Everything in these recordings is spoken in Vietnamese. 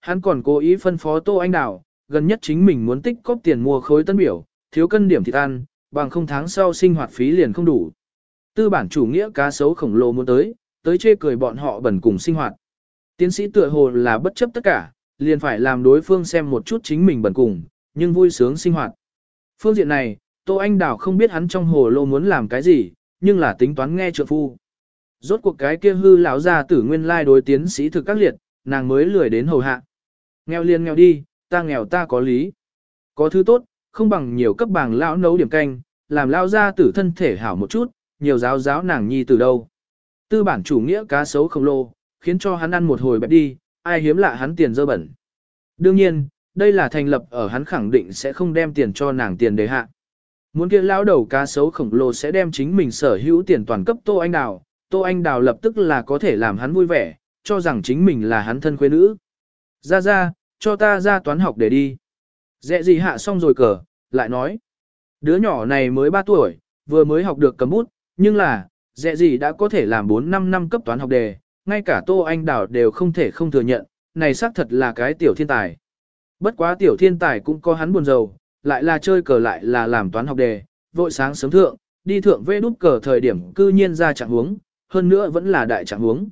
Hắn còn cố ý phân phó Tô Anh Đào, gần nhất chính mình muốn tích cóp tiền mua khối tân biểu, thiếu cân điểm thịt ăn, bằng không tháng sau sinh hoạt phí liền không đủ. Tư bản chủ nghĩa cá sấu khổng lồ muốn tới, tới chê cười bọn họ bẩn cùng sinh hoạt. Tiến sĩ tựa hồ là bất chấp tất cả, liền phải làm đối phương xem một chút chính mình bẩn cùng, nhưng vui sướng sinh hoạt. Phương diện này, Tô Anh Đào không biết hắn trong hồ lô muốn làm cái gì, nhưng là tính toán nghe trượng phu. Rốt cuộc cái kia hư lão ra tử nguyên lai đối tiến sĩ thực các liệt, nàng mới lười đến hầu hạ. Nghèo liền nghèo đi, ta nghèo ta có lý. Có thứ tốt, không bằng nhiều cấp bảng lão nấu điểm canh, làm lão gia tử thân thể hảo một chút, nhiều giáo giáo nàng nhi từ đâu. Tư bản chủ nghĩa cá sấu khổng lồ, khiến cho hắn ăn một hồi bẹp đi, ai hiếm lạ hắn tiền dơ bẩn. Đương nhiên, đây là thành lập ở hắn khẳng định sẽ không đem tiền cho nàng tiền đề hạ. Muốn kia lão đầu cá sấu khổng lồ sẽ đem chính mình sở hữu tiền toàn cấp Tô Anh Đào, Tô Anh Đào lập tức là có thể làm hắn vui vẻ, cho rằng chính mình là hắn thân quê nữ. Ra ra, cho ta ra toán học để đi. Dẹ gì hạ xong rồi cờ, lại nói. Đứa nhỏ này mới 3 tuổi, vừa mới học được cầm bút, nhưng là, dẹ gì đã có thể làm 4-5 năm cấp toán học đề, ngay cả Tô Anh đảo đều không thể không thừa nhận, này xác thật là cái tiểu thiên tài. Bất quá tiểu thiên tài cũng có hắn buồn rầu, lại là chơi cờ lại là làm toán học đề, vội sáng sớm thượng, đi thượng vê đút cờ thời điểm cư nhiên ra trạng huống, hơn nữa vẫn là đại trạng huống.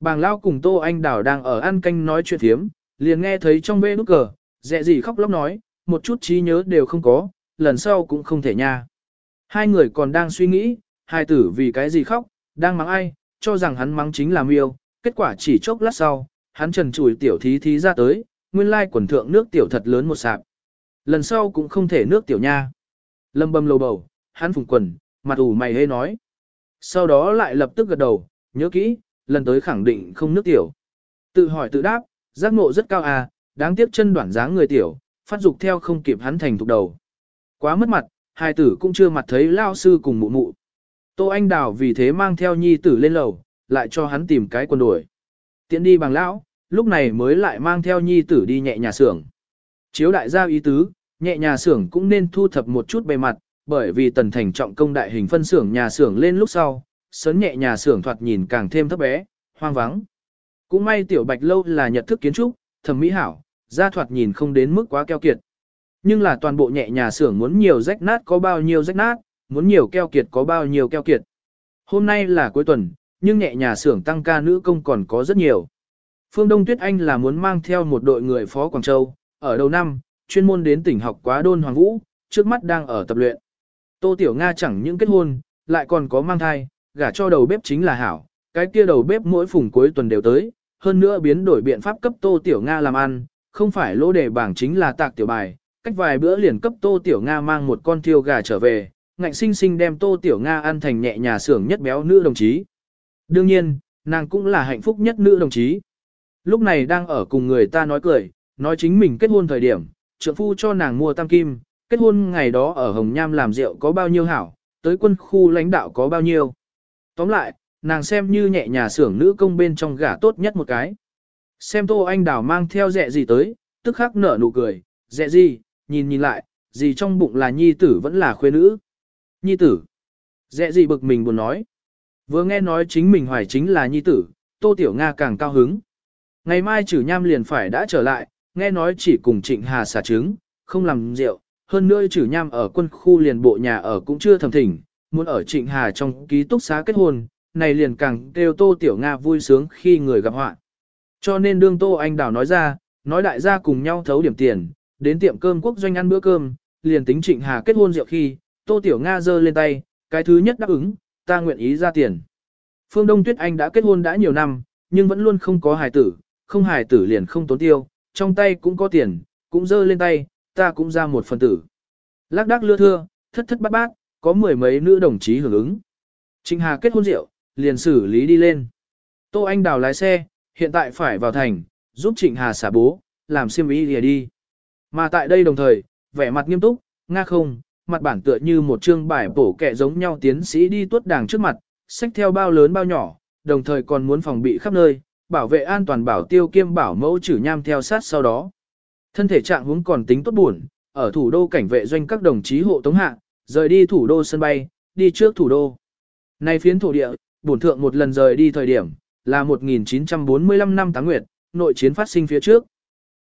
Bàng Lao cùng Tô Anh đảo đang ở ăn canh nói chuyện thiếm, liền nghe thấy trong bê nút cờ, dẹ gì khóc lóc nói, một chút trí nhớ đều không có, lần sau cũng không thể nha. Hai người còn đang suy nghĩ, hai tử vì cái gì khóc, đang mắng ai, cho rằng hắn mắng chính là miêu, kết quả chỉ chốc lát sau, hắn trần chùi tiểu thí thí ra tới, nguyên lai quần thượng nước tiểu thật lớn một sạp. Lần sau cũng không thể nước tiểu nha. Lâm bầm lầu bầu, hắn phùng quần, mặt ủ mày hê nói. Sau đó lại lập tức gật đầu, nhớ kỹ, lần tới khẳng định không nước tiểu. Tự hỏi tự đáp, giác ngộ rất cao à, đáng tiếc chân đoạn dáng người tiểu, phát dục theo không kịp hắn thành thục đầu. Quá mất mặt, hai tử cũng chưa mặt thấy lao sư cùng mụ mụ. Tô Anh Đào vì thế mang theo nhi tử lên lầu, lại cho hắn tìm cái quần đuổi. Tiện đi bằng lão, lúc này mới lại mang theo nhi tử đi nhẹ nhà xưởng. Chiếu đại gia ý tứ, nhẹ nhà xưởng cũng nên thu thập một chút bề mặt, bởi vì tần thành trọng công đại hình phân xưởng nhà xưởng lên lúc sau, sớn nhẹ nhà xưởng thoạt nhìn càng thêm thấp bé, hoang vắng. Cũng may tiểu bạch lâu là nhật thức kiến trúc, thẩm mỹ hảo, ra thoạt nhìn không đến mức quá keo kiệt. Nhưng là toàn bộ nhẹ nhà xưởng muốn nhiều rách nát có bao nhiêu rách nát, muốn nhiều keo kiệt có bao nhiêu keo kiệt. Hôm nay là cuối tuần, nhưng nhẹ nhà xưởng tăng ca nữ công còn có rất nhiều. Phương Đông Tuyết Anh là muốn mang theo một đội người phó Quảng Châu, ở đầu năm, chuyên môn đến tỉnh học quá đôn Hoàng Vũ, trước mắt đang ở tập luyện. Tô Tiểu Nga chẳng những kết hôn, lại còn có mang thai, gả cho đầu bếp chính là hảo, cái kia đầu bếp mỗi phùng cuối tuần đều tới, hơn nữa biến đổi biện pháp cấp Tô Tiểu Nga làm ăn, không phải lỗ đề bảng chính là tạc tiểu bài, cách vài bữa liền cấp Tô Tiểu Nga mang một con thiêu gà trở về, ngạnh sinh sinh đem Tô Tiểu Nga ăn thành nhẹ nhà xưởng nhất béo nữ đồng chí. Đương nhiên, nàng cũng là hạnh phúc nhất nữ đồng chí. Lúc này đang ở cùng người ta nói cười, nói chính mình kết hôn thời điểm, trượng phu cho nàng mua tam kim, kết hôn ngày đó ở Hồng Nham làm rượu có bao nhiêu hảo, tới quân khu lãnh đạo có bao nhiêu. Tóm lại, nàng xem như nhẹ nhà xưởng nữ công bên trong gả tốt nhất một cái. Xem Tô Anh Đào mang theo dẹ gì tới, tức khắc nở nụ cười, dẹ gì, nhìn nhìn lại, gì trong bụng là nhi tử vẫn là khuê nữ. Nhi tử. Dẹ gì bực mình buồn nói. Vừa nghe nói chính mình hoài chính là nhi tử, Tô Tiểu Nga càng cao hứng. Ngày mai chử nham liền phải đã trở lại, nghe nói chỉ cùng Trịnh Hà xả trứng, không làm rượu, hơn nữa chử nham ở quân khu liền bộ nhà ở cũng chưa thầm thỉnh, muốn ở Trịnh Hà trong ký túc xá kết hôn, này liền càng kêu Tô Tiểu Nga vui sướng khi người gặp họa. Cho nên đương Tô Anh Đào nói ra, nói đại gia cùng nhau thấu điểm tiền, đến tiệm cơm quốc doanh ăn bữa cơm, liền tính Trịnh Hà kết hôn rượu khi, Tô Tiểu Nga giơ lên tay, cái thứ nhất đáp ứng, ta nguyện ý ra tiền. Phương Đông Tuyết Anh đã kết hôn đã nhiều năm, nhưng vẫn luôn không có hài tử, không hài tử liền không tốn tiêu, trong tay cũng có tiền, cũng giơ lên tay, ta cũng ra một phần tử. Lác đác lưa thưa, thất thất bát bát, có mười mấy nữ đồng chí hưởng ứng. Trịnh Hà kết hôn rượu, liền xử lý đi lên. Tô Anh đào lái xe, hiện tại phải vào thành, giúp Trịnh Hà xả bố, làm siêm ý lìa đi. Mà tại đây đồng thời, vẻ mặt nghiêm túc, nga không, mặt bản tựa như một chương bài bổ kẹ giống nhau tiến sĩ đi tuốt đàng trước mặt, sách theo bao lớn bao nhỏ, đồng thời còn muốn phòng bị khắp nơi, bảo vệ an toàn bảo tiêu kiêm bảo mẫu chử nham theo sát sau đó. Thân thể trạng huống còn tính tốt buồn, ở thủ đô cảnh vệ doanh các đồng chí hộ tống hạ, rời đi thủ đô sân bay, đi trước thủ đô. Nay phiến thổ địa, bổn thượng một lần rời đi thời điểm, là 1945 năm tháng nguyệt, nội chiến phát sinh phía trước.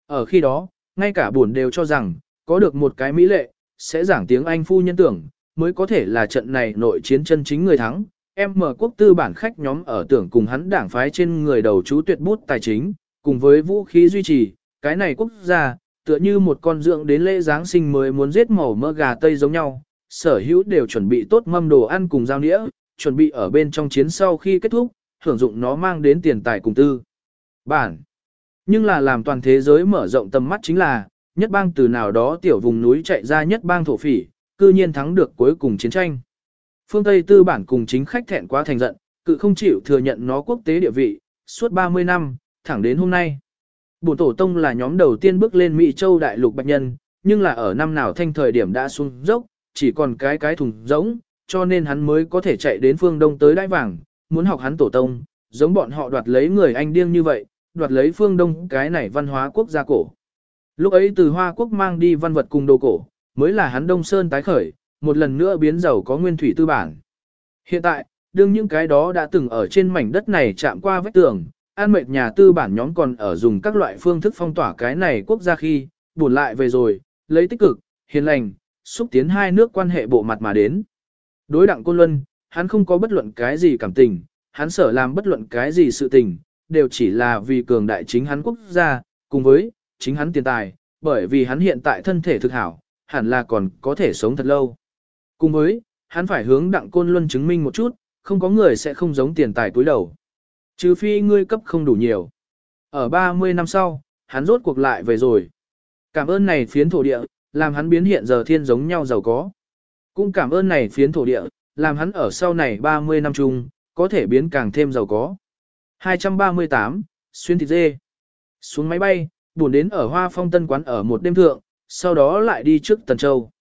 Ở khi đó, ngay cả buồn đều cho rằng, có được một cái mỹ lệ, sẽ giảng tiếng Anh phu nhân tưởng, mới có thể là trận này nội chiến chân chính người thắng. Em mở quốc tư bản khách nhóm ở tưởng cùng hắn đảng phái trên người đầu chú tuyệt bút tài chính, cùng với vũ khí duy trì, cái này quốc gia, tựa như một con dưỡng đến lễ Giáng sinh mới muốn giết màu mỡ gà tây giống nhau, sở hữu đều chuẩn bị tốt mâm đồ ăn cùng giao nĩa, chuẩn bị ở bên trong chiến sau khi kết thúc, hưởng dụng nó mang đến tiền tài cùng tư. Bản. Nhưng là làm toàn thế giới mở rộng tầm mắt chính là, nhất bang từ nào đó tiểu vùng núi chạy ra nhất bang thổ phỉ, cư nhiên thắng được cuối cùng chiến tranh. Phương Tây tư bản cùng chính khách thẹn quá thành giận, cự không chịu thừa nhận nó quốc tế địa vị, suốt 30 năm, thẳng đến hôm nay. Bổn tổ tông là nhóm đầu tiên bước lên Mỹ châu đại lục bạch nhân, nhưng là ở năm nào thanh thời điểm đã xuống dốc, chỉ còn cái cái thùng giống, cho nên hắn mới có thể chạy đến phương đông tới đai vàng, muốn học hắn tổ tông, giống bọn họ đoạt lấy người anh điên như vậy, đoạt lấy phương đông cái này văn hóa quốc gia cổ. Lúc ấy từ Hoa Quốc mang đi văn vật cùng đồ cổ, mới là hắn Đông Sơn tái khởi, một lần nữa biến giàu có nguyên thủy tư bản. Hiện tại, đương những cái đó đã từng ở trên mảnh đất này chạm qua vách tường, an mệt nhà tư bản nhóm còn ở dùng các loại phương thức phong tỏa cái này quốc gia khi, buồn lại về rồi, lấy tích cực, hiền lành, xúc tiến hai nước quan hệ bộ mặt mà đến. Đối đặng Côn Luân, hắn không có bất luận cái gì cảm tình, hắn sở làm bất luận cái gì sự tình, đều chỉ là vì cường đại chính hắn quốc gia, cùng với, chính hắn tiền tài, bởi vì hắn hiện tại thân thể thực hảo, hẳn là còn có thể sống thật lâu. Cùng với, hắn phải hướng đặng côn luân chứng minh một chút, không có người sẽ không giống tiền tài túi đầu. Trừ phi ngươi cấp không đủ nhiều. Ở 30 năm sau, hắn rốt cuộc lại về rồi. Cảm ơn này phiến thổ địa, làm hắn biến hiện giờ thiên giống nhau giàu có. Cũng cảm ơn này phiến thổ địa, làm hắn ở sau này 30 năm chung, có thể biến càng thêm giàu có. 238, xuyên thịt dê. Xuống máy bay, buồn đến ở Hoa Phong Tân quán ở một đêm thượng, sau đó lại đi trước Tần Châu.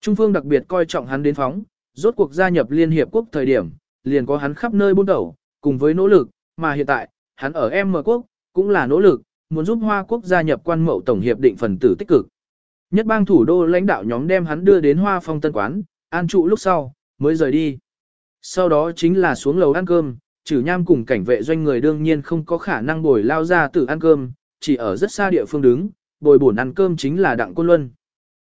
Trung phương đặc biệt coi trọng hắn đến phóng, rốt cuộc gia nhập Liên Hiệp Quốc thời điểm, liền có hắn khắp nơi buôn đầu, cùng với nỗ lực, mà hiện tại, hắn ở M Quốc, cũng là nỗ lực, muốn giúp Hoa Quốc gia nhập quan mậu tổng hiệp định phần tử tích cực. Nhất bang thủ đô lãnh đạo nhóm đem hắn đưa đến Hoa Phong Tân quán, an trụ lúc sau, mới rời đi. Sau đó chính là xuống lầu ăn cơm, trừ nham cùng cảnh vệ doanh người đương nhiên không có khả năng bồi lao ra tự ăn cơm, chỉ ở rất xa địa phương đứng, bồi bổn ăn cơm chính là Đặng Côn Luân.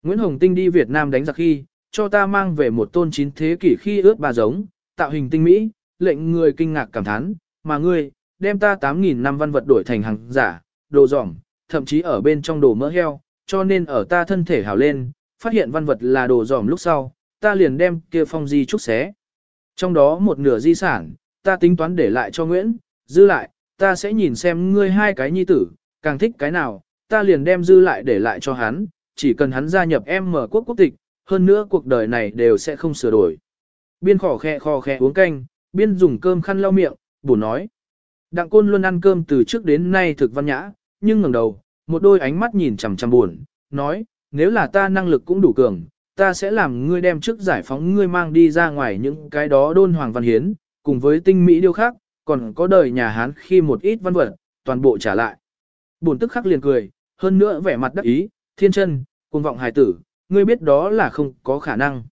Nguyễn Hồng Tinh đi Việt Nam đánh giặc khi, cho ta mang về một tôn chín thế kỷ khi ướt bà giống, tạo hình tinh mỹ, lệnh người kinh ngạc cảm thán, mà ngươi, đem ta 8.000 năm văn vật đổi thành hàng giả, đồ giỏng, thậm chí ở bên trong đồ mỡ heo, cho nên ở ta thân thể hào lên, phát hiện văn vật là đồ giỏng lúc sau, ta liền đem kia phong di trúc xé. Trong đó một nửa di sản, ta tính toán để lại cho Nguyễn, dư lại, ta sẽ nhìn xem ngươi hai cái nhi tử, càng thích cái nào, ta liền đem dư lại để lại cho hắn, chỉ cần hắn gia nhập em mở quốc quốc tịch, hơn nữa cuộc đời này đều sẽ không sửa đổi. Biên khỏ khe khò khe uống canh, biên dùng cơm khăn lau miệng, bổ nói. Đặng côn luôn ăn cơm từ trước đến nay thực văn nhã, nhưng ngẩng đầu, một đôi ánh mắt nhìn chằm chằm buồn, nói, nếu là ta năng lực cũng đủ cường, ta sẽ làm ngươi đem trước giải phóng ngươi mang đi ra ngoài những cái đó đôn hoàng văn hiến, cùng với tinh mỹ điêu khác, còn có đời nhà Hán khi một ít văn vật, toàn bộ trả lại. Bổn tức khắc liền cười, hơn nữa vẻ mặt đắc ý, thiên chân, cùng vọng hài tử, ngươi biết đó là không có khả năng.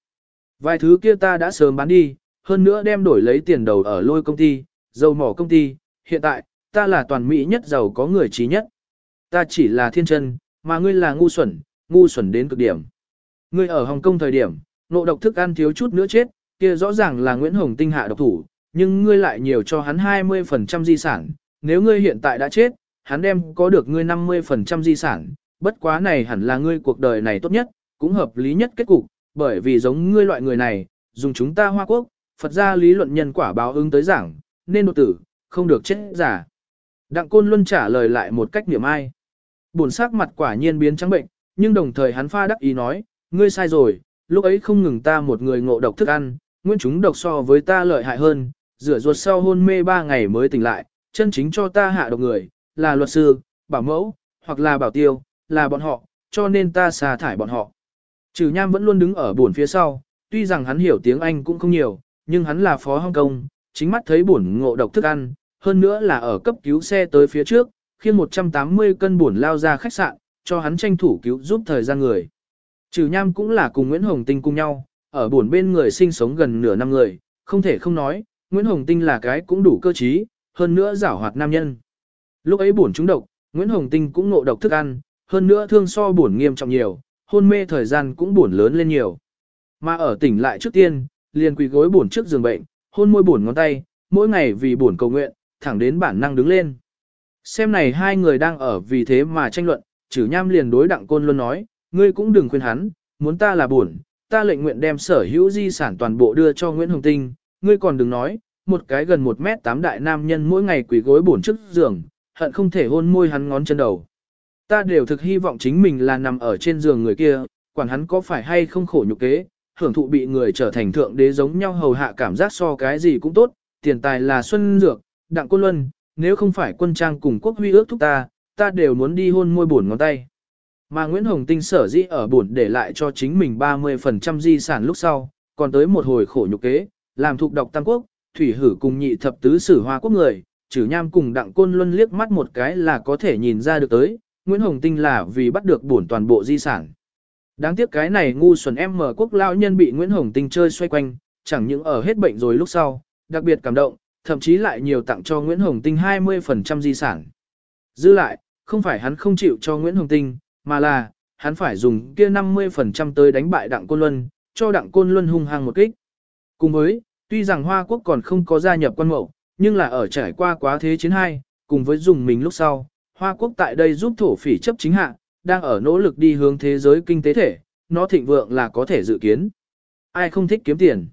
Vài thứ kia ta đã sớm bán đi, hơn nữa đem đổi lấy tiền đầu ở lôi công ty, dầu mỏ công ty, hiện tại, ta là toàn mỹ nhất giàu có người trí nhất. Ta chỉ là thiên chân, mà ngươi là ngu xuẩn, ngu xuẩn đến cực điểm. Ngươi ở Hồng Kông thời điểm, nộ độc thức ăn thiếu chút nữa chết, kia rõ ràng là Nguyễn Hồng Tinh hạ độc thủ, nhưng ngươi lại nhiều cho hắn 20% di sản, nếu ngươi hiện tại đã chết, hắn đem có được ngươi 50% di sản, bất quá này hẳn là ngươi cuộc đời này tốt nhất, cũng hợp lý nhất kết cục, bởi vì giống ngươi loại người này, dùng chúng ta Hoa Quốc, Phật gia lý luận nhân quả báo ứng tới giảng, nên đột tử, không được chết giả. Đặng Côn Luân trả lời lại một cách niệm ai. Buồn sắc mặt quả nhiên biến trắng bệnh, nhưng đồng thời hắn pha đắc ý nói, ngươi sai rồi, lúc ấy không ngừng ta một người ngộ độc thức ăn, nguyên chúng độc so với ta lợi hại hơn, rửa ruột sau hôn mê ba ngày mới tỉnh lại, chân chính cho ta hạ độc người, là luật sư, bảo mẫu, hoặc là bảo tiêu, là bọn họ, cho nên ta xà thải bọn họ. Trừ nham vẫn luôn đứng ở buồn phía sau, tuy rằng hắn hiểu tiếng Anh cũng không nhiều, nhưng hắn là phó Hong Kong, chính mắt thấy buồn ngộ độc thức ăn, hơn nữa là ở cấp cứu xe tới phía trước, khiêng 180 cân buồn lao ra khách sạn, cho hắn tranh thủ cứu giúp thời gian người. Trừ nham cũng là cùng Nguyễn Hồng Tinh cùng nhau, ở buồn bên người sinh sống gần nửa năm người, không thể không nói, Nguyễn Hồng Tinh là cái cũng đủ cơ trí, hơn nữa giảo hoạt nam nhân. Lúc ấy buồn trúng độc, Nguyễn Hồng Tinh cũng ngộ độc thức ăn, hơn nữa thương so buồn nghiêm trọng nhiều, hôn mê thời gian cũng buồn lớn lên nhiều. Mà ở tỉnh lại trước tiên, liền quỳ gối buồn trước giường bệnh, hôn môi buồn ngón tay, mỗi ngày vì buồn cầu nguyện, thẳng đến bản năng đứng lên. Xem này hai người đang ở vì thế mà tranh luận, chử nham liền đối đặng côn luôn nói, ngươi cũng đừng khuyên hắn, muốn ta là buồn, ta lệnh nguyện đem sở hữu di sản toàn bộ đưa cho Nguyễn Hồng Tinh, ngươi còn đừng nói, một cái gần một mét tám đại nam nhân mỗi ngày quỳ gối buồn trước giường, hận không thể hôn môi hắn ngón chân đầu. Ta đều thực hy vọng chính mình là nằm ở trên giường người kia, quản hắn có phải hay không khổ nhục kế, hưởng thụ bị người trở thành thượng đế giống nhau hầu hạ cảm giác so cái gì cũng tốt, tiền tài là xuân dược, đặng quân luân, nếu không phải quân trang cùng quốc huy ước thúc ta, ta đều muốn đi hôn môi buồn ngón tay. Mà Nguyễn Hồng Tinh sở dĩ ở buồn để lại cho chính mình 30% di sản lúc sau, còn tới một hồi khổ nhục kế, làm thuộc độc Tam Quốc, thủy hử cùng nhị thập tứ sử hoa quốc người, trừ nham cùng đặng côn luân liếc mắt một cái là có thể nhìn ra được tới, Nguyễn Hồng Tinh là vì bắt được bổn toàn bộ di sản. Đáng tiếc cái này ngu xuẩn em mở quốc lão nhân bị Nguyễn Hồng Tinh chơi xoay quanh, chẳng những ở hết bệnh rồi lúc sau, đặc biệt cảm động, thậm chí lại nhiều tặng cho Nguyễn Hồng Tinh 20% di sản. Dư lại, không phải hắn không chịu cho Nguyễn Hồng Tinh, mà là, hắn phải dùng kia 50% tới đánh bại Đặng Côn Luân, cho Đặng Côn Luân hung hăng một kích. Cùng với, tuy rằng Hoa Quốc còn không có gia nhập quan mậu, nhưng là ở trải qua quá thế chiến hai, cùng với dùng mình lúc sau, Hoa Quốc tại đây giúp thổ phỉ chấp chính hạ, đang ở nỗ lực đi hướng thế giới kinh tế thể, nó thịnh vượng là có thể dự kiến. Ai không thích kiếm tiền?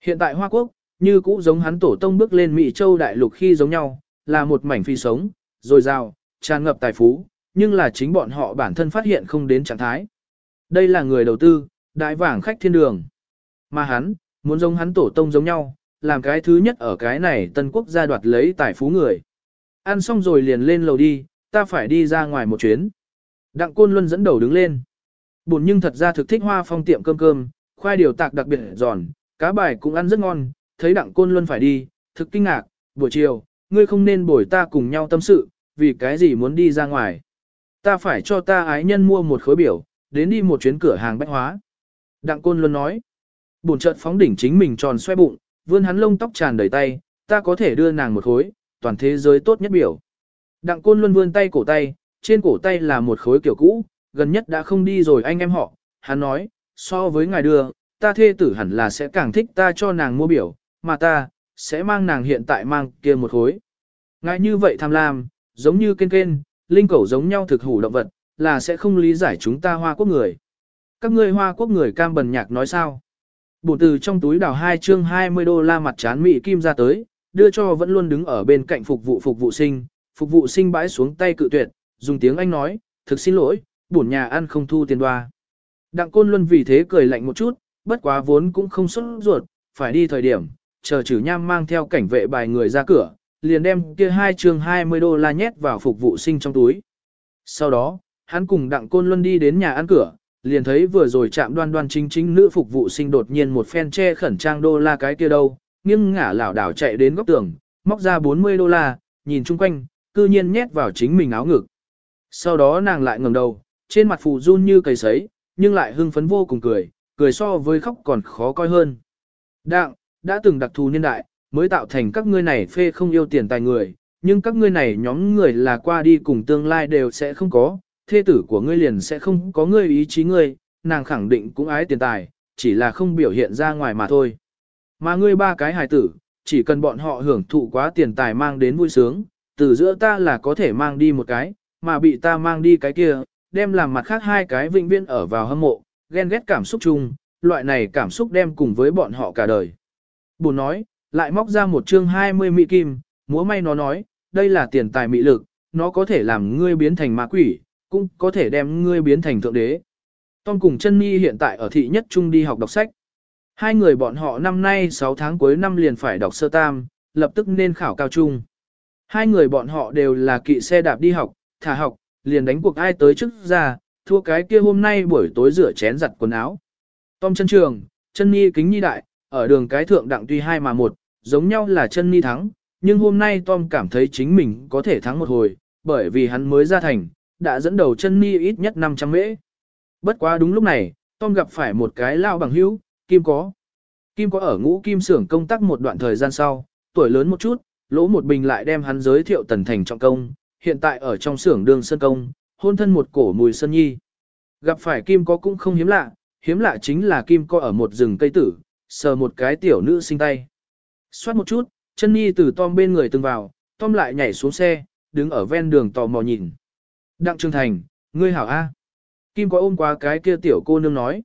Hiện tại Hoa Quốc, như cũ giống hắn tổ tông bước lên Mỹ Châu đại lục khi giống nhau, là một mảnh phi sống, rồi rào, tràn ngập tài phú, nhưng là chính bọn họ bản thân phát hiện không đến trạng thái. Đây là người đầu tư, đại vàng khách thiên đường. Mà hắn, muốn giống hắn tổ tông giống nhau, làm cái thứ nhất ở cái này tân quốc gia đoạt lấy tài phú người. Ăn xong rồi liền lên lầu đi, ta phải đi ra ngoài một chuyến. Đặng Côn Luân dẫn đầu đứng lên. Buồn nhưng thật ra thực thích hoa phong tiệm cơm cơm, khoai điều tạc đặc biệt giòn, cá bài cũng ăn rất ngon, thấy Đặng Côn Luân phải đi, thực kinh ngạc, buổi chiều, ngươi không nên bồi ta cùng nhau tâm sự, vì cái gì muốn đi ra ngoài. Ta phải cho ta ái nhân mua một khối biểu, đến đi một chuyến cửa hàng bách hóa. Đặng Côn Luân nói, buồn chợt phóng đỉnh chính mình tròn xoay bụng, vươn hắn lông tóc tràn đầy tay, ta có thể đưa nàng một khối, toàn thế giới tốt nhất biểu. Đặng Côn Luân vươn tay cổ tay, trên cổ tay là một khối kiểu cũ, gần nhất đã không đi rồi anh em họ, hắn nói, so với ngài đưa, ta thê tử hẳn là sẽ càng thích ta cho nàng mua biểu, mà ta, sẽ mang nàng hiện tại mang kia một khối. Ngài như vậy tham lam, giống như kên kên, linh cẩu giống nhau thực hủ động vật, là sẽ không lý giải chúng ta hoa quốc người. Các ngươi hoa quốc người cam bần nhạc nói sao? Bổ từ trong túi đào hai chương 20 đô la mặt chán mỹ kim ra tới, đưa cho vẫn luôn đứng ở bên cạnh phục vụ phục vụ sinh, phục vụ sinh bãi xuống tay cự tuyệt, dùng tiếng Anh nói, thực xin lỗi, bổn nhà ăn không thu tiền đoa. Đặng Côn Luân vì thế cười lạnh một chút, bất quá vốn cũng không xuất ruột, phải đi thời điểm, chờ chử nham mang theo cảnh vệ bài người ra cửa, liền đem kia hai chương 20 đô la nhét vào phục vụ sinh trong túi. Sau đó, hắn cùng Đặng Côn Luân đi đến nhà ăn cửa, liền thấy vừa rồi chạm đoan đoan chính chính nữ phục vụ sinh đột nhiên một phen che khẩn trang đô la cái kia đâu, nghiêng ngả lảo đảo chạy đến góc tường, móc ra 40 đô la, nhìn chung quanh, cư nhiên nhét vào chính mình áo ngực. Sau đó nàng lại ngẩng đầu, trên mặt phù run như cầy sấy, nhưng lại hưng phấn vô cùng cười, cười so với khóc còn khó coi hơn. Đặng, đã từng đặc thù niên đại, mới tạo thành các ngươi này phê không yêu tiền tài người, nhưng các ngươi này nhóm người là qua đi cùng tương lai đều sẽ không có, thê tử của ngươi liền sẽ không có ngươi ý chí ngươi, nàng khẳng định cũng ái tiền tài, chỉ là không biểu hiện ra ngoài mà thôi. Mà ngươi ba cái hài tử, chỉ cần bọn họ hưởng thụ quá tiền tài mang đến vui sướng, từ giữa ta là có thể mang đi một cái, mà bị ta mang đi cái kia, đem làm mặt khác hai cái vĩnh viễn ở vào hâm mộ, ghen ghét cảm xúc chung, loại này cảm xúc đem cùng với bọn họ cả đời. Bùn nói, lại móc ra một chương 20 mỹ kim, múa may nó nói, đây là tiền tài mỹ lực, nó có thể làm ngươi biến thành ma quỷ, cũng có thể đem ngươi biến thành thượng đế. Tom cùng chân Nhi hiện tại ở thị nhất trung đi học đọc sách. Hai người bọn họ năm nay 6 tháng cuối năm liền phải đọc sơ tam, lập tức nên khảo cao trung. Hai người bọn họ đều là kỵ xe đạp đi học, thả học, liền đánh cuộc ai tới trước ra, thua cái kia hôm nay buổi tối rửa chén giặt quần áo. Tom chân trường, chân Nhi kính nhi đại, ở đường cái thượng đặng tuy hai mà một, giống nhau là chân ni thắng, nhưng hôm nay Tom cảm thấy chính mình có thể thắng một hồi, bởi vì hắn mới ra thành, đã dẫn đầu chân ni ít nhất 500 mễ. Bất quá đúng lúc này, Tom gặp phải một cái lao bằng hữu, Kim có. Kim có ở ngũ kim xưởng công tác một đoạn thời gian sau, tuổi lớn một chút, lỗ một bình lại đem hắn giới thiệu tần thành trọng công, hiện tại ở trong xưởng đường sân công, hôn thân một cổ mùi sân nhi. Gặp phải kim có cũng không hiếm lạ, hiếm lạ chính là kim có ở một rừng cây tử, sờ một cái tiểu nữ sinh tay. Xoát một chút, chân nhi từ Tom bên người từng vào, Tom lại nhảy xuống xe, đứng ở ven đường tò mò nhìn. Đặng Trương Thành, ngươi hảo A. Kim có ôm qua cái kia tiểu cô nương nói.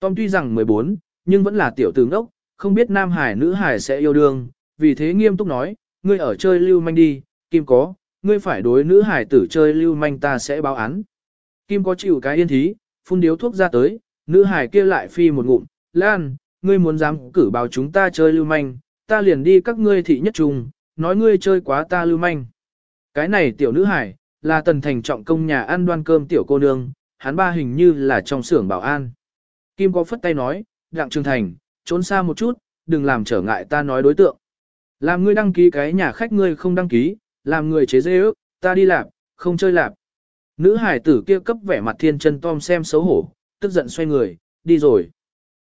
Tom tuy rằng 14, nhưng vẫn là tiểu tử ngốc, không biết nam hải nữ hải sẽ yêu đương, vì thế nghiêm túc nói, ngươi ở chơi lưu manh đi, Kim có, ngươi phải đối nữ hải tử chơi lưu manh ta sẽ báo án. Kim có chịu cái yên thí, phun điếu thuốc ra tới, nữ hải kia lại phi một ngụm, Lan, ngươi muốn dám cử báo chúng ta chơi lưu manh, ta liền đi các ngươi thị nhất trùng, nói ngươi chơi quá ta lưu manh. Cái này tiểu nữ hải, là tần thành trọng công nhà ăn đoan cơm tiểu cô nương, hắn ba hình như là trong xưởng bảo an. Kim có phất tay nói, đặng trường thành, trốn xa một chút, đừng làm trở ngại ta nói đối tượng. Làm ngươi đăng ký cái nhà khách ngươi không đăng ký, làm người chế dê ước, ta đi làm, không chơi lạp. Nữ hải tử kia cấp vẻ mặt thiên chân Tom xem xấu hổ, tức giận xoay người, đi rồi.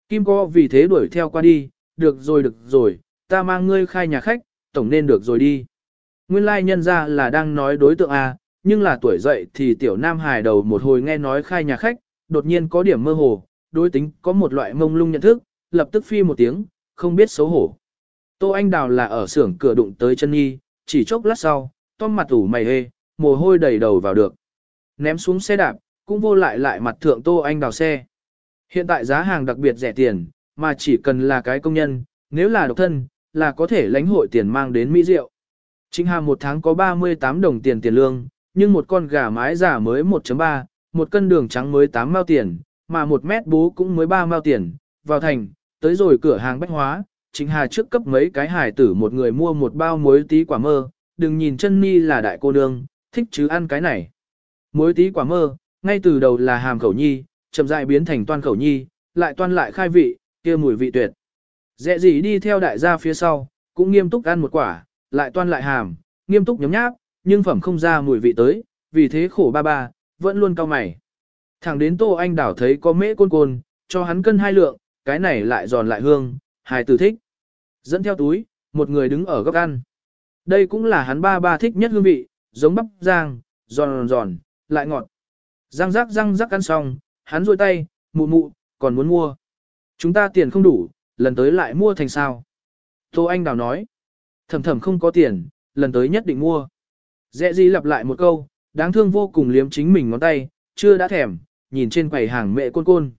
Kim co vì thế đuổi theo qua đi, được rồi được rồi, ta mang ngươi khai nhà khách, tổng nên được rồi đi. Nguyên lai nhân ra là đang nói đối tượng A, nhưng là tuổi dậy thì tiểu nam hài đầu một hồi nghe nói khai nhà khách, đột nhiên có điểm mơ hồ, đối tính có một loại mông lung nhận thức, lập tức phi một tiếng, không biết xấu hổ. Tô Anh Đào là ở xưởng cửa đụng tới chân nhi, chỉ chốc lát sau, tom mặt ủ mày hê, mồ hôi đầy đầu vào được. Ném xuống xe đạp, cũng vô lại lại mặt thượng Tô Anh Đào xe. Hiện tại giá hàng đặc biệt rẻ tiền, mà chỉ cần là cái công nhân, nếu là độc thân, là có thể lãnh hội tiền mang đến Mỹ Diệu. Trịnh Hàm một tháng có 38 đồng tiền tiền lương, nhưng một con gà mái giả mới 1.3, một cân đường trắng mới 8 mao tiền, mà một mét bố cũng mới 3 mao tiền. Vào thành, tới rồi cửa hàng bách hóa, Trịnh Hà trước cấp mấy cái hải tử một người mua một bao muối tí quả mơ, đừng nhìn chân mi là đại cô nương, thích chứ ăn cái này. Muối tí quả mơ, ngay từ đầu là hàm khẩu nhi, chậm rãi biến thành toan khẩu nhi, lại toan lại khai vị, kia mùi vị tuyệt. Dẹ gì đi theo đại gia phía sau, cũng nghiêm túc ăn một quả, lại toan lại hàm, nghiêm túc nhấm nháp, nhưng phẩm không ra mùi vị tới, vì thế khổ ba ba, vẫn luôn cao mày. Thẳng đến Tô Anh Đảo thấy có mễ côn côn, cho hắn cân hai lượng, cái này lại giòn lại hương, hài tử thích. Dẫn theo túi, một người đứng ở góc ăn. Đây cũng là hắn ba ba thích nhất hương vị, giống bắp rang, giòn giòn, lại ngọt. Răng rắc răng rắc ăn xong, hắn rôi tay, mụ mụ, còn muốn mua. Chúng ta tiền không đủ, lần tới lại mua thành sao. Tô Anh Đào nói, thầm thầm không có tiền, lần tới nhất định mua. Dẹ gì lặp lại một câu, đáng thương vô cùng liếm chính mình ngón tay, chưa đã thèm, nhìn trên quầy hàng mẹ côn côn.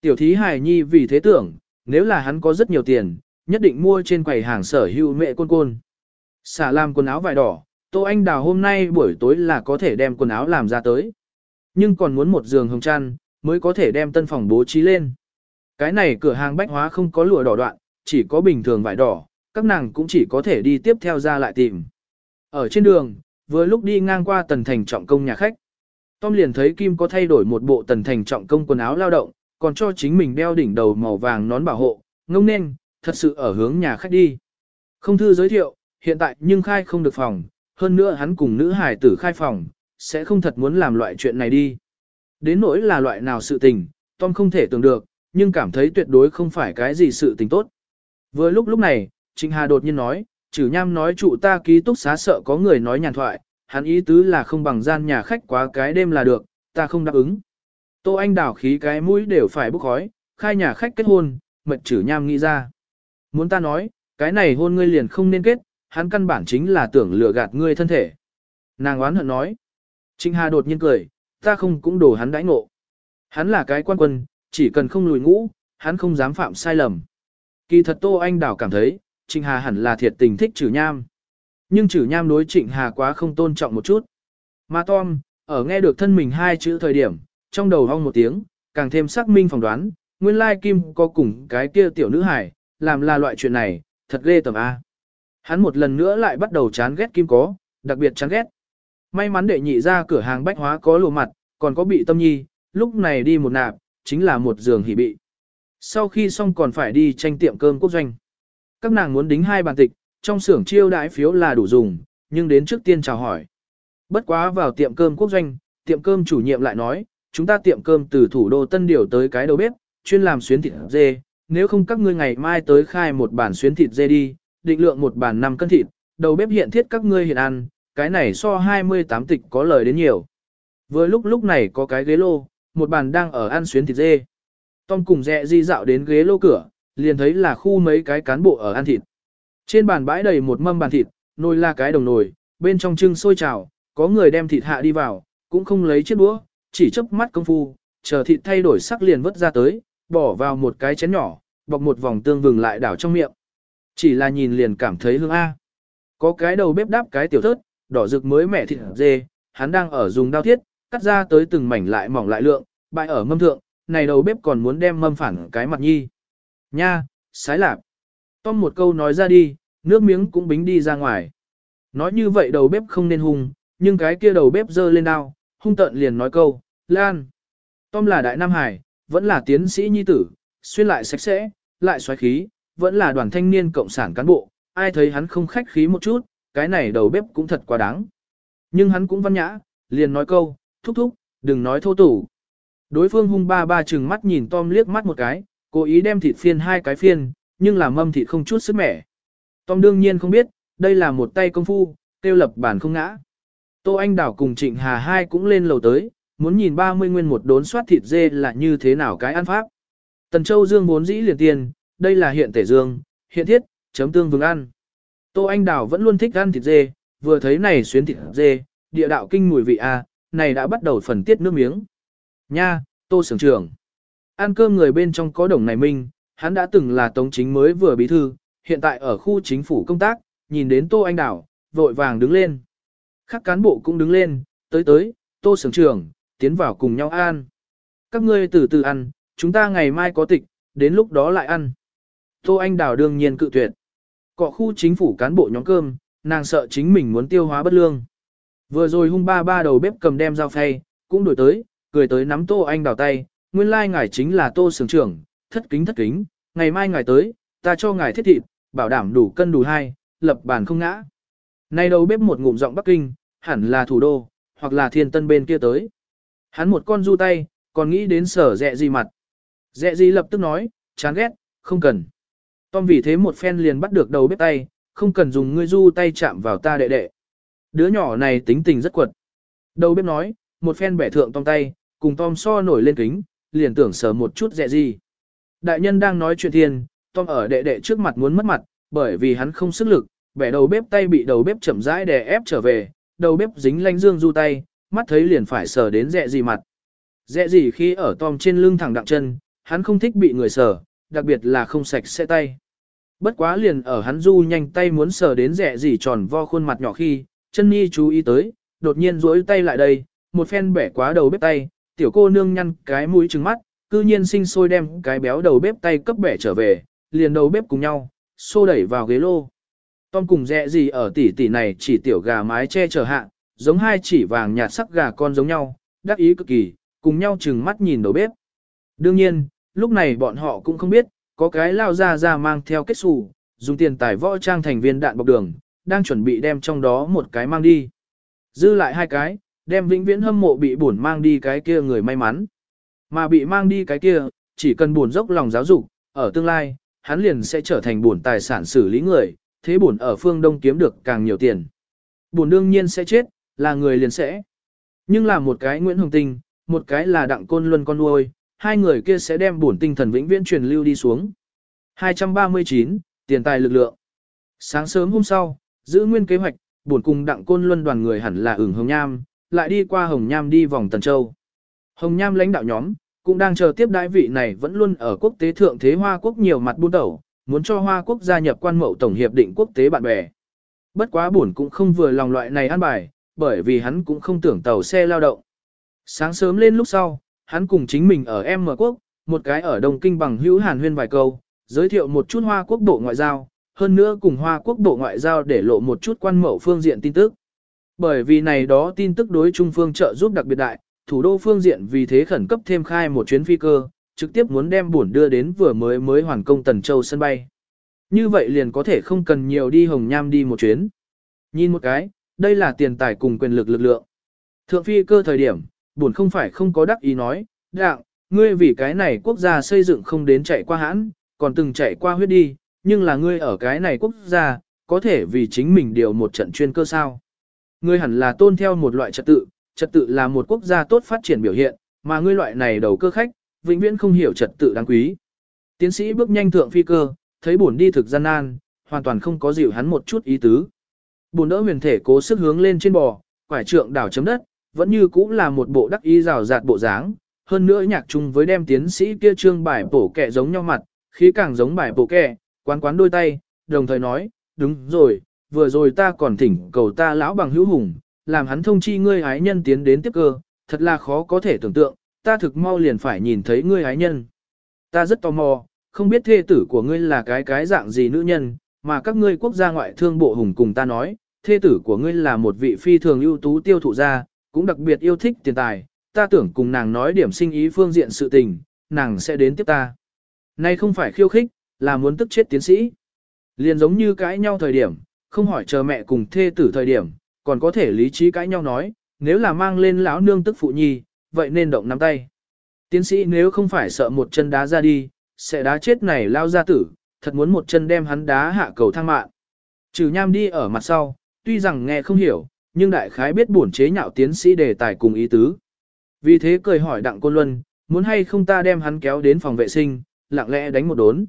Tiểu thí hài nhi vì thế tưởng, nếu là hắn có rất nhiều tiền, nhất định mua trên quầy hàng sở hữu mẹ côn côn. Xả làm quần áo vải đỏ, Tô Anh Đào hôm nay buổi tối là có thể đem quần áo làm ra tới. Nhưng còn muốn một giường hồng chăn, mới có thể đem tân phòng bố trí lên. Cái này cửa hàng bách hóa không có lụa đỏ đoạn, chỉ có bình thường vải đỏ, các nàng cũng chỉ có thể đi tiếp theo ra lại tìm. Ở trên đường, vừa lúc đi ngang qua tần thành trọng công nhà khách. Tom liền thấy Kim có thay đổi một bộ tần thành trọng công quần áo lao động, còn cho chính mình đeo đỉnh đầu màu vàng nón bảo hộ, ngông nên, thật sự ở hướng nhà khách đi. Không thư giới thiệu, hiện tại nhưng khai không được phòng, hơn nữa hắn cùng nữ hải tử khai phòng, sẽ không thật muốn làm loại chuyện này đi. Đến nỗi là loại nào sự tình, Tom không thể tưởng được, nhưng cảm thấy tuyệt đối không phải cái gì sự tình tốt. Vừa lúc lúc này, Trịnh Hà đột nhiên nói, trừ nham nói trụ ta ký túc xá sợ có người nói nhàn thoại, hắn ý tứ là không bằng gian nhà khách quá cái đêm là được, ta không đáp ứng. Tô Anh đảo khí cái mũi đều phải bốc khói, khai nhà khách kết hôn, mật trừ nham nghĩ ra. Muốn ta nói, cái này hôn ngươi liền không nên kết, hắn căn bản chính là tưởng lừa gạt ngươi thân thể. Nàng oán hận nói. Trịnh Hà đột nhiên cười, ta không cũng đổ hắn đãi ngộ. Hắn là cái quan quân, chỉ cần không lùi ngũ, hắn không dám phạm sai lầm. Kỳ thật Tô Anh Đảo cảm thấy, Trịnh Hà hẳn là thiệt tình thích trừ nham. Nhưng trừ nham đối Trịnh Hà quá không tôn trọng một chút. Mà Tom, ở nghe được thân mình hai chữ thời điểm, trong đầu hong một tiếng, càng thêm xác minh phỏng đoán, nguyên lai Kim có cùng cái kia tiểu nữ hải, làm là loại chuyện này, thật ghê tầm A. Hắn một lần nữa lại bắt đầu chán ghét Kim có, đặc biệt chán ghét. May mắn đệ nhị ra cửa hàng bách hóa có lùa mặt, còn có bị tâm nhi, lúc này đi một nạp, chính là một giường hỉ bị. Sau khi xong còn phải đi tranh tiệm cơm quốc doanh. Các nàng muốn đính hai bàn tịch, trong xưởng chiêu đãi phiếu là đủ dùng, nhưng đến trước tiên chào hỏi. Bất quá vào tiệm cơm quốc doanh, tiệm cơm chủ nhiệm lại nói, chúng ta tiệm cơm từ thủ đô Tân Điều tới cái đầu bếp, chuyên làm xuyến thịt dê, nếu không các ngươi ngày mai tới khai một bản xuyến thịt dê đi, định lượng một bản 5 cân thịt, đầu bếp hiện thiết các ngươi hiện ăn, cái này so 28 tịch có lời đến nhiều. Vừa lúc lúc này có cái ghế lô, một bàn đang ở ăn xuyến thịt dê. Tom cùng dẹ di dạo đến ghế lô cửa, liền thấy là khu mấy cái cán bộ ở ăn thịt. Trên bàn bãi đầy một mâm bàn thịt, nồi là cái đồng nồi, bên trong trưng sôi trào, có người đem thịt hạ đi vào, cũng không lấy chiếc đũa, chỉ chớp mắt công phu, chờ thịt thay đổi sắc liền vớt ra tới, bỏ vào một cái chén nhỏ, bọc một vòng tương vừng lại đảo trong miệng. Chỉ là nhìn liền cảm thấy hương A. Có cái đầu bếp đáp cái tiểu thớt, đỏ rực mới mẻ thịt dê, hắn đang ở dùng đao thiết, cắt ra tới từng mảnh lại mỏng lại lượng, bại ở mâm thượng, này đầu bếp còn muốn đem mâm phản cái mặt nhi. Nha, sái lạp. Tom một câu nói ra đi, nước miếng cũng bính đi ra ngoài. Nói như vậy đầu bếp không nên hung, nhưng cái kia đầu bếp giơ lên đao, hung tợn liền nói câu, Lan. Tom là đại nam hải, vẫn là tiến sĩ nhi tử, xuyên lại sạch sẽ, lại xoáy khí, vẫn là đoàn thanh niên cộng sản cán bộ, ai thấy hắn không khách khí một chút, cái này đầu bếp cũng thật quá đáng. Nhưng hắn cũng văn nhã, liền nói câu, thúc thúc, đừng nói thô tủ. Đối phương hung ba ba chừng mắt nhìn Tom liếc mắt một cái, cố ý đem thịt phiên hai cái phiên, nhưng là mâm thịt không chút sức mẻ. Tom đương nhiên không biết, đây là một tay công phu, tiêu lập bản không ngã. Tô Anh Đảo cùng Trịnh Hà hai cũng lên lầu tới, muốn nhìn 30 nguyên một đốn soát thịt dê là như thế nào cái ăn pháp. Tần Châu Dương vốn dĩ liền tiền, đây là hiện tể dương, hiện thiết, chấm tương vừng ăn. Tô Anh Đào vẫn luôn thích ăn thịt dê, vừa thấy này xuyến thịt dê, địa đạo kinh mùi vị a, này đã bắt đầu phần tiết nước miếng. Nha, Tô Sưởng trưởng. Ăn cơm người bên trong có đồng này minh, hắn đã từng là tống chính mới vừa bí thư, hiện tại ở khu chính phủ công tác, nhìn đến Tô Anh đảo, vội vàng đứng lên. Các cán bộ cũng đứng lên, tới tới, Tô Sưởng trưởng, tiến vào cùng nhau ăn. Các ngươi từ từ ăn, chúng ta ngày mai có tịch, đến lúc đó lại ăn. Tô Anh Đào đương nhiên cự tuyệt. Cọ khu chính phủ cán bộ nhóm cơm, nàng sợ chính mình muốn tiêu hóa bất lương. Vừa rồi hung ba ba đầu bếp cầm đem dao phay, cũng đổi tới, cười tới nắm Tô Anh Đào tay, nguyên lai like ngài chính là Tô sưởng trưởng, thất kính thất kính, ngày mai ngài tới, ta cho ngài thiết thịt, bảo đảm đủ cân đủ hai, lập bàn không ngã. Này đầu bếp một ngụm giọng Bắc Kinh, hẳn là thủ đô, hoặc là thiên tân bên kia tới. Hắn một con du tay, còn nghĩ đến sở dẹ gì mặt. Dẹ gì lập tức nói, chán ghét, không cần. Tom vì thế một phen liền bắt được đầu bếp tay, không cần dùng ngươi du tay chạm vào ta đệ đệ. Đứa nhỏ này tính tình rất quật. Đầu bếp nói, một phen bẻ thượng tông tay, cùng Tom so nổi lên kính, liền tưởng sờ một chút dẹ gì. Đại nhân đang nói chuyện thiên, Tom ở đệ đệ trước mặt muốn mất mặt, bởi vì hắn không sức lực, bẻ đầu bếp tay bị đầu bếp chậm rãi đè ép trở về, đầu bếp dính lanh dương du tay, mắt thấy liền phải sờ đến dẹ gì mặt. Dẹ gì khi ở Tom trên lưng thẳng đặng chân, hắn không thích bị người sờ, đặc biệt là không sạch sẽ tay. Bất quá liền ở hắn du nhanh tay muốn sờ đến rẻ gì tròn vo khuôn mặt nhỏ khi, chân nhi chú ý tới, đột nhiên duỗi tay lại đây, một phen bẻ quá đầu bếp tay, tiểu cô nương nhăn cái mũi trừng mắt, cư nhiên sinh sôi đem cái béo đầu bếp tay cấp bẻ trở về, liền đầu bếp cùng nhau, xô đẩy vào ghế lô. Tom cùng rẻ gì ở tỷ tỷ này chỉ tiểu gà mái che chở hạ, giống hai chỉ vàng nhạt sắc gà con giống nhau, đắc ý cực kỳ, cùng nhau chừng mắt nhìn đầu bếp. Đương nhiên, lúc này bọn họ cũng không biết, có cái lao ra ra mang theo kết xù, dùng tiền tài võ trang thành viên đạn bọc đường, đang chuẩn bị đem trong đó một cái mang đi. Dư lại hai cái, đem vĩnh viễn hâm mộ bị buồn mang đi cái kia người may mắn. Mà bị mang đi cái kia, chỉ cần buồn dốc lòng giáo dục, ở tương lai, hắn liền sẽ trở thành buồn tài sản xử lý người, thế buồn ở phương Đông kiếm được càng nhiều tiền. Buồn đương nhiên sẽ chết, là người liền sẽ. Nhưng là một cái Nguyễn Hồng Tinh, một cái là Đặng Côn Luân con nuôi, hai người kia sẽ đem buồn tinh thần vĩnh viễn truyền lưu đi xuống. 239, tiền tài lực lượng. Sáng sớm hôm sau, giữ nguyên kế hoạch, bổn cùng đặng côn luân đoàn người hẳn là ửng Hồng Nham, lại đi qua Hồng Nham đi vòng Tần Châu. Hồng Nham lãnh đạo nhóm, cũng đang chờ tiếp đãi vị này vẫn luôn ở quốc tế thượng thế Hoa Quốc nhiều mặt buôn đầu, muốn cho Hoa Quốc gia nhập quan mậu tổng hiệp định quốc tế bạn bè. Bất quá bổn cũng không vừa lòng loại này ăn bài, bởi vì hắn cũng không tưởng tàu xe lao động. Sáng sớm lên lúc sau, hắn cùng chính mình ở M quốc, một cái ở Đông Kinh bằng hữu hàn huyên vài câu, giới thiệu một chút Hoa quốc bộ ngoại giao, hơn nữa cùng Hoa quốc bộ ngoại giao để lộ một chút quan mẫu phương diện tin tức. Bởi vì này đó tin tức đối Trung phương trợ giúp đặc biệt đại, thủ đô phương diện vì thế khẩn cấp thêm khai một chuyến phi cơ, trực tiếp muốn đem buồn đưa đến vừa mới mới hoàn công Tần Châu sân bay. Như vậy liền có thể không cần nhiều đi Hồng Nham đi một chuyến. Nhìn một cái, đây là tiền tài cùng quyền lực lực lượng. Thượng phi cơ thời điểm, buồn không phải không có đắc ý nói, đặng, ngươi vì cái này quốc gia xây dựng không đến chạy qua hãn, còn từng chạy qua huyết đi, nhưng là ngươi ở cái này quốc gia, có thể vì chính mình điều một trận chuyên cơ sao. Ngươi hẳn là tôn theo một loại trật tự, trật tự là một quốc gia tốt phát triển biểu hiện, mà ngươi loại này đầu cơ khách, vĩnh viễn không hiểu trật tự đáng quý. Tiến sĩ bước nhanh thượng phi cơ, thấy buồn đi thực gian nan, hoàn toàn không có dịu hắn một chút ý tứ. Buồn đỡ huyền thể cố sức hướng lên trên bò, quải trượng đảo chấm đất, vẫn như cũng là một bộ đắc ý rào rạt bộ dáng, hơn nữa nhạc chung với đem tiến sĩ kia trương bài bổ kẹ giống nhau mặt, khí càng giống bài bổ kẹ, quán quán đôi tay, đồng thời nói, đúng rồi, vừa rồi ta còn thỉnh cầu ta lão bằng hữu hùng, làm hắn thông chi ngươi ái nhân tiến đến tiếp cơ, thật là khó có thể tưởng tượng, ta thực mau liền phải nhìn thấy ngươi ái nhân. Ta rất tò mò, không biết thê tử của ngươi là cái cái dạng gì nữ nhân, mà các ngươi quốc gia ngoại thương bộ hùng cùng ta nói, thê tử của ngươi là một vị phi thường ưu tú tiêu thụ gia, cũng đặc biệt yêu thích tiền tài, ta tưởng cùng nàng nói điểm sinh ý phương diện sự tình, nàng sẽ đến tiếp ta. Nay không phải khiêu khích, là muốn tức chết tiến sĩ. Liền giống như cãi nhau thời điểm, không hỏi chờ mẹ cùng thê tử thời điểm, còn có thể lý trí cãi nhau nói, nếu là mang lên lão nương tức phụ nhi, vậy nên động nắm tay. Tiến sĩ nếu không phải sợ một chân đá ra đi, sẽ đá chết này lao ra tử, thật muốn một chân đem hắn đá hạ cầu thang mạng. Trừ nham đi ở mặt sau, tuy rằng nghe không hiểu, nhưng đại khái biết bổn chế nhạo tiến sĩ đề tài cùng ý tứ. Vì thế cười hỏi Đặng Côn Luân, muốn hay không ta đem hắn kéo đến phòng vệ sinh, lặng lẽ đánh một đốn.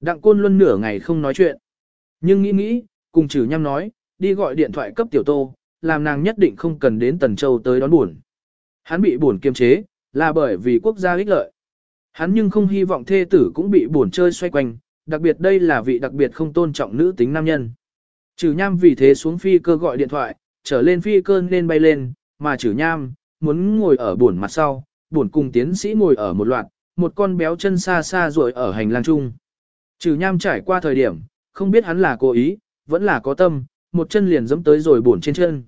Đặng Côn Luân nửa ngày không nói chuyện. Nhưng nghĩ nghĩ, cùng chử nhăm nói, đi gọi điện thoại cấp tiểu tô, làm nàng nhất định không cần đến Tần Châu tới đón buồn. Hắn bị buồn kiềm chế, là bởi vì quốc gia ích lợi. Hắn nhưng không hy vọng thê tử cũng bị buồn chơi xoay quanh, đặc biệt đây là vị đặc biệt không tôn trọng nữ tính nam nhân. Chử nham vì thế xuống phi cơ gọi điện thoại, trở lên phi cơ nên bay lên, mà chử nham, muốn ngồi ở buồn mặt sau, buồn cùng tiến sĩ ngồi ở một loạt, một con béo chân xa xa rồi ở hành lang chung. Trừ nham trải qua thời điểm, không biết hắn là cố ý, vẫn là có tâm, một chân liền giẫm tới rồi bổn trên chân.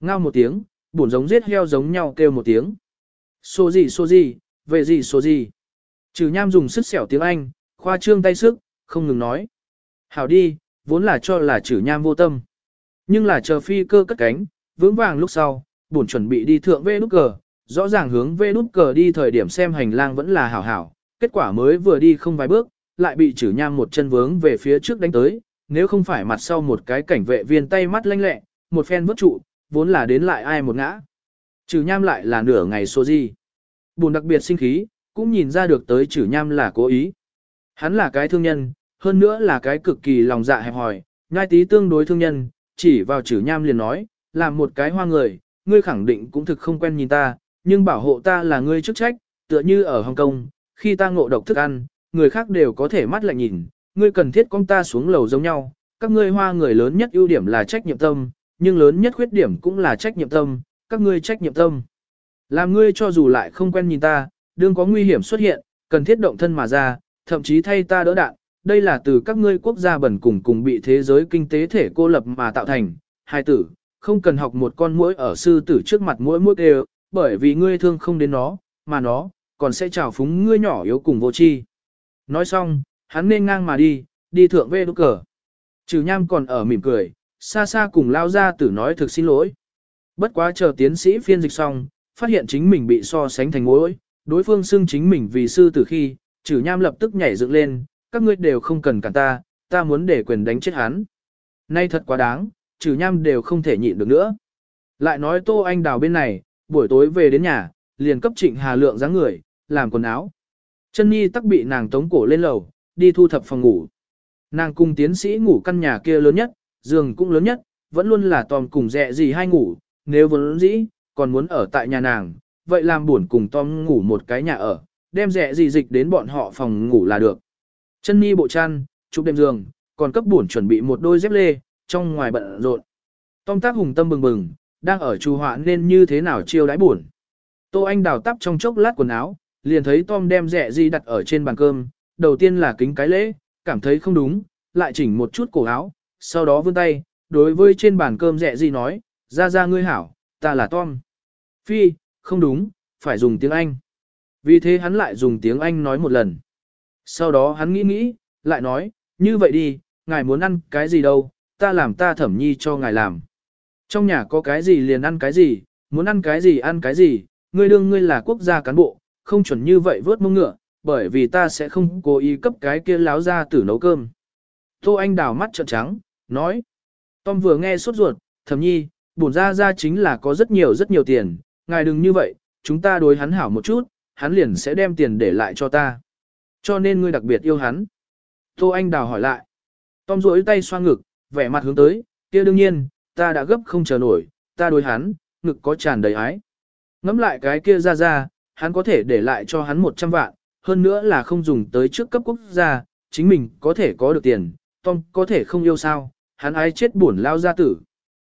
Ngao một tiếng, bổn giống giết heo giống nhau kêu một tiếng. Số gì số gì, về gì số gì. Trừ nham dùng sức xẻo tiếng Anh, khoa trương tay sức, không ngừng nói. Hảo đi, vốn là cho là trừ nham vô tâm. Nhưng là chờ phi cơ cất cánh, vững vàng lúc sau, bổn chuẩn bị đi thượng vê nút cờ, rõ ràng hướng vê nút cờ đi thời điểm xem hành lang vẫn là hảo hảo, kết quả mới vừa đi không vài bước, lại bị trừ nham một chân vướng về phía trước đánh tới, nếu không phải mặt sau một cái cảnh vệ viên tay mắt lanh lẹ, một phen vứt trụ, vốn là đến lại ai một ngã. Trừ nham lại là nửa ngày số gì. Buồn đặc biệt sinh khí, cũng nhìn ra được tới trừ nham là cố ý. Hắn là cái thương nhân, hơn nữa là cái cực kỳ lòng dạ hẹp hòi, ngai tí tương đối thương nhân, chỉ vào trừ nham liền nói, làm một cái hoa người, ngươi khẳng định cũng thực không quen nhìn ta, nhưng bảo hộ ta là ngươi chức trách, tựa như ở Hồng Kông, khi ta ngộ độc thức ăn, người khác đều có thể mắt lạnh nhìn, ngươi cần thiết con ta xuống lầu giống nhau, các ngươi hoa người lớn nhất ưu điểm là trách nhiệm tâm, nhưng lớn nhất khuyết điểm cũng là trách nhiệm tâm, các ngươi trách nhiệm tâm. Làm ngươi cho dù lại không quen nhìn ta, đương có nguy hiểm xuất hiện, cần thiết động thân mà ra, thậm chí thay ta đỡ đạn, đây là từ các ngươi quốc gia bẩn cùng cùng bị thế giới kinh tế thể cô lập mà tạo thành. Hai tử, không cần học một con muỗi ở sư tử trước mặt muỗi muỗi đều, bởi vì ngươi thương không đến nó, mà nó, còn sẽ trào phúng ngươi nhỏ yếu cùng vô tri. Nói xong, hắn nên ngang mà đi, đi thượng về đốt cờ. Trừ nham còn ở mỉm cười, xa xa cùng lao ra tử nói thực xin lỗi. Bất quá chờ tiến sĩ phiên dịch xong, phát hiện chính mình bị so sánh thành mối, đối phương xưng chính mình vì sư tử khi, trừ nham lập tức nhảy dựng lên, các ngươi đều không cần cản ta, ta muốn để quyền đánh chết hắn. Nay thật quá đáng, trừ nham đều không thể nhịn được nữa. Lại nói Tô Anh Đào bên này, buổi tối về đến nhà, liền cấp trịnh hà lượng dáng người, làm quần áo. Chân Nhi tắc bị nàng tống cổ lên lầu, đi thu thập phòng ngủ. Nàng cùng tiến sĩ ngủ căn nhà kia lớn nhất, giường cũng lớn nhất, vẫn luôn là Tom cùng dẹ gì hai ngủ, nếu vẫn dĩ, còn muốn ở tại nhà nàng, vậy làm buồn cùng Tom ngủ một cái nhà ở, đem dẹ gì dịch đến bọn họ phòng ngủ là được. Chân Nhi bộ chăn, chụp đệm giường, còn cấp buồn chuẩn bị một đôi dép lê, trong ngoài bận rộn. Tom tác hùng tâm bừng bừng, đang ở trù họa nên như thế nào chiêu đãi buồn. Tô Anh đào tắp trong chốc lát quần áo, liền thấy Tom đem rẻ gì đặt ở trên bàn cơm, đầu tiên là kính cái lễ, cảm thấy không đúng, lại chỉnh một chút cổ áo, sau đó vươn tay, đối với trên bàn cơm rẻ gì nói, ra ra ngươi hảo, ta là Tom. Phi, không đúng, phải dùng tiếng Anh. Vì thế hắn lại dùng tiếng Anh nói một lần. Sau đó hắn nghĩ nghĩ, lại nói, như vậy đi, ngài muốn ăn cái gì đâu, ta làm ta thẩm nhi cho ngài làm. Trong nhà có cái gì liền ăn cái gì, muốn ăn cái gì ăn cái gì, ngươi đương ngươi là quốc gia cán bộ, không chuẩn như vậy vớt mông ngựa, bởi vì ta sẽ không cố ý cấp cái kia láo ra tử nấu cơm. Tô Anh đào mắt trợn trắng, nói. Tom vừa nghe sốt ruột, thầm nhi, bổn ra ra chính là có rất nhiều rất nhiều tiền, ngài đừng như vậy, chúng ta đối hắn hảo một chút, hắn liền sẽ đem tiền để lại cho ta. Cho nên ngươi đặc biệt yêu hắn. Tô Anh Đào hỏi lại. Tom duỗi tay xoa ngực, vẻ mặt hướng tới, kia đương nhiên, ta đã gấp không chờ nổi, ta đối hắn, ngực có tràn đầy ái. Ngắm lại cái kia ra ra, hắn có thể để lại cho hắn 100 vạn, hơn nữa là không dùng tới trước cấp quốc gia, chính mình có thể có được tiền, Tom có thể không yêu sao, hắn ai chết buồn lao gia tử.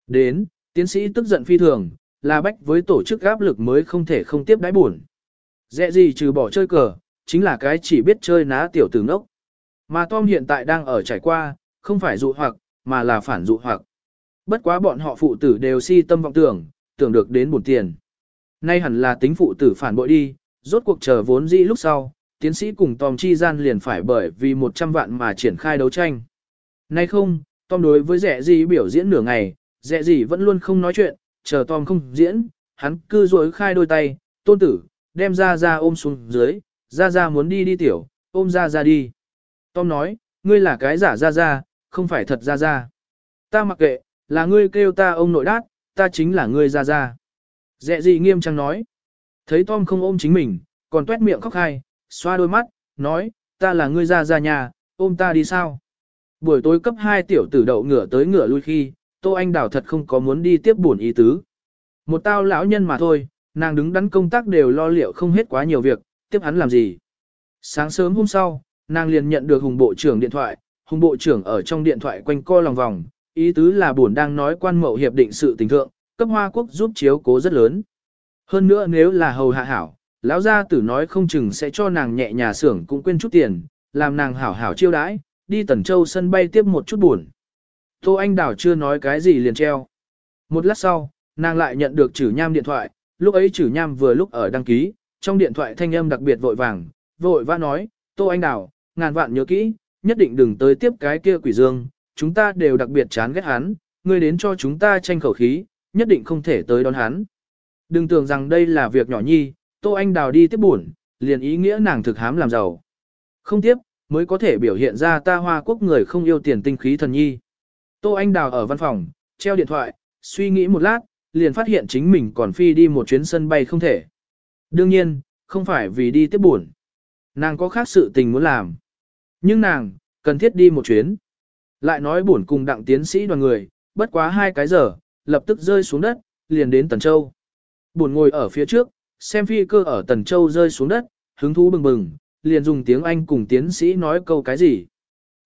Đến, tiến sĩ tức giận phi thường, là bách với tổ chức áp lực mới không thể không tiếp đáy buồn. Dẹ gì trừ bỏ chơi cờ, chính là cái chỉ biết chơi ná tiểu tử ngốc. Mà Tom hiện tại đang ở trải qua, không phải dụ hoặc, mà là phản dụ hoặc. Bất quá bọn họ phụ tử đều si tâm vọng tưởng, tưởng được đến buồn tiền. Nay hẳn là tính phụ tử phản bội đi, rốt cuộc chờ vốn dĩ lúc sau, tiến sĩ cùng Tom chi gian liền phải bởi vì 100 vạn mà triển khai đấu tranh. Nay không, Tom đối với rẻ gì biểu diễn nửa ngày, rẻ gì vẫn luôn không nói chuyện, chờ Tom không diễn, hắn cư rối khai đôi tay, tôn tử, đem ra ra ôm xuống dưới, ra ra muốn đi đi tiểu, ôm ra ra đi. Tom nói, ngươi là cái giả ra ra, không phải thật ra ra. Ta mặc kệ, là ngươi kêu ta ông nội đát, ta chính là ngươi ra ra. Dẹ gì nghiêm trang nói. Thấy Tom không ôm chính mình, còn tuét miệng khóc hai, xoa đôi mắt, nói, ta là ngươi ra ra nhà, ôm ta đi sao? Buổi tối cấp 2 tiểu tử đậu ngửa tới ngửa lui khi, Tô Anh Đào thật không có muốn đi tiếp buồn ý tứ. Một tao lão nhân mà thôi, nàng đứng đắn công tác đều lo liệu không hết quá nhiều việc, tiếp hắn làm gì. Sáng sớm hôm sau, nàng liền nhận được Hùng Bộ trưởng điện thoại, Hùng Bộ trưởng ở trong điện thoại quanh co lòng vòng, ý tứ là buồn đang nói quan mậu hiệp định sự tình thượng, cấp Hoa Quốc giúp chiếu cố rất lớn. Hơn nữa nếu là hầu hạ hảo, lão gia tử nói không chừng sẽ cho nàng nhẹ nhà xưởng cũng quên chút tiền, làm nàng hảo hảo chiêu đãi, đi Tần Châu sân bay tiếp một chút buồn. Tô Anh Đào chưa nói cái gì liền treo. Một lát sau, nàng lại nhận được chử nham điện thoại, lúc ấy chử nham vừa lúc ở đăng ký, trong điện thoại thanh âm đặc biệt vội vàng, vội vã nói, Tô Anh Đào, ngàn vạn nhớ kỹ, nhất định đừng tới tiếp cái kia quỷ dương, chúng ta đều đặc biệt chán ghét hắn, ngươi đến cho chúng ta tranh khẩu khí, nhất định không thể tới đón hắn. Đừng tưởng rằng đây là việc nhỏ nhi, Tô Anh Đào đi tiếp buồn, liền ý nghĩa nàng thực hám làm giàu. Không tiếp, mới có thể biểu hiện ra ta hoa quốc người không yêu tiền tinh khí thần nhi. Tô Anh Đào ở văn phòng, treo điện thoại, suy nghĩ một lát, liền phát hiện chính mình còn phi đi một chuyến sân bay không thể. Đương nhiên, không phải vì đi tiếp buồn. Nàng có khác sự tình muốn làm. Nhưng nàng, cần thiết đi một chuyến. Lại nói buồn cùng đặng tiến sĩ đoàn người, bất quá hai cái giờ, lập tức rơi xuống đất, liền đến Tần Châu. Buồn ngồi ở phía trước, xem phi cơ ở Tần Châu rơi xuống đất, hứng thú bừng bừng, liền dùng tiếng Anh cùng tiến sĩ nói câu cái gì.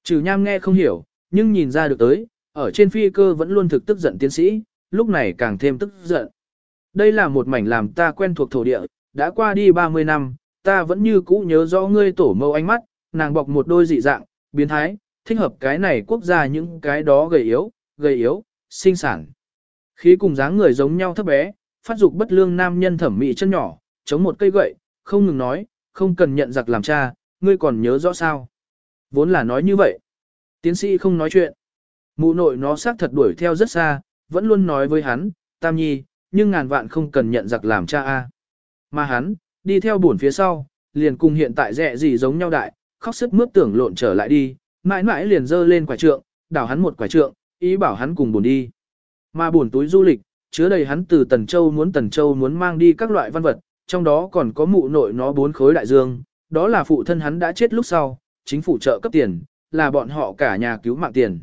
Trừ nham nghe không hiểu, nhưng nhìn ra được tới, ở trên phi cơ vẫn luôn thực tức giận tiến sĩ, lúc này càng thêm tức giận. Đây là một mảnh làm ta quen thuộc thổ địa, đã qua đi 30 năm, ta vẫn như cũ nhớ rõ ngươi tổ mâu ánh mắt, nàng bọc một đôi dị dạng, biến thái, thích hợp cái này quốc gia những cái đó gầy yếu, gầy yếu, sinh sản. Khí cùng dáng người giống nhau thấp bé, phát dục bất lương nam nhân thẩm mỹ chân nhỏ, chống một cây gậy, không ngừng nói, không cần nhận giặc làm cha, ngươi còn nhớ rõ sao. Vốn là nói như vậy. Tiến sĩ không nói chuyện. Mụ nội nó xác thật đuổi theo rất xa, vẫn luôn nói với hắn, Tam Nhi, nhưng ngàn vạn không cần nhận giặc làm cha a. Mà hắn, đi theo buồn phía sau, liền cùng hiện tại rẻ gì giống nhau đại, khóc sức mướt tưởng lộn trở lại đi, mãi mãi liền dơ lên quả trượng, đảo hắn một quả trượng, ý bảo hắn cùng buồn đi. Mà buồn túi du lịch, chứa đầy hắn từ Tần Châu muốn Tần Châu muốn mang đi các loại văn vật, trong đó còn có mụ nội nó bốn khối đại dương, đó là phụ thân hắn đã chết lúc sau, chính phủ trợ cấp tiền, là bọn họ cả nhà cứu mạng tiền.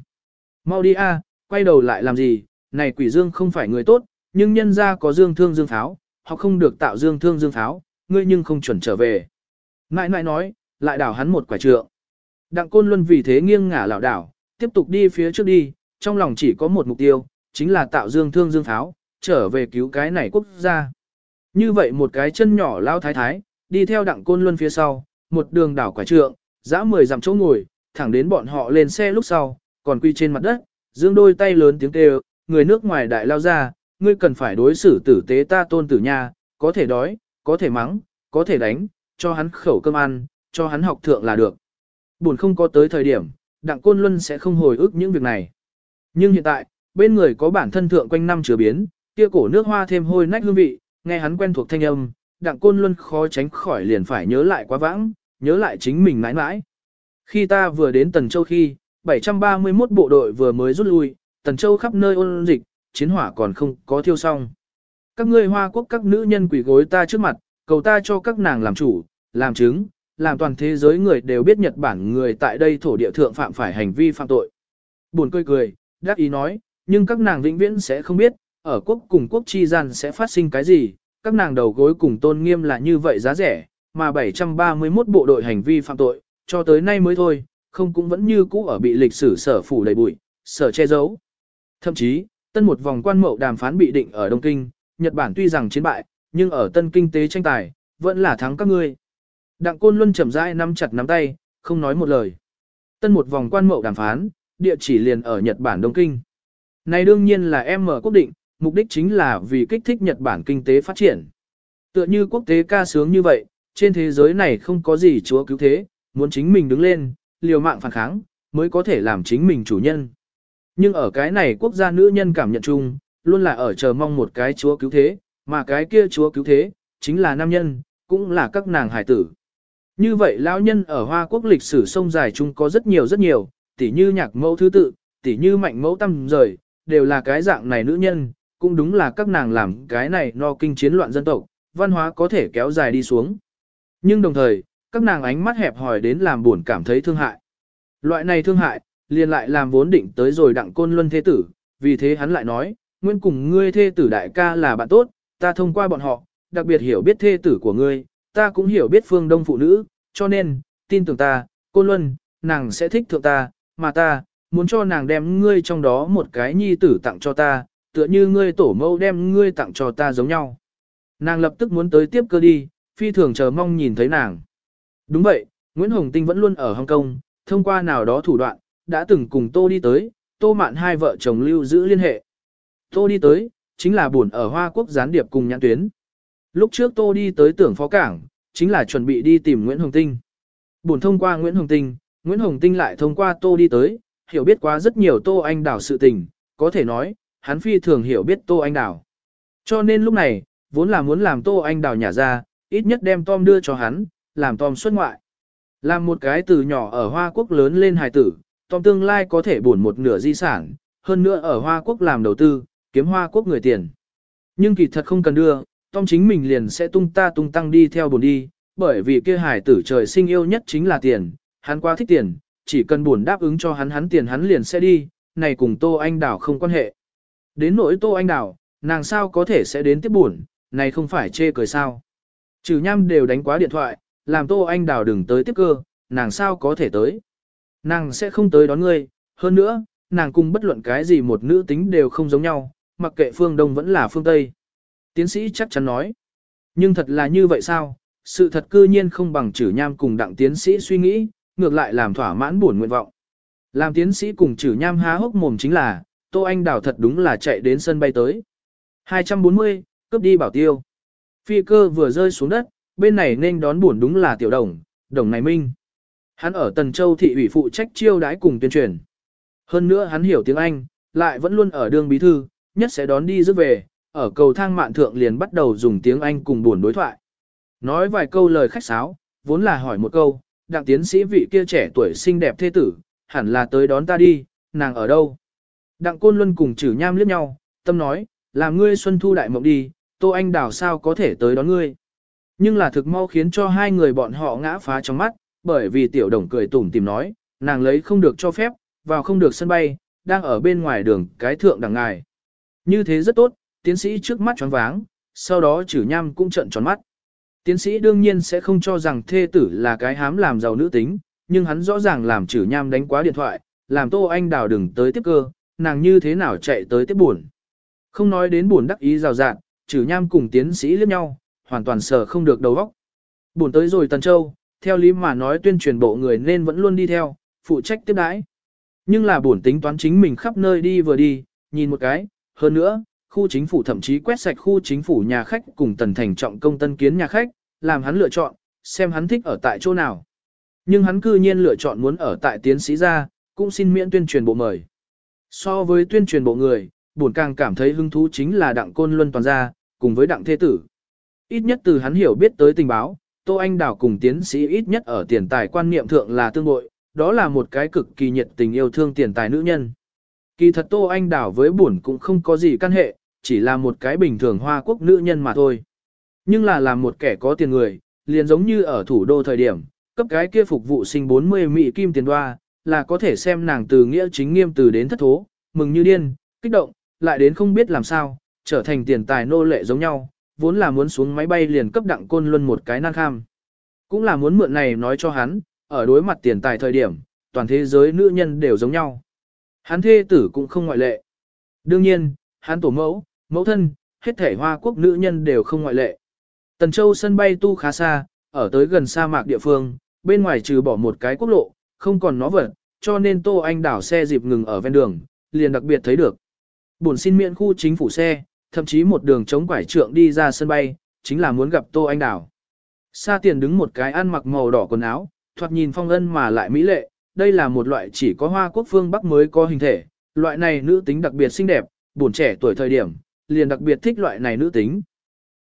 Mau đi a, quay đầu lại làm gì, này quỷ dương không phải người tốt, nhưng nhân ra có dương thương dương pháo, họ không được tạo dương thương dương pháo, ngươi nhưng không chuẩn trở về. Nãi nãi nói, lại đảo hắn một quả trượng. Đặng Côn Luân vì thế nghiêng ngả lảo đảo, tiếp tục đi phía trước đi, trong lòng chỉ có một mục tiêu, chính là tạo dương thương dương pháo, trở về cứu cái này quốc gia. Như vậy một cái chân nhỏ lao thái thái, đi theo Đặng Côn Luân phía sau, một đường đảo quả trượng, dã mười dặm chỗ ngồi, thẳng đến bọn họ lên xe lúc sau, còn quy trên mặt đất, dương đôi tay lớn tiếng kêu, người nước ngoài đại lao ra, ngươi cần phải đối xử tử tế ta tôn tử nha, có thể đói, có thể mắng, có thể đánh, cho hắn khẩu cơm ăn, cho hắn học thượng là được. Buồn không có tới thời điểm, Đặng Côn Luân sẽ không hồi ức những việc này. Nhưng hiện tại, bên người có bản thân thượng quanh năm chứa biến, kia cổ nước hoa thêm hôi nách hương vị, nghe hắn quen thuộc thanh âm, Đặng Côn Luân khó tránh khỏi liền phải nhớ lại quá vãng, nhớ lại chính mình mãi mãi. Khi ta vừa đến Tần Châu khi, 731 bộ đội vừa mới rút lui, Tần Châu khắp nơi ôn dịch, chiến hỏa còn không có thiêu xong. các ngươi hoa quốc các nữ nhân quỷ gối ta trước mặt, cầu ta cho các nàng làm chủ, làm chứng, làm toàn thế giới người đều biết Nhật Bản người tại đây thổ địa thượng phạm phải hành vi phạm tội. Buồn cười cười, đắc ý nói, nhưng các nàng vĩnh viễn sẽ không biết, ở quốc cùng quốc chi gian sẽ phát sinh cái gì, các nàng đầu gối cùng tôn nghiêm là như vậy giá rẻ, mà 731 bộ đội hành vi phạm tội, cho tới nay mới thôi, không cũng vẫn như cũ ở bị lịch sử sở phủ đầy bụi, sở che giấu. Thậm chí, tân một vòng quan mậu đàm phán bị định ở Đông Kinh, Nhật Bản tuy rằng chiến bại, nhưng ở tân kinh tế tranh tài, vẫn là thắng các ngươi. Đặng Côn Luân chậm rãi nắm chặt nắm tay, không nói một lời. Tân một vòng quan mậu đàm phán, địa chỉ liền ở Nhật Bản Đông Kinh. Này đương nhiên là em mở quốc định, mục đích chính là vì kích thích Nhật Bản kinh tế phát triển. Tựa như quốc tế ca sướng như vậy, trên thế giới này không có gì chúa cứu thế, muốn chính mình đứng lên, liều mạng phản kháng, mới có thể làm chính mình chủ nhân. Nhưng ở cái này quốc gia nữ nhân cảm nhận chung, luôn là ở chờ mong một cái chúa cứu thế, mà cái kia chúa cứu thế, chính là nam nhân, cũng là các nàng hải tử. Như vậy lão nhân ở Hoa Quốc lịch sử sông dài chung có rất nhiều rất nhiều, tỉ như nhạc mẫu thứ tự, tỉ như mạnh mẫu tâm rời, đều là cái dạng này nữ nhân, cũng đúng là các nàng làm cái này no kinh chiến loạn dân tộc, văn hóa có thể kéo dài đi xuống. Nhưng đồng thời, các nàng ánh mắt hẹp hòi đến làm buồn cảm thấy thương hại. Loại này thương hại, liền lại làm vốn định tới rồi đặng côn luân thế tử, vì thế hắn lại nói, nguyên cùng ngươi thê tử đại ca là bạn tốt, ta thông qua bọn họ, đặc biệt hiểu biết thê tử của ngươi, ta cũng hiểu biết phương đông phụ nữ, cho nên, tin tưởng ta, côn luân, nàng sẽ thích thượng ta, mà ta, muốn cho nàng đem ngươi trong đó một cái nhi tử tặng cho ta, tựa như ngươi tổ mẫu đem ngươi tặng cho ta giống nhau. Nàng lập tức muốn tới tiếp cơ đi, phi thường chờ mong nhìn thấy nàng. Đúng vậy, Nguyễn Hồng Tinh vẫn luôn ở Hong Kong, thông qua nào đó thủ đoạn, đã từng cùng Tô đi tới, Tô Mạn hai vợ chồng lưu giữ liên hệ. Tô đi tới, chính là buồn ở Hoa Quốc gián điệp cùng nhãn tuyến. Lúc trước Tô đi tới tưởng phó cảng, chính là chuẩn bị đi tìm Nguyễn Hồng Tinh. Buồn thông qua Nguyễn Hồng Tinh, Nguyễn Hồng Tinh lại thông qua Tô đi tới, hiểu biết quá rất nhiều Tô Anh Đảo sự tình, có thể nói, hắn phi thường hiểu biết Tô Anh Đảo. Cho nên lúc này, vốn là muốn làm Tô Anh Đảo nhà ra, ít nhất đem Tom đưa cho hắn, làm Tom xuất ngoại. Làm một cái từ nhỏ ở Hoa Quốc lớn lên hài tử, Tom tương lai có thể bổn một nửa di sản, hơn nữa ở Hoa Quốc làm đầu tư, kiếm Hoa Quốc người tiền. Nhưng kỳ thật không cần đưa, Tom chính mình liền sẽ tung ta tung tăng đi theo bổn đi, bởi vì kia hài tử trời sinh yêu nhất chính là tiền, hắn quá thích tiền, chỉ cần buồn đáp ứng cho hắn hắn tiền hắn liền sẽ đi, này cùng Tô Anh đảo không quan hệ. Đến nỗi Tô Anh đảo nàng sao có thể sẽ đến tiếp buồn, này không phải chê cười sao. Trừ nham đều đánh quá điện thoại, làm Tô Anh đảo đừng tới tiếp cơ, nàng sao có thể tới. Nàng sẽ không tới đón ngươi, hơn nữa, nàng cùng bất luận cái gì một nữ tính đều không giống nhau, mặc kệ phương Đông vẫn là phương Tây. Tiến sĩ chắc chắn nói. Nhưng thật là như vậy sao? Sự thật cư nhiên không bằng trừ nham cùng đặng tiến sĩ suy nghĩ, ngược lại làm thỏa mãn buồn nguyện vọng. Làm tiến sĩ cùng trừ nham há hốc mồm chính là, Tô Anh Đào thật đúng là chạy đến sân bay tới. 240, cướp đi bảo tiêu. Phi cơ vừa rơi xuống đất, bên này nên đón buồn đúng là tiểu đồng, đồng này minh. Hắn ở Tần Châu thị ủy phụ trách chiêu đãi cùng tuyên truyền. Hơn nữa hắn hiểu tiếng Anh, lại vẫn luôn ở đường bí thư, nhất sẽ đón đi rước về, ở cầu thang mạn thượng liền bắt đầu dùng tiếng Anh cùng buồn đối thoại. Nói vài câu lời khách sáo, vốn là hỏi một câu, đặng tiến sĩ vị kia trẻ tuổi xinh đẹp thế tử, hẳn là tới đón ta đi, nàng ở đâu? Đặng Côn Luân cùng chử nham liếc nhau, tâm nói, làm ngươi xuân thu đại mộng đi, Tô Anh Đào sao có thể tới đón ngươi. Nhưng là thực mau khiến cho hai người bọn họ ngã phá trong mắt, bởi vì tiểu đồng cười tủm tìm nói, nàng lấy không được cho phép, vào không được sân bay, đang ở bên ngoài đường cái thượng đằng ngài. Như thế rất tốt, tiến sĩ trước mắt choáng váng, sau đó chử nham cũng trận tròn mắt. Tiến sĩ đương nhiên sẽ không cho rằng thê tử là cái hám làm giàu nữ tính, nhưng hắn rõ ràng làm chử nham đánh quá điện thoại, làm Tô Anh Đào đừng tới tiếp cơ, nàng như thế nào chạy tới tiếp buồn. Không nói đến buồn đắc ý rào rạt, chử nham cùng tiến sĩ liếc nhau, hoàn toàn sở không được đầu óc. Buồn tới rồi Tần Châu, theo lý mà nói tuyên truyền bộ người nên vẫn luôn đi theo, phụ trách tiếp đãi. Nhưng là buồn tính toán chính mình khắp nơi đi vừa đi, nhìn một cái, hơn nữa, khu chính phủ thậm chí quét sạch khu chính phủ nhà khách cùng tần thành trọng công tân kiến nhà khách, làm hắn lựa chọn, xem hắn thích ở tại chỗ nào. Nhưng hắn cư nhiên lựa chọn muốn ở tại tiến sĩ gia, cũng xin miễn tuyên truyền bộ mời. So với tuyên truyền bộ người, buồn càng cảm thấy hứng thú chính là đặng côn luân toàn gia, cùng với đặng thế tử. Ít nhất từ hắn hiểu biết tới tình báo, Tô Anh Đào cùng tiến sĩ ít nhất ở tiền tài quan niệm thượng là tương bội, đó là một cái cực kỳ nhiệt tình yêu thương tiền tài nữ nhân. Kỳ thật Tô Anh đảo với buồn cũng không có gì căn hệ, chỉ là một cái bình thường hoa quốc nữ nhân mà thôi. Nhưng là làm một kẻ có tiền người, liền giống như ở thủ đô thời điểm, cấp cái kia phục vụ sinh 40 mỹ kim tiền đoa, là có thể xem nàng từ nghĩa chính nghiêm từ đến thất thố, mừng như điên, kích động, lại đến không biết làm sao, trở thành tiền tài nô lệ giống nhau, vốn là muốn xuống máy bay liền cấp đặng côn luân một cái năng kham. Cũng là muốn mượn này nói cho hắn, ở đối mặt tiền tài thời điểm, toàn thế giới nữ nhân đều giống nhau. Hắn thê tử cũng không ngoại lệ. Đương nhiên, hắn tổ mẫu, mẫu thân, hết thể hoa quốc nữ nhân đều không ngoại lệ. Tần Châu sân bay tu khá xa, ở tới gần sa mạc địa phương, bên ngoài trừ bỏ một cái quốc lộ, không còn nó vật, cho nên Tô Anh đảo xe dịp ngừng ở ven đường, liền đặc biệt thấy được. Bổn xin miễn khu chính phủ xe, thậm chí một đường chống quải trượng đi ra sân bay, chính là muốn gặp Tô Anh đảo. Sa tiền đứng một cái ăn mặc màu đỏ quần áo, thoạt nhìn phong ân mà lại mỹ lệ, đây là một loại chỉ có hoa quốc phương Bắc mới có hình thể, loại này nữ tính đặc biệt xinh đẹp, buồn trẻ tuổi thời điểm, liền đặc biệt thích loại này nữ tính.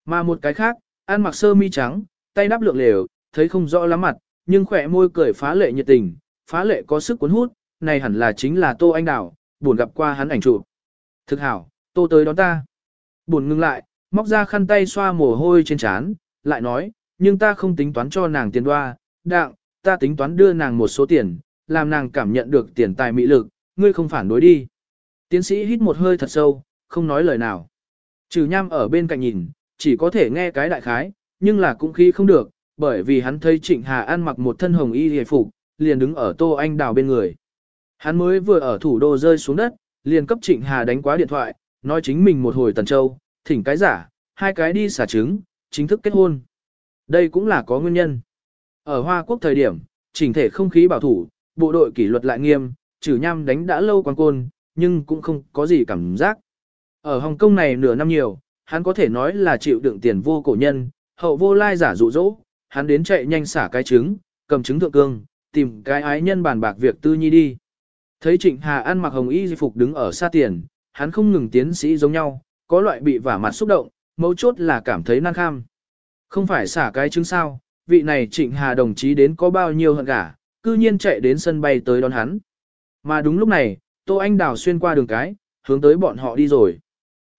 Mà một cái khác, ăn mặc sơ mi trắng, tay đắp lượng lều, thấy không rõ lắm mặt, nhưng khỏe môi cười phá lệ nhiệt tình, phá lệ có sức cuốn hút, này hẳn là chính là Tô Anh Đào, buồn gặp qua hắn ảnh chụp. Thực hảo, Tô tới đón ta. Buồn ngưng lại, móc ra khăn tay xoa mồ hôi trên trán, lại nói, nhưng ta không tính toán cho nàng tiền đoa, đặng, ta tính toán đưa nàng một số tiền, làm nàng cảm nhận được tiền tài mỹ lực, ngươi không phản đối đi. Tiến sĩ hít một hơi thật sâu, không nói lời nào. Trừ nham ở bên cạnh nhìn, chỉ có thể nghe cái đại khái, nhưng là cũng khí không được, bởi vì hắn thấy Trịnh Hà ăn mặc một thân hồng y hề phục, liền đứng ở Tô Anh Đào bên người. Hắn mới vừa ở thủ đô rơi xuống đất, liền cấp Trịnh Hà đánh quá điện thoại, nói chính mình một hồi tần châu, thỉnh cái giả, hai cái đi xả trứng, chính thức kết hôn. Đây cũng là có nguyên nhân. Ở Hoa Quốc thời điểm, chỉnh thể không khí bảo thủ, bộ đội kỷ luật lại nghiêm, trừ nham đánh đã lâu quan côn, nhưng cũng không có gì cảm giác. Ở Hồng Kông này nửa năm nhiều, hắn có thể nói là chịu đựng tiền vô cổ nhân, hậu vô lai giả dụ dỗ, hắn đến chạy nhanh xả cái trứng, cầm trứng thượng cương, tìm cái ái nhân bàn bạc việc tư nhi đi. Thấy Trịnh Hà ăn mặc hồng y di phục đứng ở xa tiền, hắn không ngừng tiến sĩ giống nhau, có loại bị vả mặt xúc động, mấu chốt là cảm thấy năng kham. Không phải xả cái trứng sao, vị này Trịnh Hà đồng chí đến có bao nhiêu hận cả, cư nhiên chạy đến sân bay tới đón hắn. Mà đúng lúc này, Tô Anh Đào xuyên qua đường cái, hướng tới bọn họ đi rồi.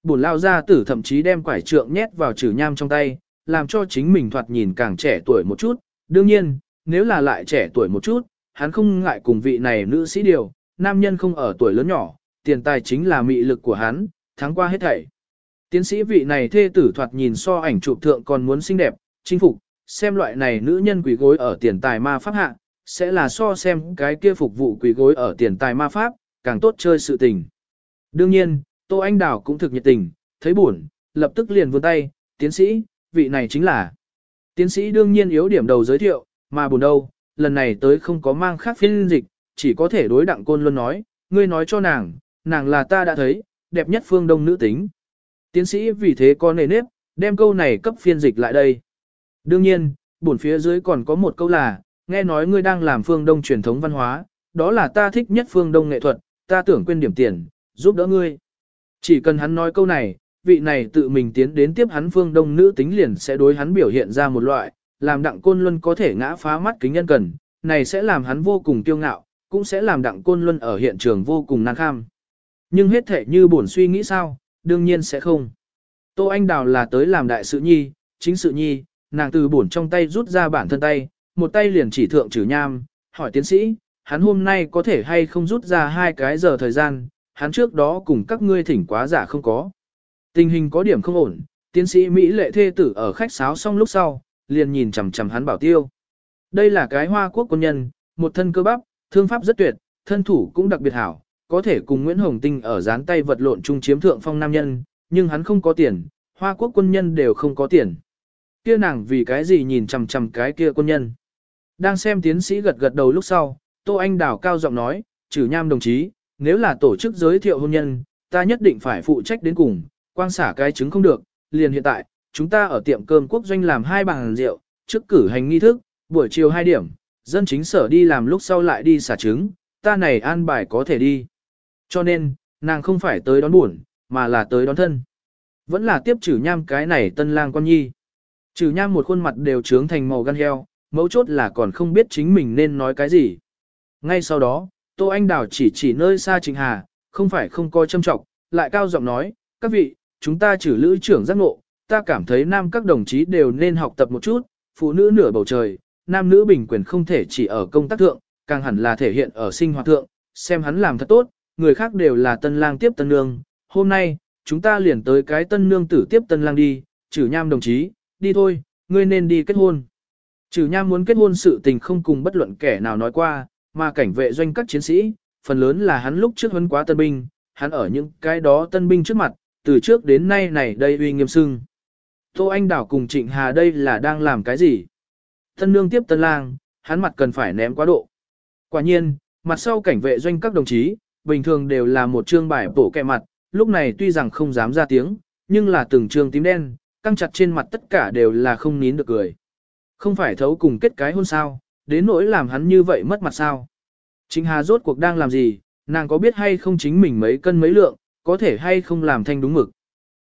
Bùn lao gia tử thậm chí đem quải trượng nhét vào trừ nham trong tay, làm cho chính mình thoạt nhìn càng trẻ tuổi một chút. Đương nhiên, nếu là lại trẻ tuổi một chút, hắn không ngại cùng vị này nữ sĩ điều, nam nhân không ở tuổi lớn nhỏ, tiền tài chính là mị lực của hắn, thắng qua hết thảy. Tiến sĩ vị này thê tử thoạt nhìn so ảnh chụp thượng còn muốn xinh đẹp, chinh phục, xem loại này nữ nhân quỷ gối ở tiền tài ma pháp hạ, sẽ là so xem cái kia phục vụ quỷ gối ở tiền tài ma pháp, càng tốt chơi sự tình. Đương nhiên, Tô Anh Đào cũng thực nhiệt tình, thấy buồn, lập tức liền vươn tay, tiến sĩ, vị này chính là. Tiến sĩ đương nhiên yếu điểm đầu giới thiệu, mà buồn đâu, lần này tới không có mang khác phiên dịch, chỉ có thể đối đặng côn luôn nói, ngươi nói cho nàng, nàng là ta đã thấy, đẹp nhất phương đông nữ tính. Tiến sĩ vì thế có nề nếp, đem câu này cấp phiên dịch lại đây. Đương nhiên, buồn phía dưới còn có một câu là, nghe nói ngươi đang làm phương đông truyền thống văn hóa, đó là ta thích nhất phương đông nghệ thuật, ta tưởng quên điểm tiền, giúp đỡ ngươi. Chỉ cần hắn nói câu này, vị này tự mình tiến đến tiếp hắn phương đông nữ tính liền sẽ đối hắn biểu hiện ra một loại, làm đặng côn luân có thể ngã phá mắt kính nhân cần, này sẽ làm hắn vô cùng kiêu ngạo, cũng sẽ làm đặng côn luân ở hiện trường vô cùng năng kham. Nhưng hết thể như bổn suy nghĩ sao, đương nhiên sẽ không. Tô Anh Đào là tới làm đại sự nhi, chính sự nhi, nàng từ bổn trong tay rút ra bản thân tay, một tay liền chỉ thượng trừ nham, hỏi tiến sĩ, hắn hôm nay có thể hay không rút ra hai cái giờ thời gian, hắn trước đó cùng các ngươi thỉnh quá giả không có. Tình hình có điểm không ổn, tiến sĩ Mỹ lệ thê tử ở khách sáo xong lúc sau, liền nhìn chằm chằm hắn bảo tiêu. Đây là cái hoa quốc quân nhân, một thân cơ bắp, thương pháp rất tuyệt, thân thủ cũng đặc biệt hảo, có thể cùng Nguyễn Hồng Tinh ở dán tay vật lộn chung chiếm thượng phong nam nhân, nhưng hắn không có tiền, hoa quốc quân nhân đều không có tiền. Kia nàng vì cái gì nhìn chằm chằm cái kia quân nhân. Đang xem tiến sĩ gật gật đầu lúc sau, Tô Anh Đào cao giọng nói, trừ nham đồng chí, nếu là tổ chức giới thiệu hôn nhân, ta nhất định phải phụ trách đến cùng, quang xả cái chứng không được, liền hiện tại, chúng ta ở tiệm cơm quốc doanh làm hai bàn rượu, trước cử hành nghi thức, buổi chiều 2 điểm, dân chính sở đi làm lúc sau lại đi xả trứng, ta này an bài có thể đi. Cho nên, nàng không phải tới đón buồn, mà là tới đón thân. Vẫn là tiếp trừ nham cái này tân lang con nhi. Trừ nham một khuôn mặt đều trướng thành màu gan heo, mấu chốt là còn không biết chính mình nên nói cái gì. Ngay sau đó, Tô Anh Đào chỉ chỉ nơi xa Trịnh Hà, không phải không coi châm trọng, lại cao giọng nói, các vị, chúng ta trừ lữ trưởng giác ngộ, ta cảm thấy nam các đồng chí đều nên học tập một chút, phụ nữ nửa bầu trời, nam nữ bình quyền không thể chỉ ở công tác thượng, càng hẳn là thể hiện ở sinh hoạt thượng, xem hắn làm thật tốt, người khác đều là tân lang tiếp tân nương, hôm nay, chúng ta liền tới cái tân nương tử tiếp tân lang đi, trừ nham đồng chí, đi thôi, ngươi nên đi kết hôn. Trừ nham muốn kết hôn sự tình không cùng bất luận kẻ nào nói qua, mà cảnh vệ doanh các chiến sĩ, phần lớn là hắn lúc trước huấn quá tân binh, hắn ở những cái đó tân binh trước mặt, từ trước đến nay này đây uy nghiêm sưng. Tô Anh Đảo cùng Trịnh Hà đây là đang làm cái gì? Tân nương tiếp tân lang, hắn mặt cần phải ném quá độ. Quả nhiên, mặt sau cảnh vệ doanh các đồng chí, bình thường đều là một trương bài bổ kẹ mặt, lúc này tuy rằng không dám ra tiếng, nhưng là từng trương tím đen, căng chặt trên mặt tất cả đều là không nín được cười. Không phải thấu cùng kết cái hôn sao, đến nỗi làm hắn như vậy mất mặt sao. Trịnh Hà rốt cuộc đang làm gì, nàng có biết hay không chính mình mấy cân mấy lượng, có thể hay không làm thanh đúng mực.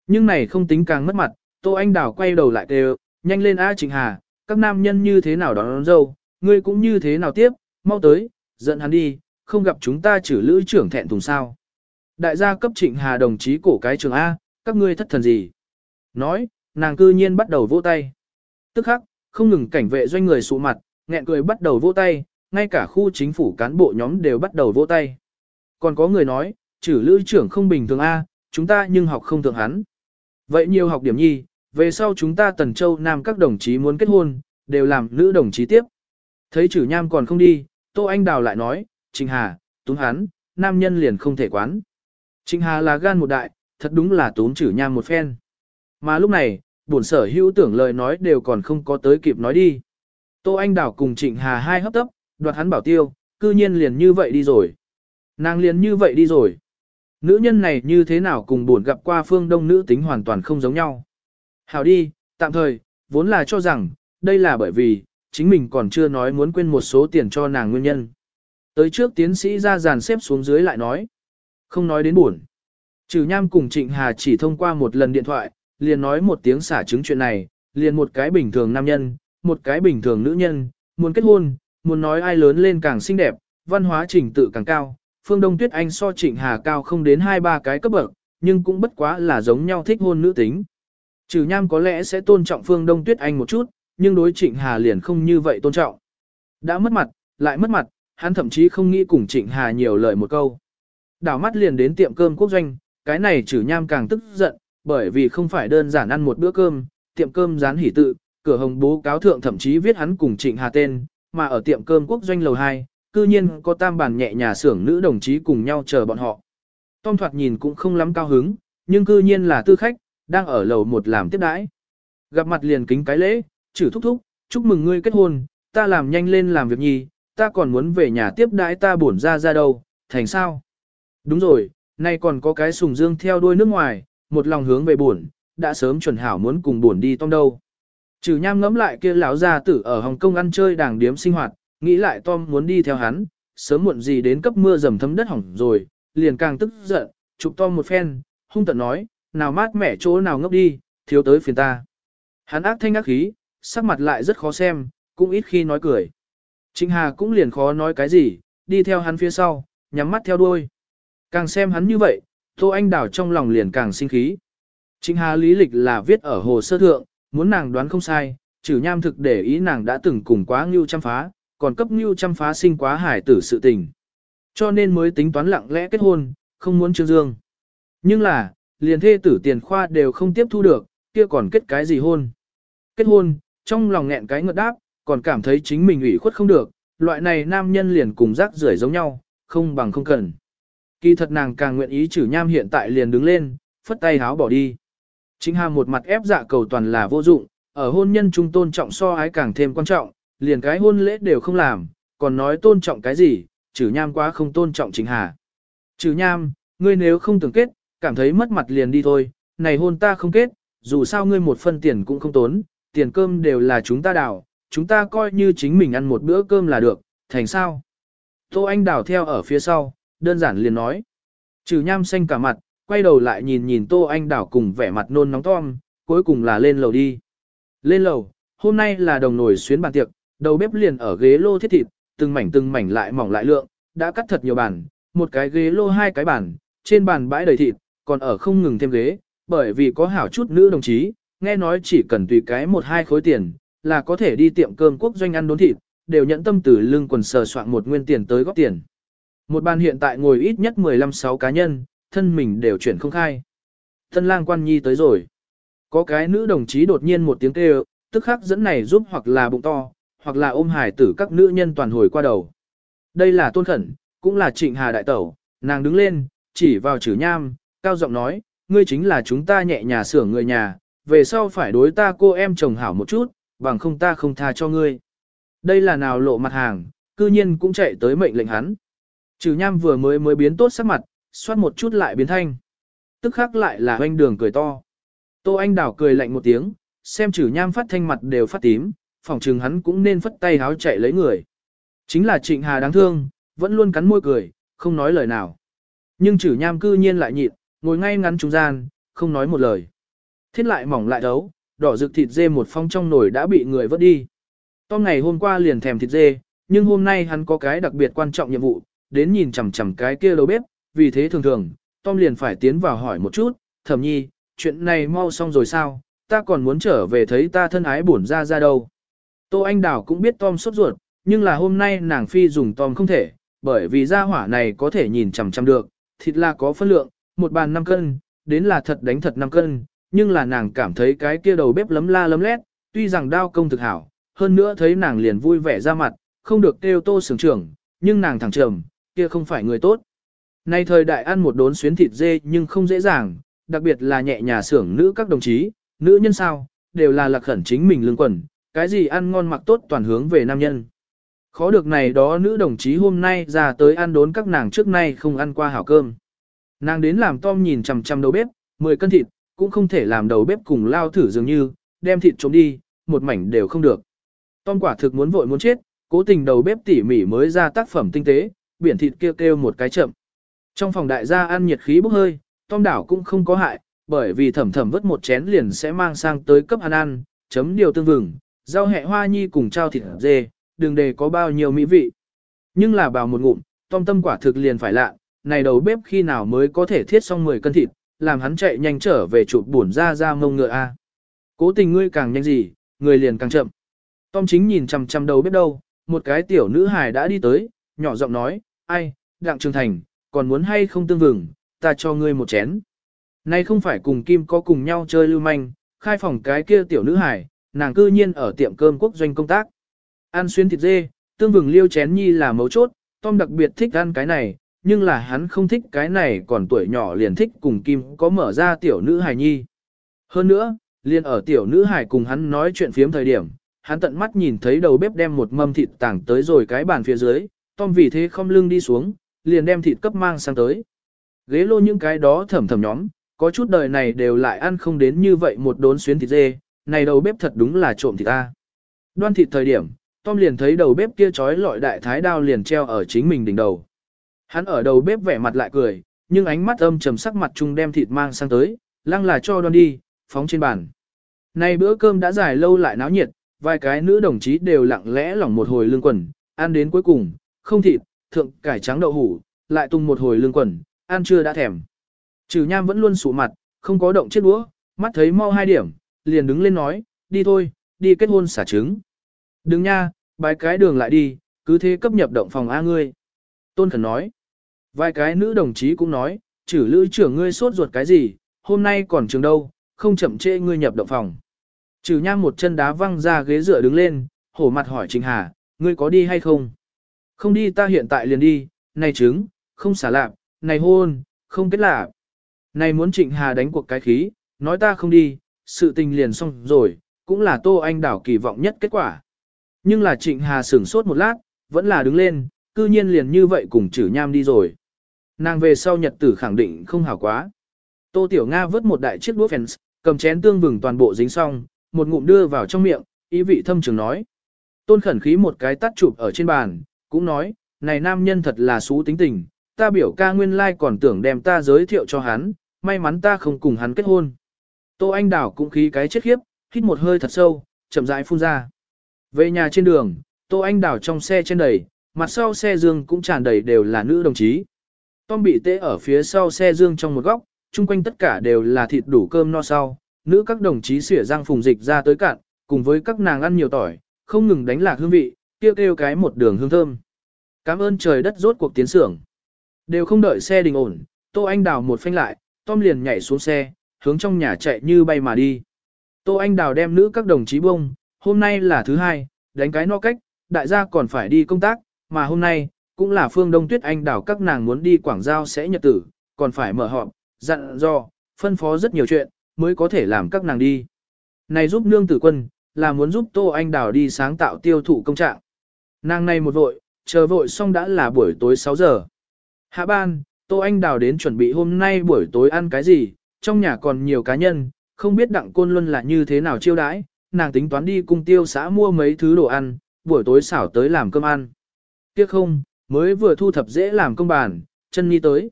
Nhưng này không tính càng mất mặt, Tô Anh Đào quay đầu lại kêu, nhanh lên A Trịnh Hà, các nam nhân như thế nào đón, đón dâu, ngươi cũng như thế nào tiếp, mau tới, giận hắn đi, không gặp chúng ta chử lữ trưởng thẹn thùng sao. Đại gia cấp Trịnh Hà đồng chí cổ cái trường A, các ngươi thất thần gì. Nói, nàng cư nhiên bắt đầu vỗ tay. Tức khắc, không ngừng cảnh vệ doanh người sụ mặt, nghẹn cười bắt đầu vỗ tay, ngay cả khu chính phủ cán bộ nhóm đều bắt đầu vỗ tay. Còn có người nói, chử lữ trưởng không bình thường A, chúng ta nhưng học không thường hắn. Vậy nhiều học điểm nhi, về sau chúng ta Tần Châu Nam các đồng chí muốn kết hôn, đều làm nữ đồng chí tiếp. Thấy chử nham còn không đi, Tô Anh Đào lại nói, Trịnh Hà, túng hắn, nam nhân liền không thể quán. Trịnh Hà là gan một đại, thật đúng là tốn chử nham một phen. Mà lúc này, buồn sở hữu tưởng lời nói đều còn không có tới kịp nói đi. Tô Anh Đào cùng Trịnh Hà hai hấp tấp, đoạt hắn bảo tiêu, cư nhiên liền như vậy đi rồi. Nàng liền như vậy đi rồi. Nữ nhân này như thế nào cùng buồn gặp qua phương đông nữ tính hoàn toàn không giống nhau. Hảo đi, tạm thời, vốn là cho rằng, đây là bởi vì, chính mình còn chưa nói muốn quên một số tiền cho nàng nguyên nhân. Tới trước tiến sĩ ra dàn xếp xuống dưới lại nói. Không nói đến buồn. Trừ nham cùng Trịnh Hà chỉ thông qua một lần điện thoại, liền nói một tiếng xả chứng chuyện này, liền một cái bình thường nam nhân, một cái bình thường nữ nhân, muốn kết hôn, muốn nói ai lớn lên càng xinh đẹp, văn hóa trình tự càng cao. Phương Đông Tuyết Anh so Trịnh Hà cao không đến hai ba cái cấp bậc, nhưng cũng bất quá là giống nhau thích hôn nữ tính. Trừ nham có lẽ sẽ tôn trọng Phương Đông Tuyết Anh một chút, nhưng đối Trịnh Hà liền không như vậy tôn trọng. Đã mất mặt, lại mất mặt, hắn thậm chí không nghĩ cùng Trịnh Hà nhiều lời một câu. Đảo mắt liền đến tiệm cơm quốc doanh, cái này trừ nham càng tức giận, bởi vì không phải đơn giản ăn một bữa cơm, tiệm cơm dán hỉ tự, cửa hồng bố cáo thượng thậm chí viết hắn cùng Trịnh Hà tên, mà ở tiệm cơm quốc doanh lầu 2, cư nhiên có tam bản nhẹ nhà xưởng nữ đồng chí cùng nhau chờ bọn họ. Tom thoạt nhìn cũng không lắm cao hứng, nhưng cư nhiên là tư khách, đang ở lầu một làm tiếp đãi. Gặp mặt liền kính cái lễ, chử thúc thúc, chúc mừng ngươi kết hôn, ta làm nhanh lên làm việc nhì, ta còn muốn về nhà tiếp đãi ta bổn ra ra đâu, thành sao? Đúng rồi, nay còn có cái sùng dương theo đuôi nước ngoài, một lòng hướng về buồn, đã sớm chuẩn hảo muốn cùng buồn đi tông đâu. Trừ nham ngẫm lại kia lão gia tử ở Hồng Kông ăn chơi đàng điếm sinh hoạt, nghĩ lại Tom muốn đi theo hắn, sớm muộn gì đến cấp mưa dầm thấm đất hỏng rồi, liền càng tức giận, chụp Tom một phen, hung tận nói, nào mát mẻ chỗ nào ngốc đi, thiếu tới phiền ta. Hắn ác thanh ác khí, sắc mặt lại rất khó xem, cũng ít khi nói cười. Trịnh Hà cũng liền khó nói cái gì, đi theo hắn phía sau, nhắm mắt theo đuôi. Càng xem hắn như vậy, Tô Anh Đào trong lòng liền càng sinh khí. Trịnh Hà lý lịch là viết ở hồ sơ thượng, muốn nàng đoán không sai, trừ nham thực để ý nàng đã từng cùng quá ngưu chăm phá, còn cấp ngưu chăm phá sinh quá hải tử sự tình. Cho nên mới tính toán lặng lẽ kết hôn, không muốn trương dương. Nhưng là, liền thê tử tiền khoa đều không tiếp thu được, kia còn kết cái gì hôn. Kết hôn, trong lòng nghẹn cái ngợt đáp, còn cảm thấy chính mình ủy khuất không được, loại này nam nhân liền cùng rác rưởi giống nhau, không bằng không cần. Kỳ thật nàng càng nguyện ý chử nham hiện tại liền đứng lên, phất tay háo bỏ đi. Chính hà một mặt ép dạ cầu toàn là vô dụng, ở hôn nhân trung tôn trọng so ái càng thêm quan trọng, liền cái hôn lễ đều không làm, còn nói tôn trọng cái gì, chử nham quá không tôn trọng chính hà. Chử nham, ngươi nếu không tưởng kết, cảm thấy mất mặt liền đi thôi, này hôn ta không kết, dù sao ngươi một phân tiền cũng không tốn, tiền cơm đều là chúng ta đào, chúng ta coi như chính mình ăn một bữa cơm là được, thành sao? Tô Anh đào theo ở phía sau, đơn giản liền nói. Trừ nham xanh cả mặt, quay đầu lại nhìn nhìn Tô Anh đảo cùng vẻ mặt nôn nóng tom, cuối cùng là lên lầu đi. Lên lầu, hôm nay là đồng nồi xuyến bàn tiệc, đầu bếp liền ở ghế lô thiết thịt, từng mảnh từng mảnh lại mỏng lại lượng, đã cắt thật nhiều bàn, một cái ghế lô hai cái bàn, trên bàn bãi đầy thịt, còn ở không ngừng thêm ghế, bởi vì có hảo chút nữ đồng chí, nghe nói chỉ cần tùy cái một hai khối tiền, là có thể đi tiệm cơm quốc doanh ăn đốn thịt, đều nhận tâm từ lưng quần sờ soạn một nguyên tiền tới góp tiền. Một bàn hiện tại ngồi ít nhất 15-6 cá nhân, thân mình đều chuyển không khai. Thân lang quan nhi tới rồi. Có cái nữ đồng chí đột nhiên một tiếng kêu, tức khắc dẫn này giúp hoặc là bụng to, hoặc là ôm hài tử các nữ nhân toàn hồi qua đầu. Đây là tôn khẩn, cũng là trịnh hà đại tẩu, nàng đứng lên, chỉ vào chữ nham, cao giọng nói, ngươi chính là chúng ta nhẹ nhà xưởng người nhà, về sau phải đối ta cô em chồng hảo một chút, bằng không ta không tha cho ngươi. Đây là nào lộ mặt hàng, cư nhiên cũng chạy tới mệnh lệnh hắn. Trừ nham vừa mới mới biến tốt sắc mặt, xoát một chút lại biến thanh. Tức khắc lại là anh đường cười to. Tô Anh Đảo cười lạnh một tiếng, xem trừ nham phát thanh mặt đều phát tím, phòng trừng hắn cũng nên phất tay háo chạy lấy người. Chính là trịnh hà đáng thương, vẫn luôn cắn môi cười, không nói lời nào. Nhưng trừ nham cư nhiên lại nhịn, ngồi ngay ngắn trung gian, không nói một lời. Thiết lại mỏng lại đấu, đỏ rực thịt dê một phong trong nồi đã bị người vớt đi. Tom ngày hôm qua liền thèm thịt dê, nhưng hôm nay hắn có cái đặc biệt quan trọng nhiệm vụ, đến nhìn chằm chằm cái kia đầu bếp, vì thế thường thường, Tom liền phải tiến vào hỏi một chút, thẩm nhi, chuyện này mau xong rồi sao, ta còn muốn trở về thấy ta thân ái bổn ra ra đâu. Tô Anh Đào cũng biết Tom sốt ruột, nhưng là hôm nay nàng phi dùng Tom không thể, bởi vì gia hỏa này có thể nhìn chằm chằm được, thịt là có phân lượng, một bàn 5 cân, đến là thật đánh thật 5 cân, nhưng là nàng cảm thấy cái kia đầu bếp lấm la lấm lét, tuy rằng đao công thực hảo, hơn nữa thấy nàng liền vui vẻ ra mặt, không được kêu tô sướng trưởng, nhưng nàng thẳng trầm, kia không phải người tốt. Nay thời đại ăn một đốn xuyến thịt dê nhưng không dễ dàng, đặc biệt là nhẹ nhà xưởng nữ các đồng chí, nữ nhân sao, đều là lạc khẩn chính mình lương quần, cái gì ăn ngon mặc tốt toàn hướng về nam nhân. Khó được này đó nữ đồng chí hôm nay ra tới ăn đốn các nàng trước nay không ăn qua hảo cơm. Nàng đến làm Tom nhìn chằm chằm đầu bếp, 10 cân thịt, cũng không thể làm đầu bếp cùng lao thử dường như, đem thịt trộm đi, một mảnh đều không được. Tom quả thực muốn vội muốn chết, cố tình đầu bếp tỉ mỉ mới ra tác phẩm tinh tế, biển thịt kêu kêu một cái chậm. Trong phòng đại gia ăn nhiệt khí bốc hơi, Tom đảo cũng không có hại, bởi vì thẩm thẩm vớt một chén liền sẽ mang sang tới cấp ăn ăn, chấm điều tương vừng, rau hẹ hoa nhi cùng trao thịt dê, đừng để có bao nhiêu mỹ vị. Nhưng là bào một ngụm, Tom tâm quả thực liền phải lạ, này đầu bếp khi nào mới có thể thiết xong 10 cân thịt, làm hắn chạy nhanh trở về chụp buồn ra ra mông ngựa a. Cố tình ngươi càng nhanh gì, người liền càng chậm. Tom chính nhìn chằm chằm đầu bếp đâu, một cái tiểu nữ hài đã đi tới, nhỏ giọng nói, ai, đặng trường thành, còn muốn hay không tương vừng, ta cho ngươi một chén. Nay không phải cùng Kim có cùng nhau chơi lưu manh, khai phòng cái kia tiểu nữ hài, nàng cư nhiên ở tiệm cơm quốc doanh công tác. Ăn xuyên thịt dê, tương vừng liêu chén nhi là mấu chốt, Tom đặc biệt thích ăn cái này, nhưng là hắn không thích cái này còn tuổi nhỏ liền thích cùng Kim có mở ra tiểu nữ hài nhi. Hơn nữa, liền ở tiểu nữ hài cùng hắn nói chuyện phiếm thời điểm, hắn tận mắt nhìn thấy đầu bếp đem một mâm thịt tảng tới rồi cái bàn phía dưới, Tom vì thế không lưng đi xuống, liền đem thịt cấp mang sang tới. Ghế lô những cái đó thầm thầm nhóm, có chút đời này đều lại ăn không đến như vậy một đốn xuyến thịt dê, này đầu bếp thật đúng là trộm thịt ta. Đoan thịt thời điểm, Tom liền thấy đầu bếp kia trói lọi đại thái đao liền treo ở chính mình đỉnh đầu. Hắn ở đầu bếp vẻ mặt lại cười, nhưng ánh mắt âm trầm sắc mặt chung đem thịt mang sang tới, lăng là cho đoan đi, phóng trên bàn. Này bữa cơm đã dài lâu lại náo nhiệt, vài cái nữ đồng chí đều lặng lẽ lỏng một hồi lương quần, ăn đến cuối cùng, không thịt, thượng cải trắng đậu hủ, lại tung một hồi lương quần, ăn chưa đã thèm. Trừ nham vẫn luôn sụ mặt, không có động chiếc đũa, mắt thấy mau hai điểm, liền đứng lên nói, đi thôi, đi kết hôn xả trứng. Đừng nha, bái cái đường lại đi, cứ thế cấp nhập động phòng A ngươi. Tôn Khẩn nói, vài cái nữ đồng chí cũng nói, chử lữ trưởng ngươi sốt ruột cái gì, hôm nay còn trường đâu, không chậm trễ ngươi nhập động phòng. Trừ nham một chân đá văng ra ghế dựa đứng lên, hổ mặt hỏi Trình Hà, ngươi có đi hay không? Không đi ta hiện tại liền đi, này trứng, không xả lạp, này hôn, không kết lạp. Này muốn Trịnh Hà đánh cuộc cái khí, nói ta không đi, sự tình liền xong rồi, cũng là Tô Anh Đảo kỳ vọng nhất kết quả. Nhưng là Trịnh Hà sửng sốt một lát, vẫn là đứng lên, cư nhiên liền như vậy cùng chử nham đi rồi. Nàng về sau nhật tử khẳng định không hảo quá. Tô Tiểu Nga vớt một đại chiếc đũa fence, cầm chén tương vừng toàn bộ dính xong, một ngụm đưa vào trong miệng, ý vị thâm trường nói. Tôn khẩn khí một cái tắt chụp ở trên bàn, cũng nói, này nam nhân thật là xú tính tình, ta biểu ca nguyên lai còn tưởng đem ta giới thiệu cho hắn, may mắn ta không cùng hắn kết hôn. Tô Anh Đảo cũng khí cái chết khiếp, hít một hơi thật sâu, chậm rãi phun ra. Về nhà trên đường, Tô Anh Đảo trong xe trên đầy, mặt sau xe dương cũng tràn đầy đều là nữ đồng chí. Tom bị tê ở phía sau xe dương trong một góc, chung quanh tất cả đều là thịt đủ cơm no sau, nữ các đồng chí xỉa răng phùng dịch ra tới cạn, cùng với các nàng ăn nhiều tỏi, không ngừng đánh lạc hương vị, kêu kêu cái một đường hương thơm. Cảm ơn trời đất rốt cuộc tiến sưởng. Đều không đợi xe đình ổn, Tô Anh Đào một phanh lại, Tom liền nhảy xuống xe, hướng trong nhà chạy như bay mà đi. Tô Anh Đào đem nữ các đồng chí bông, hôm nay là thứ hai, đánh cái no cách, đại gia còn phải đi công tác, mà hôm nay, cũng là phương Đông Tuyết Anh Đào các nàng muốn đi Quảng Giao sẽ nhật tử, còn phải mở họp, dặn dò, phân phó rất nhiều chuyện, mới có thể làm các nàng đi. Này giúp nương tử quân, là muốn giúp Tô Anh Đào đi sáng tạo tiêu thụ công trạng. Nàng này một vội, chờ vội xong đã là buổi tối 6 giờ. Hạ ban, Tô Anh Đào đến chuẩn bị hôm nay buổi tối ăn cái gì, trong nhà còn nhiều cá nhân, không biết đặng côn luân là như thế nào chiêu đãi, nàng tính toán đi cung tiêu xã mua mấy thứ đồ ăn, buổi tối xảo tới làm cơm ăn. Tiếc không, mới vừa thu thập dễ làm công bàn, chân nhi tới.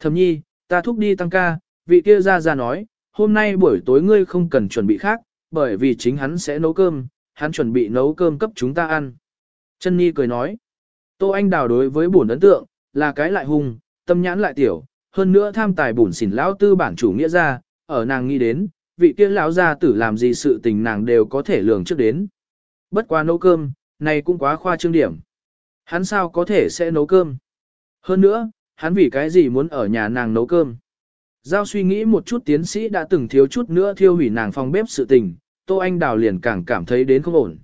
Thầm nhi, ta thúc đi tăng ca, vị kia ra ra nói, hôm nay buổi tối ngươi không cần chuẩn bị khác, bởi vì chính hắn sẽ nấu cơm, hắn chuẩn bị nấu cơm cấp chúng ta ăn. Chân nhi cười nói, Tô Anh Đào đối với bổn ấn tượng, là cái lại hung, tâm nhãn lại tiểu, hơn nữa tham tài bổn xỉn lão tư bản chủ nghĩa ra, ở nàng nghĩ đến, vị kia lão gia tử làm gì sự tình nàng đều có thể lường trước đến. Bất quá nấu cơm, này cũng quá khoa trương điểm. Hắn sao có thể sẽ nấu cơm? Hơn nữa, hắn vì cái gì muốn ở nhà nàng nấu cơm? Giao suy nghĩ một chút tiến sĩ đã từng thiếu chút nữa thiêu hủy nàng phòng bếp sự tình, Tô Anh Đào liền càng cảm thấy đến không ổn.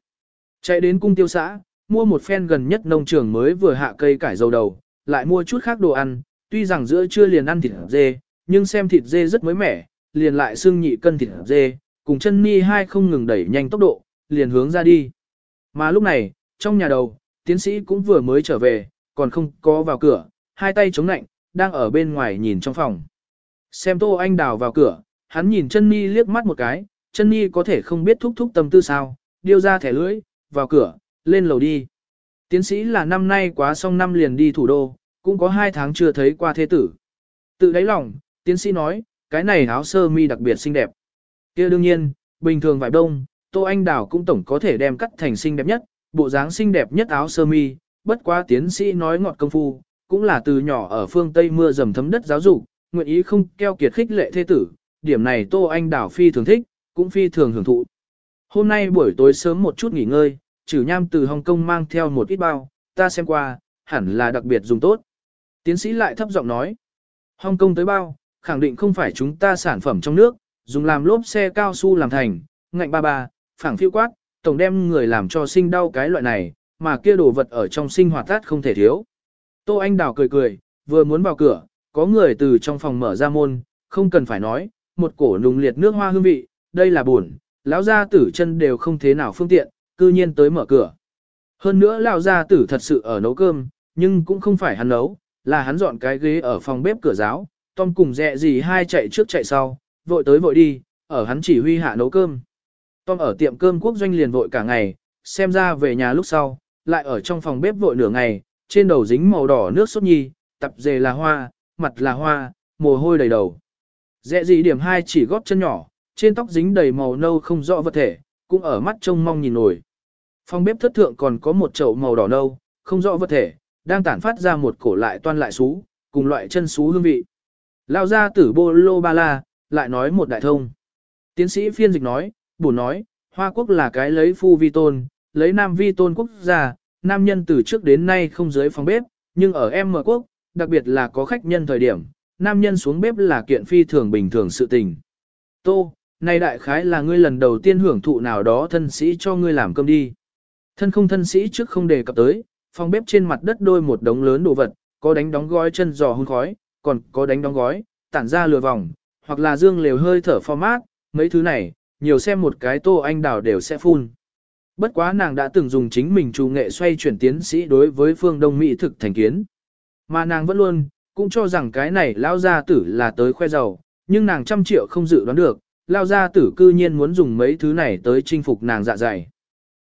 Chạy đến cung tiêu xã, mua một phen gần nhất nông trường mới vừa hạ cây cải dầu đầu, lại mua chút khác đồ ăn, tuy rằng giữa trưa liền ăn thịt dê, nhưng xem thịt dê rất mới mẻ, liền lại xương nhị cân thịt dê, cùng chân ni hai không ngừng đẩy nhanh tốc độ, liền hướng ra đi. Mà lúc này, trong nhà đầu, tiến sĩ cũng vừa mới trở về, còn không có vào cửa, hai tay chống nạnh, đang ở bên ngoài nhìn trong phòng. Xem Tô Anh Đào vào cửa, hắn nhìn chân ni liếc mắt một cái, chân ni có thể không biết thúc thúc tâm tư sao, điêu ra thẻ lưỡi, vào cửa, lên lầu đi. Tiến sĩ là năm nay quá xong năm liền đi thủ đô, cũng có hai tháng chưa thấy qua thế tử. Tự đáy lòng, tiến sĩ nói, cái này áo sơ mi đặc biệt xinh đẹp. kia đương nhiên, bình thường vải đông, Tô Anh Đào cũng tổng có thể đem cắt thành xinh đẹp nhất, bộ dáng xinh đẹp nhất áo sơ mi, bất quá tiến sĩ nói ngọt công phu, cũng là từ nhỏ ở phương Tây mưa dầm thấm đất giáo dục, nguyện ý không keo kiệt khích lệ thế tử, điểm này Tô Anh Đào phi thường thích, cũng phi thường hưởng thụ. Hôm nay buổi tối sớm một chút nghỉ ngơi, trừ nham từ Hồng Kông mang theo một ít bao, ta xem qua, hẳn là đặc biệt dùng tốt. Tiến sĩ lại thấp giọng nói, Hồng Kông tới bao, khẳng định không phải chúng ta sản phẩm trong nước, dùng làm lốp xe cao su làm thành, ngạnh ba ba, phẳng phiêu quát, tổng đem người làm cho sinh đau cái loại này, mà kia đồ vật ở trong sinh hoạt tát không thể thiếu. Tô Anh Đào cười cười, vừa muốn vào cửa, có người từ trong phòng mở ra môn, không cần phải nói, một cổ nùng liệt nước hoa hương vị, đây là buồn, lão gia tử chân đều không thế nào phương tiện, cư nhiên tới mở cửa. Hơn nữa lão gia tử thật sự ở nấu cơm, nhưng cũng không phải hắn nấu, là hắn dọn cái ghế ở phòng bếp cửa giáo, Tom cùng dẹ gì hai chạy trước chạy sau, vội tới vội đi, ở hắn chỉ huy hạ nấu cơm. Tom ở tiệm cơm quốc doanh liền vội cả ngày, xem ra về nhà lúc sau, lại ở trong phòng bếp vội nửa ngày, trên đầu dính màu đỏ nước sốt nhi, tập dề là hoa, mặt là hoa, mồ hôi đầy đầu. Dẹ gì điểm hai chỉ góp chân nhỏ, trên tóc dính đầy màu nâu không rõ vật thể, cũng ở mắt trông mong nhìn nổi. Phòng bếp thất thượng còn có một chậu màu đỏ nâu, không rõ vật thể, đang tản phát ra một cổ lại toan lại xú, cùng loại chân xú hương vị. Lao ra tử bô lô ba la, lại nói một đại thông. Tiến sĩ phiên dịch nói, bổ nói, Hoa quốc là cái lấy phu vi tôn, lấy nam vi tôn quốc gia, nam nhân từ trước đến nay không dưới phòng bếp, nhưng ở M quốc, đặc biệt là có khách nhân thời điểm, nam nhân xuống bếp là kiện phi thường bình thường sự tình. Tô, này đại khái là ngươi lần đầu tiên hưởng thụ nào đó thân sĩ cho ngươi làm cơm đi. Thân không thân sĩ trước không đề cập tới, phòng bếp trên mặt đất đôi một đống lớn đồ vật, có đánh đóng gói chân giò hun khói, còn có đánh đóng gói, tản ra lừa vòng, hoặc là dương lều hơi thở format, mấy thứ này, nhiều xem một cái tô anh đào đều sẽ phun. Bất quá nàng đã từng dùng chính mình trù nghệ xoay chuyển tiến sĩ đối với phương Đông Mỹ thực thành kiến. Mà nàng vẫn luôn, cũng cho rằng cái này lao gia tử là tới khoe giàu, nhưng nàng trăm triệu không dự đoán được, lao gia tử cư nhiên muốn dùng mấy thứ này tới chinh phục nàng dạ dày.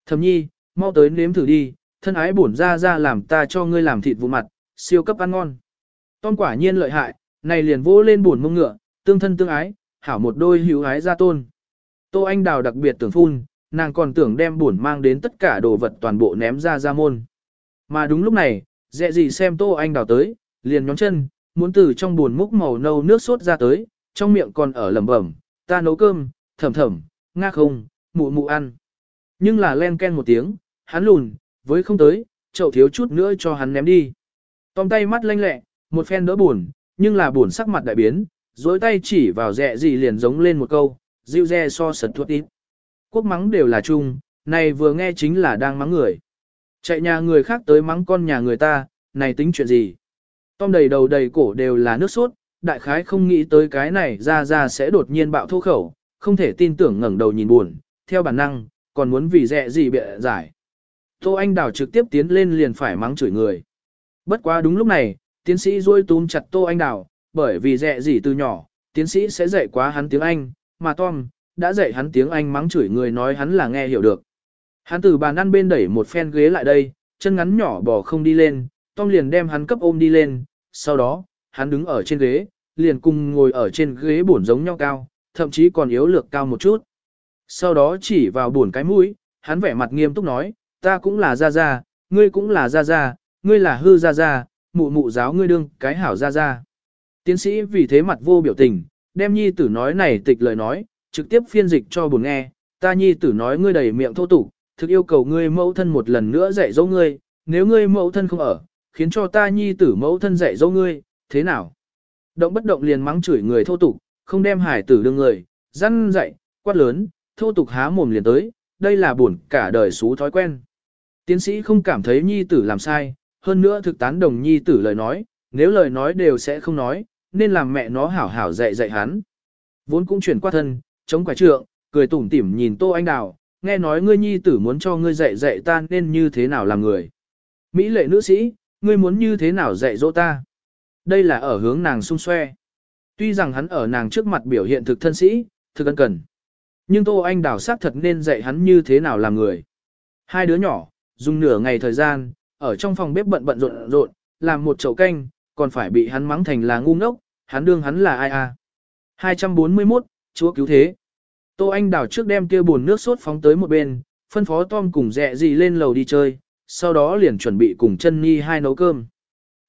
Thầm nhi, mau tới nếm thử đi, thân ái bổn ra ra làm ta cho ngươi làm thịt vụ mặt, siêu cấp ăn ngon. Tom quả nhiên lợi hại, này liền vô lên bổn mông ngựa, tương thân tương ái, hảo một đôi hữu ái gia tôn. Tô Anh Đào đặc biệt tưởng phun, nàng còn tưởng đem bổn mang đến tất cả đồ vật toàn bộ ném ra ra môn. Mà đúng lúc này, dẹ gì xem Tô Anh Đào tới, liền nhón chân, muốn từ trong buồn múc màu nâu nước sốt ra tới, trong miệng còn ở lẩm bẩm, ta nấu cơm, thầm thầm, nga không, mụ mụ ăn. Nhưng là len ken một tiếng, hắn lùn, với không tới, chậu thiếu chút nữa cho hắn ném đi. Tom tay mắt lanh lẹ, một phen đỡ buồn, nhưng là buồn sắc mặt đại biến, dối tay chỉ vào dẹ gì liền giống lên một câu, dịu dè so sật thuốc ít. Quốc mắng đều là chung, này vừa nghe chính là đang mắng người. Chạy nhà người khác tới mắng con nhà người ta, này tính chuyện gì? Tom đầy đầu đầy cổ đều là nước sốt, đại khái không nghĩ tới cái này ra ra sẽ đột nhiên bạo thô khẩu, không thể tin tưởng ngẩng đầu nhìn buồn, theo bản năng, còn muốn vì dẹ gì bịa giải. Tô Anh Đào trực tiếp tiến lên liền phải mắng chửi người. Bất quá đúng lúc này, tiến sĩ duỗi túm chặt Tô Anh Đào, bởi vì dẹ gì từ nhỏ, tiến sĩ sẽ dạy quá hắn tiếng Anh, mà Tom, đã dạy hắn tiếng Anh mắng chửi người nói hắn là nghe hiểu được. Hắn từ bàn ăn bên đẩy một phen ghế lại đây, chân ngắn nhỏ bỏ không đi lên, Tom liền đem hắn cấp ôm đi lên, sau đó, hắn đứng ở trên ghế, liền cùng ngồi ở trên ghế bổn giống nhau cao, thậm chí còn yếu lược cao một chút. Sau đó chỉ vào buồn cái mũi, hắn vẻ mặt nghiêm túc nói, ta cũng là gia gia, ngươi cũng là gia gia, ngươi là hư gia gia, mụ mụ giáo ngươi đương cái hảo gia gia. Tiến sĩ vì thế mặt vô biểu tình, đem nhi tử nói này tịch lời nói, trực tiếp phiên dịch cho buồn nghe, ta nhi tử nói ngươi đầy miệng thô tục, thực yêu cầu ngươi mẫu thân một lần nữa dạy dỗ ngươi, nếu ngươi mẫu thân không ở, khiến cho ta nhi tử mẫu thân dạy dỗ ngươi, thế nào? Động bất động liền mắng chửi người thô tục, không đem hải tử đương người, răn dạy, quát lớn, thô tục há mồm liền tới, đây là buồn cả đời xú thói quen. Tiến sĩ không cảm thấy nhi tử làm sai, hơn nữa thực tán đồng nhi tử lời nói, nếu lời nói đều sẽ không nói, nên làm mẹ nó hảo hảo dạy dạy hắn. Vốn cũng chuyển qua thân, chống quả trượng, cười tủm tỉm nhìn Tô Anh Đào, nghe nói ngươi nhi tử muốn cho ngươi dạy dạy ta nên như thế nào làm người. Mỹ lệ nữ sĩ, ngươi muốn như thế nào dạy dỗ ta? Đây là ở hướng nàng xung xoe. Tuy rằng hắn ở nàng trước mặt biểu hiện thực thân sĩ, thực ân cần. Nhưng Tô Anh Đào xác thật nên dạy hắn như thế nào làm người. Hai đứa nhỏ, dùng nửa ngày thời gian, ở trong phòng bếp bận bận rộn rộn, làm một chậu canh, còn phải bị hắn mắng thành là ngu ngốc, hắn đương hắn là ai à. 241, Chúa cứu thế. Tô Anh đảo trước đem kia buồn nước sốt phóng tới một bên, phân phó Tom cùng dẹ gì lên lầu đi chơi, sau đó liền chuẩn bị cùng chân Nhi hai nấu cơm.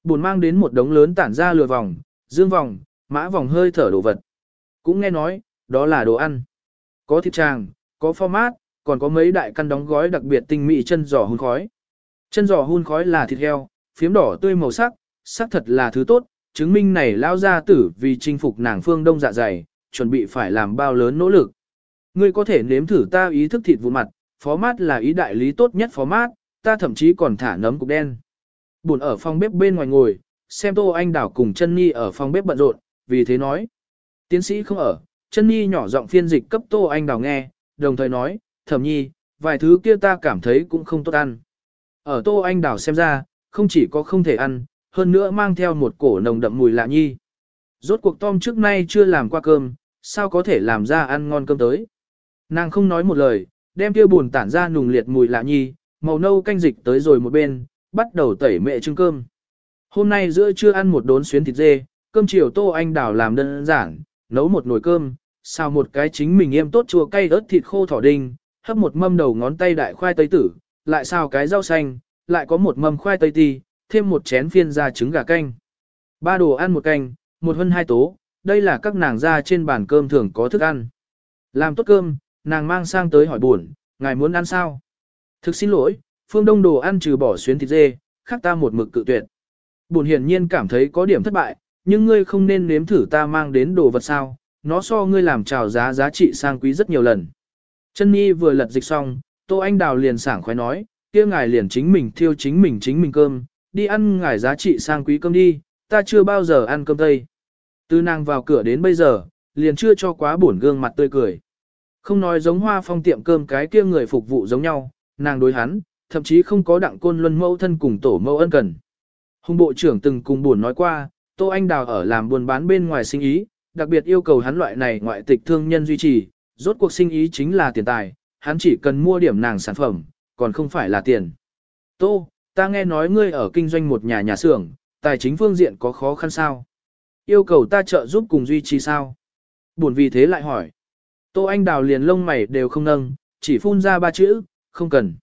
Buồn mang đến một đống lớn tản ra lừa vòng, dương vòng, mã vòng hơi thở đồ vật. Cũng nghe nói, đó là đồ ăn. Có thịt tràng, có format, còn có mấy đại căn đóng gói đặc biệt tinh mỹ chân giò hun khói. Chân giò hun khói là thịt heo, phiếm đỏ tươi màu sắc, sắc thật là thứ tốt, chứng minh này lao ra tử vì chinh phục nàng phương đông dạ dày, chuẩn bị phải làm bao lớn nỗ lực. Ngươi có thể nếm thử ta ý thức thịt vụn mặt, phó mát là ý đại lý tốt nhất phó mát, ta thậm chí còn thả nấm cục đen. Buồn ở phòng bếp bên ngoài ngồi, xem Tô Anh Đảo cùng chân Nhi ở phòng bếp bận rộn, vì thế nói. Tiến sĩ không ở, chân Nhi nhỏ giọng phiên dịch cấp Tô Anh Đảo nghe, đồng thời nói, thẩm nhi, vài thứ kia ta cảm thấy cũng không tốt ăn. Ở Tô Anh Đảo xem ra, không chỉ có không thể ăn, hơn nữa mang theo một cổ nồng đậm mùi lạ nhi. Rốt cuộc Tom trước nay chưa làm qua cơm, sao có thể làm ra ăn ngon cơm tới. Nàng không nói một lời, đem kia buồn tản ra nùng liệt mùi lạ nhi, màu nâu canh dịch tới rồi một bên, bắt đầu tẩy mẹ trưng cơm. Hôm nay giữa trưa ăn một đốn xuyến thịt dê, cơm chiều Tô Anh Đảo làm đơn giản, nấu một nồi cơm, xào một cái chính mình em tốt chua cay ớt thịt khô thỏ đinh, hấp một mâm đầu ngón tay đại khoai tây tử, lại xào cái rau xanh, lại có một mâm khoai tây ti, thêm một chén phiên ra trứng gà canh. Ba đồ ăn một canh, một hơn hai tố, đây là các nàng ra trên bàn cơm thường có thức ăn. Làm tốt cơm, nàng mang sang tới hỏi buồn, ngài muốn ăn sao? Thực xin lỗi, phương đông đồ ăn trừ bỏ xuyến thịt dê, khác ta một mực cự tuyệt. Buồn hiển nhiên cảm thấy có điểm thất bại, nhưng ngươi không nên nếm thử ta mang đến đồ vật sao, nó so ngươi làm trào giá giá trị sang quý rất nhiều lần. Chân Nhi vừa lật dịch xong, Tô Anh Đào liền sảng khoái nói, kia ngài liền chính mình thiêu chính mình chính mình cơm, đi ăn ngài giá trị sang quý cơm đi, ta chưa bao giờ ăn cơm tây. Từ nàng vào cửa đến bây giờ, liền chưa cho quá buồn gương mặt tươi cười. Không nói giống hoa phong tiệm cơm cái kia người phục vụ giống nhau, nàng đối hắn, thậm chí không có đặng côn luân mẫu thân cùng tổ mẫu ân cần. Hùng bộ trưởng từng cùng buồn nói qua, Tô Anh Đào ở làm buôn bán bên ngoài sinh ý, đặc biệt yêu cầu hắn loại này ngoại tịch thương nhân duy trì, rốt cuộc sinh ý chính là tiền tài, hắn chỉ cần mua điểm nàng sản phẩm, còn không phải là tiền. Tô, ta nghe nói ngươi ở kinh doanh một nhà nhà xưởng, tài chính phương diện có khó khăn sao? Yêu cầu ta trợ giúp cùng duy trì sao? Buồn vì thế lại hỏi. Tô Anh Đào liền lông mày đều không nâng, chỉ phun ra ba chữ, không cần.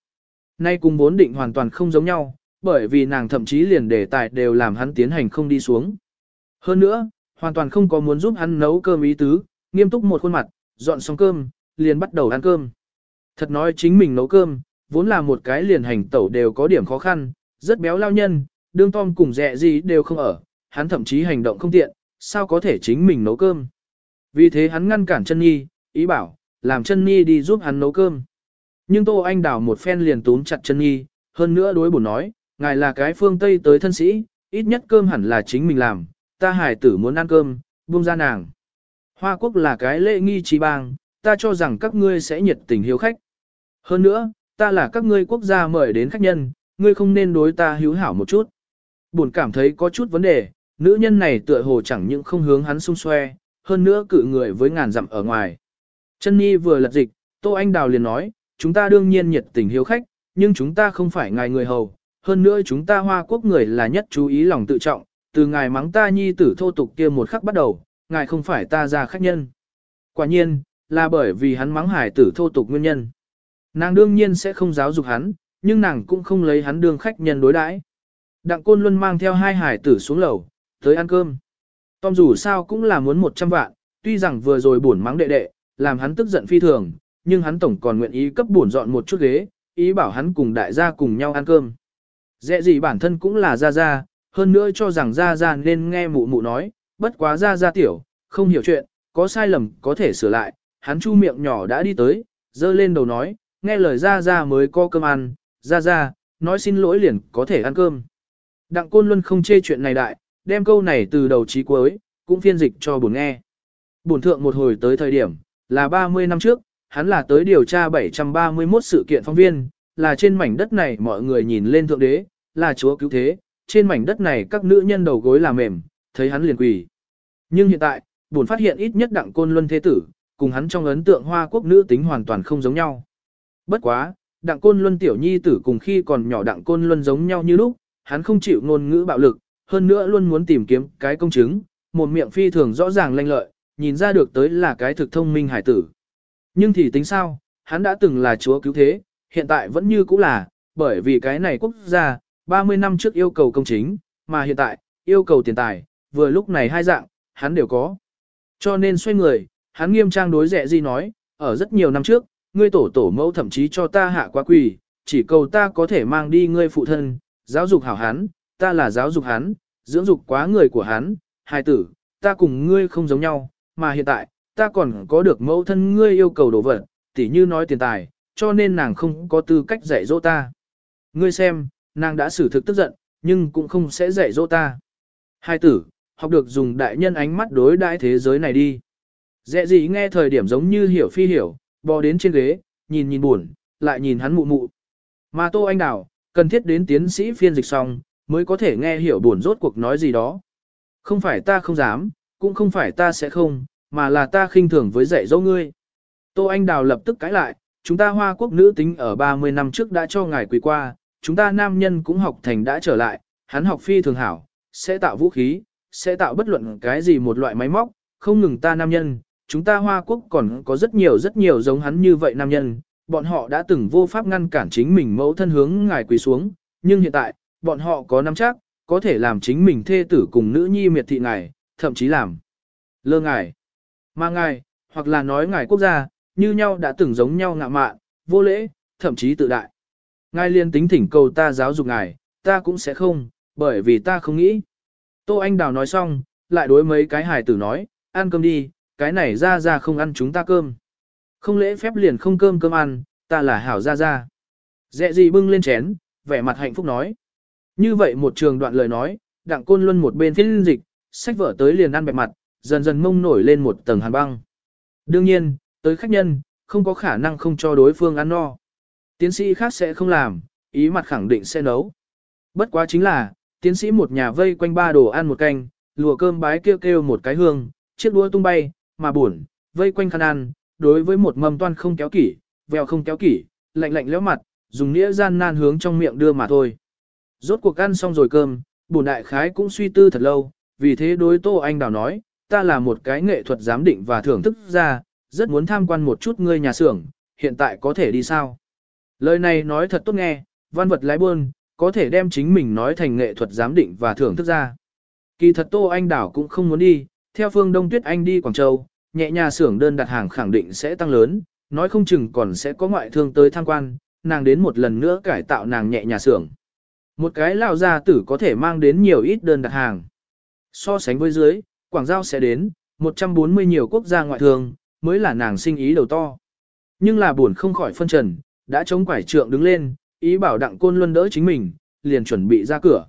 Nay cùng vốn định hoàn toàn không giống nhau, bởi vì nàng thậm chí liền đề tài đều làm hắn tiến hành không đi xuống. Hơn nữa, hoàn toàn không có muốn giúp hắn nấu cơm ý tứ, nghiêm túc một khuôn mặt, dọn xong cơm, liền bắt đầu ăn cơm. Thật nói chính mình nấu cơm, vốn là một cái liền hành tẩu đều có điểm khó khăn, rất béo lao nhân, đương tom cùng dẹ gì đều không ở, hắn thậm chí hành động không tiện, sao có thể chính mình nấu cơm. Vì thế hắn ngăn cản chân nhi, ý bảo, làm chân nhi đi giúp hắn nấu cơm. Nhưng Tô Anh đảo một phen liền túm chặt chân nhi, hơn nữa đối bổ nói, ngài là cái phương Tây tới thân sĩ, ít nhất cơm hẳn là chính mình làm, ta hải tử muốn ăn cơm, buông ra nàng. Hoa quốc là cái lễ nghi trí bang, ta cho rằng các ngươi sẽ nhiệt tình hiếu khách. Hơn nữa, ta là các ngươi quốc gia mời đến khách nhân, ngươi không nên đối ta hiếu hảo một chút. Buồn cảm thấy có chút vấn đề, nữ nhân này tựa hồ chẳng những không hướng hắn xung xoe, hơn nữa cự người với ngàn dặm ở ngoài. Chân Nhi vừa lật dịch, Tô Anh Đào liền nói, chúng ta đương nhiên nhiệt tình hiếu khách, nhưng chúng ta không phải ngài người hầu, hơn nữa chúng ta hoa quốc người là nhất chú ý lòng tự trọng, từ ngài mắng ta nhi tử thô tục kia một khắc bắt đầu, ngài không phải ta ra khách nhân. Quả nhiên, là bởi vì hắn mắng hải tử thô tục nguyên nhân. Nàng đương nhiên sẽ không giáo dục hắn, nhưng nàng cũng không lấy hắn đương khách nhân đối đãi. Đặng Côn Luân mang theo hai hải tử xuống lầu, tới ăn cơm. Tom dù sao cũng là muốn 100 vạn, tuy rằng vừa rồi buồn mắng đệ đệ, làm hắn tức giận phi thường, nhưng hắn tổng còn nguyện ý cấp buồn dọn một chút ghế, ý bảo hắn cùng đại gia cùng nhau ăn cơm. Dẹ gì bản thân cũng là gia gia, hơn nữa cho rằng gia gia nên nghe mụ mụ nói, bất quá gia gia tiểu, không hiểu chuyện, có sai lầm có thể sửa lại, hắn chu miệng nhỏ đã đi tới, dơ lên đầu nói, nghe lời gia gia mới có cơm ăn, gia gia, nói xin lỗi liền có thể ăn cơm. Đặng Côn Luân không chê chuyện này đại, đem câu này từ đầu chí cuối, cũng phiên dịch cho buồn nghe. Buồn thượng một hồi tới thời điểm, là 30 năm trước, hắn là tới điều tra 731 sự kiện phóng viên, là trên mảnh đất này mọi người nhìn lên thượng đế, là chúa cứu thế, trên mảnh đất này các nữ nhân đầu gối là mềm, thấy hắn liền quỳ. Nhưng hiện tại, buồn phát hiện ít nhất đặng côn luân thế tử, cùng hắn trong ấn tượng hoa quốc nữ tính hoàn toàn không giống nhau. Bất quá, đặng côn luân tiểu nhi tử cùng khi còn nhỏ đặng côn luân giống nhau như lúc, hắn không chịu ngôn ngữ bạo lực, hơn nữa luôn muốn tìm kiếm cái công chứng, một miệng phi thường rõ ràng lanh lợi, nhìn ra được tới là cái thực thông minh hải tử. Nhưng thì tính sao, hắn đã từng là chúa cứu thế, hiện tại vẫn như cũ là, bởi vì cái này quốc gia, 30 năm trước yêu cầu công chính, mà hiện tại, yêu cầu tiền tài, vừa lúc này hai dạng, hắn đều có. Cho nên xoay người, hắn nghiêm trang đối rẻ gì nói, ở rất nhiều năm trước, ngươi tổ tổ mẫu thậm chí cho ta hạ quá quỳ, chỉ cầu ta có thể mang đi ngươi phụ thân, giáo dục hảo hắn, ta là giáo dục hắn, dưỡng dục quá người của hắn, hài tử, ta cùng ngươi không giống nhau, mà hiện tại, ta còn có được mẫu thân ngươi yêu cầu đồ vật, tỉ như nói tiền tài, cho nên nàng không có tư cách dạy dỗ ta. Ngươi xem, nàng đã xử thực tức giận, nhưng cũng không sẽ dạy dỗ ta. Hai tử, học được dùng đại nhân ánh mắt đối đãi thế giới này đi. Dẹ gì nghe thời điểm giống như hiểu phi hiểu, bò đến trên ghế, nhìn nhìn buồn, lại nhìn hắn mụ mụ. Mà Tô Anh Đào, cần thiết đến tiến sĩ phiên dịch xong, mới có thể nghe hiểu buồn rốt cuộc nói gì đó. Không phải ta không dám, cũng không phải ta sẽ không, mà là ta khinh thường với dạy dỗ ngươi. Tô Anh Đào lập tức cãi lại, chúng ta hoa quốc nữ tính ở 30 năm trước đã cho ngài quỳ qua, chúng ta nam nhân cũng học thành đã trở lại, hắn học phi thường hảo, sẽ tạo vũ khí, sẽ tạo bất luận cái gì một loại máy móc, không ngừng ta nam nhân, chúng ta hoa quốc còn có rất nhiều rất nhiều giống hắn như vậy nam nhân, bọn họ đã từng vô pháp ngăn cản chính mình mẫu thân hướng ngài quỳ xuống, nhưng hiện tại, bọn họ có nắm chắc, có thể làm chính mình thê tử cùng nữ nhi miệt thị ngài, thậm chí làm lơ ngài. Mà ngài, hoặc là nói ngài quốc gia, như nhau đã từng giống nhau ngạ mạn, vô lễ, thậm chí tự đại. Ngài liên tính thỉnh cầu ta giáo dục ngài, ta cũng sẽ không, bởi vì ta không nghĩ. Tô Anh Đào nói xong, lại đối mấy cái hài tử nói, ăn cơm đi, cái này ra ra không ăn chúng ta cơm. Không lễ phép liền không cơm cơm ăn, ta là hảo ra ra. Dẹ gì bưng lên chén, vẻ mặt hạnh phúc nói. Như vậy một trường đoạn lời nói, đặng côn luân một bên phiên dịch, sách vở tới liền ăn bẹp mặt, dần dần mông nổi lên một tầng hàn băng. Đương nhiên, tới khách nhân, không có khả năng không cho đối phương ăn no. Tiến sĩ khác sẽ không làm, ý mặt khẳng định sẽ nấu. Bất quá chính là, tiến sĩ một nhà vây quanh ba đồ ăn một canh, lùa cơm bái kêu kêu một cái hương, chiếc đũa tung bay, mà buồn, vây quanh khăn ăn, đối với một mầm toan không kéo kỹ, vèo không kéo kỹ, lạnh lạnh léo mặt, dùng nĩa gian nan hướng trong miệng đưa mà thôi. Rốt cuộc ăn xong rồi cơm, bổn đại khái cũng suy tư thật lâu, vì thế đối Tô Anh Đào nói, ta là một cái nghệ thuật giám định và thưởng thức ra, rất muốn tham quan một chút ngươi nhà xưởng, hiện tại có thể đi sao? Lời này nói thật tốt nghe, văn vật lái buôn, có thể đem chính mình nói thành nghệ thuật giám định và thưởng thức ra. Kỳ thật Tô Anh Đảo cũng không muốn đi, theo phương Đông Tuyết Anh đi Quảng Châu, nhẹ nhà xưởng đơn đặt hàng khẳng định sẽ tăng lớn, nói không chừng còn sẽ có ngoại thương tới tham quan, nàng đến một lần nữa cải tạo nàng nhẹ nhà xưởng. Một cái lao gia tử có thể mang đến nhiều ít đơn đặt hàng. So sánh với dưới, Quảng Giao sẽ đến, 140 nhiều quốc gia ngoại thương, mới là nàng sinh ý đầu to. Nhưng là buồn không khỏi phân trần, đã chống quải trượng đứng lên, ý bảo đặng côn luân đỡ chính mình, liền chuẩn bị ra cửa.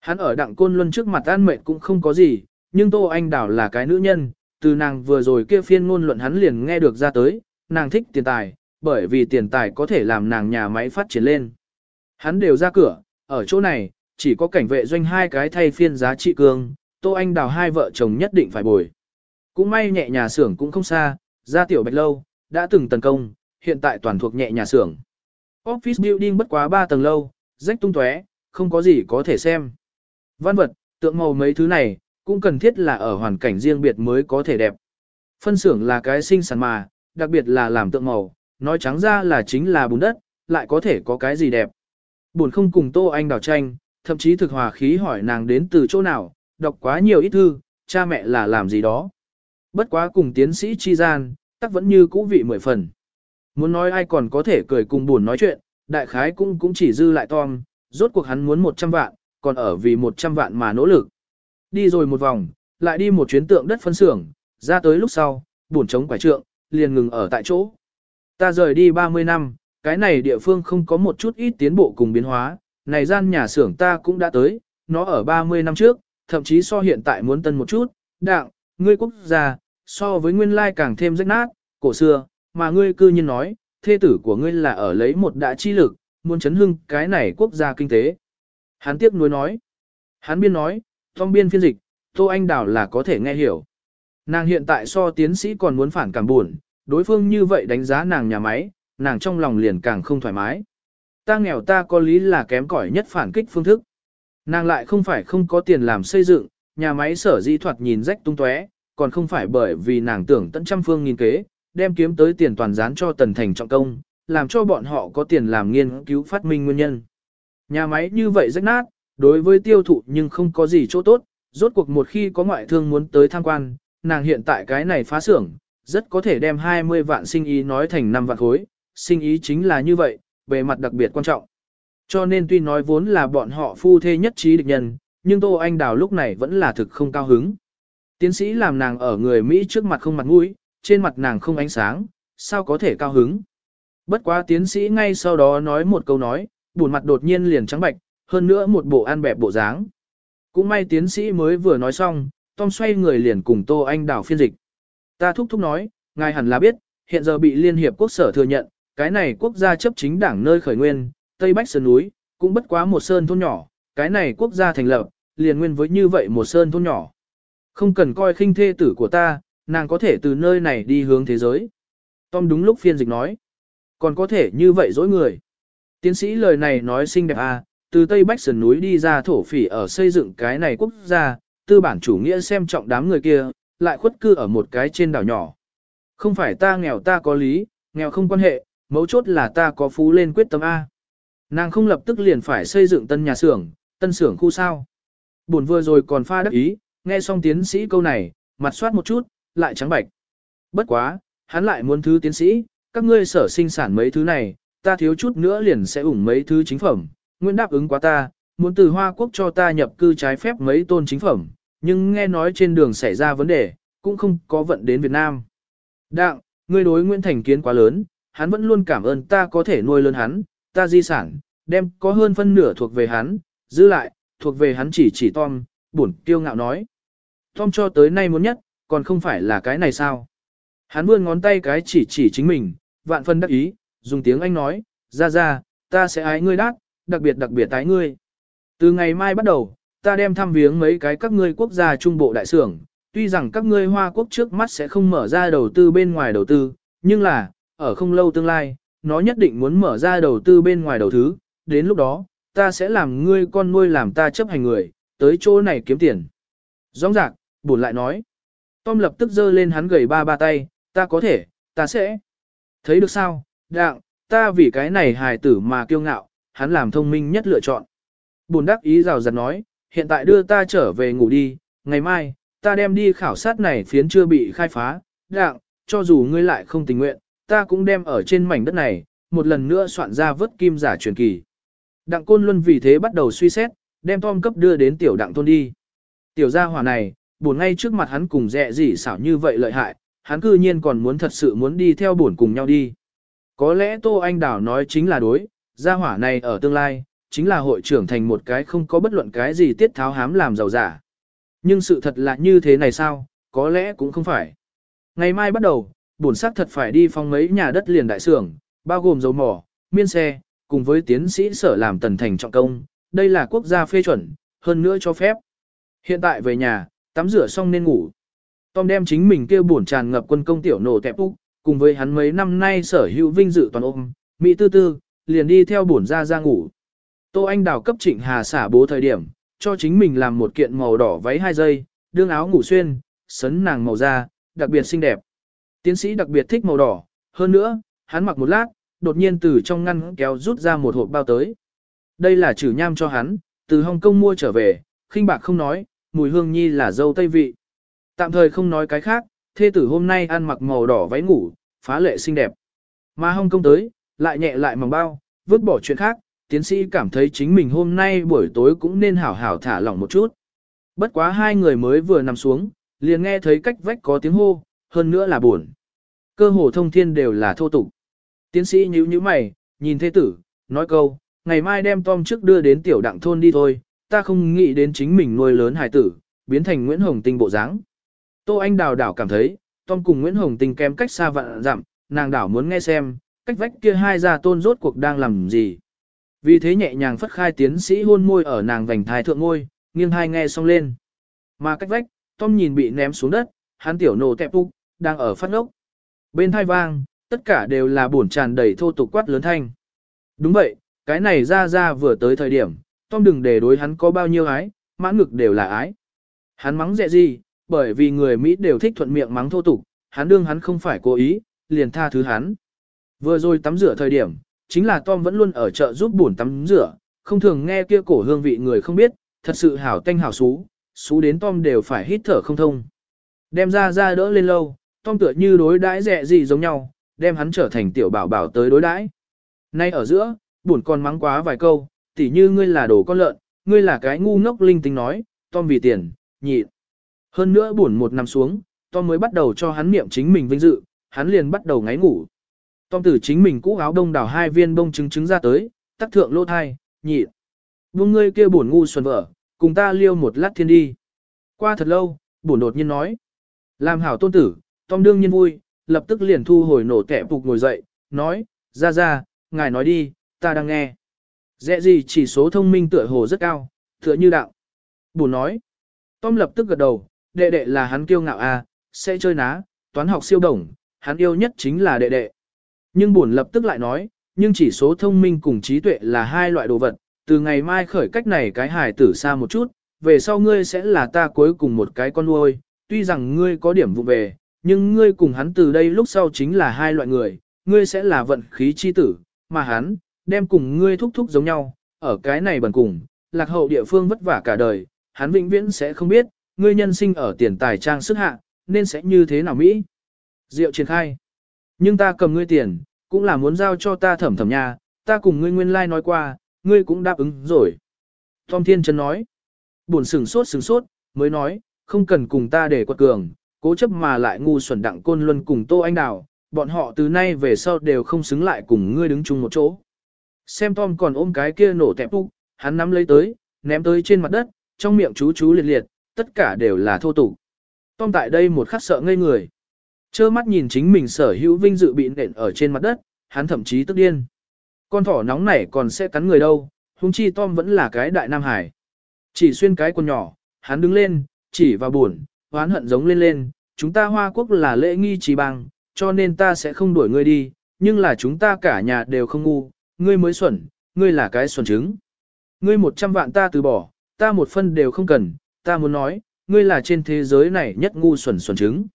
Hắn ở đặng côn luân trước mặt an mệt cũng không có gì, nhưng Tô Anh Đào là cái nữ nhân, từ nàng vừa rồi kia phiên ngôn luận hắn liền nghe được ra tới, nàng thích tiền tài, bởi vì tiền tài có thể làm nàng nhà máy phát triển lên. Hắn đều ra cửa, ở chỗ này, chỉ có cảnh vệ doanh hai cái thay phiên giá trị cương, Tô Anh Đào hai vợ chồng nhất định phải bồi. Cũng may nhẹ nhà xưởng cũng không xa, ra tiểu bạch lâu, đã từng tấn công, hiện tại toàn thuộc nhẹ nhà xưởng. Office building bất quá 3 tầng lâu, rách tung tóe, không có gì có thể xem. Văn vật, tượng màu mấy thứ này, cũng cần thiết là ở hoàn cảnh riêng biệt mới có thể đẹp. Phân xưởng là cái sinh sản mà, đặc biệt là làm tượng màu, nói trắng ra là chính là bùn đất, lại có thể có cái gì đẹp. Buồn không cùng Tô Anh đào tranh, thậm chí thực hòa khí hỏi nàng đến từ chỗ nào, đọc quá nhiều ít thư, cha mẹ là làm gì đó. Bất quá cùng tiến sĩ chi gian, tắc vẫn như cũ vị mười phần. Muốn nói ai còn có thể cười cùng buồn nói chuyện, đại khái cũng cũng chỉ dư lại Tom, rốt cuộc hắn muốn 100 vạn, còn ở vì 100 vạn mà nỗ lực. Đi rồi một vòng, lại đi một chuyến tượng đất phân xưởng, ra tới lúc sau, buồn chống quải trượng, liền ngừng ở tại chỗ. Ta rời đi 30 năm, cái này địa phương không có một chút ít tiến bộ cùng biến hóa, này gian nhà xưởng ta cũng đã tới, nó ở 30 năm trước, thậm chí so hiện tại muốn tân một chút, đặng, ngươi quốc gia, so với nguyên lai càng thêm rách nát, cổ xưa, mà ngươi cư nhiên nói, thê tử của ngươi là ở lấy một đại chi lực, muốn chấn hưng cái này quốc gia kinh tế. Hắn tiếc nuối nói. Hắn biên nói, trong biên phiên dịch, Tô Anh Đào là có thể nghe hiểu. Nàng hiện tại so tiến sĩ còn muốn phản cảm buồn, đối phương như vậy đánh giá nàng nhà máy, nàng trong lòng liền càng không thoải mái. Ta nghèo ta có lý là kém cỏi nhất phản kích phương thức. Nàng lại không phải không có tiền làm xây dựng, nhà máy sở di thoạt nhìn rách tung tóe, còn không phải bởi vì nàng tưởng tận trăm phương nghìn kế, đem kiếm tới tiền toàn gián cho tần thành trọng công, làm cho bọn họ có tiền làm nghiên cứu phát minh nguyên nhân. Nhà máy như vậy rách nát, đối với tiêu thụ nhưng không có gì chỗ tốt, rốt cuộc một khi có ngoại thương muốn tới tham quan, nàng hiện tại cái này phá xưởng, rất có thể đem 20 vạn sinh ý nói thành 5 vạn khối, sinh ý chính là như vậy, về mặt đặc biệt quan trọng. Cho nên tuy nói vốn là bọn họ phu thê nhất trí địch nhân, nhưng Tô Anh Đào lúc này vẫn là thực không cao hứng. Tiến sĩ làm nàng ở người Mỹ trước mặt không mặt mũi, trên mặt nàng không ánh sáng, sao có thể cao hứng. Bất quá tiến sĩ ngay sau đó nói một câu nói, buồn mặt đột nhiên liền trắng bạch, hơn nữa một bộ an bẹp bộ dáng. Cũng may tiến sĩ mới vừa nói xong, Tom xoay người liền cùng Tô Anh Đào phiên dịch. Ta thúc thúc nói, ngài hẳn là biết, hiện giờ bị Liên Hiệp Quốc sở thừa nhận, cái này quốc gia chấp chính đảng nơi khởi nguyên, Tây Bách Sơn núi, cũng bất quá một sơn thôn nhỏ, cái này quốc gia thành lập, liền nguyên với như vậy một sơn thôn nhỏ. Không cần coi khinh thê tử của ta, nàng có thể từ nơi này đi hướng thế giới. Tom đúng lúc phiên dịch nói. Còn có thể như vậy dối người. Tiến sĩ lời này nói xinh đẹp à, từ Tây Bách Sơn núi đi ra thổ phỉ ở xây dựng cái này quốc gia, tư bản chủ nghĩa xem trọng đám người kia, lại khuất cư ở một cái trên đảo nhỏ. Không phải ta nghèo ta có lý, nghèo không quan hệ, mấu chốt là ta có phú lên quyết tâm A. Nàng không lập tức liền phải xây dựng tân nhà xưởng, tân xưởng khu sao. Buồn vừa rồi còn pha đắc ý, nghe xong tiến sĩ câu này, mặt soát một chút, lại trắng bạch. Bất quá, hắn lại muốn thứ tiến sĩ, các ngươi sở sinh sản mấy thứ này, ta thiếu chút nữa liền sẽ ủng mấy thứ chính phẩm, nguyên đáp ứng quá ta, muốn từ Hoa Quốc cho ta nhập cư trái phép mấy tôn chính phẩm, nhưng nghe nói trên đường xảy ra vấn đề, cũng không có vận đến Việt Nam. Đặng, ngươi đối Nguyễn Thành Kiến quá lớn, hắn vẫn luôn cảm ơn ta có thể nuôi lớn hắn, ta di sản, đem có hơn phân nửa thuộc về hắn, giữ lại, thuộc về hắn chỉ chỉ Tom, buồn kiêu ngạo nói. Tom cho tới nay muốn nhất, còn không phải là cái này sao. Hắn vươn ngón tay cái chỉ chỉ chính mình, vạn phân đắc ý, dùng tiếng Anh nói, ra ra, ta sẽ ái ngươi đát, đặc biệt đặc biệt tái ngươi. Từ ngày mai bắt đầu, ta đem thăm viếng mấy cái các ngươi quốc gia trung bộ đại sưởng. tuy rằng các ngươi Hoa Quốc trước mắt sẽ không mở ra đầu tư bên ngoài đầu tư, nhưng là, ở không lâu tương lai, nó nhất định muốn mở ra đầu tư bên ngoài đầu thứ, đến lúc đó, ta sẽ làm ngươi con nuôi làm ta chấp hành người, tới chỗ này kiếm tiền. Rõ ràng, buồn lại nói. Tom lập tức giơ lên hắn gầy ba ba tay, ta có thể, ta sẽ. Thấy được sao, đặng, ta vì cái này hài tử mà kiêu ngạo, hắn làm thông minh nhất lựa chọn. Bùn đắc ý rào rạt nói, hiện tại đưa ta trở về ngủ đi, ngày mai, ta đem đi khảo sát này phiến chưa bị khai phá, đặng, cho dù ngươi lại không tình nguyện, ta cũng đem ở trên mảnh đất này, một lần nữa soạn ra vớt kim giả truyền kỳ. Đặng Côn Luân vì thế bắt đầu suy xét, đem Tom cấp đưa đến tiểu đặng thôn đi. Tiểu gia hỏa này, buồn ngay trước mặt hắn cùng dẹ gì xảo như vậy lợi hại, hắn cư nhiên còn muốn thật sự muốn đi theo buồn cùng nhau đi. Có lẽ Tô Anh Đảo nói chính là đối, gia hỏa này ở tương lai, chính là hội trưởng thành một cái không có bất luận cái gì tiết tháo hám làm giàu giả. Nhưng sự thật là như thế này sao, có lẽ cũng không phải. Ngày mai bắt đầu, buồn sắc thật phải đi phong mấy nhà đất liền đại xưởng, bao gồm dầu mỏ, miên xe, cùng với tiến sĩ sở làm tần thành trọng công, đây là quốc gia phê chuẩn, hơn nữa cho phép. Hiện tại về nhà, tắm rửa xong nên ngủ. Tom đem chính mình kia buồn tràn ngập quân công tiểu nổ tẹp úc, cùng với hắn mấy năm nay sở hữu vinh dự toàn ôm, Mỹ tư tư, liền đi theo buồn ra ra ngủ. Tô Anh đào cấp trịnh hà xả bố thời điểm, cho chính mình làm một kiện màu đỏ váy hai giây, đương áo ngủ xuyên, sấn nàng màu da, đặc biệt xinh đẹp. Tiến sĩ đặc biệt thích màu đỏ, hơn nữa, hắn mặc một lát, đột nhiên từ trong ngăn kéo rút ra một hộp bao tới. Đây là chữ nham cho hắn, từ Hồng Kông mua trở về, khinh bạc không nói, mùi hương nhi là dâu tây vị. Tạm thời không nói cái khác, thê tử hôm nay ăn mặc màu đỏ váy ngủ, phá lệ xinh đẹp. Mà hong công tới, lại nhẹ lại mỏng bao, vứt bỏ chuyện khác, tiến sĩ cảm thấy chính mình hôm nay buổi tối cũng nên hảo hảo thả lỏng một chút. Bất quá hai người mới vừa nằm xuống, liền nghe thấy cách vách có tiếng hô, hơn nữa là buồn. Cơ hồ thông thiên đều là thô tục. Tiến sĩ nhíu nhíu mày, nhìn thế tử, nói câu, ngày mai đem Tom trước đưa đến tiểu đặng thôn đi thôi, ta không nghĩ đến chính mình nuôi lớn hài tử, biến thành Nguyễn Hồng Tinh bộ dáng. Tô Anh đào đảo cảm thấy, Tom cùng Nguyễn Hồng Tinh kém cách xa vạn dặm, nàng đảo muốn nghe xem, cách vách kia hai gia tôn rốt cuộc đang làm gì. Vì thế nhẹ nhàng phất khai tiến sĩ hôn môi ở nàng vành thái thượng ngôi, nghiêng hai nghe xong lên. Mà cách vách, Tom nhìn bị ném xuống đất, hắn tiểu nổ tẹp úc, đang ở phát ngốc. Bên thai vang, tất cả đều là buồn tràn đầy thô tục quát lớn thanh. Đúng vậy, cái này ra ra vừa tới thời điểm, Tom đừng để đối hắn có bao nhiêu ái, mãn ngực đều là ái. Hắn mắng dẹ gì, bởi vì người Mỹ đều thích thuận miệng mắng thô tục, hắn đương hắn không phải cố ý, liền tha thứ hắn. Vừa rồi tắm rửa thời điểm, chính là Tom vẫn luôn ở chợ giúp buồn tắm rửa, không thường nghe kia cổ hương vị người không biết, thật sự hảo tanh hảo xú, xú đến Tom đều phải hít thở không thông. Đem ra ra đỡ lên lâu, Tom tựa như đối đãi dẹ gì giống nhau, đem hắn trở thành tiểu bảo bảo tới đối đãi. Nay ở giữa, buồn còn mắng quá vài câu, tỉ như ngươi là đồ con lợn, ngươi là cái ngu ngốc linh tinh nói, Tom vì tiền, nhịn. Hơn nữa buồn một năm xuống, Tom mới bắt đầu cho hắn niệm chính mình vinh dự, hắn liền bắt đầu ngáy ngủ. Tom tử chính mình cũ áo đông đảo hai viên bông trứng trứng ra tới, tắc thượng lô thai, nhịn. Vương ngươi kia buồn ngu xuân vợ, cùng ta liêu một lát thiên đi. Qua thật lâu, buồn đột nhiên nói. Làm hảo tôn tử, Tom đương nhiên vui, lập tức liền thu hồi nổ kẻ phục ngồi dậy, nói, ra ra, ngài nói đi, ta đang nghe. Dẹ gì chỉ số thông minh tựa hồ rất cao, tựa như đạo. Bù nói. Tom lập tức gật đầu, đệ đệ là hắn kiêu ngạo à, sẽ chơi ná, toán học siêu đồng, hắn yêu nhất chính là đệ đệ. Nhưng buồn lập tức lại nói, nhưng chỉ số thông minh cùng trí tuệ là hai loại đồ vật, từ ngày mai khởi cách này cái hài tử xa một chút, về sau ngươi sẽ là ta cuối cùng một cái con nuôi, tuy rằng ngươi có điểm vụ về, nhưng ngươi cùng hắn từ đây lúc sau chính là hai loại người, ngươi sẽ là vận khí chi tử, mà hắn, đem cùng ngươi thúc thúc giống nhau, ở cái này bần cùng, lạc hậu địa phương vất vả cả đời, hắn vĩnh viễn sẽ không biết, ngươi nhân sinh ở tiền tài trang sức hạ, nên sẽ như thế nào Mỹ. Diệu triển khai. Nhưng ta cầm ngươi tiền, cũng là muốn giao cho ta thẩm thẩm nhà, ta cùng ngươi nguyên lai like nói qua, ngươi cũng đáp ứng rồi. Tom Thiên Trấn nói. Buồn sừng sốt sừng sốt, mới nói, không cần cùng ta để quật cường, cố chấp mà lại ngu xuẩn đặng côn luân cùng Tô Anh Đào, bọn họ từ nay về sau đều không xứng lại cùng ngươi đứng chung một chỗ. Xem Tom còn ôm cái kia nổ tẹp úc, hắn nắm lấy tới, ném tới trên mặt đất, trong miệng chú chú liệt liệt, tất cả đều là thô tục. Tom tại đây một khắc sợ ngây người. Chơ mắt nhìn chính mình sở hữu vinh dự bị nện ở trên mặt đất, hắn thậm chí tức điên. Con thỏ nóng này còn sẽ cắn người đâu, huống chi Tom vẫn là cái đại nam hải. Chỉ xuyên cái con nhỏ, hắn đứng lên, chỉ vào buồn, hoán hận giống lên lên, chúng ta Hoa Quốc là lễ nghi trì bằng, cho nên ta sẽ không đuổi ngươi đi, nhưng là chúng ta cả nhà đều không ngu, ngươi mới xuẩn, ngươi là cái xuẩn trứng. Ngươi một trăm vạn ta từ bỏ, ta một phân đều không cần, ta muốn nói, ngươi là trên thế giới này nhất ngu xuẩn xuẩn trứng.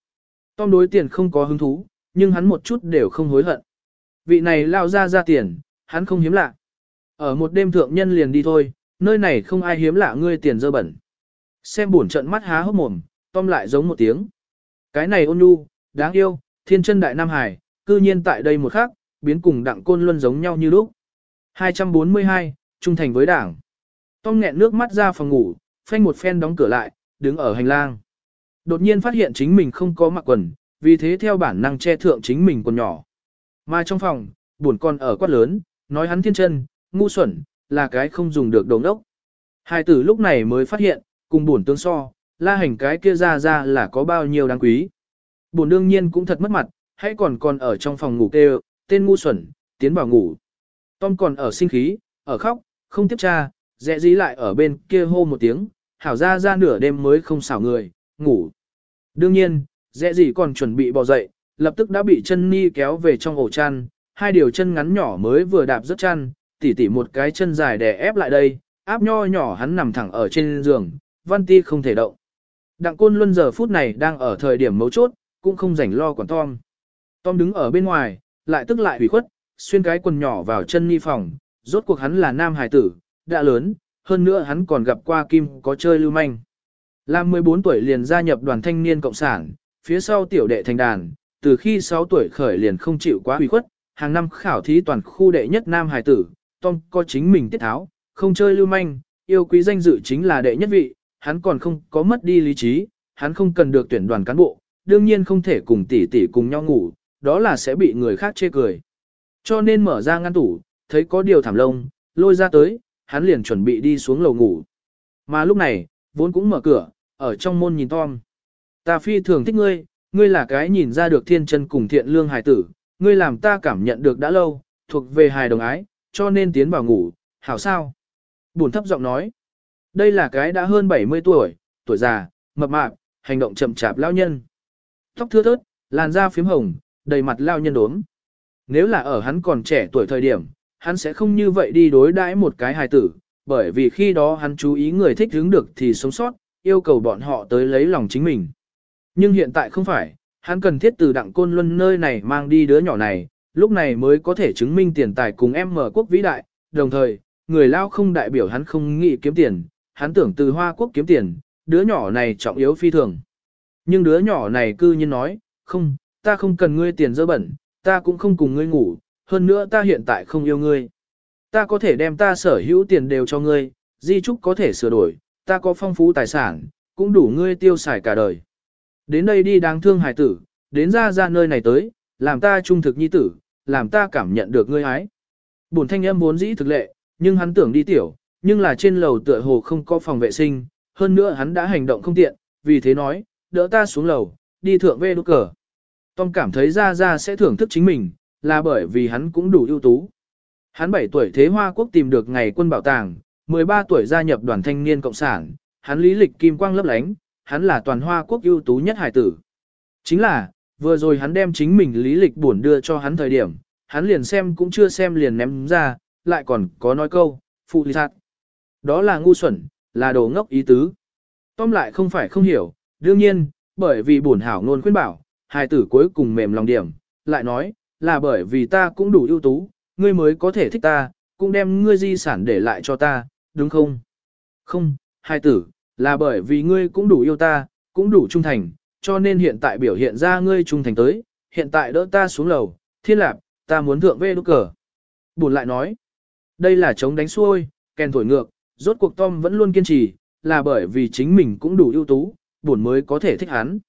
Tom đối tiền không có hứng thú, nhưng hắn một chút đều không hối hận. Vị này lao ra ra tiền, hắn không hiếm lạ. Ở một đêm thượng nhân liền đi thôi, nơi này không ai hiếm lạ ngươi tiền dơ bẩn. Xem buồn trận mắt há hốc mồm, Tom lại giống một tiếng. Cái này ôn nhu, đáng yêu, thiên chân đại Nam Hải, cư nhiên tại đây một khắc, biến cùng đặng côn luân giống nhau như lúc. 242, trung thành với đảng. Tom nghẹn nước mắt ra phòng ngủ, phanh một phen đóng cửa lại, đứng ở hành lang. Đột nhiên phát hiện chính mình không có mặc quần, vì thế theo bản năng che thượng chính mình quần nhỏ. Mà trong phòng, buồn con ở quát lớn, nói hắn thiên chân, ngu xuẩn, là cái không dùng được đồng đốc. Hai tử lúc này mới phát hiện, cùng buồn tương so, la hành cái kia ra ra là có bao nhiêu đáng quý. Buồn đương nhiên cũng thật mất mặt, hãy còn còn ở trong phòng ngủ kêu, tên ngu xuẩn, tiến vào ngủ. Tom còn ở sinh khí, ở khóc, không tiếp tra, dẹ dí lại ở bên kia hô một tiếng, hảo ra ra nửa đêm mới không xảo người, ngủ. Đương nhiên, dẹ dí còn chuẩn bị bò dậy, lập tức đã bị chân ni kéo về trong ổ chăn, hai điều chân ngắn nhỏ mới vừa đạp rất chăn, tỉ tỉ một cái chân dài đè ép lại đây, áp nho nhỏ hắn nằm thẳng ở trên giường, văn ti không thể động. Đặng côn luân giờ phút này đang ở thời điểm mấu chốt, cũng không rảnh lo quản Tom. Tom đứng ở bên ngoài, lại tức lại hủy khuất, xuyên cái quần nhỏ vào chân ni phòng, rốt cuộc hắn là nam hải tử, đã lớn, hơn nữa hắn còn gặp qua Kim có chơi lưu manh. Làm 14 tuổi liền gia nhập đoàn thanh niên cộng sản, phía sau tiểu đệ thành đàn, từ khi 6 tuổi khởi liền không chịu quá hủy khuất, hàng năm khảo thí toàn khu đệ nhất nam hải tử, Tom có chính mình tiết tháo, không chơi lưu manh, yêu quý danh dự chính là đệ nhất vị, hắn còn không có mất đi lý trí, hắn không cần được tuyển đoàn cán bộ, đương nhiên không thể cùng tỷ tỷ cùng nhau ngủ, đó là sẽ bị người khác chê cười. Cho nên mở ra ngăn tủ, thấy có điều thảm lông, lôi ra tới, hắn liền chuẩn bị đi xuống lầu ngủ. Mà lúc này, vốn cũng mở cửa, ở trong môn nhìn Tom. Ta phi thường thích ngươi, ngươi là cái nhìn ra được thiên chân cùng thiện lương hài tử, ngươi làm ta cảm nhận được đã lâu, thuộc về hài đồng ái, cho nên tiến vào ngủ, hảo sao? Buồn thấp giọng nói. Đây là cái đã hơn 70 tuổi, tuổi già, mập mạp, hành động chậm chạp lao nhân. Tóc thưa thớt, làn da phím hồng, đầy mặt lao nhân đốm. Nếu là ở hắn còn trẻ tuổi thời điểm, hắn sẽ không như vậy đi đối đãi một cái hài tử, bởi vì khi đó hắn chú ý người thích hướng được thì sống sót, yêu cầu bọn họ tới lấy lòng chính mình. Nhưng hiện tại không phải, hắn cần thiết từ đặng côn luân nơi này mang đi đứa nhỏ này, lúc này mới có thể chứng minh tiền tài cùng em mở quốc vĩ đại, đồng thời, người lao không đại biểu hắn không nghĩ kiếm tiền, hắn tưởng từ Hoa Quốc kiếm tiền, đứa nhỏ này trọng yếu phi thường. Nhưng đứa nhỏ này cư nhiên nói, không, ta không cần ngươi tiền dơ bẩn, ta cũng không cùng ngươi ngủ, hơn nữa ta hiện tại không yêu ngươi. Ta có thể đem ta sở hữu tiền đều cho ngươi, di trúc có thể sửa đổi, ta có phong phú tài sản, cũng đủ ngươi tiêu xài cả đời. Đến đây đi đáng thương hải tử, đến ra ra nơi này tới, làm ta trung thực nhi tử, làm ta cảm nhận được ngươi ái. Bổn thanh âm vốn dĩ thực lệ, nhưng hắn tưởng đi tiểu, nhưng là trên lầu tựa hồ không có phòng vệ sinh, hơn nữa hắn đã hành động không tiện, vì thế nói, đỡ ta xuống lầu, đi thượng về đốt cờ. Tom cảm thấy ra ra sẽ thưởng thức chính mình, là bởi vì hắn cũng đủ ưu tú. Hắn 7 tuổi thế Hoa Quốc tìm được ngày quân bảo tàng, 13 tuổi gia nhập đoàn thanh niên cộng sản, hắn lý lịch kim quang lấp lánh, hắn là toàn Hoa Quốc ưu tú nhất hải tử. Chính là, vừa rồi hắn đem chính mình lý lịch buồn đưa cho hắn thời điểm, hắn liền xem cũng chưa xem liền ném ra, lại còn có nói câu, phụ lý thạc, Đó là ngu xuẩn, là đồ ngốc ý tứ. Tom lại không phải không hiểu, đương nhiên, bởi vì bổn hảo ngôn khuyên bảo, hài tử cuối cùng mềm lòng điểm, lại nói, là bởi vì ta cũng đủ ưu tú, ngươi mới có thể thích ta, cũng đem ngươi di sản để lại cho ta, đúng không? Không, hài tử, là bởi vì ngươi cũng đủ yêu ta, cũng đủ trung thành, cho nên hiện tại biểu hiện ra ngươi trung thành tới, hiện tại đỡ ta xuống lầu, thiên lạp, ta muốn thượng về đúc cờ. Buồn lại nói, đây là chống đánh xuôi, kèn thổi ngược, rốt cuộc Tom vẫn luôn kiên trì, là bởi vì chính mình cũng đủ ưu tú, buồn mới có thể thích hắn.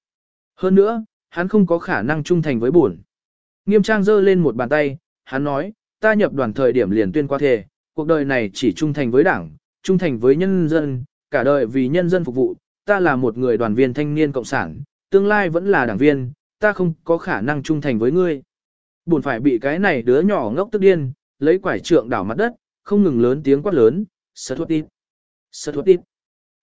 Hơn nữa, hắn không có khả năng trung thành với buồn. Nghiêm trang giơ lên một bàn tay, hắn nói, ta nhập đoàn thời điểm liền tuyên qua thề, cuộc đời này chỉ trung thành với đảng, trung thành với nhân dân, cả đời vì nhân dân phục vụ, ta là một người đoàn viên thanh niên cộng sản, tương lai vẫn là đảng viên, ta không có khả năng trung thành với ngươi. Buồn phải bị cái này đứa nhỏ ngốc tức điên, lấy quải trượng đảo mặt đất, không ngừng lớn tiếng quát lớn, sợ thuốc tít, sợ thuốc tít.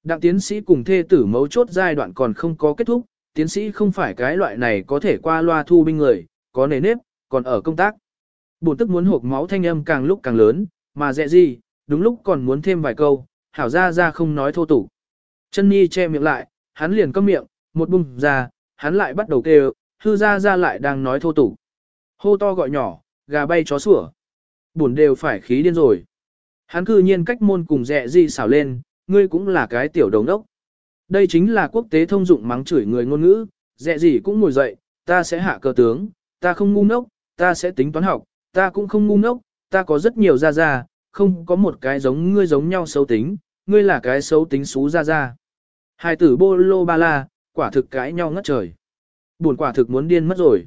Đặng tiến sĩ cùng thê tử mấu chốt giai đoạn còn không có kết thúc, tiến sĩ không phải cái loại này có thể qua loa thu binh người, có nề nếp, còn ở công tác. Bổn tức muốn hộp máu thanh âm càng lúc càng lớn, mà dẹ gì, đúng lúc còn muốn thêm vài câu, hảo ra ra không nói thô tục. Chân Nhi che miệng lại, hắn liền câm miệng, một bung ra, hắn lại bắt đầu kêu, hư ra ra lại đang nói thô tục. Hô to gọi nhỏ, gà bay chó sủa. Buồn đều phải khí điên rồi. Hắn cư nhiên cách môn cùng dẹ gì xảo lên, ngươi cũng là cái tiểu đồng đốc. Đây chính là quốc tế thông dụng mắng chửi người ngôn ngữ, dẹ gì cũng ngồi dậy, ta sẽ hạ cờ tướng, ta không ngu ngốc, ta sẽ tính toán học, ta cũng không ngu ngốc, ta có rất nhiều ra ra, không có một cái giống ngươi giống nhau xấu tính, ngươi là cái xấu tính xú ra ra. Hai tử bô lô ba la, quả thực cãi nhau ngất trời. Buồn quả thực muốn điên mất rồi.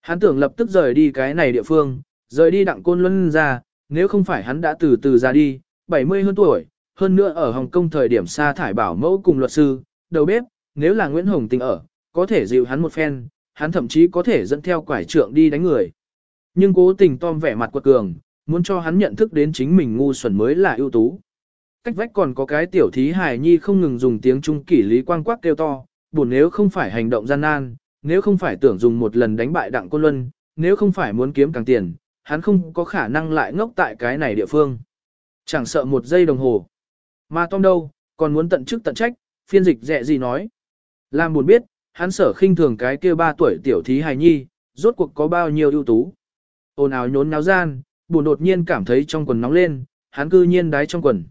Hắn tưởng lập tức rời đi cái này địa phương, rời đi đặng côn luân ra, nếu không phải hắn đã từ từ ra đi, 70 hơn tuổi, hơn nữa ở Hồng Kông thời điểm xa thải bảo mẫu cùng luật sư, đầu bếp, nếu là Nguyễn Hồng Tình ở, có thể dịu hắn một phen, hắn thậm chí có thể dẫn theo quải trượng đi đánh người. Nhưng cố tình Tom vẻ mặt quật cường, muốn cho hắn nhận thức đến chính mình ngu xuẩn mới là ưu tú. Cách vách còn có cái tiểu thí hài nhi không ngừng dùng tiếng trung kỷ lý quang quắc kêu to, buồn nếu không phải hành động gian nan, nếu không phải tưởng dùng một lần đánh bại đặng côn luân, nếu không phải muốn kiếm càng tiền, hắn không có khả năng lại ngốc tại cái này địa phương. Chẳng sợ một giây đồng hồ. Mà Tom đâu, còn muốn tận chức tận trách, phiên dịch dẹ gì nói. Làm buồn biết, hắn sở khinh thường cái kia ba tuổi tiểu thí hài nhi, rốt cuộc có bao nhiêu ưu tú. Ôn ào nhốn náo gian, buồn đột nhiên cảm thấy trong quần nóng lên, hắn cư nhiên đái trong quần.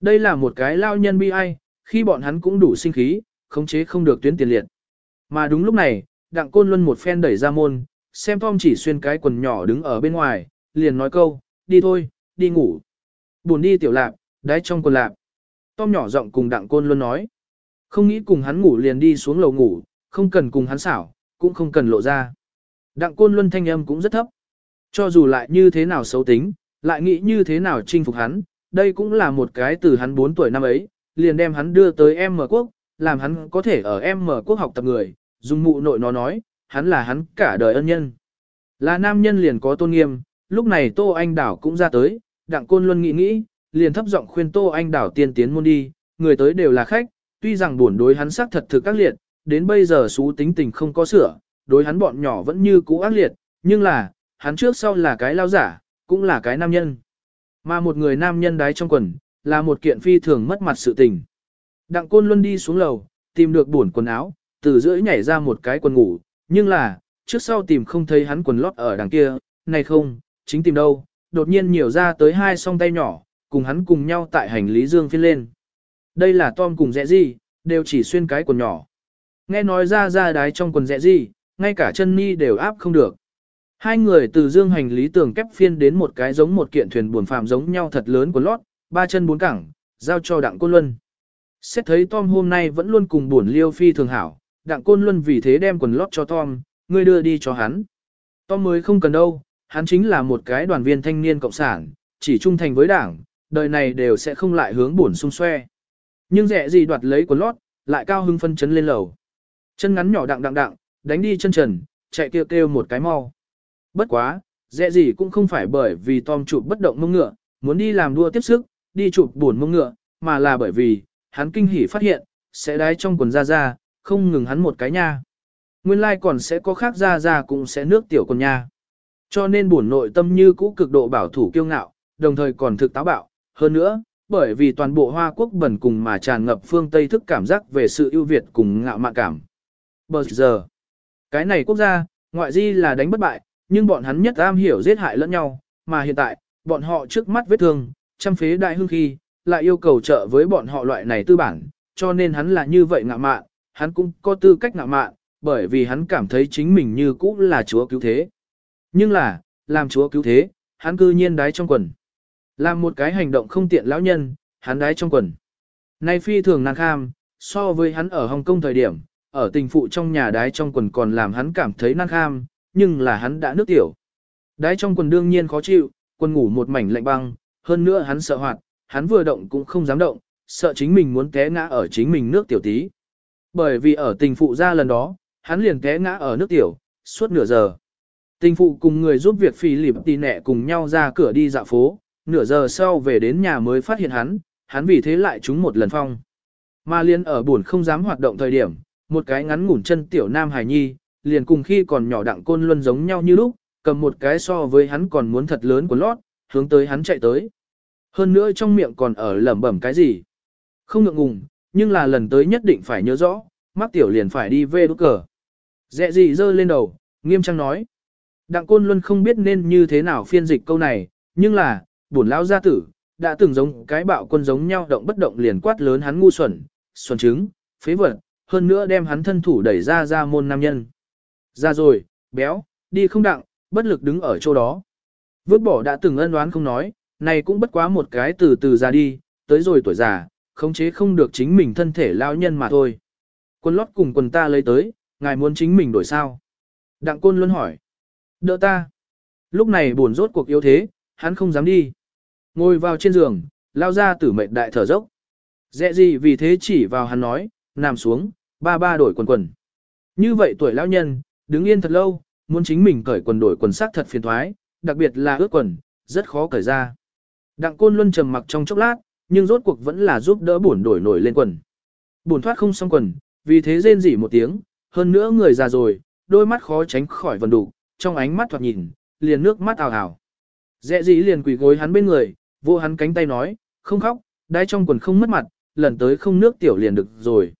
Đây là một cái lao nhân bi ai, khi bọn hắn cũng đủ sinh khí, khống chế không được tuyến tiền liệt. Mà đúng lúc này, đặng côn luân một phen đẩy ra môn, xem Tom chỉ xuyên cái quần nhỏ đứng ở bên ngoài, liền nói câu, đi thôi, đi ngủ. Buồn đi tiểu lạp, đái trong quần lạp. Tom nhỏ giọng cùng đặng côn luân nói. Không nghĩ cùng hắn ngủ liền đi xuống lầu ngủ, không cần cùng hắn xảo, cũng không cần lộ ra. Đặng côn luân thanh âm cũng rất thấp. Cho dù lại như thế nào xấu tính, lại nghĩ như thế nào chinh phục hắn, đây cũng là một cái từ hắn 4 tuổi năm ấy, liền đem hắn đưa tới em mở quốc, làm hắn có thể ở em mở quốc học tập người, dùng mụ nội nó nói, hắn là hắn cả đời ân nhân. Là nam nhân liền có tôn nghiêm, lúc này Tô Anh Đảo cũng ra tới, Đặng Côn Luân nghĩ nghĩ, liền thấp giọng khuyên Tô Anh Đảo tiên tiến môn đi, người tới đều là khách, tuy rằng buồn đối hắn sắc thật thực các liệt, đến bây giờ xú tính tình không có sửa, đối hắn bọn nhỏ vẫn như cũ ác liệt, nhưng là, hắn trước sau là cái lao giả, cũng là cái nam nhân. Mà một người nam nhân đái trong quần, là một kiện phi thường mất mặt sự tình. Đặng Côn Luân đi xuống lầu, tìm được buồn quần áo, từ giữa nhảy ra một cái quần ngủ, nhưng là, trước sau tìm không thấy hắn quần lót ở đằng kia, này không, chính tìm đâu, đột nhiên nhiều ra tới hai song tay nhỏ, cùng hắn cùng nhau tại hành lý dương phiên lên. Đây là Tom cùng dẹ gì, đều chỉ xuyên cái quần nhỏ. Nghe nói ra ra đái trong quần dẹ gì, ngay cả chân ni đều áp không được. Hai người từ dương hành lý tường kép phiên đến một cái giống một kiện thuyền buồn phàm giống nhau thật lớn của lót, ba chân bốn cẳng, giao cho đặng côn luân. Xét thấy Tom hôm nay vẫn luôn cùng buồn liêu phi thường hảo, đặng côn luân vì thế đem quần lót cho Tom, ngươi đưa đi cho hắn. Tom mới không cần đâu, hắn chính là một cái đoàn viên thanh niên cộng sản, chỉ trung thành với đảng, đời này đều sẽ không lại hướng buồn xung xoe. Nhưng rẻ gì đoạt lấy quần lót, lại cao hưng phân chấn lên lầu. Chân ngắn nhỏ đặng đặng đặng, đánh đi chân trần, chạy kêu kêu một cái mau. Bất quá, dễ gì cũng không phải bởi vì Tom chụp bất động mông ngựa, muốn đi làm đua tiếp sức, đi chụp buồn mông ngựa, mà là bởi vì, hắn kinh hỉ phát hiện, sẽ đái trong quần ra ra, không ngừng hắn một cái nha. Nguyên lai like còn sẽ có khác ra ra cũng sẽ nước tiểu quần nha. Cho nên buồn nội tâm như cũ cực độ bảo thủ kiêu ngạo, đồng thời còn thực táo bạo. Hơn nữa, bởi vì toàn bộ Hoa Quốc bẩn cùng mà tràn ngập phương Tây thức cảm giác về sự ưu việt cùng ngạo mạn cảm. Bờ giờ, cái này quốc gia, ngoại di là đánh bất bại, nhưng bọn hắn nhất am hiểu giết hại lẫn nhau, mà hiện tại, bọn họ trước mắt vết thương, trăm phế đại hương khi, lại yêu cầu trợ với bọn họ loại này tư bản, cho nên hắn là như vậy ngạo mạn, hắn cũng có tư cách ngạo mạn, bởi vì hắn cảm thấy chính mình như cũ là chúa cứu thế. Nhưng là, làm chúa cứu thế, hắn cư nhiên đái trong quần. Làm một cái hành động không tiện lão nhân, hắn đái trong quần. Nay phi thường nàng kham, so với hắn ở Hồng Kông thời điểm, ở tình phụ trong nhà đái trong quần còn làm hắn cảm thấy năng kham, nhưng là hắn đã nước tiểu. Đái trong quần đương nhiên khó chịu, quần ngủ một mảnh lạnh băng, hơn nữa hắn sợ hoạt, hắn vừa động cũng không dám động, sợ chính mình muốn té ngã ở chính mình nước tiểu tí. Bởi vì ở tình phụ ra lần đó, hắn liền té ngã ở nước tiểu, suốt nửa giờ. Tình phụ cùng người giúp việc phi lịp tì nẹ cùng nhau ra cửa đi dạo phố, nửa giờ sau về đến nhà mới phát hiện hắn, hắn vì thế lại trúng một lần phong. Mà liên ở buồn không dám hoạt động thời điểm, một cái ngắn ngủn chân tiểu nam hài nhi, liền cùng khi còn nhỏ đặng côn luân giống nhau như lúc, cầm một cái so với hắn còn muốn thật lớn của lót, hướng tới hắn chạy tới. Hơn nữa trong miệng còn ở lẩm bẩm cái gì. Không ngượng ngùng, nhưng là lần tới nhất định phải nhớ rõ, mắc tiểu liền phải đi về đốt cờ. Dẹ gì dơ lên đầu, nghiêm trang nói. Đặng côn luân không biết nên như thế nào phiên dịch câu này, nhưng là, bổn lão gia tử, đã từng giống cái bạo quân giống nhau động bất động liền quát lớn hắn ngu xuẩn, xuẩn trứng, phế vật, hơn nữa đem hắn thân thủ đẩy ra ra môn nam nhân. Ra rồi, béo, đi không đặng, bất lực đứng ở chỗ đó. Vứt bỏ đã từng ân đoán không nói, này cũng bất quá một cái từ từ ra đi, tới rồi tuổi già, khống chế không được chính mình thân thể lao nhân mà thôi. Quân lót cùng quần ta lấy tới, ngài muốn chính mình đổi sao? Đặng côn luôn hỏi. Đỡ ta. Lúc này buồn rốt cuộc yếu thế, hắn không dám đi. Ngồi vào trên giường, lao ra tử mệnh đại thở dốc. Dẹ gì vì thế chỉ vào hắn nói, nằm xuống, ba ba đổi quần quần. Như vậy tuổi lão nhân, đứng yên thật lâu, muốn chính mình cởi quần đổi quần sắc thật phiền thoái, đặc biệt là ướt quần, rất khó cởi ra. Đặng côn luân trầm mặc trong chốc lát, nhưng rốt cuộc vẫn là giúp đỡ buồn đổi nổi lên quần. Buồn thoát không xong quần, vì thế rên rỉ một tiếng, hơn nữa người già rồi, đôi mắt khó tránh khỏi vần đủ, trong ánh mắt thoạt nhìn, liền nước mắt ào ào. Dẹ dĩ liền quỳ gối hắn bên người, vô hắn cánh tay nói, không khóc, đai trong quần không mất mặt, lần tới không nước tiểu liền được rồi.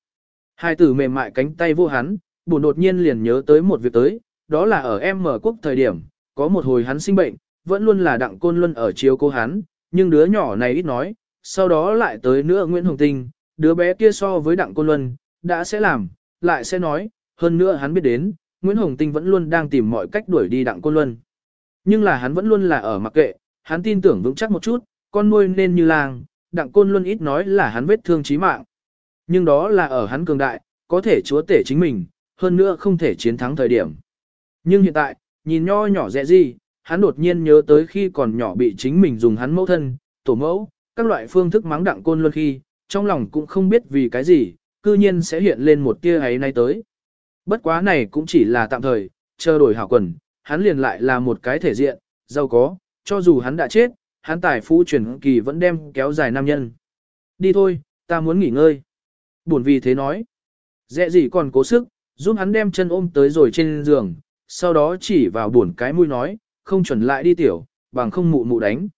Hai tử mềm mại cánh tay vô hắn, buồn đột nhiên liền nhớ tới một việc tới, đó là ở em mở quốc thời điểm, có một hồi hắn sinh bệnh, vẫn luôn là đặng côn luân ở chiếu cô hắn, nhưng đứa nhỏ này ít nói, sau đó lại tới nữa Nguyễn Hồng Tinh, đứa bé kia so với đặng côn luân, đã sẽ làm, lại sẽ nói, hơn nữa hắn biết đến, Nguyễn Hồng Tinh vẫn luôn đang tìm mọi cách đuổi đi đặng côn luân. Nhưng là hắn vẫn luôn là ở mặc kệ, hắn tin tưởng vững chắc một chút, con nuôi nên như làng, đặng côn luôn ít nói là hắn vết thương chí mạng. Nhưng đó là ở hắn cường đại, có thể chúa tể chính mình, hơn nữa không thể chiến thắng thời điểm. Nhưng hiện tại, nhìn nho nhỏ dẹ gì, hắn đột nhiên nhớ tới khi còn nhỏ bị chính mình dùng hắn mẫu thân, tổ mẫu, các loại phương thức mắng đặng côn luôn khi, trong lòng cũng không biết vì cái gì, cư nhiên sẽ hiện lên một tia ấy nay tới. Bất quá này cũng chỉ là tạm thời, chờ đổi hảo quần, hắn liền lại là một cái thể diện, giàu có, cho dù hắn đã chết, hắn tài phú truyền kỳ vẫn đem kéo dài nam nhân. Đi thôi, ta muốn nghỉ ngơi. Buồn vì thế nói. Dẹ gì còn cố sức, giúp hắn đem chân ôm tới rồi trên giường, sau đó chỉ vào buồn cái mũi nói, không chuẩn lại đi tiểu, bằng không mụ mụ đánh.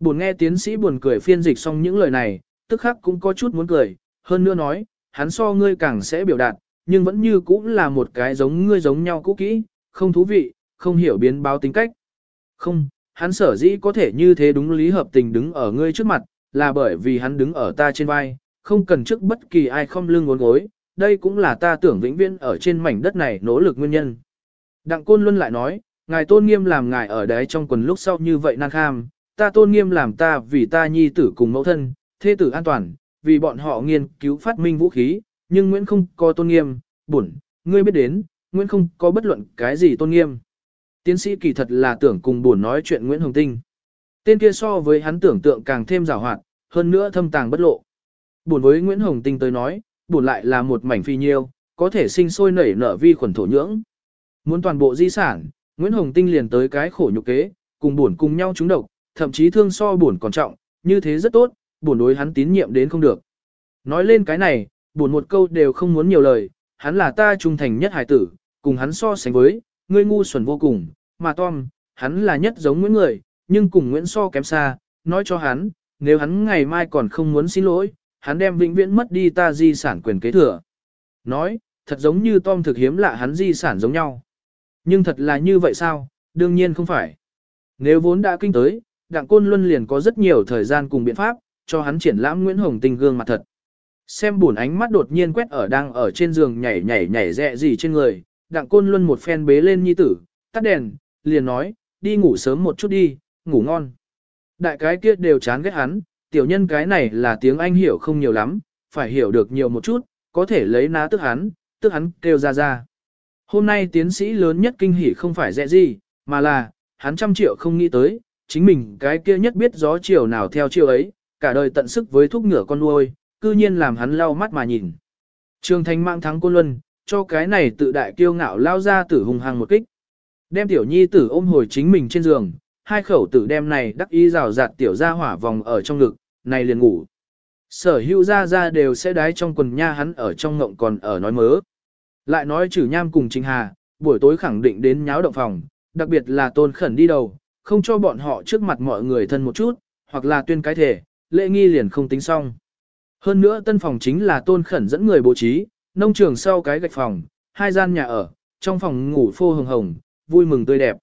Buồn nghe tiến sĩ buồn cười phiên dịch xong những lời này, tức khắc cũng có chút muốn cười, hơn nữa nói, hắn so ngươi càng sẽ biểu đạt, nhưng vẫn như cũng là một cái giống ngươi giống nhau cũ kỹ, không thú vị, không hiểu biến báo tính cách. Không, hắn sở dĩ có thể như thế đúng lý hợp tình đứng ở ngươi trước mặt, là bởi vì hắn đứng ở ta trên vai, không cần trước bất kỳ ai không lưng uốn gối, đây cũng là ta tưởng vĩnh viễn ở trên mảnh đất này nỗ lực nguyên nhân. Đặng Côn Luân lại nói, ngài tôn nghiêm làm ngài ở đấy trong quần lúc sau như vậy năng kham, ta tôn nghiêm làm ta vì ta nhi tử cùng mẫu thân, thế tử an toàn, vì bọn họ nghiên cứu phát minh vũ khí, nhưng Nguyễn không có tôn nghiêm, bổn, ngươi biết đến, Nguyễn không có bất luận cái gì tôn nghiêm. Tiến sĩ kỳ thật là tưởng cùng buồn nói chuyện Nguyễn Hồng Tinh. Tên kia so với hắn tưởng tượng càng thêm rào hoạt, hơn nữa thâm tàng bất lộ. Buồn với Nguyễn Hồng Tinh tới nói, buồn lại là một mảnh phi nhiêu, có thể sinh sôi nảy nở vi khuẩn thổ nhưỡng. Muốn toàn bộ di sản, Nguyễn Hồng Tinh liền tới cái khổ nhục kế, cùng buồn cùng nhau trúng độc, thậm chí thương so buồn còn trọng, như thế rất tốt, buồn đối hắn tín nhiệm đến không được. Nói lên cái này, buồn một câu đều không muốn nhiều lời, hắn là ta trung thành nhất hải tử, cùng hắn so sánh với, ngươi ngu xuẩn vô cùng, mà Tom, hắn là nhất giống Nguyễn người, nhưng cùng Nguyễn so kém xa, nói cho hắn, nếu hắn ngày mai còn không muốn xin lỗi, hắn đem vĩnh viễn mất đi ta di sản quyền kế thừa. Nói, thật giống như Tom thực hiếm lạ hắn di sản giống nhau. Nhưng thật là như vậy sao? Đương nhiên không phải. Nếu vốn đã kinh tới, Đặng Côn Luân liền có rất nhiều thời gian cùng biện pháp, cho hắn triển lãm Nguyễn Hồng tình gương mặt thật. Xem buồn ánh mắt đột nhiên quét ở đang ở trên giường nhảy nhảy nhảy rẹ gì trên người, Đặng Côn Luân một phen bế lên nhi tử, tắt đèn, liền nói, đi ngủ sớm một chút đi, ngủ ngon. Đại cái kia đều chán ghét hắn, tiểu nhân cái này là tiếng Anh hiểu không nhiều lắm, phải hiểu được nhiều một chút, có thể lấy ná tức hắn, tức hắn kêu ra ra. Hôm nay tiến sĩ lớn nhất kinh hỉ không phải dễ gì, mà là, hắn trăm triệu không nghĩ tới, chính mình cái kia nhất biết gió chiều nào theo chiều ấy, cả đời tận sức với thúc ngửa con nuôi, cư nhiên làm hắn lau mắt mà nhìn. Trường thành mạng thắng côn luân, cho cái này tự đại kiêu ngạo lao ra tử hùng hàng một kích. Đem tiểu nhi tử ôm hồi chính mình trên giường, hai khẩu tử đem này đắc ý rào rạt tiểu ra hỏa vòng ở trong ngực, này liền ngủ. Sở hữu ra ra đều sẽ đái trong quần nha hắn ở trong ngộng còn ở nói mớ. Lại nói trừ nham cùng Trình Hà, buổi tối khẳng định đến nháo động phòng, đặc biệt là tôn khẩn đi đầu, không cho bọn họ trước mặt mọi người thân một chút, hoặc là tuyên cái thể, lễ nghi liền không tính xong. Hơn nữa tân phòng chính là tôn khẩn dẫn người bố trí, nông trường sau cái gạch phòng, hai gian nhà ở, trong phòng ngủ phô hồng hồng, vui mừng tươi đẹp.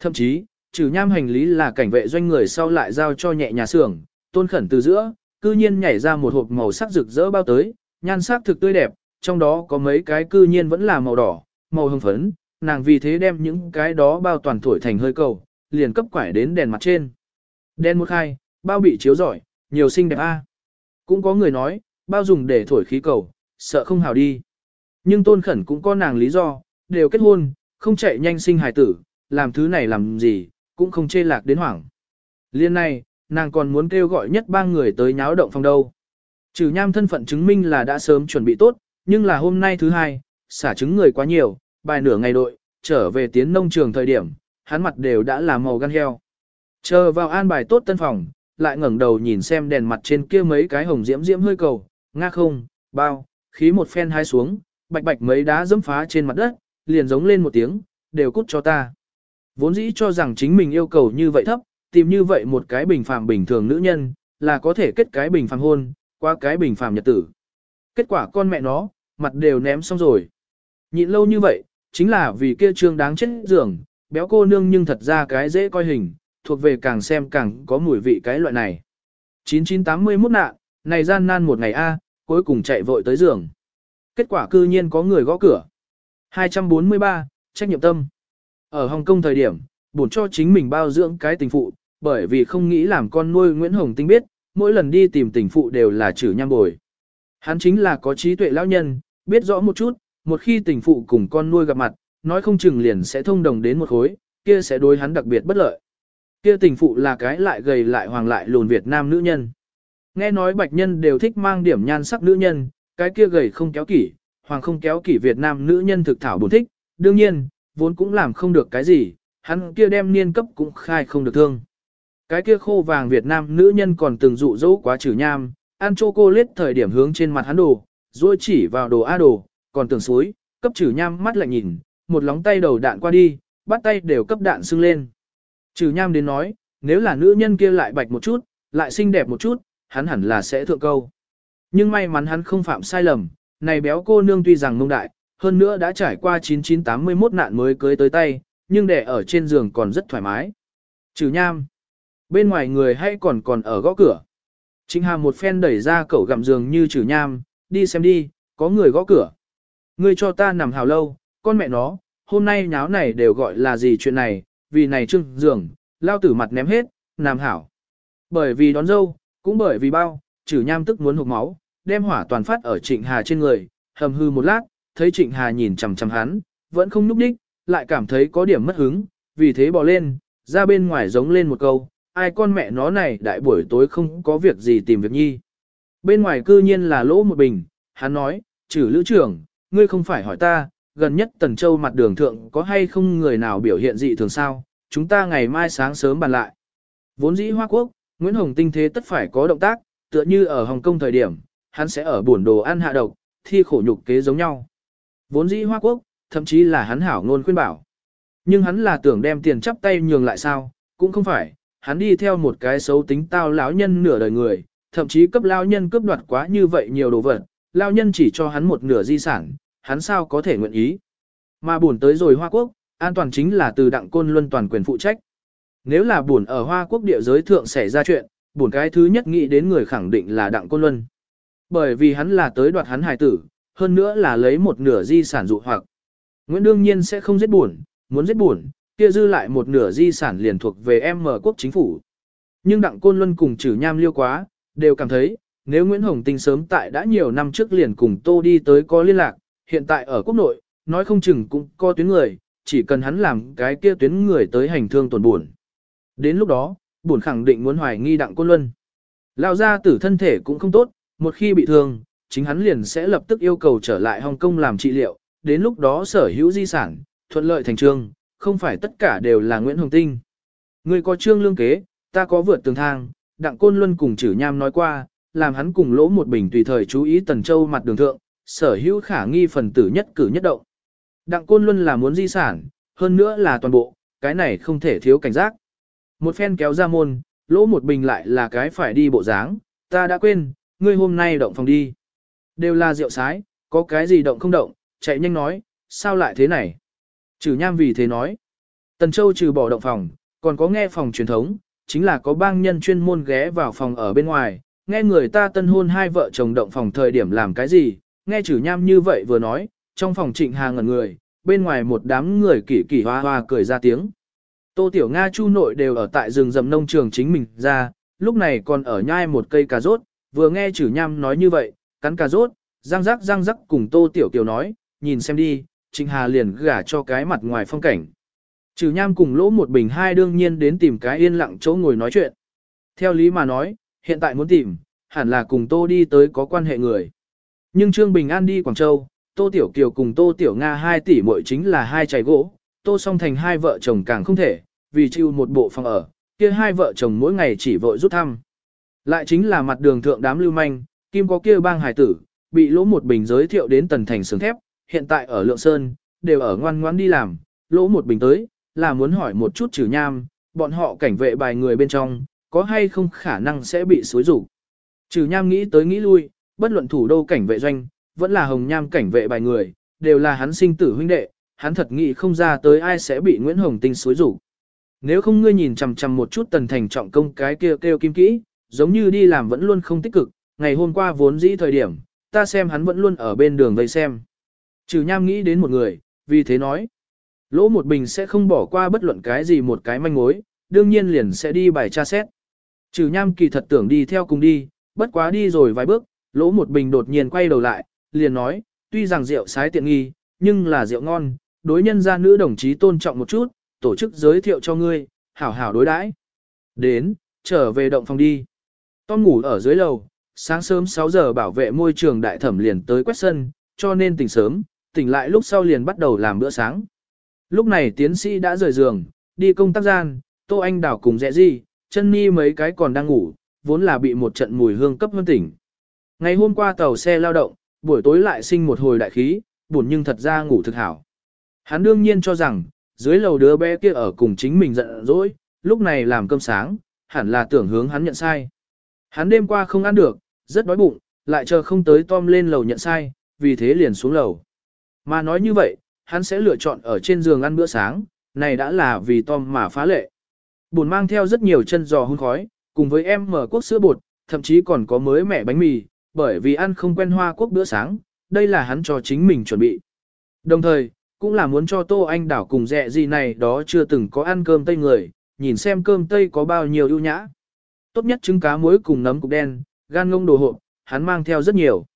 Thậm chí, trừ nham hành lý là cảnh vệ doanh người sau lại giao cho nhẹ nhà xưởng, tôn khẩn từ giữa, cư nhiên nhảy ra một hộp màu sắc rực rỡ bao tới, nhan sắc thực tươi đẹp, trong đó có mấy cái cư nhiên vẫn là màu đỏ, màu hồng phấn, nàng vì thế đem những cái đó bao toàn thổi thành hơi cầu, liền cấp quải đến đèn mặt trên. Đèn một khai, bao bị chiếu giỏi, nhiều xinh đẹp a. Cũng có người nói, bao dùng để thổi khí cầu, sợ không hào đi. Nhưng tôn khẩn cũng có nàng lý do, đều kết hôn, không chạy nhanh sinh hài tử, làm thứ này làm gì, cũng không chê lạc đến hoảng. Liên này, nàng còn muốn kêu gọi nhất ba người tới nháo động phòng đâu. Trừ nham thân phận chứng minh là đã sớm chuẩn bị tốt, nhưng là hôm nay thứ hai, xả trứng người quá nhiều, bài nửa ngày đội, trở về tiến nông trường thời điểm, hắn mặt đều đã là màu gan heo. Chờ vào an bài tốt tân phòng, lại ngẩng đầu nhìn xem đèn mặt trên kia mấy cái hồng diễm diễm hơi cầu, nga không, bao, khí một phen hai xuống, bạch bạch mấy đá dẫm phá trên mặt đất, liền giống lên một tiếng, đều cút cho ta. Vốn dĩ cho rằng chính mình yêu cầu như vậy thấp, tìm như vậy một cái bình phàm bình thường nữ nhân, là có thể kết cái bình phàm hôn, qua cái bình phàm nhật tử. Kết quả con mẹ nó, mặt đều ném xong rồi. Nhịn lâu như vậy, chính là vì kia trương đáng chết giường, béo cô nương nhưng thật ra cái dễ coi hình, thuộc về càng xem càng có mùi vị cái loại này. 9981 nạn, này gian nan một ngày A, cuối cùng chạy vội tới giường. Kết quả cư nhiên có người gõ cửa. 243, trách nhiệm tâm. Ở Hồng Kông thời điểm, bổn cho chính mình bao dưỡng cái tình phụ, bởi vì không nghĩ làm con nuôi Nguyễn Hồng Tinh biết, mỗi lần đi tìm tình phụ đều là chử nham bồi. Hắn chính là có trí tuệ lão nhân, biết rõ một chút, một khi tình phụ cùng con nuôi gặp mặt, nói không chừng liền sẽ thông đồng đến một khối, kia sẽ đối hắn đặc biệt bất lợi. Kia tình phụ là cái lại gầy lại hoàng lại lùn Việt Nam nữ nhân. Nghe nói bạch nhân đều thích mang điểm nhan sắc nữ nhân, cái kia gầy không kéo kỷ, hoàng không kéo kỷ Việt Nam nữ nhân thực thảo buồn thích, đương nhiên, vốn cũng làm không được cái gì, hắn kia đem niên cấp cũng khai không được thương. Cái kia khô vàng Việt Nam nữ nhân còn từng dụ dỗ quá trừ nham, ăn chocolate thời điểm hướng trên mặt hắn đồ, rồi chỉ vào đồ A đồ, còn tưởng suối, cấp trừ nham mắt lại nhìn, một lóng tay đầu đạn qua đi, bắt tay đều cấp đạn sưng lên. Trừ nham đến nói, nếu là nữ nhân kia lại bạch một chút, lại xinh đẹp một chút, hắn hẳn là sẽ thượng câu. Nhưng may mắn hắn không phạm sai lầm, này béo cô nương tuy rằng mông đại, hơn nữa đã trải qua 9981 nạn mới cưới tới tay, nhưng để ở trên giường còn rất thoải mái. Trừ nham. Bên ngoài người hay còn còn ở gõ cửa. Trịnh Hàm một phen đẩy ra cậu gặm giường như trừ nham, đi xem đi, có người gõ cửa. Ngươi cho ta nằm hào lâu, con mẹ nó, hôm nay nháo này đều gọi là gì chuyện này, vì này trưng giường, lao tử mặt ném hết, nằm hảo. Bởi vì đón dâu, cũng bởi vì bao, trừ nham tức muốn hụt máu, đem hỏa toàn phát ở trịnh hà trên người, hầm hư một lát, thấy trịnh hà nhìn chằm chằm hắn, vẫn không núp đích, lại cảm thấy có điểm mất hứng, vì thế bỏ lên, ra bên ngoài giống lên một câu, ai con mẹ nó này đại buổi tối không có việc gì tìm việc nhi. Bên ngoài cư nhiên là lỗ một bình, hắn nói, trừ lữ trưởng, ngươi không phải hỏi ta, gần nhất Tần Châu mặt đường thượng có hay không người nào biểu hiện dị thường sao, chúng ta ngày mai sáng sớm bàn lại. Vốn dĩ Hoa Quốc, Nguyễn Hồng Tinh thế tất phải có động tác, tựa như ở Hồng Kông thời điểm, hắn sẽ ở buồn đồ ăn hạ độc, thi khổ nhục kế giống nhau. Vốn dĩ Hoa Quốc, thậm chí là hắn hảo ngôn khuyên bảo. Nhưng hắn là tưởng đem tiền chắp tay nhường lại sao, cũng không phải, hắn đi theo một cái xấu tính tao lão nhân nửa đời người, thậm chí cấp lão nhân cướp đoạt quá như vậy nhiều đồ vật, lão nhân chỉ cho hắn một nửa di sản, hắn sao có thể nguyện ý. Mà buồn tới rồi Hoa Quốc, an toàn chính là từ đặng côn luân toàn quyền phụ trách. Nếu là buồn ở Hoa Quốc địa giới thượng xảy ra chuyện, buồn cái thứ nhất nghĩ đến người khẳng định là đặng côn luân. Bởi vì hắn là tới đoạt hắn hài tử, hơn nữa là lấy một nửa di sản dụ hoặc. Nguyễn đương nhiên sẽ không giết buồn, muốn giết buồn, kia dư lại một nửa di sản liền thuộc về em mở quốc chính phủ. Nhưng đặng côn luân cùng trừ nham liêu quá, đều cảm thấy, nếu Nguyễn Hồng Tinh sớm tại đã nhiều năm trước liền cùng Tô đi tới có liên lạc, hiện tại ở quốc nội, nói không chừng cũng có tuyến người, chỉ cần hắn làm cái kia tuyến người tới hành thương tổn buồn. Đến lúc đó, buồn khẳng định muốn hoài nghi đặng côn luân. Lao ra tử thân thể cũng không tốt, một khi bị thương, chính hắn liền sẽ lập tức yêu cầu trở lại Hồng Kông làm trị liệu, đến lúc đó sở hữu di sản, thuận lợi thành trương, không phải tất cả đều là Nguyễn Hồng Tinh. Người có trương lương kế, ta có vượt tường thang, đặng côn luân cùng chử nham nói qua, làm hắn cùng lỗ một bình tùy thời chú ý tần châu mặt đường thượng, sở hữu khả nghi phần tử nhất cử nhất động. Đặng côn luân là muốn di sản, hơn nữa là toàn bộ, cái này không thể thiếu cảnh giác. Một phen kéo ra môn, lỗ một bình lại là cái phải đi bộ dáng, ta đã quên, ngươi hôm nay động phòng đi. Đều là rượu sái, có cái gì động không động, chạy nhanh nói, sao lại thế này? Trừ nham vì thế nói. Tần Châu trừ bỏ động phòng, còn có nghe phòng truyền thống, chính là có bang nhân chuyên môn ghé vào phòng ở bên ngoài, nghe người ta tân hôn hai vợ chồng động phòng thời điểm làm cái gì, nghe chử nham như vậy vừa nói, trong phòng trịnh hà ngẩn người, bên ngoài một đám người kỳ kỳ hoa hoa cười ra tiếng. Tô Tiểu Nga chu nội đều ở tại rừng rầm nông trường chính mình ra, lúc này còn ở nhai một cây cà rốt, vừa nghe chử nham nói như vậy, cắn cà rốt, răng rắc răng rắc cùng Tô Tiểu Kiều nói, nhìn xem đi, Trịnh Hà liền gả cho cái mặt ngoài phong cảnh. Trừ nham cùng lỗ một bình hai đương nhiên đến tìm cái yên lặng chỗ ngồi nói chuyện. Theo lý mà nói, hiện tại muốn tìm, hẳn là cùng Tô đi tới có quan hệ người. Nhưng Trương Bình An đi Quảng Châu, Tô Tiểu Kiều cùng Tô Tiểu Nga hai tỷ muội chính là hai chày gỗ, Tô song thành hai vợ chồng càng không thể, vì chịu một bộ phòng ở, kia hai vợ chồng mỗi ngày chỉ vội rút thăm. Lại chính là mặt đường thượng đám lưu manh, kim có kia bang hải tử, bị lỗ một bình giới thiệu đến tần thành sướng thép, hiện tại ở Lượng Sơn, đều ở ngoan ngoãn đi làm, lỗ một bình tới, là muốn hỏi một chút trừ nham, bọn họ cảnh vệ bài người bên trong, có hay không khả năng sẽ bị xối rủ. Trừ nham nghĩ tới nghĩ lui, bất luận thủ đô cảnh vệ doanh, vẫn là hồng nham cảnh vệ bài người, đều là hắn sinh tử huynh đệ, hắn thật nghĩ không ra tới ai sẽ bị Nguyễn Hồng Tinh xối rủ. Nếu không ngươi nhìn chằm chằm một chút tần thành trọng công cái kia kêu, kêu kim kỹ, giống như đi làm vẫn luôn không tích cực, ngày hôm qua vốn dĩ thời điểm, ta xem hắn vẫn luôn ở bên đường vây xem. Trừ nham nghĩ đến một người, vì thế nói. Lỗ một bình sẽ không bỏ qua bất luận cái gì một cái manh mối, đương nhiên liền sẽ đi bài tra xét. Trừ nham kỳ thật tưởng đi theo cùng đi, bất quá đi rồi vài bước, lỗ một bình đột nhiên quay đầu lại, liền nói, tuy rằng rượu sái tiện nghi, nhưng là rượu ngon, đối nhân gia nữ đồng chí tôn trọng một chút, tổ chức giới thiệu cho ngươi, hảo hảo đối đãi. Đến, trở về động phòng đi. Tom ngủ ở dưới lầu, sáng sớm 6 giờ bảo vệ môi trường đại thẩm liền tới quét sân, cho nên tỉnh sớm, tỉnh lại lúc sau liền bắt đầu làm bữa sáng. Lúc này tiến sĩ đã rời giường, đi công tác gian, Tô Anh Đảo cùng dẹ gì, chân ni mấy cái còn đang ngủ, vốn là bị một trận mùi hương cấp hơn tỉnh. Ngày hôm qua tàu xe lao động, buổi tối lại sinh một hồi đại khí, buồn nhưng thật ra ngủ thực hảo. Hắn đương nhiên cho rằng, dưới lầu đứa bé kia ở cùng chính mình giận dỗi, lúc này làm cơm sáng, hẳn là tưởng hướng hắn nhận sai. Hắn đêm qua không ăn được, rất đói bụng, lại chờ không tới Tom lên lầu nhận sai, vì thế liền xuống lầu. Mà nói như vậy, hắn sẽ lựa chọn ở trên giường ăn bữa sáng, này đã là vì Tom mà phá lệ. Buồn mang theo rất nhiều chân giò hun khói, cùng với em mở quốc sữa bột, thậm chí còn có mới mẻ bánh mì, bởi vì ăn không quen hoa quốc bữa sáng, đây là hắn cho chính mình chuẩn bị. Đồng thời, cũng là muốn cho Tô Anh đảo cùng dạ dẹ gì này đó chưa từng có ăn cơm tây người, nhìn xem cơm tây có bao nhiêu ưu nhã. Tốt nhất trứng cá muối cùng nấm cục đen, gan ngông đồ hộp, hắn mang theo rất nhiều.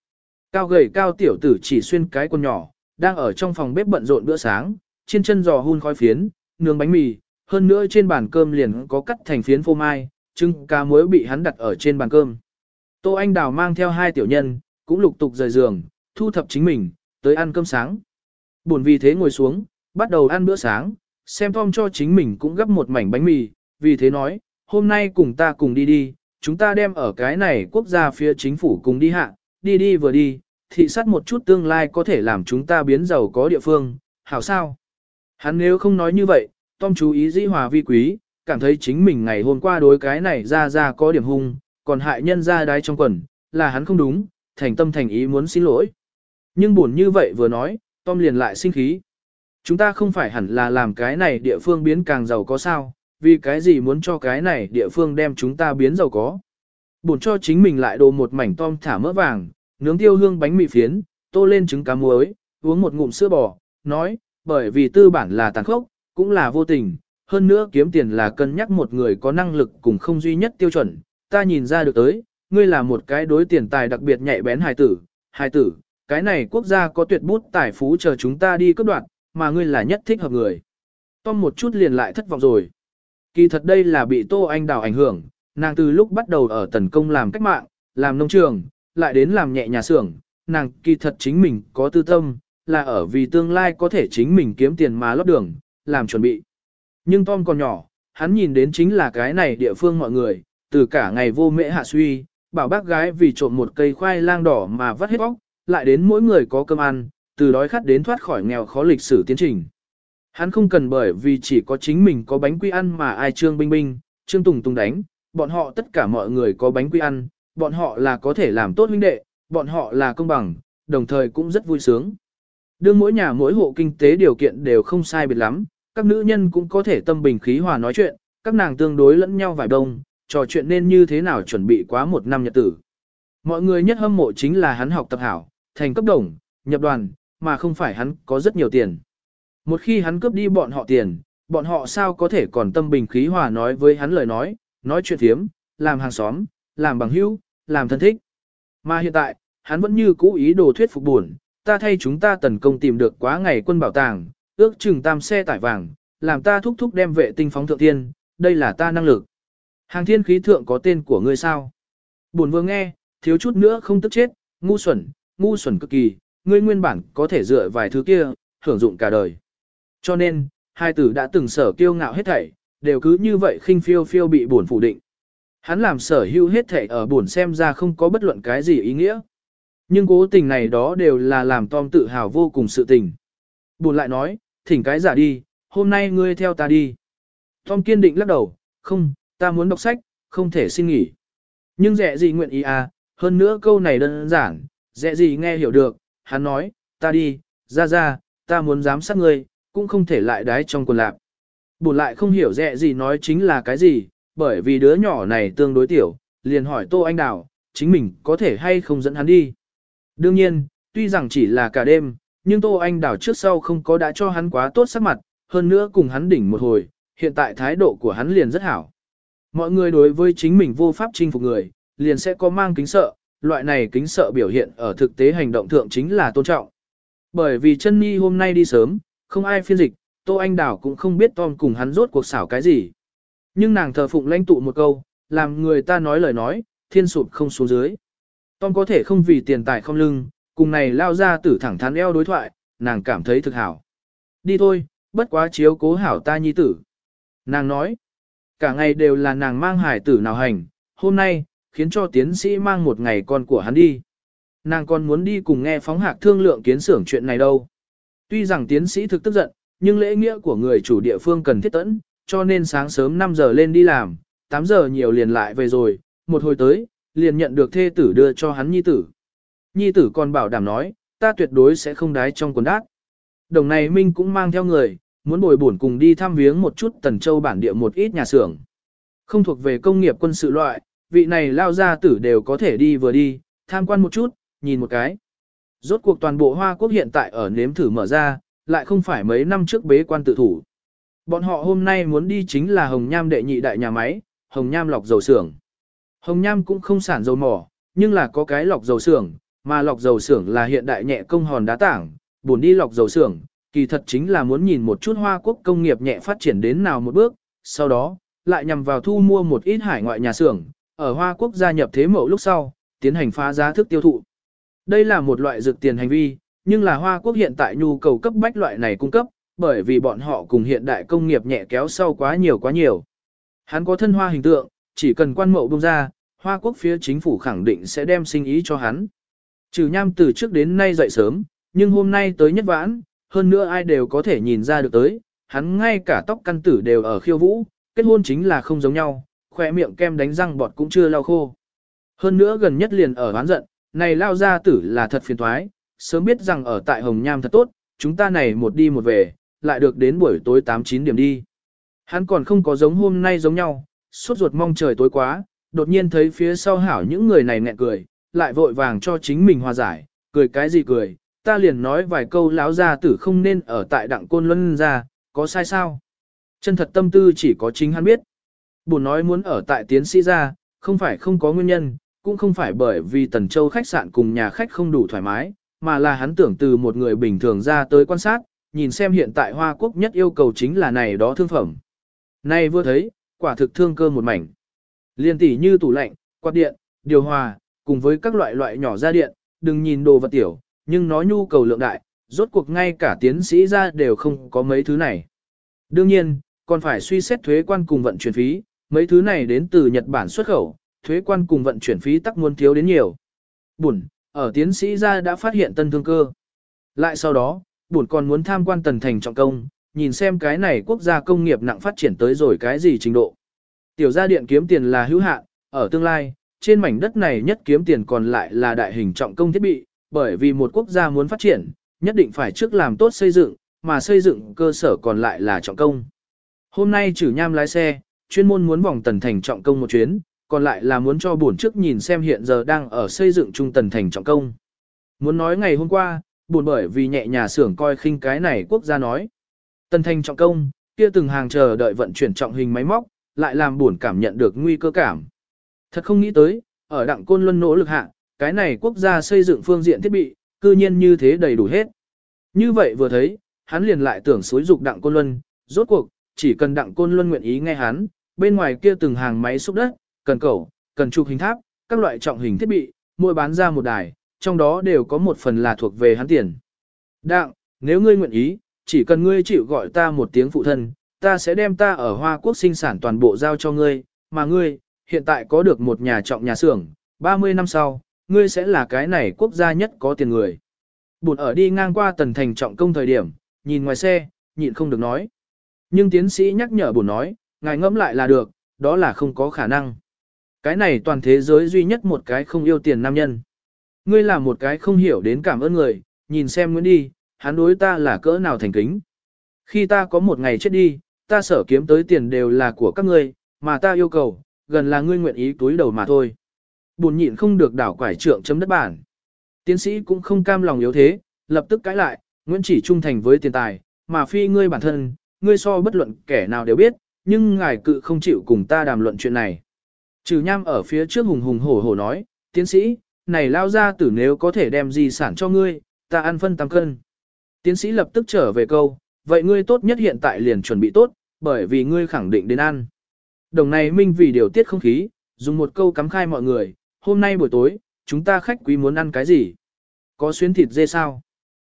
Cao gầy cao tiểu tử chỉ xuyên cái quần nhỏ, đang ở trong phòng bếp bận rộn bữa sáng, trên chân giò hun khói phiến, nướng bánh mì, hơn nữa trên bàn cơm liền có cắt thành phiến phô mai, trứng cá muối bị hắn đặt ở trên bàn cơm. Tô Anh Đào mang theo hai tiểu nhân, cũng lục tục rời giường, thu thập chính mình, tới ăn cơm sáng. Buồn vì thế ngồi xuống, bắt đầu ăn bữa sáng, xem Tom cho chính mình cũng gấp một mảnh bánh mì, vì thế nói, hôm nay cùng ta cùng đi đi, chúng ta đem ở cái này quốc gia phía chính phủ cùng đi hạ, đi đi vừa đi, thị sát một chút tương lai có thể làm chúng ta biến giàu có địa phương, hảo sao? Hắn nếu không nói như vậy, Tom chú ý dĩ hòa vi quý, cảm thấy chính mình ngày hôm qua đối cái này ra ra có điểm hung, còn hại nhân ra đái trong quần, là hắn không đúng, thành tâm thành ý muốn xin lỗi. Nhưng buồn như vậy vừa nói, Tom liền lại sinh khí. Chúng ta không phải hẳn là làm cái này địa phương biến càng giàu có sao, vì cái gì muốn cho cái này địa phương đem chúng ta biến giàu có. bổn cho chính mình lại đồ một mảnh Tom thả mỡ vàng, nướng tiêu hương bánh mì phiến, tô lên trứng cá muối, uống một ngụm sữa bò, nói, bởi vì tư bản là tàn khốc, cũng là vô tình, hơn nữa kiếm tiền là cân nhắc một người có năng lực cùng không duy nhất tiêu chuẩn, ta nhìn ra được tới, ngươi là một cái đối tiền tài đặc biệt nhạy bén hài tử, hài tử, cái này quốc gia có tuyệt bút tài phú chờ chúng ta đi cướp đoạt, mà ngươi là nhất thích hợp người. Tom một chút liền lại thất vọng rồi. Kỳ thật đây là bị Tô Anh Đào ảnh hưởng, nàng từ lúc bắt đầu ở tần công làm cách mạng, làm nông trường, lại đến làm nhẹ nhà xưởng, nàng kỳ thật chính mình có tư tâm, là ở vì tương lai có thể chính mình kiếm tiền mà lót đường, làm chuẩn bị. Nhưng Tom còn nhỏ, hắn nhìn đến chính là cái này địa phương mọi người, từ cả ngày vô mễ hạ suy, bảo bác gái vì trộm một cây khoai lang đỏ mà vắt hết bóc, lại đến mỗi người có cơm ăn, từ đói khát đến thoát khỏi nghèo khó lịch sử tiến trình. Hắn không cần bởi vì chỉ có chính mình có bánh quy ăn mà ai trương binh binh, trương tùng tùng đánh, bọn họ tất cả mọi người có bánh quy ăn, bọn họ là có thể làm tốt huynh đệ, bọn họ là công bằng, đồng thời cũng rất vui sướng. Đương mỗi nhà mỗi hộ kinh tế điều kiện đều không sai biệt lắm, các nữ nhân cũng có thể tâm bình khí hòa nói chuyện, các nàng tương đối lẫn nhau vài đông, trò chuyện nên như thế nào chuẩn bị quá một năm nhật tử. Mọi người nhất hâm mộ chính là hắn học tập hảo, thành cấp đồng, nhập đoàn, mà không phải hắn có rất nhiều tiền. Một khi hắn cướp đi bọn họ tiền, bọn họ sao có thể còn tâm bình khí hòa nói với hắn lời nói, nói chuyện thiếm, làm hàng xóm, làm bằng hữu, làm thân thích. Mà hiện tại, hắn vẫn như cũ ý đồ thuyết phục buồn, ta thay chúng ta tấn công tìm được quá ngày quân bảo tàng, ước chừng tam xe tải vàng, làm ta thúc thúc đem vệ tinh phóng thượng tiên, đây là ta năng lực. Hàng thiên khí thượng có tên của ngươi sao? Buồn vừa nghe, thiếu chút nữa không tức chết, ngu xuẩn, ngu xuẩn cực kỳ, ngươi nguyên bản có thể dựa vài thứ kia, hưởng dụng cả đời. Cho nên, hai tử đã từng sở kiêu ngạo hết thảy, đều cứ như vậy khinh phiêu phiêu bị buồn phủ định. Hắn làm sở hữu hết thảy ở buồn xem ra không có bất luận cái gì ý nghĩa. Nhưng cố tình này đó đều là làm Tom tự hào vô cùng sự tình. Buồn lại nói, thỉnh cái giả đi, hôm nay ngươi theo ta đi. Tom kiên định lắc đầu, không, ta muốn đọc sách, không thể xin nghỉ. Nhưng dẹ gì nguyện ý à, hơn nữa câu này đơn giản, dẹ gì nghe hiểu được, hắn nói, ta đi, ra ra, ta muốn giám sát ngươi, cũng không thể lại đái trong quần lạp. Bùn lại không hiểu dẹ gì nói chính là cái gì, bởi vì đứa nhỏ này tương đối tiểu, liền hỏi Tô Anh Đào, chính mình có thể hay không dẫn hắn đi. Đương nhiên, tuy rằng chỉ là cả đêm, nhưng Tô Anh Đào trước sau không có đã cho hắn quá tốt sắc mặt, hơn nữa cùng hắn đỉnh một hồi, hiện tại thái độ của hắn liền rất hảo. Mọi người đối với chính mình vô pháp chinh phục người, liền sẽ có mang kính sợ, loại này kính sợ biểu hiện ở thực tế hành động thượng chính là tôn trọng. Bởi vì chân Nhi hôm nay đi sớm, không ai phiên dịch, Tô Anh Đào cũng không biết Tom cùng hắn rốt cuộc xảo cái gì. Nhưng nàng thờ phụng lãnh tụ một câu, làm người ta nói lời nói, thiên sụp không xuống dưới. Tom có thể không vì tiền tài không lưng, cùng này lao ra tử thẳng thắn eo đối thoại, nàng cảm thấy thực hảo. Đi thôi, bất quá chiếu cố hảo ta nhi tử. Nàng nói, cả ngày đều là nàng mang hải tử nào hành, hôm nay, khiến cho tiến sĩ mang một ngày con của hắn đi. Nàng còn muốn đi cùng nghe phóng hạc thương lượng kiến xưởng chuyện này đâu. Tuy rằng tiến sĩ thực tức giận, nhưng lễ nghĩa của người chủ địa phương cần thiết tẫn, cho nên sáng sớm 5 giờ lên đi làm, 8 giờ nhiều liền lại về rồi, một hồi tới, liền nhận được thê tử đưa cho hắn nhi tử. Nhi tử còn bảo đảm nói, ta tuyệt đối sẽ không đái trong quần đát. Đồng này Minh cũng mang theo người, muốn bồi bổn cùng đi thăm viếng một chút tần châu bản địa một ít nhà xưởng. Không thuộc về công nghiệp quân sự loại, vị này lao ra tử đều có thể đi vừa đi, tham quan một chút, nhìn một cái. Rốt cuộc toàn bộ Hoa Quốc hiện tại ở nếm thử mở ra, lại không phải mấy năm trước bế quan tự thủ. Bọn họ hôm nay muốn đi chính là Hồng Nham đệ nhị đại nhà máy, Hồng Nham lọc dầu xưởng. Hồng Nham cũng không sản dầu mỏ, nhưng là có cái lọc dầu xưởng, mà lọc dầu xưởng là hiện đại nhẹ công hòn đá tảng, buồn đi lọc dầu xưởng, kỳ thật chính là muốn nhìn một chút Hoa Quốc công nghiệp nhẹ phát triển đến nào một bước, sau đó, lại nhằm vào thu mua một ít hải ngoại nhà xưởng, ở Hoa Quốc gia nhập thế mẫu lúc sau, tiến hành phá giá thức tiêu thụ. Đây là một loại dược tiền hành vi, nhưng là Hoa Quốc hiện tại nhu cầu cấp bách loại này cung cấp, bởi vì bọn họ cùng hiện đại công nghiệp nhẹ kéo sau quá nhiều quá nhiều. Hắn có thân hoa hình tượng, chỉ cần quan mậu bông ra, Hoa Quốc phía chính phủ khẳng định sẽ đem sinh ý cho hắn. Trừ nham từ trước đến nay dậy sớm, nhưng hôm nay tới nhất vãn, hơn nữa ai đều có thể nhìn ra được tới, hắn ngay cả tóc căn tử đều ở khiêu vũ, kết hôn chính là không giống nhau, khỏe miệng kem đánh răng bọt cũng chưa lau khô. Hơn nữa gần nhất liền ở oán giận, này lao gia tử là thật phiền thoái, sớm biết rằng ở tại Hồng Nham thật tốt, chúng ta này một đi một về, lại được đến buổi tối 8-9 điểm đi. Hắn còn không có giống hôm nay giống nhau, suốt ruột mong trời tối quá, đột nhiên thấy phía sau hảo những người này nghẹn cười, lại vội vàng cho chính mình hòa giải, cười cái gì cười, ta liền nói vài câu láo gia tử không nên ở tại đặng côn luân ra, có sai sao? Chân thật tâm tư chỉ có chính hắn biết. Bùn nói muốn ở tại tiến sĩ ra, không phải không có nguyên nhân, cũng không phải bởi vì Tần Châu khách sạn cùng nhà khách không đủ thoải mái, mà là hắn tưởng từ một người bình thường ra tới quan sát, nhìn xem hiện tại Hoa Quốc nhất yêu cầu chính là này đó thương phẩm. Nay vừa thấy, quả thực thương cơ một mảnh. Liên tỷ như tủ lạnh, quạt điện, điều hòa, cùng với các loại loại nhỏ gia điện, đừng nhìn đồ vật tiểu, nhưng nó nhu cầu lượng đại, rốt cuộc ngay cả tiến sĩ ra đều không có mấy thứ này. Đương nhiên, còn phải suy xét thuế quan cùng vận chuyển phí, mấy thứ này đến từ Nhật Bản xuất khẩu, thuế quan cùng vận chuyển phí tắc muốn thiếu đến nhiều. Bùn, ở tiến sĩ ra đã phát hiện tân thương cơ. Lại sau đó, bùn còn muốn tham quan tần thành trọng công, nhìn xem cái này quốc gia công nghiệp nặng phát triển tới rồi cái gì trình độ. Tiểu gia điện kiếm tiền là hữu hạn, ở tương lai, trên mảnh đất này nhất kiếm tiền còn lại là đại hình trọng công thiết bị, bởi vì một quốc gia muốn phát triển, nhất định phải trước làm tốt xây dựng, mà xây dựng cơ sở còn lại là trọng công. Hôm nay trừ nham lái xe, chuyên môn muốn vòng tần thành trọng công một chuyến, còn lại là muốn cho buồn trước nhìn xem hiện giờ đang ở xây dựng trung tần thành trọng công. Muốn nói ngày hôm qua, buồn bởi vì nhẹ nhà xưởng coi khinh cái này quốc gia nói. Tần thành trọng công, kia từng hàng chờ đợi vận chuyển trọng hình máy móc, lại làm buồn cảm nhận được nguy cơ cảm. Thật không nghĩ tới, ở đặng côn luân nỗ lực hạ, cái này quốc gia xây dựng phương diện thiết bị, cư nhiên như thế đầy đủ hết. Như vậy vừa thấy, hắn liền lại tưởng xối dục đặng côn luân, rốt cuộc, chỉ cần đặng côn luân nguyện ý nghe hắn, bên ngoài kia từng hàng máy xúc đất, cần cầu, cần chụp hình tháp, các loại trọng hình thiết bị, mỗi bán ra một đài, trong đó đều có một phần là thuộc về hắn tiền. Đặng, nếu ngươi nguyện ý, chỉ cần ngươi chịu gọi ta một tiếng phụ thân, ta sẽ đem ta ở Hoa Quốc sinh sản toàn bộ giao cho ngươi, mà ngươi, hiện tại có được một nhà trọng nhà xưởng, 30 năm sau, ngươi sẽ là cái này quốc gia nhất có tiền người. Bụt ở đi ngang qua tần thành trọng công thời điểm, nhìn ngoài xe, nhịn không được nói. Nhưng tiến sĩ nhắc nhở bụt nói, ngài ngẫm lại là được, đó là không có khả năng. Cái này toàn thế giới duy nhất một cái không yêu tiền nam nhân. Ngươi là một cái không hiểu đến cảm ơn người, nhìn xem Nguyễn đi, hắn đối ta là cỡ nào thành kính. Khi ta có một ngày chết đi, ta sở kiếm tới tiền đều là của các ngươi, mà ta yêu cầu, gần là ngươi nguyện ý túi đầu mà thôi. Buồn nhịn không được đảo quải trượng chấm đất bản. Tiến sĩ cũng không cam lòng yếu thế, lập tức cãi lại, Nguyễn chỉ trung thành với tiền tài, mà phi ngươi bản thân, ngươi so bất luận kẻ nào đều biết, nhưng ngài cự không chịu cùng ta đàm luận chuyện này. Trừ nham ở phía trước hùng hùng hổ hổ nói, tiến sĩ, này lao ra tử nếu có thể đem di sản cho ngươi, ta ăn phân tăng cân. Tiến sĩ lập tức trở về câu, vậy ngươi tốt nhất hiện tại liền chuẩn bị tốt, bởi vì ngươi khẳng định đến ăn. Đồng này minh vì điều tiết không khí, dùng một câu cắm khai mọi người, hôm nay buổi tối, chúng ta khách quý muốn ăn cái gì? Có xuyến thịt dê sao?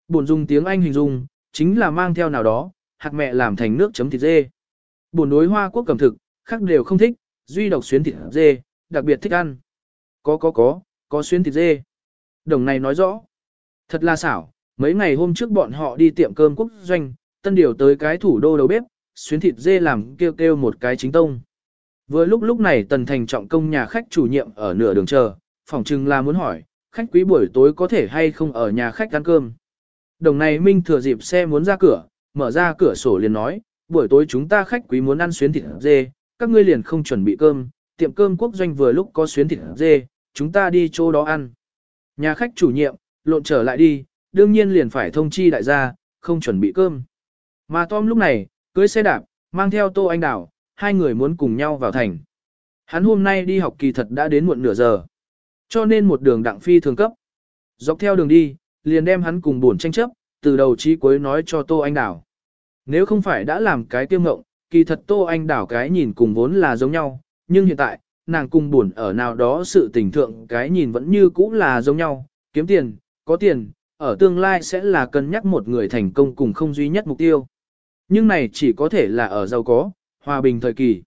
Buồn dùng tiếng Anh hình dung, chính là mang theo nào đó, hạt mẹ làm thành nước chấm thịt dê. Buồn đối hoa quốc cẩm thực, khác đều không thích, duy độc xuyến thịt dê, đặc biệt thích ăn. Có có có, có xuyến thịt dê. Đồng này nói rõ. Thật là xảo, mấy ngày hôm trước bọn họ đi tiệm cơm quốc doanh, tân điều tới cái thủ đô đầu bếp, xuyến thịt dê làm kêu kêu một cái chính tông. Vừa lúc lúc này tần thành trọng công nhà khách chủ nhiệm ở nửa đường chờ, phỏng chừng là muốn hỏi, khách quý buổi tối có thể hay không ở nhà khách ăn cơm. Đồng này Minh thừa dịp xe muốn ra cửa, mở ra cửa sổ liền nói, buổi tối chúng ta khách quý muốn ăn xuyến thịt dê, các ngươi liền không chuẩn bị cơm, tiệm cơm quốc doanh vừa lúc có xuyến thịt dê, chúng ta đi chỗ đó ăn. Nhà khách chủ nhiệm, lộn trở lại đi, đương nhiên liền phải thông chi đại gia, không chuẩn bị cơm. Mà Tom lúc này, cưới xe đạp, mang theo Tô Anh đảo, hai người muốn cùng nhau vào thành. Hắn hôm nay đi học kỳ thật đã đến muộn nửa giờ. Cho nên một đường đặng phi thường cấp. Dọc theo đường đi, liền đem hắn cùng buồn tranh chấp, từ đầu chí cuối nói cho Tô Anh Đảo. Nếu không phải đã làm cái tiêu ngộng, kỳ thật Tô Anh Đảo cái nhìn cùng vốn là giống nhau, nhưng hiện tại, nàng cùng buồn ở nào đó sự tình thượng cái nhìn vẫn như cũ là giống nhau, kiếm tiền, có tiền, ở tương lai sẽ là cân nhắc một người thành công cùng không duy nhất mục tiêu. Nhưng này chỉ có thể là ở giàu có, hòa bình thời kỳ.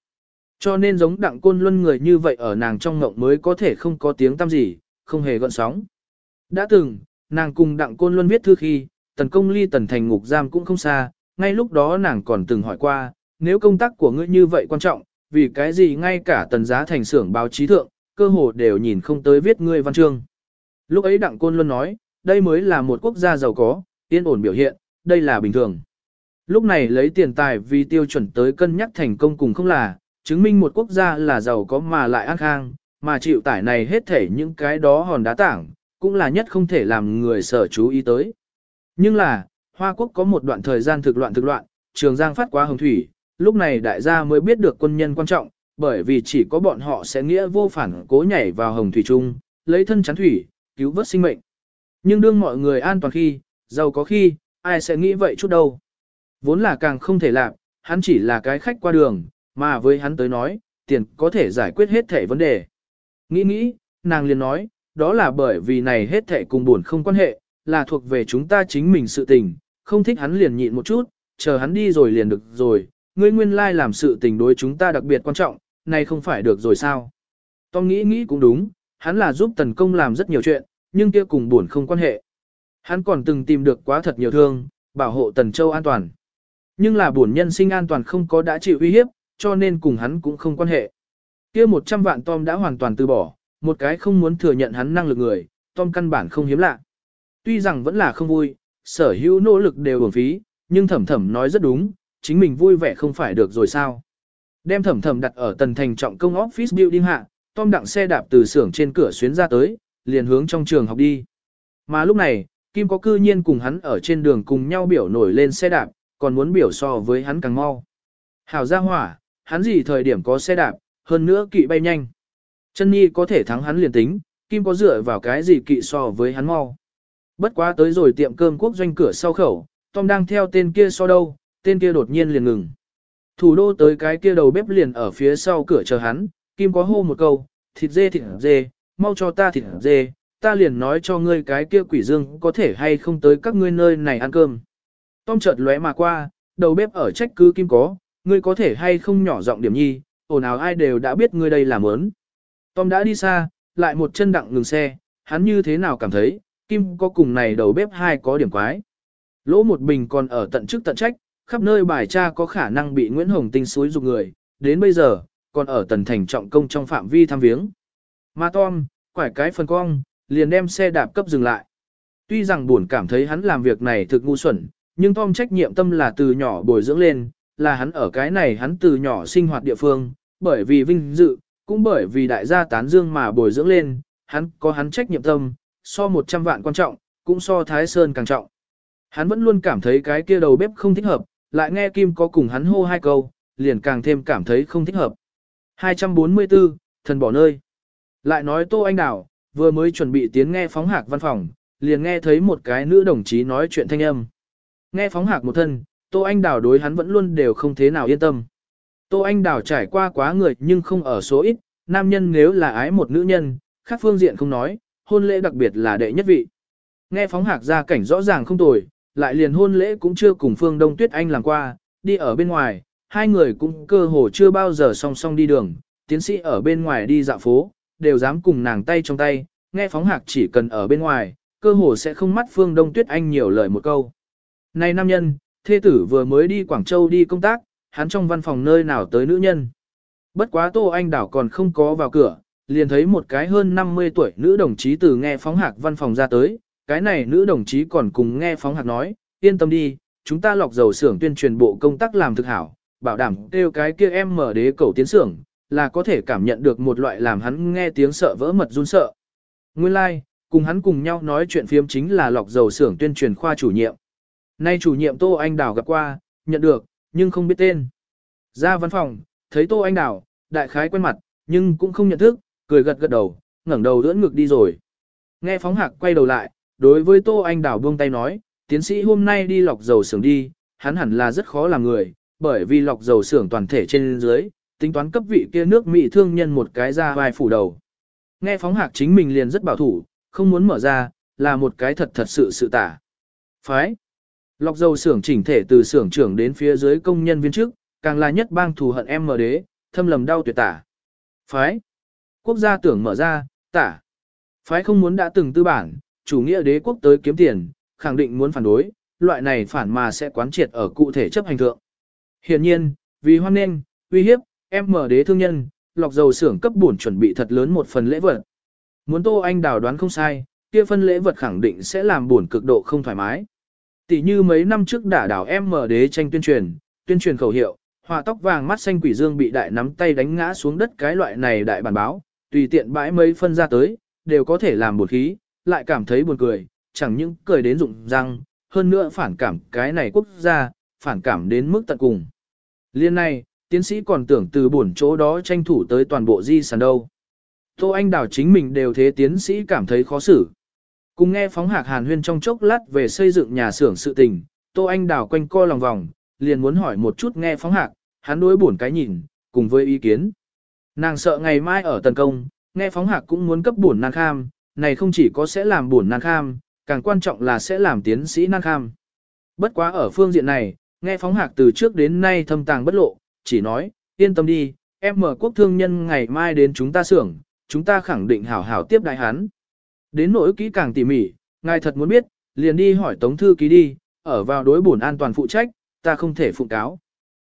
Cho nên giống đặng côn luân người như vậy ở nàng trong ngộng mới có thể không có tiếng tăm gì, không hề gợn sóng. Đã từng, nàng cùng đặng côn luân viết thư khi, tần công ly tần thành ngục giam cũng không xa, ngay lúc đó nàng còn từng hỏi qua, nếu công tác của ngươi như vậy quan trọng, vì cái gì ngay cả tần giá thành xưởng báo chí thượng, cơ hồ đều nhìn không tới viết ngươi văn chương. Lúc ấy đặng côn luân nói, đây mới là một quốc gia giàu có, yên ổn biểu hiện, đây là bình thường. Lúc này lấy tiền tài vì tiêu chuẩn tới cân nhắc thành công cùng không là, chứng minh một quốc gia là giàu có mà lại an khang, mà chịu tải này hết thể những cái đó hòn đá tảng, cũng là nhất không thể làm người sở chú ý tới. Nhưng là, Hoa Quốc có một đoạn thời gian thực loạn thực loạn, trường giang phát quá hồng thủy, lúc này đại gia mới biết được quân nhân quan trọng, bởi vì chỉ có bọn họ sẽ nghĩa vô phản cố nhảy vào hồng thủy trung lấy thân chắn thủy, cứu vớt sinh mệnh. Nhưng đương mọi người an toàn khi, giàu có khi, ai sẽ nghĩ vậy chút đâu. Vốn là càng không thể làm, hắn chỉ là cái khách qua đường, mà với hắn tới nói, tiền có thể giải quyết hết thể vấn đề. Nghĩ nghĩ, nàng liền nói, đó là bởi vì này hết thể cùng buồn không quan hệ, là thuộc về chúng ta chính mình sự tình, không thích hắn liền nhịn một chút, chờ hắn đi rồi liền được rồi, ngươi nguyên lai làm sự tình đối chúng ta đặc biệt quan trọng, này không phải được rồi sao. Tom nghĩ nghĩ cũng đúng, hắn là giúp tần công làm rất nhiều chuyện, nhưng kia cùng buồn không quan hệ. Hắn còn từng tìm được quá thật nhiều thương, bảo hộ tần châu an toàn. Nhưng là buồn nhân sinh an toàn không có đã chịu uy hiếp, cho nên cùng hắn cũng không quan hệ. Kia 100 vạn Tom đã hoàn toàn từ bỏ, một cái không muốn thừa nhận hắn năng lực người, Tom căn bản không hiếm lạ. Tuy rằng vẫn là không vui, sở hữu nỗ lực đều uổng phí, nhưng thẩm thẩm nói rất đúng, chính mình vui vẻ không phải được rồi sao. Đem thẩm thẩm đặt ở tần thành trọng công office building hạ, Tom đặng xe đạp từ xưởng trên cửa xuyến ra tới, liền hướng trong trường học đi. Mà lúc này, Kim có cư nhiên cùng hắn ở trên đường cùng nhau biểu nổi lên xe đạp, còn muốn biểu so với hắn càng mau. Hảo ra hỏa, hắn gì thời điểm có xe đạp, hơn nữa kỵ bay nhanh. Chân Nhi có thể thắng hắn liền tính, Kim có dựa vào cái gì kỵ so với hắn mau. Bất quá tới rồi tiệm cơm quốc doanh cửa sau khẩu, Tom đang theo tên kia so đâu, tên kia đột nhiên liền ngừng. Thủ đô tới cái kia đầu bếp liền ở phía sau cửa chờ hắn, Kim có hô một câu, thịt dê thịt dê, mau cho ta thịt dê, ta liền nói cho ngươi cái kia quỷ dương có thể hay không tới các ngươi nơi này ăn cơm. Tom chợt lóe mà qua, đầu bếp ở trách cứ Kim có, ngươi có thể hay không nhỏ giọng điểm nhi, ồn ào ai đều đã biết ngươi đây làm ớn. Tom đã đi xa, lại một chân đặng ngừng xe, hắn như thế nào cảm thấy, Kim có cùng này đầu bếp hai có điểm quái. Lỗ một bình còn ở tận chức tận trách, khắp nơi bài tra có khả năng bị Nguyễn Hồng Tinh suối dục người, đến bây giờ, còn ở tần thành trọng công trong phạm vi thăm viếng. Mà Tom, quải cái phần cong, liền đem xe đạp cấp dừng lại. Tuy rằng buồn cảm thấy hắn làm việc này thực ngu xuẩn, nhưng Tom trách nhiệm tâm là từ nhỏ bồi dưỡng lên, là hắn ở cái này hắn từ nhỏ sinh hoạt địa phương, bởi vì vinh dự, cũng bởi vì đại gia tán dương mà bồi dưỡng lên, hắn có hắn trách nhiệm tâm, so 100 vạn quan trọng, cũng so Thái Sơn càng trọng. Hắn vẫn luôn cảm thấy cái kia đầu bếp không thích hợp, lại nghe Kim có cùng hắn hô hai câu, liền càng thêm cảm thấy không thích hợp. 244, thần bỏ nơi. Lại nói Tô Anh Đào, vừa mới chuẩn bị tiến nghe phóng hạc văn phòng, liền nghe thấy một cái nữ đồng chí nói chuyện thanh âm. Nghe phóng hạc một thân, Tô Anh Đào đối hắn vẫn luôn đều không thế nào yên tâm. Tô Anh Đào trải qua quá người nhưng không ở số ít, nam nhân nếu là ái một nữ nhân, khác phương diện không nói, hôn lễ đặc biệt là đệ nhất vị. Nghe phóng hạc ra cảnh rõ ràng không tồi, lại liền hôn lễ cũng chưa cùng Phương Đông Tuyết Anh làm qua, đi ở bên ngoài, hai người cũng cơ hồ chưa bao giờ song song đi đường, tiến sĩ ở bên ngoài đi dạo phố, đều dám cùng nàng tay trong tay, nghe phóng hạc chỉ cần ở bên ngoài, cơ hồ sẽ không mắt Phương Đông Tuyết Anh nhiều lời một câu. Này nam nhân, thê tử vừa mới đi Quảng Châu đi công tác, hắn trong văn phòng nơi nào tới nữ nhân. Bất quá Tô Anh Đảo còn không có vào cửa, liền thấy một cái hơn 50 tuổi nữ đồng chí từ nghe phóng hạc văn phòng ra tới, cái này nữ đồng chí còn cùng nghe phóng hạc nói, yên tâm đi, chúng ta lọc dầu xưởng tuyên truyền bộ công tác làm thực hảo, bảo đảm kêu cái kia em mở đế cầu tiến xưởng, là có thể cảm nhận được một loại làm hắn nghe tiếng sợ vỡ mật run sợ. Nguyên lai, like, cùng hắn cùng nhau nói chuyện phiếm chính là lọc dầu xưởng tuyên truyền khoa chủ nhiệm. Nay chủ nhiệm Tô Anh Đào gặp qua, nhận được, nhưng không biết tên. Ra văn phòng, thấy Tô Anh Đào, đại khái quen mặt, nhưng cũng không nhận thức, cười gật gật đầu, ngẩng đầu đỡ ngực đi rồi. Nghe phóng hạc quay đầu lại, đối với Tô Anh Đào buông tay nói, tiến sĩ hôm nay đi lọc dầu xưởng đi, hắn hẳn là rất khó làm người, bởi vì lọc dầu xưởng toàn thể trên dưới, tính toán cấp vị kia nước Mỹ thương nhân một cái ra vai phủ đầu. Nghe phóng hạc chính mình liền rất bảo thủ, không muốn mở ra, là một cái thật thật sự sự tả. Phái. Lọc dầu xưởng chỉnh thể từ xưởng trưởng đến phía dưới công nhân viên chức, càng là nhất bang thù hận em mở đế, thâm lầm đau tuyệt tả. Phái. Quốc gia tưởng mở ra, tả. Phái không muốn đã từng tư bản, chủ nghĩa đế quốc tới kiếm tiền, khẳng định muốn phản đối, loại này phản mà sẽ quán triệt ở cụ thể chấp hành thượng. Hiện nhiên, vì hoan nghênh, uy hiếp, em mở đế thương nhân, lọc dầu xưởng cấp bổn chuẩn bị thật lớn một phần lễ vật. Muốn Tô Anh đào đoán không sai, kia phân lễ vật khẳng định sẽ làm bổn cực độ không thoải mái. Tỷ như mấy năm trước đả đảo em mở đế tranh tuyên truyền, tuyên truyền khẩu hiệu, họa tóc vàng mắt xanh quỷ dương bị đại nắm tay đánh ngã xuống đất cái loại này đại bản báo, tùy tiện bãi mấy phân ra tới, đều có thể làm bột khí, lại cảm thấy buồn cười, chẳng những cười đến rụng răng, hơn nữa phản cảm cái này quốc gia, phản cảm đến mức tận cùng. Liên này, tiến sĩ còn tưởng từ buồn chỗ đó tranh thủ tới toàn bộ di sản đâu. Tô Anh Đào chính mình đều thế tiến sĩ cảm thấy khó xử. Cùng nghe phóng hạc hàn huyên trong chốc lát về xây dựng nhà xưởng sự tình, Tô Anh Đào quanh co lòng vòng, liền muốn hỏi một chút nghe phóng hạc, hắn đối buồn cái nhìn, cùng với ý kiến. Nàng sợ ngày mai ở tấn công, nghe phóng hạc cũng muốn cấp buồn nàng kham, này không chỉ có sẽ làm buồn nan kham, càng quan trọng là sẽ làm tiến sĩ nan kham. Bất quá ở phương diện này, nghe phóng hạc từ trước đến nay thâm tàng bất lộ, chỉ nói, yên tâm đi, em mở quốc thương nhân ngày mai đến chúng ta xưởng, chúng ta khẳng định hảo hảo tiếp đại hắn. Đến nỗi kỹ càng tỉ mỉ, ngài thật muốn biết, liền đi hỏi tống thư ký đi, ở vào đối bổn an toàn phụ trách, ta không thể phụ cáo.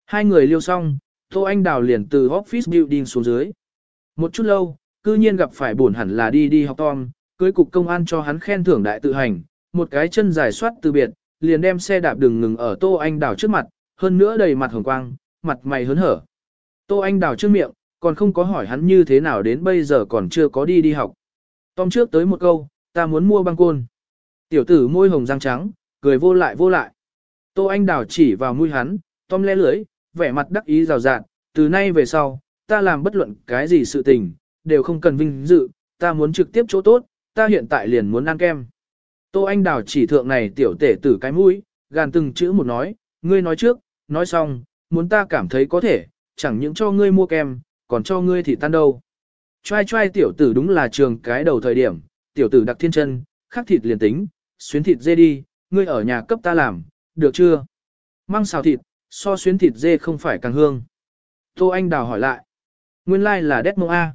Hai người liêu xong, Tô Anh Đào liền từ office building xuống dưới. Một chút lâu, cư nhiên gặp phải bổn hẳn là đi đi học Tom, cưới cục công an cho hắn khen thưởng đại tự hành, một cái chân dài soát từ biệt, liền đem xe đạp đường ngừng ở Tô Anh Đào trước mặt, hơn nữa đầy mặt hồng quang, mặt mày hớn hở. Tô Anh đào trước miệng, còn không có hỏi hắn như thế nào đến bây giờ còn chưa có đi đi học. Tom trước tới một câu, ta muốn mua băng côn. Tiểu tử môi hồng răng trắng, cười vô lại vô lại. Tô Anh đào chỉ vào mũi hắn, Tom le lưới, vẻ mặt đắc ý rào rạt, từ nay về sau, ta làm bất luận cái gì sự tình, đều không cần vinh dự, ta muốn trực tiếp chỗ tốt, ta hiện tại liền muốn ăn kem. Tô Anh Đào chỉ thượng này tiểu tể tử cái mũi, gàn từng chữ một nói, ngươi nói trước, nói xong, muốn ta cảm thấy có thể, chẳng những cho ngươi mua kem, còn cho ngươi thì tan đâu. Trai trai tiểu tử đúng là trường cái đầu thời điểm, tiểu tử đặc thiên chân, khắc thịt liền tính, xuyến thịt dê đi, ngươi ở nhà cấp ta làm, được chưa? Mang xào thịt, so xuyến thịt dê không phải càng hương. Tô Anh Đào hỏi lại. Nguyên lai like là đét mông A.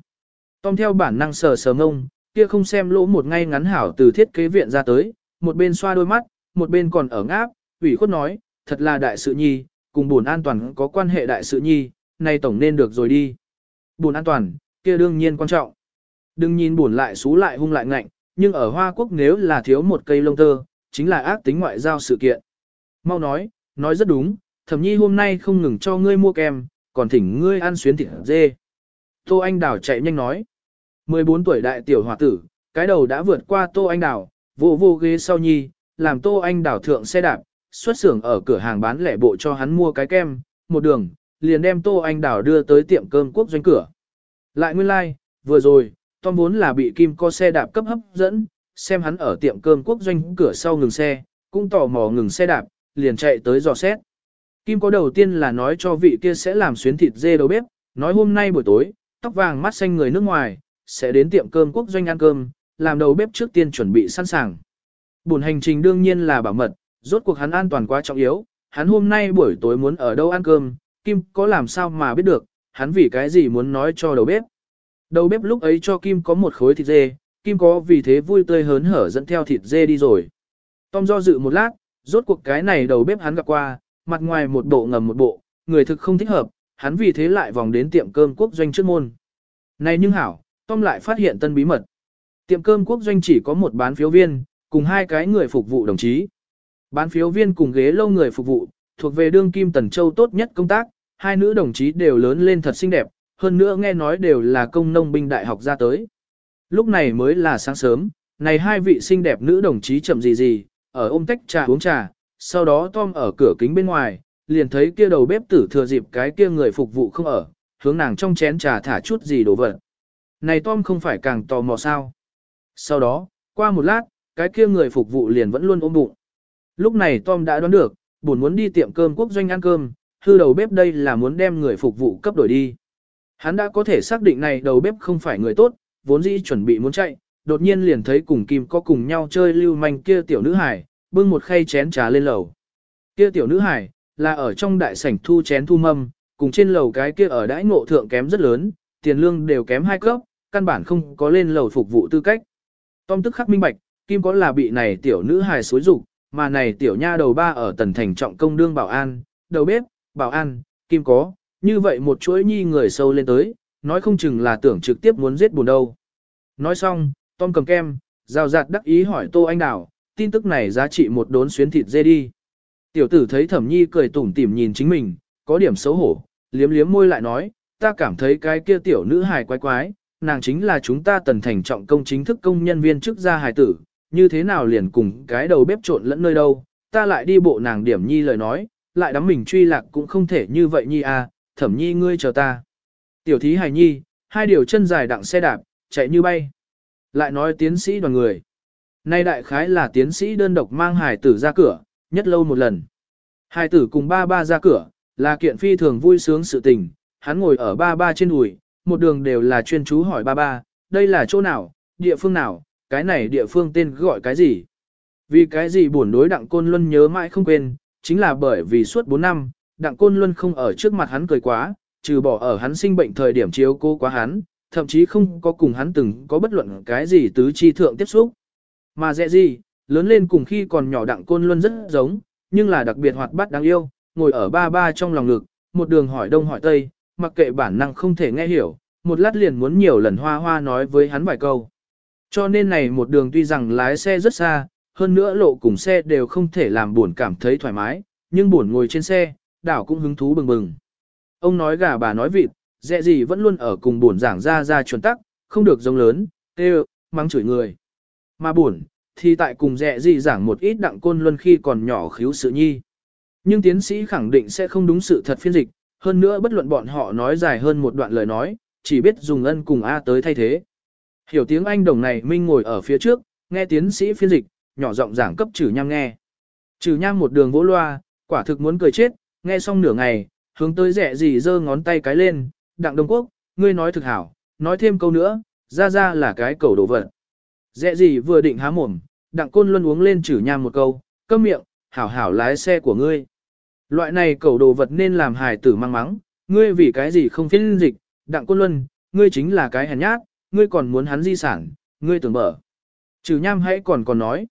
Tom theo bản năng sờ sờ ngông, kia không xem lỗ một ngay ngắn hảo từ thiết kế viện ra tới, một bên xoa đôi mắt, một bên còn ở ngáp, ủy khuất nói, thật là đại sự nhi, cùng buồn an toàn có quan hệ đại sự nhi, nay tổng nên được rồi đi. Buồn an toàn, kia đương nhiên quan trọng. Đừng nhìn buồn lại xú lại hung lại ngạnh, nhưng ở Hoa Quốc nếu là thiếu một cây lông tơ, chính là ác tính ngoại giao sự kiện. Mau nói, nói rất đúng, thẩm nhi hôm nay không ngừng cho ngươi mua kem, còn thỉnh ngươi ăn xuyến thịt dê. Tô Anh Đào chạy nhanh nói. 14 tuổi đại tiểu hòa tử, cái đầu đã vượt qua Tô Anh Đào, vô vô ghế sau nhi, làm Tô Anh Đào thượng xe đạp, xuất xưởng ở cửa hàng bán lẻ bộ cho hắn mua cái kem, một đường, liền đem Tô Anh Đào đưa tới tiệm cơm quốc doanh cửa. Lại nguyên lai, like, vừa rồi, Tom vốn là bị Kim co xe đạp cấp hấp dẫn, xem hắn ở tiệm cơm quốc doanh cửa sau ngừng xe, cũng tò mò ngừng xe đạp, liền chạy tới dò xét. Kim có đầu tiên là nói cho vị kia sẽ làm xuyến thịt dê đầu bếp, nói hôm nay buổi tối, tóc vàng mắt xanh người nước ngoài, sẽ đến tiệm cơm quốc doanh ăn cơm, làm đầu bếp trước tiên chuẩn bị sẵn sàng. Buồn hành trình đương nhiên là bảo mật, rốt cuộc hắn an toàn quá trọng yếu, hắn hôm nay buổi tối muốn ở đâu ăn cơm, Kim có làm sao mà biết được, hắn vì cái gì muốn nói cho đầu bếp. Đầu bếp lúc ấy cho Kim có một khối thịt dê, Kim có vì thế vui tươi hớn hở dẫn theo thịt dê đi rồi. Tom do dự một lát, rốt cuộc cái này đầu bếp hắn gặp qua, mặt ngoài một bộ ngầm một bộ, người thực không thích hợp, hắn vì thế lại vòng đến tiệm cơm quốc doanh trước môn. Này nhưng hảo, Tom lại phát hiện tân bí mật. Tiệm cơm quốc doanh chỉ có một bán phiếu viên, cùng hai cái người phục vụ đồng chí. Bán phiếu viên cùng ghế lâu người phục vụ, thuộc về đương kim Tần Châu tốt nhất công tác, hai nữ đồng chí đều lớn lên thật xinh đẹp, hơn nữa nghe nói đều là công nông binh đại học ra tới. Lúc này mới là sáng sớm, này hai vị xinh đẹp nữ đồng chí chậm gì gì, ở ôm tách trà uống trà, sau đó Tom ở cửa kính bên ngoài, liền thấy kia đầu bếp tử thừa dịp cái kia người phục vụ không ở, hướng nàng trong chén trà thả chút gì đồ vật. Này Tom không phải càng tò mò sao. Sau đó, qua một lát, cái kia người phục vụ liền vẫn luôn ôm bụng. Lúc này Tom đã đoán được, buồn muốn đi tiệm cơm quốc doanh ăn cơm, hư đầu bếp đây là muốn đem người phục vụ cấp đổi đi. Hắn đã có thể xác định này đầu bếp không phải người tốt, vốn dĩ chuẩn bị muốn chạy, đột nhiên liền thấy cùng Kim có cùng nhau chơi lưu manh kia tiểu nữ hải, bưng một khay chén trà lên lầu. Kia tiểu nữ hải, là ở trong đại sảnh thu chén thu mâm, cùng trên lầu cái kia ở đãi ngộ thượng kém rất lớn, tiền lương đều kém hai cấp, căn bản không có lên lầu phục vụ tư cách. Tom tức khắc minh bạch, Kim có là bị này tiểu nữ hài xối rủ, mà này tiểu nha đầu ba ở tần thành trọng công đương bảo an, đầu bếp, bảo an, Kim có, như vậy một chuỗi nhi người sâu lên tới, nói không chừng là tưởng trực tiếp muốn giết buồn đâu. Nói xong, Tom cầm kem, rào rạt đắc ý hỏi Tô Anh Đào, tin tức này giá trị một đốn xuyến thịt dê đi. Tiểu tử thấy thẩm nhi cười tủm tỉm nhìn chính mình, có điểm xấu hổ, liếm liếm môi lại nói, ta cảm thấy cái kia tiểu nữ hài quái quái, nàng chính là chúng ta tần thành trọng công chính thức công nhân viên chức gia hài tử, như thế nào liền cùng cái đầu bếp trộn lẫn nơi đâu, ta lại đi bộ nàng điểm nhi lời nói, lại đắm mình truy lạc cũng không thể như vậy nhi à, thẩm nhi ngươi chờ ta. Tiểu thí hài nhi, hai điều chân dài đặng xe đạp, chạy như bay. Lại nói tiến sĩ đoàn người. Nay đại khái là tiến sĩ đơn độc mang hài tử ra cửa, nhất lâu một lần. hai tử cùng ba ba ra cửa, là kiện phi thường vui sướng sự tình, hắn ngồi ở ba ba trên đùi, một đường đều là chuyên chú hỏi ba ba, đây là chỗ nào, địa phương nào, cái này địa phương tên gọi cái gì. Vì cái gì buồn đối đặng côn luân nhớ mãi không quên, chính là bởi vì suốt 4 năm, đặng côn luân không ở trước mặt hắn cười quá, trừ bỏ ở hắn sinh bệnh thời điểm chiếu cố quá hắn, thậm chí không có cùng hắn từng có bất luận cái gì tứ chi thượng tiếp xúc. Mà dễ gì, lớn lên cùng khi còn nhỏ đặng côn luân rất giống, nhưng là đặc biệt hoạt bát đáng yêu, ngồi ở ba ba trong lòng ngực, một đường hỏi đông hỏi tây, mặc kệ bản năng không thể nghe hiểu, một lát liền muốn nhiều lần hoa hoa nói với hắn vài câu. Cho nên này một đường tuy rằng lái xe rất xa, hơn nữa lộ cùng xe đều không thể làm buồn cảm thấy thoải mái, nhưng buồn ngồi trên xe, đảo cũng hứng thú bừng bừng. Ông nói gà bà nói vịt, dẹ gì vẫn luôn ở cùng buồn giảng ra ra chuẩn tắc, không được giống lớn, tê mắng chửi người. Mà buồn, thì tại cùng dẹ gì giảng một ít đặng côn luân khi còn nhỏ khiếu sự nhi. Nhưng tiến sĩ khẳng định sẽ không đúng sự thật phiên dịch, hơn nữa bất luận bọn họ nói dài hơn một đoạn lời nói, chỉ biết dùng ân cùng A tới thay thế. Hiểu tiếng Anh đồng này Minh ngồi ở phía trước, nghe tiến sĩ phiên dịch, nhỏ giọng giảng cấp trừ nham nghe. Trừ nham một đường vỗ loa, quả thực muốn cười chết, nghe xong nửa ngày, hướng tới rẻ gì giơ ngón tay cái lên, đặng Đông Quốc, ngươi nói thực hảo, nói thêm câu nữa, ra ra là cái cầu đồ vật. Rẻ gì vừa định há mồm, đặng côn luân uống lên chử nham một câu, câm miệng, hảo hảo lái xe của ngươi. Loại này cầu đồ vật nên làm hài tử mang mắng, ngươi vì cái gì không phiên dịch, đặng côn luân, ngươi chính là cái hèn nhát, ngươi còn muốn hắn di sản, ngươi tưởng mở. Trừ nham hãy còn còn nói.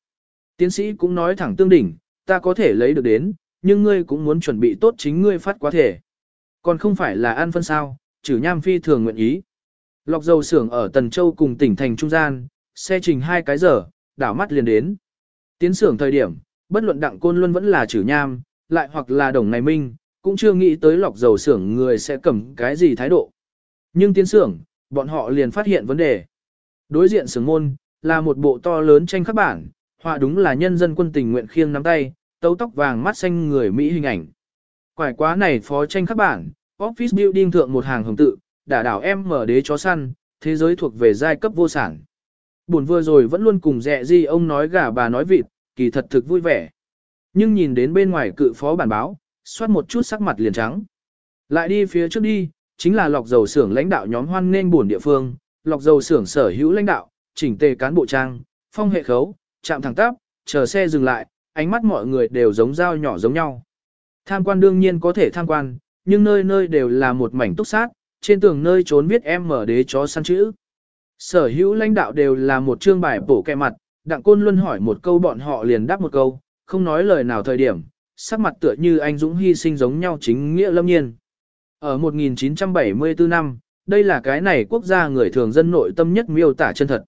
Tiến sĩ cũng nói thẳng tương đỉnh, ta có thể lấy được đến, nhưng ngươi cũng muốn chuẩn bị tốt chính ngươi phát quá thể. Còn không phải là ăn phân sao, trừ nham phi thường nguyện ý. Lọc dầu xưởng ở Tần Châu cùng tỉnh thành trung gian, xe trình hai cái giờ, đảo mắt liền đến. Tiến xưởng thời điểm, bất luận đặng côn luân vẫn là trừ nham, lại hoặc là đồng này minh, cũng chưa nghĩ tới lọc dầu xưởng người sẽ cầm cái gì thái độ. Nhưng tiến xưởng, bọn họ liền phát hiện vấn đề. Đối diện xưởng môn, là một bộ to lớn tranh khắc bản, họa đúng là nhân dân quân tình nguyện khiêng nắm tay, tấu tóc vàng mắt xanh người Mỹ hình ảnh. Quải quá này phó tranh khắc bản, office building thượng một hàng hồng tự, đả đảo em mở đế chó săn, thế giới thuộc về giai cấp vô sản. Buồn vừa rồi vẫn luôn cùng dẹ gì ông nói gà bà nói vịt, kỳ thật thực vui vẻ. Nhưng nhìn đến bên ngoài cự phó bản báo, xoát một chút sắc mặt liền trắng. Lại đi phía trước đi, chính là lọc dầu xưởng lãnh đạo nhóm hoan nên buồn địa phương, lọc dầu xưởng sở hữu lãnh đạo, chỉnh tề cán bộ trang, phong hệ khấu, chạm thẳng tắp, chờ xe dừng lại, ánh mắt mọi người đều giống dao nhỏ giống nhau. Tham quan đương nhiên có thể tham quan, nhưng nơi nơi đều là một mảnh túc sát, trên tường nơi trốn viết em mở đế chó săn chữ. Sở hữu lãnh đạo đều là một chương bài bổ kẹ mặt, đặng côn luôn hỏi một câu bọn họ liền đáp một câu, không nói lời nào thời điểm, sắc mặt tựa như anh Dũng hy sinh giống nhau chính nghĩa lâm nhiên. Ở 1974 năm, đây là cái này quốc gia người thường dân nội tâm nhất miêu tả chân thật.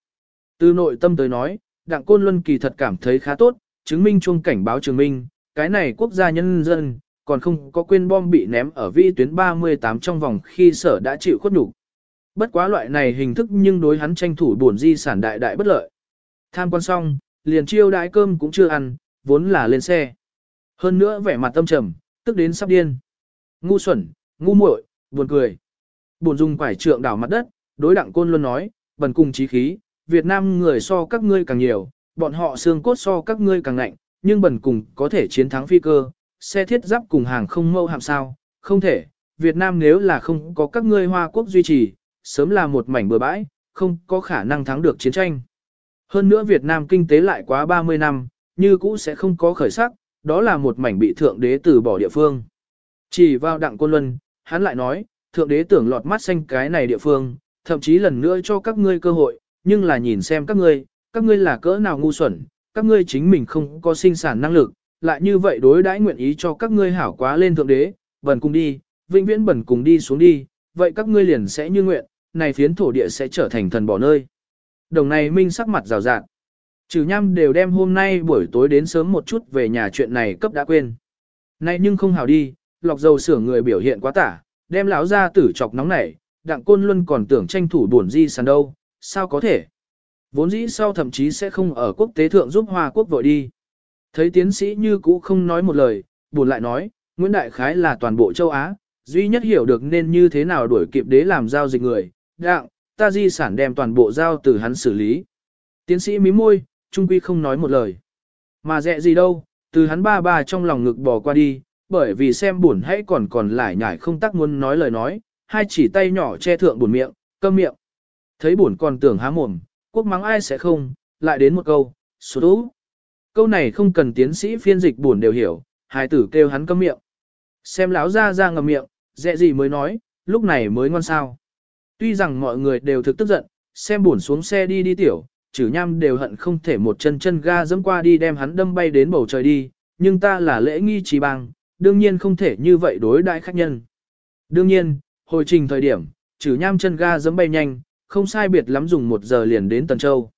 Từ nội tâm tới nói, Đặng Côn Luân kỳ thật cảm thấy khá tốt, chứng minh chuông cảnh báo trường minh, cái này quốc gia nhân dân, còn không có quên bom bị ném ở vi tuyến 38 trong vòng khi sở đã chịu khuất nhục. Bất quá loại này hình thức nhưng đối hắn tranh thủ buồn di sản đại đại bất lợi. Tham quan xong, liền chiêu đãi cơm cũng chưa ăn, vốn là lên xe. Hơn nữa vẻ mặt tâm trầm, tức đến sắp điên. Ngu xuẩn, ngu muội, buồn cười. Buồn dùng quải trượng đảo mặt đất, đối đặng côn luôn nói, bần cùng trí khí, Việt Nam người so các ngươi càng nhiều, bọn họ xương cốt so các ngươi càng lạnh, nhưng bần cùng có thể chiến thắng phi cơ, xe thiết giáp cùng hàng không mâu hạm sao, không thể, Việt Nam nếu là không có các ngươi Hoa Quốc duy trì, sớm là một mảnh bừa bãi, không có khả năng thắng được chiến tranh. Hơn nữa Việt Nam kinh tế lại quá 30 năm, như cũ sẽ không có khởi sắc, đó là một mảnh bị thượng đế từ bỏ địa phương. Chỉ vào đặng quân luân, hắn lại nói, thượng đế tưởng lọt mắt xanh cái này địa phương, thậm chí lần nữa cho các ngươi cơ hội, nhưng là nhìn xem các ngươi, các ngươi là cỡ nào ngu xuẩn, các ngươi chính mình không có sinh sản năng lực, lại như vậy đối đãi nguyện ý cho các ngươi hảo quá lên thượng đế, bẩn cùng đi, vĩnh viễn bẩn cùng đi xuống đi, vậy các ngươi liền sẽ như nguyện, này phiến thổ địa sẽ trở thành thần bỏ nơi. Đồng này minh sắc mặt rào rạt. Trừ nhăm đều đem hôm nay buổi tối đến sớm một chút về nhà chuyện này cấp đã quên. Nay nhưng không hào đi, lọc dầu sửa người biểu hiện quá tả, đem lão ra tử chọc nóng nảy, đặng côn luôn còn tưởng tranh thủ buồn di sàn đâu, sao có thể? Vốn dĩ sau thậm chí sẽ không ở quốc tế thượng giúp Hoa quốc vội đi. Thấy tiến sĩ như cũ không nói một lời, buồn lại nói, Nguyễn Đại Khái là toàn bộ châu Á, duy nhất hiểu được nên như thế nào đuổi kịp đế làm giao dịch người, đặng, ta di sản đem toàn bộ giao từ hắn xử lý. Tiến sĩ mí môi, trung quy không nói một lời. Mà dẹ gì đâu, từ hắn ba ba trong lòng ngực bò qua đi, bởi vì xem buồn hãy còn còn lại nhải không tắc muốn nói lời nói, hai chỉ tay nhỏ che thượng buồn miệng, câm miệng. Thấy buồn còn tưởng há mồm, quốc mắng ai sẽ không, lại đến một câu, số thú. Câu này không cần tiến sĩ phiên dịch buồn đều hiểu, hài tử kêu hắn câm miệng. Xem lão ra ra ngầm miệng, dẹ gì mới nói, lúc này mới ngon sao. Tuy rằng mọi người đều thực tức giận, xem buồn xuống xe đi đi tiểu, chử nham đều hận không thể một chân chân ga dẫm qua đi đem hắn đâm bay đến bầu trời đi, nhưng ta là lễ nghi trí bang, đương nhiên không thể như vậy đối đại khách nhân. Đương nhiên, hồi trình thời điểm, chử nham chân ga dẫm bay nhanh, không sai biệt lắm dùng một giờ liền đến Tần Châu.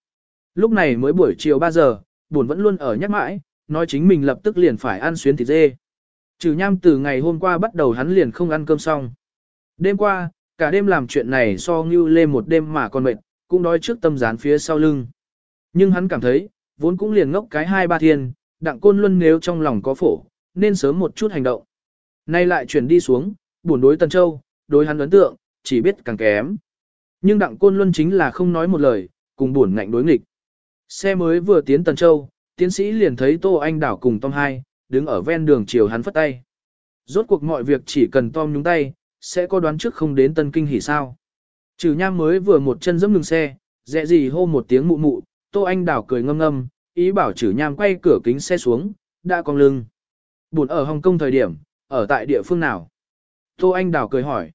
Lúc này mới buổi chiều 3 giờ, buồn vẫn luôn ở nhắc mãi, nói chính mình lập tức liền phải ăn xuyến thịt dê. Trừ nham từ ngày hôm qua bắt đầu hắn liền không ăn cơm xong. Đêm qua, Cả đêm làm chuyện này so như lê một đêm mà còn mệt, cũng đói trước tâm dán phía sau lưng. Nhưng hắn cảm thấy, vốn cũng liền ngốc cái hai ba thiên, đặng côn luân nếu trong lòng có phổ, nên sớm một chút hành động. Nay lại chuyển đi xuống, buồn đối Tần Châu, đối hắn ấn tượng, chỉ biết càng kém. Nhưng đặng côn luân chính là không nói một lời, cùng buồn ngạnh đối nghịch. Xe mới vừa tiến Tần Châu, tiến sĩ liền thấy Tô Anh Đảo cùng Tom Hai, đứng ở ven đường chiều hắn phất tay. Rốt cuộc mọi việc chỉ cần Tom nhúng tay, sẽ có đoán trước không đến Tân Kinh hỉ sao. Trừ nham mới vừa một chân dẫm ngừng xe, dẹ gì hô một tiếng mụ mụ, Tô Anh Đảo cười ngâm ngâm, ý bảo trừ nham quay cửa kính xe xuống, đã cong lưng. Buồn ở Hồng Kông thời điểm, ở tại địa phương nào? Tô Anh Đảo cười hỏi.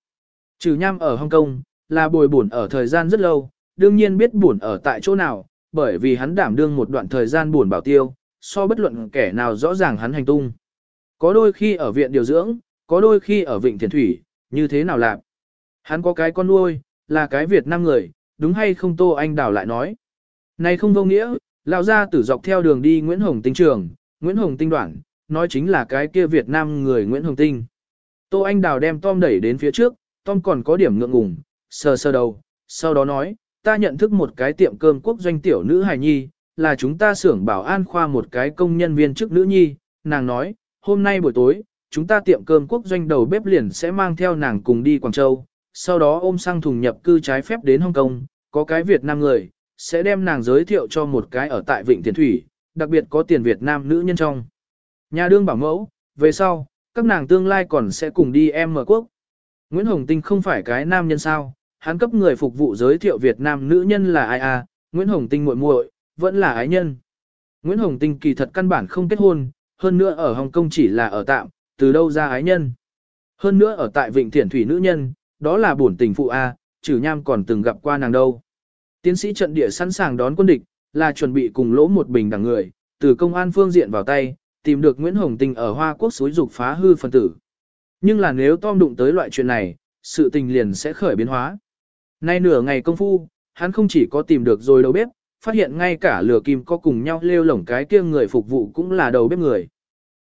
Trừ nham ở Hồng Kông, là bồi buồn ở thời gian rất lâu, đương nhiên biết buồn ở tại chỗ nào, bởi vì hắn đảm đương một đoạn thời gian buồn bảo tiêu, so bất luận kẻ nào rõ ràng hắn hành tung. Có đôi khi ở viện điều dưỡng, có đôi khi ở vịnh thiền thủy, như thế nào làm? Hắn có cái con nuôi, là cái Việt Nam người, đúng hay không Tô Anh Đào lại nói. Này không vô nghĩa, lão gia tử dọc theo đường đi Nguyễn Hồng Tinh trường, Nguyễn Hồng Tinh đoạn, nói chính là cái kia Việt Nam người Nguyễn Hồng Tinh. Tô Anh Đào đem Tom đẩy đến phía trước, Tom còn có điểm ngượng ngùng, sờ sờ đầu, sau đó nói, ta nhận thức một cái tiệm cơm quốc doanh tiểu nữ hài nhi, là chúng ta xưởng bảo an khoa một cái công nhân viên chức nữ nhi, nàng nói, hôm nay buổi tối, chúng ta tiệm cơm quốc doanh đầu bếp liền sẽ mang theo nàng cùng đi Quảng Châu, sau đó ôm sang thùng nhập cư trái phép đến Hong Kong, có cái Việt Nam người, sẽ đem nàng giới thiệu cho một cái ở tại Vịnh Tiền Thủy, đặc biệt có tiền Việt Nam nữ nhân trong. Nhà đương bảo mẫu, về sau, các nàng tương lai còn sẽ cùng đi em mở quốc. Nguyễn Hồng Tinh không phải cái nam nhân sao, hắn cấp người phục vụ giới thiệu Việt Nam nữ nhân là ai à, Nguyễn Hồng Tinh muội muội, vẫn là ái nhân. Nguyễn Hồng Tinh kỳ thật căn bản không kết hôn, hơn nữa ở Hồng Kông chỉ là ở tạm, từ đâu ra ái nhân. Hơn nữa ở tại Vịnh Thiển Thủy nữ nhân, đó là bổn tình phụ A, trừ nham còn từng gặp qua nàng đâu. Tiến sĩ trận địa sẵn sàng đón quân địch, là chuẩn bị cùng lỗ một bình đẳng người, từ công an phương diện vào tay, tìm được Nguyễn Hồng Tinh ở Hoa Quốc suối dục phá hư phần tử. Nhưng là nếu Tom đụng tới loại chuyện này, sự tình liền sẽ khởi biến hóa. Nay nửa ngày công phu, hắn không chỉ có tìm được rồi đầu bếp, phát hiện ngay cả lửa kim có cùng nhau lêu lổng cái kia người phục vụ cũng là đầu bếp người.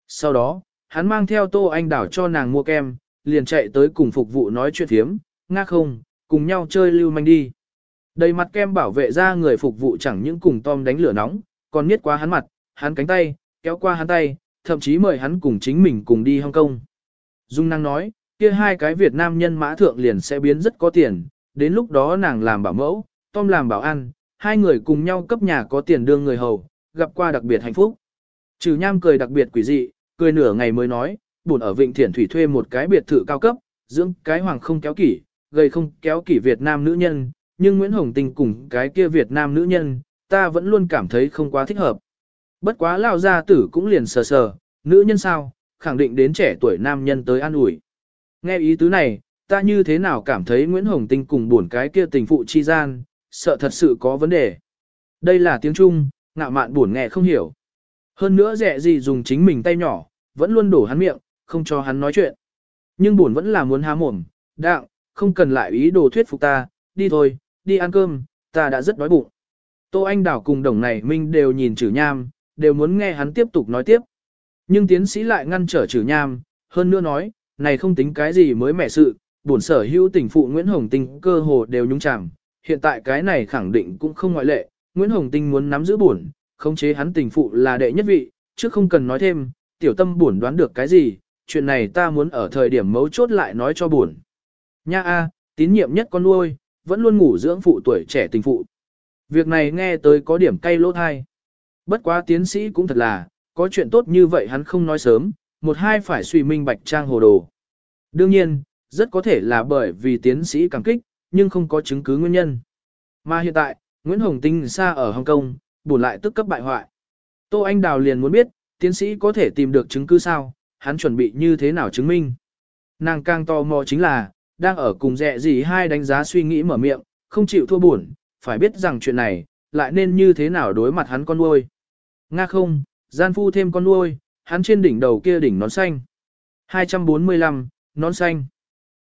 Sau đó, hắn mang theo Tô Anh Đảo cho nàng mua kem, liền chạy tới cùng phục vụ nói chuyện thiếm, nga không, cùng nhau chơi lưu manh đi. Đầy mặt kem bảo vệ ra người phục vụ chẳng những cùng Tom đánh lửa nóng, còn niết qua hắn mặt, hắn cánh tay, kéo qua hắn tay, thậm chí mời hắn cùng chính mình cùng đi Hong Kong. Dung năng nói, kia hai cái Việt Nam nhân mã thượng liền sẽ biến rất có tiền, đến lúc đó nàng làm bảo mẫu, Tom làm bảo ăn, hai người cùng nhau cấp nhà có tiền đương người hầu, gặp qua đặc biệt hạnh phúc. Trừ nham cười đặc biệt quỷ dị, cười nửa ngày mới nói, buồn ở Vịnh Thiển Thủy thuê một cái biệt thự cao cấp, dưỡng cái hoàng không kéo kỷ, gây không kéo kỷ Việt Nam nữ nhân, nhưng Nguyễn Hồng Tình cùng cái kia Việt Nam nữ nhân, ta vẫn luôn cảm thấy không quá thích hợp. Bất quá lao gia tử cũng liền sờ sờ, nữ nhân sao, khẳng định đến trẻ tuổi nam nhân tới an ủi. Nghe ý tứ này, ta như thế nào cảm thấy Nguyễn Hồng Tinh cùng buồn cái kia tình phụ chi gian, sợ thật sự có vấn đề. Đây là tiếng Trung, ngạo mạn buồn nghe không hiểu. Hơn nữa dẹ gì dùng chính mình tay nhỏ, vẫn luôn đổ hắn miệng, không cho hắn nói chuyện. Nhưng buồn vẫn là muốn há mồm, đặng, không cần lại ý đồ thuyết phục ta, đi thôi, đi ăn cơm, ta đã rất đói bụng. Tô Anh Đảo cùng đồng này Minh đều nhìn chử nham, đều muốn nghe hắn tiếp tục nói tiếp. Nhưng tiến sĩ lại ngăn trở chử nham, hơn nữa nói, này không tính cái gì mới mẻ sự, bổn sở hữu tình phụ Nguyễn Hồng Tinh cơ hồ đều nhúng chẳng, hiện tại cái này khẳng định cũng không ngoại lệ, Nguyễn Hồng Tinh muốn nắm giữ bổn, khống chế hắn tình phụ là đệ nhất vị, chứ không cần nói thêm, tiểu tâm buồn đoán được cái gì, chuyện này ta muốn ở thời điểm mấu chốt lại nói cho buồn. Nha a, tín nhiệm nhất con nuôi, vẫn luôn ngủ dưỡng phụ tuổi trẻ tình phụ. Việc này nghe tới có điểm cay lỗ thai. Bất quá tiến sĩ cũng thật là, có chuyện tốt như vậy hắn không nói sớm, một hai phải suy minh bạch trang hồ đồ. Đương nhiên, rất có thể là bởi vì tiến sĩ cảm kích, nhưng không có chứng cứ nguyên nhân. Mà hiện tại, Nguyễn Hồng Tinh xa ở Hồng Kông, bổ lại tức cấp bại hoại. Tô Anh Đào liền muốn biết, tiến sĩ có thể tìm được chứng cứ sao, hắn chuẩn bị như thế nào chứng minh. Nàng càng tò mò chính là, đang ở cùng dẹ gì hai đánh giá suy nghĩ mở miệng, không chịu thua buồn, phải biết rằng chuyện này, lại nên như thế nào đối mặt hắn con nuôi. Nga không, gian phu thêm con nuôi, hắn trên đỉnh đầu kia đỉnh nón xanh. 245, nón xanh.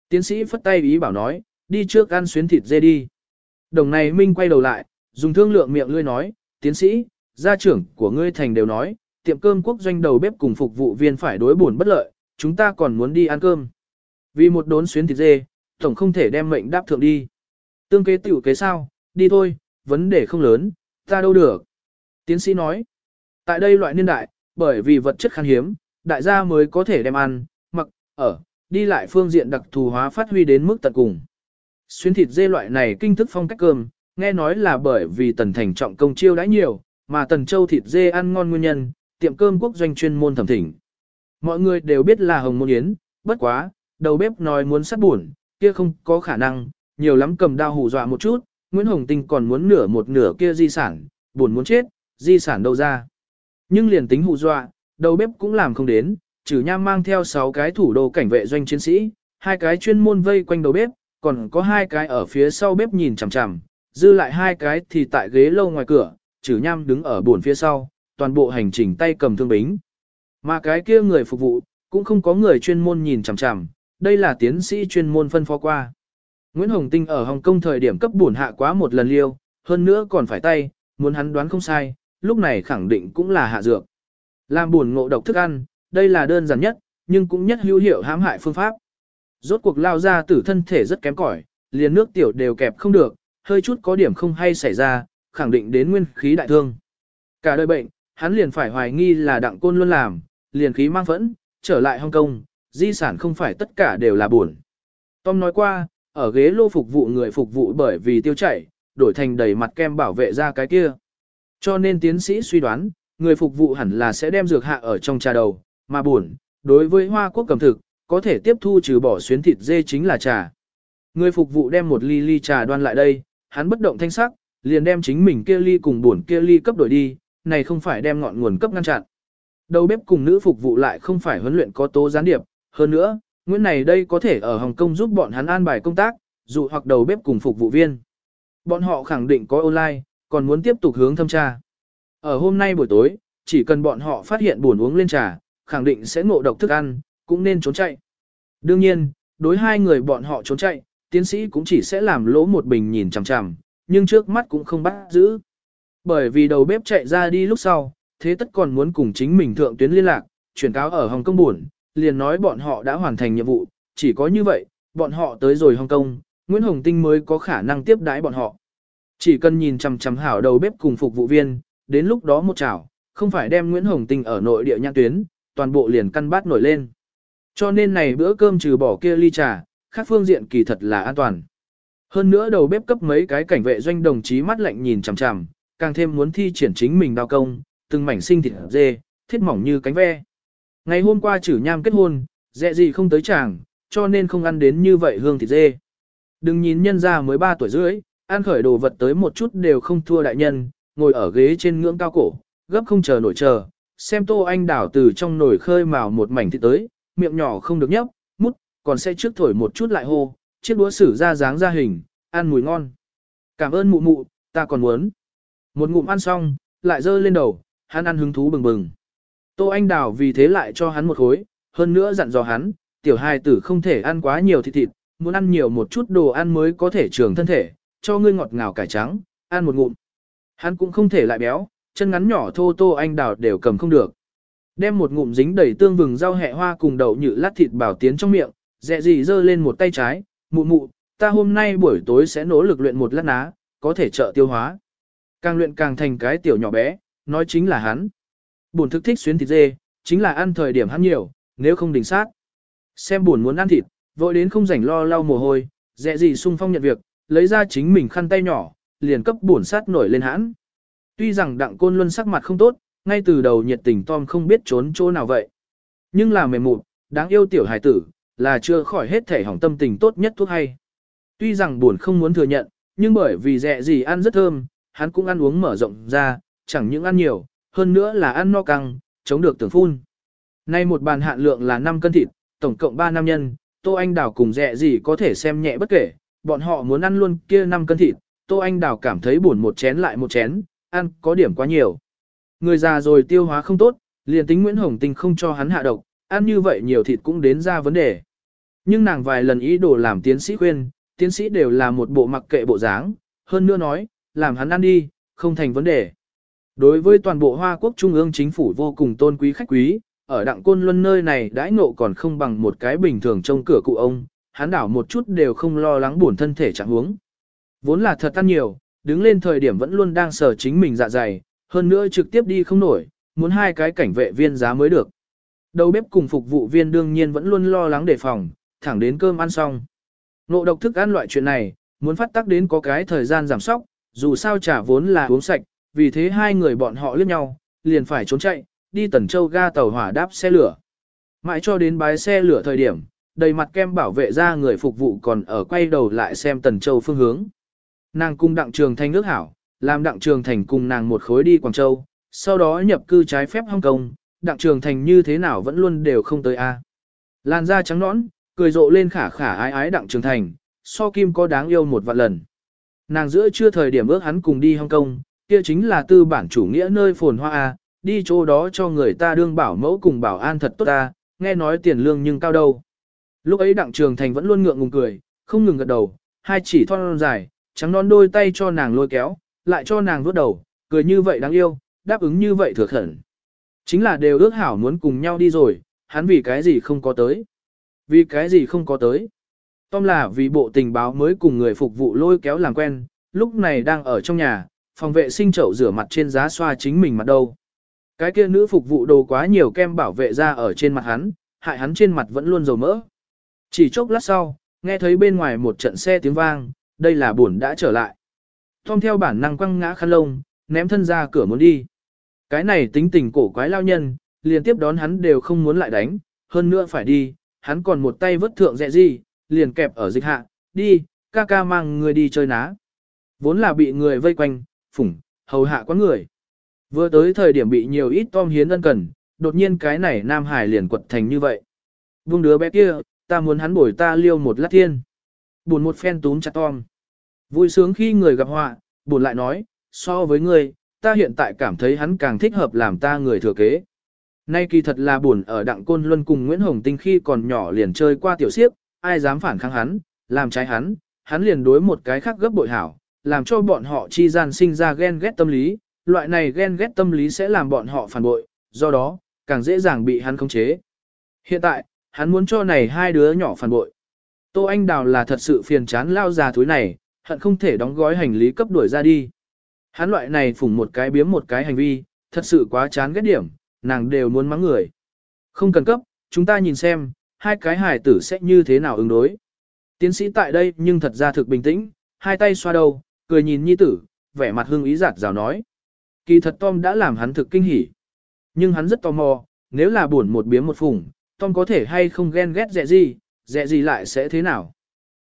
Tiến sĩ phất tay ý bảo nói, đi trước ăn xuyến thịt dê đi. Đồng này Minh quay đầu lại, dùng thương lượng miệng lươi nói, tiến sĩ, gia trưởng của ngươi thành đều nói, tiệm cơm quốc doanh đầu bếp cùng phục vụ viên phải đối buồn bất lợi, chúng ta còn muốn đi ăn cơm. Vì một đốn xuyến thịt dê, tổng không thể đem mệnh đáp thượng đi. Tương kế tiểu kế sao, đi thôi, vấn đề không lớn, ta đâu được. Tiến sĩ nói, tại đây loại niên đại, bởi vì vật chất khan hiếm, đại gia mới có thể đem ăn, mặc, ở, đi lại phương diện đặc thù hóa phát huy đến mức tận cùng. Xuyến thịt dê loại này kinh thức phong cách cơm, nghe nói là bởi vì tần thành trọng công chiêu đãi nhiều, mà tần châu thịt dê ăn ngon nguyên nhân, tiệm cơm quốc doanh chuyên môn thẩm thỉnh. Mọi người đều biết là hồng môn yến, bất quá, đầu bếp nói muốn sát buồn, kia không có khả năng, nhiều lắm cầm đao hù dọa một chút, Nguyễn Hồng Tinh còn muốn nửa một nửa kia di sản, buồn muốn chết, di sản đâu ra. Nhưng liền tính hù dọa, đầu bếp cũng làm không đến, trừ nham mang theo 6 cái thủ đô cảnh vệ doanh chiến sĩ, hai cái chuyên môn vây quanh đầu bếp, còn có hai cái ở phía sau bếp nhìn chằm chằm, dư lại hai cái thì tại ghế lâu ngoài cửa, trừ nham đứng ở buồn phía sau, toàn bộ hành trình tay cầm thương bính. Mà cái kia người phục vụ, cũng không có người chuyên môn nhìn chằm chằm, đây là tiến sĩ chuyên môn phân phó qua. Nguyễn Hồng Tinh ở Hồng Kông thời điểm cấp bổn hạ quá một lần liêu, hơn nữa còn phải tay, muốn hắn đoán không sai, lúc này khẳng định cũng là hạ dược. Làm buồn ngộ độc thức ăn, đây là đơn giản nhất, nhưng cũng nhất hữu hiệu hãm hại phương pháp. Rốt cuộc lao ra tử thân thể rất kém cỏi, liền nước tiểu đều kẹp không được, hơi chút có điểm không hay xảy ra, khẳng định đến nguyên khí đại thương. Cả đời bệnh, hắn liền phải hoài nghi là đặng côn luôn làm, liền khí mang phẫn, trở lại Hong Kong, di sản không phải tất cả đều là buồn. Tom nói qua, ở ghế lô phục vụ người phục vụ bởi vì tiêu chảy, đổi thành đầy mặt kem bảo vệ ra cái kia. Cho nên tiến sĩ suy đoán, người phục vụ hẳn là sẽ đem dược hạ ở trong trà đầu, mà buồn, đối với hoa quốc cầm thực, có thể tiếp thu trừ bỏ xuyến thịt dê chính là trà. Người phục vụ đem một ly ly trà đoan lại đây, hắn bất động thanh sắc, liền đem chính mình kia ly cùng buồn kia ly cấp đổi đi, này không phải đem ngọn nguồn cấp ngăn chặn. Đầu bếp cùng nữ phục vụ lại không phải huấn luyện có tố gián điệp, hơn nữa, Nguyễn này đây có thể ở Hồng Kông giúp bọn hắn an bài công tác, dụ hoặc đầu bếp cùng phục vụ viên. Bọn họ khẳng định có online, còn muốn tiếp tục hướng thâm tra. Ở hôm nay buổi tối, chỉ cần bọn họ phát hiện buồn uống lên trà, khẳng định sẽ ngộ độc thức ăn, cũng nên trốn chạy. Đương nhiên, đối hai người bọn họ trốn chạy, tiến sĩ cũng chỉ sẽ làm lỗ một bình nhìn chằm chằm, nhưng trước mắt cũng không bắt giữ. Bởi vì đầu bếp chạy ra đi lúc sau, thế tất còn muốn cùng chính mình thượng tuyến liên lạc, chuyển cáo ở Hồng Kông buồn, liền nói bọn họ đã hoàn thành nhiệm vụ, chỉ có như vậy, bọn họ tới rồi Hồng Kông, Nguyễn Hồng Tinh mới có khả năng tiếp đái bọn họ. Chỉ cần nhìn chằm chằm hảo đầu bếp cùng phục vụ viên, đến lúc đó một chảo, không phải đem Nguyễn Hồng Tinh ở nội địa nhãn tuyến, toàn bộ liền căn bát nổi lên. Cho nên này bữa cơm trừ bỏ kia ly trà, khác phương diện kỳ thật là an toàn. Hơn nữa đầu bếp cấp mấy cái cảnh vệ doanh đồng chí mắt lạnh nhìn chằm chằm, càng thêm muốn thi triển chính mình đao công, từng mảnh sinh thịt dê, thiết mỏng như cánh ve. Ngày hôm qua chử nham kết hôn, dẹ gì không tới chàng, cho nên không ăn đến như vậy hương thịt dê. Đừng nhìn nhân ra mới 3 tuổi rưỡi, ăn khởi đồ vật tới một chút đều không thua đại nhân, ngồi ở ghế trên ngưỡng cao cổ, gấp không chờ nổi chờ, xem tô anh đảo từ trong nồi khơi mào một mảnh thịt tới, miệng nhỏ không được nhấp, mút, còn sẽ trước thổi một chút lại hô, chiếc đũa sử ra dáng ra hình, ăn mùi ngon. Cảm ơn mụ mụ, ta còn muốn. Một ngụm ăn xong, lại dơ lên đầu, hắn ăn hứng thú bừng bừng. Tô Anh Đào vì thế lại cho hắn một khối, hơn nữa dặn dò hắn, tiểu hài tử không thể ăn quá nhiều thịt thịt, muốn ăn nhiều một chút đồ ăn mới có thể trường thân thể, cho ngươi ngọt ngào cải trắng, ăn một ngụm. Hắn cũng không thể lại béo, chân ngắn nhỏ thô Tô Anh Đào đều cầm không được. Đem một ngụm dính đầy tương vừng rau hẹ hoa cùng đậu nhự lát thịt bảo tiến trong miệng, dẹ gì dơ lên một tay trái, mụ mụ, ta hôm nay buổi tối sẽ nỗ lực luyện một lát ná, có thể trợ tiêu hóa. Càng luyện càng thành cái tiểu nhỏ bé, nói chính là hắn. Buồn thức thích xuyến thịt dê, chính là ăn thời điểm hắn nhiều, nếu không đỉnh sát. Xem buồn muốn ăn thịt, vội đến không rảnh lo lau mồ hôi, dẹ gì sung phong nhận việc, lấy ra chính mình khăn tay nhỏ, liền cấp buồn sát nổi lên hãn. Tuy rằng đặng côn luân sắc mặt không tốt, ngay từ đầu nhiệt tình Tom không biết trốn chỗ nào vậy. Nhưng là mềm mụn, đáng yêu tiểu hài tử, là chưa khỏi hết thể hỏng tâm tình tốt nhất thuốc hay. Tuy rằng buồn không muốn thừa nhận, nhưng bởi vì dẹ gì ăn rất thơm, hắn cũng ăn uống mở rộng ra, chẳng những ăn nhiều, hơn nữa là ăn no căng, chống được tưởng phun. Nay một bàn hạn lượng là 5 cân thịt, tổng cộng 3 nam nhân, Tô Anh Đào cùng dẹ gì có thể xem nhẹ bất kể, bọn họ muốn ăn luôn kia 5 cân thịt, Tô Anh Đào cảm thấy buồn một chén lại một chén, ăn có điểm quá nhiều. Người già rồi tiêu hóa không tốt, liền tính Nguyễn Hồng Tinh không cho hắn hạ độc, ăn như vậy nhiều thịt cũng đến ra vấn đề. Nhưng nàng vài lần ý đồ làm tiến sĩ khuyên, tiến sĩ đều là một bộ mặc kệ bộ dáng, hơn nữa nói, làm hắn ăn đi, không thành vấn đề. Đối với toàn bộ Hoa Quốc Trung ương chính phủ vô cùng tôn quý khách quý, ở Đặng Côn Luân nơi này đãi ngộ còn không bằng một cái bình thường trong cửa cụ ông, hắn đảo một chút đều không lo lắng buồn thân thể trạng huống. Vốn là thật ăn nhiều, đứng lên thời điểm vẫn luôn đang sờ chính mình dạ dày, hơn nữa trực tiếp đi không nổi, muốn hai cái cảnh vệ viên giá mới được. Đầu bếp cùng phục vụ viên đương nhiên vẫn luôn lo lắng đề phòng, thẳng đến cơm ăn xong. Nộ độc thức ăn loại chuyện này, muốn phát tác đến có cái thời gian giảm sóc, dù sao trả vốn là uống sạch, vì thế hai người bọn họ liếc nhau, liền phải trốn chạy, đi Tần Châu ga tàu hỏa đáp xe lửa. Mãi cho đến bái xe lửa thời điểm, đầy mặt kem bảo vệ ra người phục vụ còn ở quay đầu lại xem Tần Châu phương hướng. Nàng cung đặng trường thành nước hảo, làm đặng trường thành cùng nàng một khối đi Quảng Châu, sau đó nhập cư trái phép Hong Kong, đặng trường thành như thế nào vẫn luôn đều không tới a. Lan da trắng nõn, cười rộ lên khả khả ái ái đặng trường thành, so kim có đáng yêu một vạn lần. Nàng giữa chưa thời điểm ước hắn cùng đi Hong Kong, kia chính là tư bản chủ nghĩa nơi phồn hoa a, đi chỗ đó cho người ta đương bảo mẫu cùng bảo an thật tốt ta, nghe nói tiền lương nhưng cao đâu. Lúc ấy đặng trường thành vẫn luôn ngượng ngùng cười, không ngừng gật đầu, hai chỉ thon dài, trắng non đôi tay cho nàng lôi kéo, lại cho nàng vuốt đầu, cười như vậy đáng yêu, đáp ứng như vậy thừa khẩn. Chính là đều ước hảo muốn cùng nhau đi rồi, hắn vì cái gì không có tới. Vì cái gì không có tới. Tom là vì bộ tình báo mới cùng người phục vụ lôi kéo làm quen, lúc này đang ở trong nhà, phòng vệ sinh chậu rửa mặt trên giá xoa chính mình mặt đâu. Cái kia nữ phục vụ đồ quá nhiều kem bảo vệ ra ở trên mặt hắn, hại hắn trên mặt vẫn luôn dầu mỡ. Chỉ chốc lát sau, nghe thấy bên ngoài một trận xe tiếng vang, đây là buồn đã trở lại. Tom theo bản năng quăng ngã khăn lông, ném thân ra cửa muốn đi. Cái này tính tình cổ quái lao nhân, liên tiếp đón hắn đều không muốn lại đánh, hơn nữa phải đi, hắn còn một tay vớt thượng dẹ gì, liền kẹp ở dịch hạ, đi, ca ca mang người đi chơi ná. Vốn là bị người vây quanh, phủng, hầu hạ quán người. Vừa tới thời điểm bị nhiều ít Tom hiến ân cần, đột nhiên cái này Nam Hải liền quật thành như vậy. Vương đứa bé kia, ta muốn hắn bổi ta liêu một lát thiên. Buồn một phen túm chặt Tom. Vui sướng khi người gặp họa, buồn lại nói, so với ngươi, ta hiện tại cảm thấy hắn càng thích hợp làm ta người thừa kế. Nay kỳ thật là buồn ở Đặng Côn Luân cùng Nguyễn Hồng Tinh khi còn nhỏ liền chơi qua tiểu siếp, ai dám phản kháng hắn, làm trái hắn, hắn liền đối một cái khác gấp bội hảo, làm cho bọn họ chi gian sinh ra ghen ghét tâm lý, loại này ghen ghét tâm lý sẽ làm bọn họ phản bội, do đó, càng dễ dàng bị hắn khống chế. Hiện tại, hắn muốn cho này hai đứa nhỏ phản bội. Tô Anh Đào là thật sự phiền chán lao già thúi này, hận không thể đóng gói hành lý cấp đuổi ra đi. Hắn loại này phủng một cái biếm một cái hành vi, thật sự quá chán ghét điểm, nàng đều muốn mắng người. Không cần cấp, chúng ta nhìn xem, hai cái hài tử sẽ như thế nào ứng đối. Tiến sĩ tại đây nhưng thật ra thực bình tĩnh, hai tay xoa đầu, cười nhìn nhi tử, vẻ mặt hưng ý giạt rào nói. Kỳ thật Tom đã làm hắn thực kinh hỉ. Nhưng hắn rất tò mò, nếu là buồn một biếm một phủng, Tom có thể hay không ghen ghét dẹ gì, dẹ gì lại sẽ thế nào.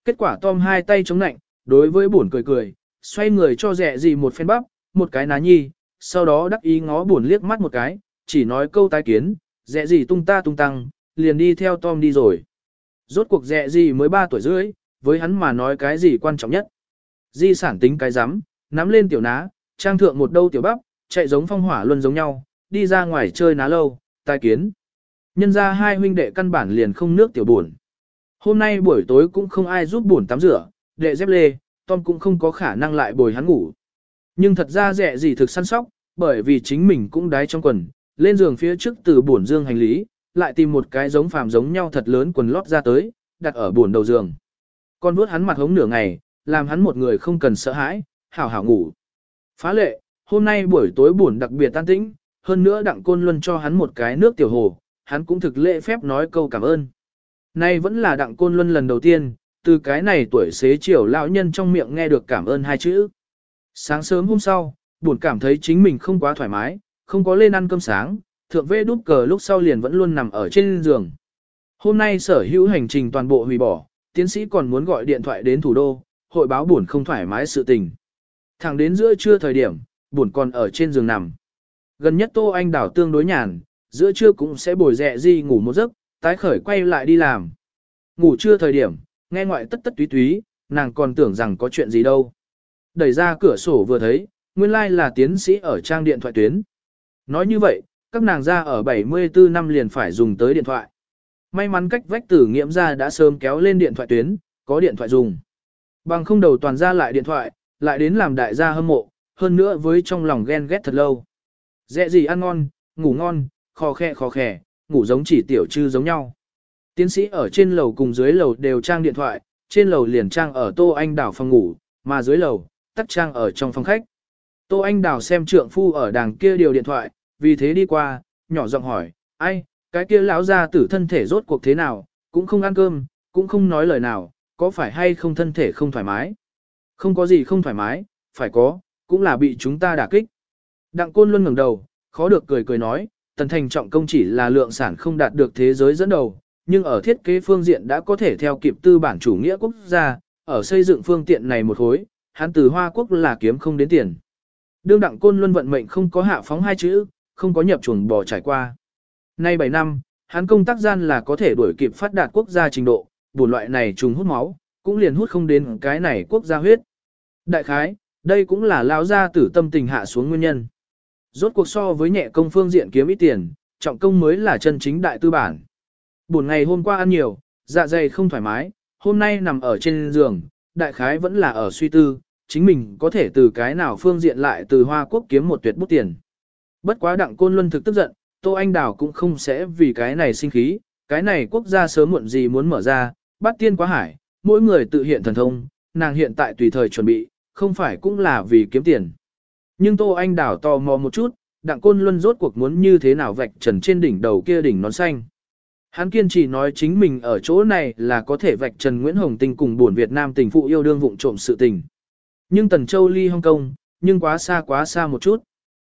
Kết quả Tom hai tay chống nạnh, đối với buồn cười cười, xoay người cho dẹ gì một phen bắp, một cái ná nhi, sau đó đắc ý ngó buồn liếc mắt một cái, chỉ nói câu tái kiến, dẹ gì tung ta tung tăng, liền đi theo Tom đi rồi. Rốt cuộc dẹ gì mới 3 tuổi rưỡi, với hắn mà nói cái gì quan trọng nhất. Di sản tính cái rắm nắm lên tiểu ná, trang thượng một đâu tiểu bắp, chạy giống phong hỏa luân giống nhau, đi ra ngoài chơi ná lâu, tai kiến. Nhân ra hai huynh đệ căn bản liền không nước tiểu buồn. Hôm nay buổi tối cũng không ai giúp buồn tắm rửa, đệ dép lê, Tom cũng không có khả năng lại bồi hắn ngủ. Nhưng thật ra dẹ gì thực săn sóc, bởi vì chính mình cũng đái trong quần, lên giường phía trước từ buồn dương hành lý, lại tìm một cái giống phàm giống nhau thật lớn quần lót ra tới, đặt ở buồn đầu giường. Con vuốt hắn mặt hống nửa ngày, làm hắn một người không cần sợ hãi, hảo hảo ngủ. Phá lệ, hôm nay buổi tối buồn đặc biệt tan tĩnh, hơn nữa đặng côn luân cho hắn một cái nước tiểu hồ, hắn cũng thực lễ phép nói câu cảm ơn. Nay vẫn là đặng côn luân lần đầu tiên, từ cái này tuổi xế chiều lão nhân trong miệng nghe được cảm ơn hai chữ. Sáng sớm hôm sau, buồn cảm thấy chính mình không quá thoải mái, không có lên ăn cơm sáng, thượng vê đút cờ lúc sau liền vẫn luôn nằm ở trên giường. Hôm nay sở hữu hành trình toàn bộ hủy bỏ, tiến sĩ còn muốn gọi điện thoại đến thủ đô, hội báo buồn không thoải mái sự tình. Thẳng đến giữa trưa thời điểm, buồn còn ở trên giường nằm. Gần nhất Tô Anh đảo tương đối nhàn, giữa trưa cũng sẽ bồi rẹ di ngủ một giấc, tái khởi quay lại đi làm. Ngủ trưa thời điểm, nghe ngoại tất tất túy túy, nàng còn tưởng rằng có chuyện gì đâu. Đẩy ra cửa sổ vừa thấy, nguyên lai like là tiến sĩ ở trang điện thoại tuyến. Nói như vậy, các nàng ra ở 74 năm liền phải dùng tới điện thoại. May mắn cách vách tử nghiệm ra đã sớm kéo lên điện thoại tuyến, có điện thoại dùng. Bằng không đầu toàn ra lại điện thoại, lại đến làm đại gia hâm mộ, hơn nữa với trong lòng ghen ghét thật lâu. Dẹ gì ăn ngon, ngủ ngon, khò khe khò khẻ, ngủ giống chỉ tiểu trư giống nhau. Tiến sĩ ở trên lầu cùng dưới lầu đều trang điện thoại, trên lầu liền trang ở Tô Anh Đảo phòng ngủ, mà dưới lầu, tắt trang ở trong phòng khách. Tô Anh Đảo xem trượng phu ở đàng kia điều điện thoại, vì thế đi qua, nhỏ giọng hỏi, ai, cái kia lão gia tử thân thể rốt cuộc thế nào, cũng không ăn cơm, cũng không nói lời nào, có phải hay không thân thể không thoải mái. Không có gì không thoải mái, phải có, cũng là bị chúng ta đả kích. Đặng Côn luôn ngẩng đầu, khó được cười cười nói, tần thành trọng công chỉ là lượng sản không đạt được thế giới dẫn đầu, nhưng ở thiết kế phương diện đã có thể theo kịp tư bản chủ nghĩa quốc gia, ở xây dựng phương tiện này một hối, hắn từ Hoa Quốc là kiếm không đến tiền. Đương đặng côn luân vận mệnh không có hạ phóng hai chữ, không có nhập chuồng bò trải qua. Nay 7 năm, hắn công tác gian là có thể đuổi kịp phát đạt quốc gia trình độ, buồn loại này trùng hút máu, cũng liền hút không đến cái này quốc gia huyết. Đại khái, đây cũng là lao gia tử tâm tình hạ xuống nguyên nhân. Rốt cuộc so với nhẹ công phương diện kiếm ít tiền, trọng công mới là chân chính đại tư bản. Buổi ngày hôm qua ăn nhiều, dạ dày không thoải mái, hôm nay nằm ở trên giường, đại khái vẫn là ở suy tư, chính mình có thể từ cái nào phương diện lại từ Hoa Quốc kiếm một tuyệt bút tiền. Bất quá đặng côn luân thực tức giận, Tô Anh Đào cũng không sẽ vì cái này sinh khí, cái này quốc gia sớm muộn gì muốn mở ra, bắt tiên quá hải, mỗi người tự hiện thần thông, nàng hiện tại tùy thời chuẩn bị, không phải cũng là vì kiếm tiền. Nhưng Tô Anh Đào tò mò một chút, đặng côn luân rốt cuộc muốn như thế nào vạch trần trên đỉnh đầu kia đỉnh nón xanh. Hắn kiên trì nói chính mình ở chỗ này là có thể vạch trần Nguyễn Hồng Tinh cùng buồn Việt Nam tình phụ yêu đương vụng trộm sự tình. Nhưng Tần Châu ly Hong Kong, nhưng quá xa quá xa một chút.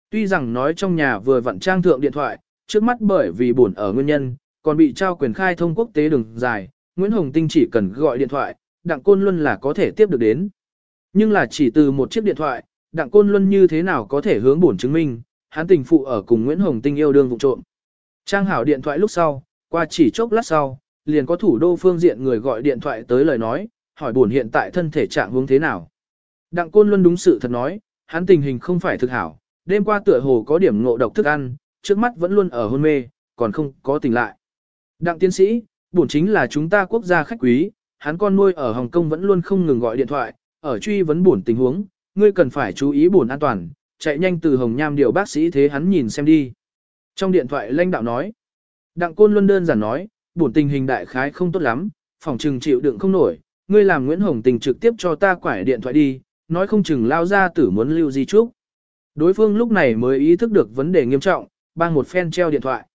Tuy rằng nói trong nhà vừa vặn trang thượng điện thoại, trước mắt bởi vì buồn ở nguyên nhân, còn bị trao quyền khai thông quốc tế đường dài, Nguyễn Hồng Tinh chỉ cần gọi điện thoại, Đặng Côn Luân là có thể tiếp được đến. Nhưng là chỉ từ một chiếc điện thoại, Đặng Côn Luân như thế nào có thể hướng buồn chứng minh, hắn tình phụ ở cùng Nguyễn Hồng Tinh yêu đương vụ trộm. Trang hảo điện thoại lúc sau, qua chỉ chốc lát sau, liền có thủ đô phương diện người gọi điện thoại tới lời nói, hỏi buồn hiện tại thân thể trạng hướng thế nào. Đặng Côn Luân đúng sự thật nói, hắn tình hình không phải thực hảo, đêm qua tựa hồ có điểm ngộ độc thức ăn, trước mắt vẫn luôn ở hôn mê, còn không có tỉnh lại. Đặng tiến sĩ, buồn chính là chúng ta quốc gia khách quý, hắn con nuôi ở Hồng Kông vẫn luôn không ngừng gọi điện thoại, ở truy vấn buồn tình huống, ngươi cần phải chú ý buồn an toàn, chạy nhanh từ Hồng Nham điều bác sĩ thế hắn nhìn xem đi. Trong điện thoại lãnh đạo nói, Đặng Côn Luân đơn giản nói, bổn tình hình đại khái không tốt lắm, phòng trừng chịu đựng không nổi, ngươi làm Nguyễn Hồng Tình trực tiếp cho ta quải điện thoại đi, nói không chừng lao ra tử muốn lưu di trúc. Đối phương lúc này mới ý thức được vấn đề nghiêm trọng, bang một phen treo điện thoại.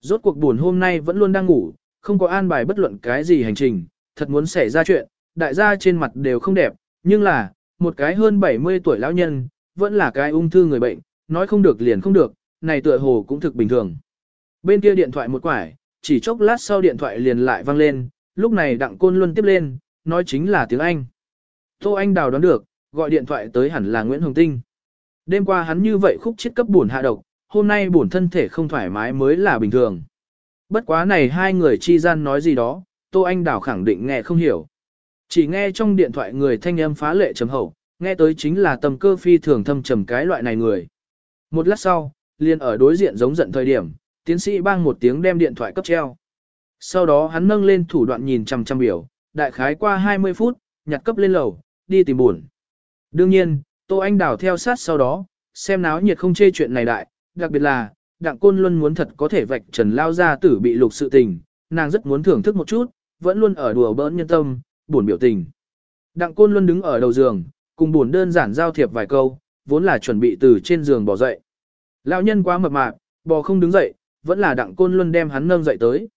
Rốt cuộc buồn hôm nay vẫn luôn đang ngủ, không có an bài bất luận cái gì hành trình, thật muốn xảy ra chuyện, đại gia trên mặt đều không đẹp, nhưng là, một cái hơn 70 tuổi lão nhân, vẫn là cái ung thư người bệnh, nói không được liền không được, này tựa hồ cũng thực bình thường. Bên kia điện thoại một quải, chỉ chốc lát sau điện thoại liền lại vang lên, lúc này Đặng Côn Luân tiếp lên, nói chính là tiếng Anh. Tô Anh đào đoán được, gọi điện thoại tới hẳn là Nguyễn Hồng Tinh. Đêm qua hắn như vậy khúc chết cấp buồn hạ độc, hôm nay buồn thân thể không thoải mái mới là bình thường. Bất quá này hai người chi gian nói gì đó, Tô Anh Đào khẳng định nghe không hiểu. Chỉ nghe trong điện thoại người thanh âm phá lệ trầm hậu, nghe tới chính là tầm cơ phi thường thâm trầm cái loại này người. Một lát sau, liền ở đối diện giống giận thời điểm, tiến sĩ bang một tiếng đem điện thoại cấp treo. Sau đó hắn nâng lên thủ đoạn nhìn chằm chằm biểu, đại khái qua 20 phút, nhặt cấp lên lầu, đi tìm buồn. Đương nhiên, Tô Anh Đào theo sát sau đó, xem náo nhiệt không chê chuyện này đại, đặc biệt là, Đặng Côn Luân muốn thật có thể vạch trần lao ra tử bị lục sự tình, nàng rất muốn thưởng thức một chút, vẫn luôn ở đùa bỡn nhân tâm, buồn biểu tình. Đặng Côn Luân đứng ở đầu giường, cùng buồn đơn giản giao thiệp vài câu, vốn là chuẩn bị từ trên giường bỏ dậy. Lão nhân quá mập mạp, bò không đứng dậy, vẫn là đặng côn luân đem hắn nâng dậy tới.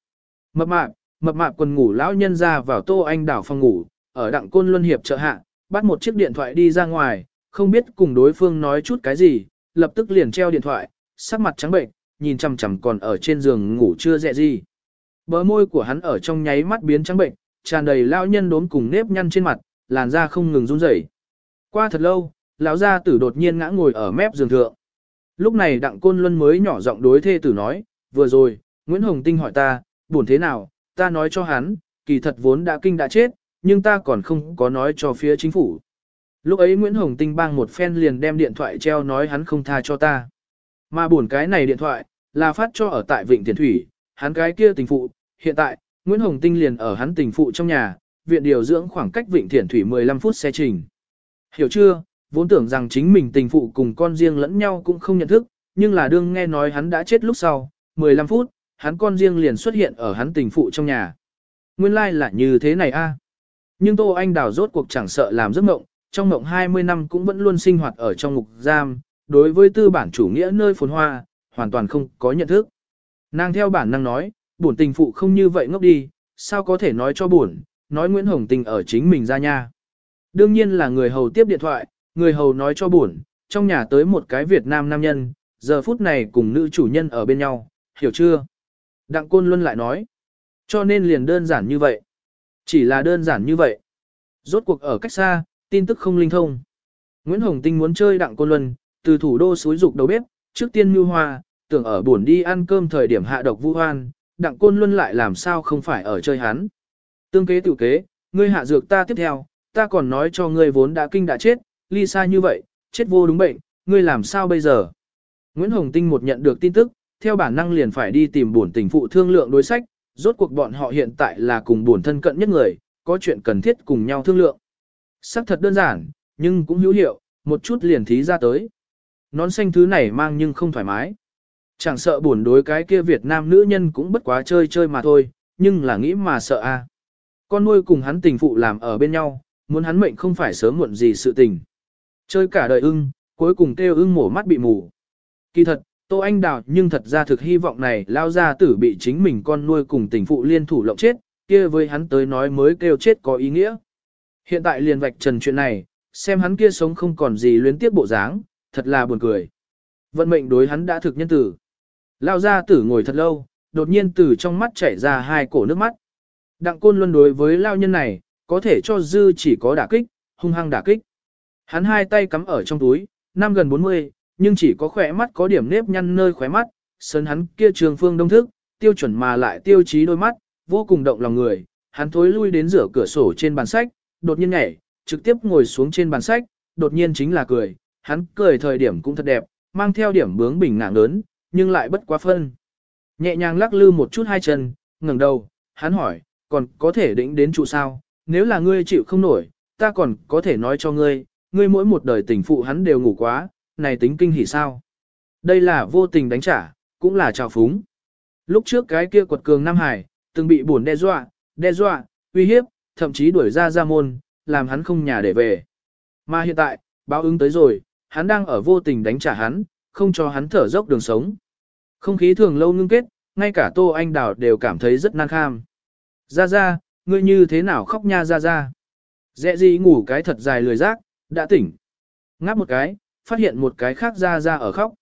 Mập mạp, mập mạp quần ngủ lão nhân ra vào tô anh đảo phòng ngủ, ở đặng côn luân hiệp trợ hạ, bắt một chiếc điện thoại đi ra ngoài, không biết cùng đối phương nói chút cái gì, lập tức liền treo điện thoại, sắc mặt trắng bệnh, nhìn chằm chằm còn ở trên giường ngủ chưa dẹ gì. Bờ môi của hắn ở trong nháy mắt biến trắng bệnh, tràn đầy lão nhân đốm cùng nếp nhăn trên mặt, làn da không ngừng run rẩy. Qua thật lâu, lão gia tử đột nhiên ngã ngồi ở mép giường thượng. Lúc này đặng côn luân mới nhỏ giọng đối thê tử nói, vừa rồi, Nguyễn Hồng Tinh hỏi ta, buồn thế nào, ta nói cho hắn, kỳ thật vốn đã kinh đã chết, nhưng ta còn không có nói cho phía chính phủ. Lúc ấy Nguyễn Hồng Tinh bang một phen liền đem điện thoại treo nói hắn không tha cho ta. Mà buồn cái này điện thoại, là phát cho ở tại Vịnh Thiền Thủy, hắn cái kia tình phụ, hiện tại, Nguyễn Hồng Tinh liền ở hắn tình phụ trong nhà, viện điều dưỡng khoảng cách Vịnh Thiền Thủy 15 phút xe trình. Hiểu chưa, vốn tưởng rằng chính mình tình phụ cùng con riêng lẫn nhau cũng không nhận thức, nhưng là đương nghe nói hắn đã chết lúc sau, 15 phút, hắn con riêng liền xuất hiện ở hắn tình phụ trong nhà. nguyên lai like là như thế này a. Nhưng Tô Anh Đào rốt cuộc chẳng sợ làm giấc mộng, trong mộng 20 năm cũng vẫn luôn sinh hoạt ở trong ngục giam, đối với tư bản chủ nghĩa nơi phồn hoa, hoàn toàn không có nhận thức. Nàng theo bản năng nói, bổn tình phụ không như vậy ngốc đi, sao có thể nói cho bổn, nói Nguyễn Hồng Tình ở chính mình ra nha. Đương nhiên là người hầu tiếp điện thoại, người hầu nói cho bổn, trong nhà tới một cái Việt Nam nam nhân, giờ phút này cùng nữ chủ nhân ở bên nhau, hiểu chưa? Đặng Côn Luân lại nói, cho nên liền đơn giản như vậy. Chỉ là đơn giản như vậy. Rốt cuộc ở cách xa, tin tức không linh thông. Nguyễn Hồng Tinh muốn chơi Đặng Côn Luân, từ thủ đô suối dục đầu bếp, trước tiên mưu hoa, tưởng ở buồn đi ăn cơm thời điểm hạ độc vu hoan, Đặng Côn Luân lại làm sao không phải ở chơi hắn. Tương kế tự kế, ngươi hạ dược ta tiếp theo, ta còn nói cho ngươi vốn đã kinh đã chết, ly xa như vậy, chết vô đúng bệnh, ngươi làm sao bây giờ? Nguyễn Hồng Tinh một nhận được tin tức, theo bản năng liền phải đi tìm bổn tình phụ thương lượng đối sách, rốt cuộc bọn họ hiện tại là cùng bổn thân cận nhất người, có chuyện cần thiết cùng nhau thương lượng. Sắc thật đơn giản, nhưng cũng hữu hiệu, một chút liền thí ra tới. Nón xanh thứ này mang nhưng không thoải mái. Chẳng sợ buồn đối cái kia Việt Nam nữ nhân cũng bất quá chơi chơi mà thôi, nhưng là nghĩ mà sợ a. Con nuôi cùng hắn tình phụ làm ở bên nhau, muốn hắn mệnh không phải sớm muộn gì sự tình. Chơi cả đời ưng, cuối cùng kêu ưng mổ mắt bị mù. Kỳ thật, Tô Anh Đào nhưng thật ra thực hy vọng này lao ra tử bị chính mình con nuôi cùng tình phụ liên thủ lộng chết, kia với hắn tới nói mới kêu chết có ý nghĩa. Hiện tại liền vạch trần chuyện này, xem hắn kia sống không còn gì luyến tiếc bộ dáng, thật là buồn cười. Vận mệnh đối hắn đã thực nhân tử. Lao ra tử ngồi thật lâu, đột nhiên từ trong mắt chảy ra hai cổ nước mắt. Đặng côn luân đối với lao nhân này, có thể cho dư chỉ có đả kích, hung hăng đả kích. Hắn hai tay cắm ở trong túi, năm gần 40, nhưng chỉ có khỏe mắt có điểm nếp nhăn nơi khóe mắt, sơn hắn kia trường phương đông thức, tiêu chuẩn mà lại tiêu chí đôi mắt, vô cùng động lòng người, hắn thối lui đến rửa cửa sổ trên bàn sách, đột nhiên nhảy, trực tiếp ngồi xuống trên bàn sách, đột nhiên chính là cười, hắn cười thời điểm cũng thật đẹp, mang theo điểm bướng bình ngạng lớn, nhưng lại bất quá phân. Nhẹ nhàng lắc lư một chút hai chân, ngẩng đầu, hắn hỏi, còn có thể định đến trụ sao, nếu là ngươi chịu không nổi, ta còn có thể nói cho ngươi, ngươi mỗi một đời tình phụ hắn đều ngủ quá, này tính kinh hỉ sao. Đây là vô tình đánh trả, cũng là trào phúng. Lúc trước cái kia quật cường Nam Hải, từng bị buồn đe dọa, đe dọa, uy hiếp, thậm chí đuổi ra ra môn, làm hắn không nhà để về. Mà hiện tại, báo ứng tới rồi, hắn đang ở vô tình đánh trả hắn, không cho hắn thở dốc đường sống. Không khí thường lâu ngưng kết, ngay cả Tô Anh Đào đều cảm thấy rất nan kham. Ra ra, ngươi như thế nào khóc nha ra ra. Dẹ gì ngủ cái thật dài lười giác, đã tỉnh. Ngáp một cái, phát hiện một cái khác ra ra ở khóc.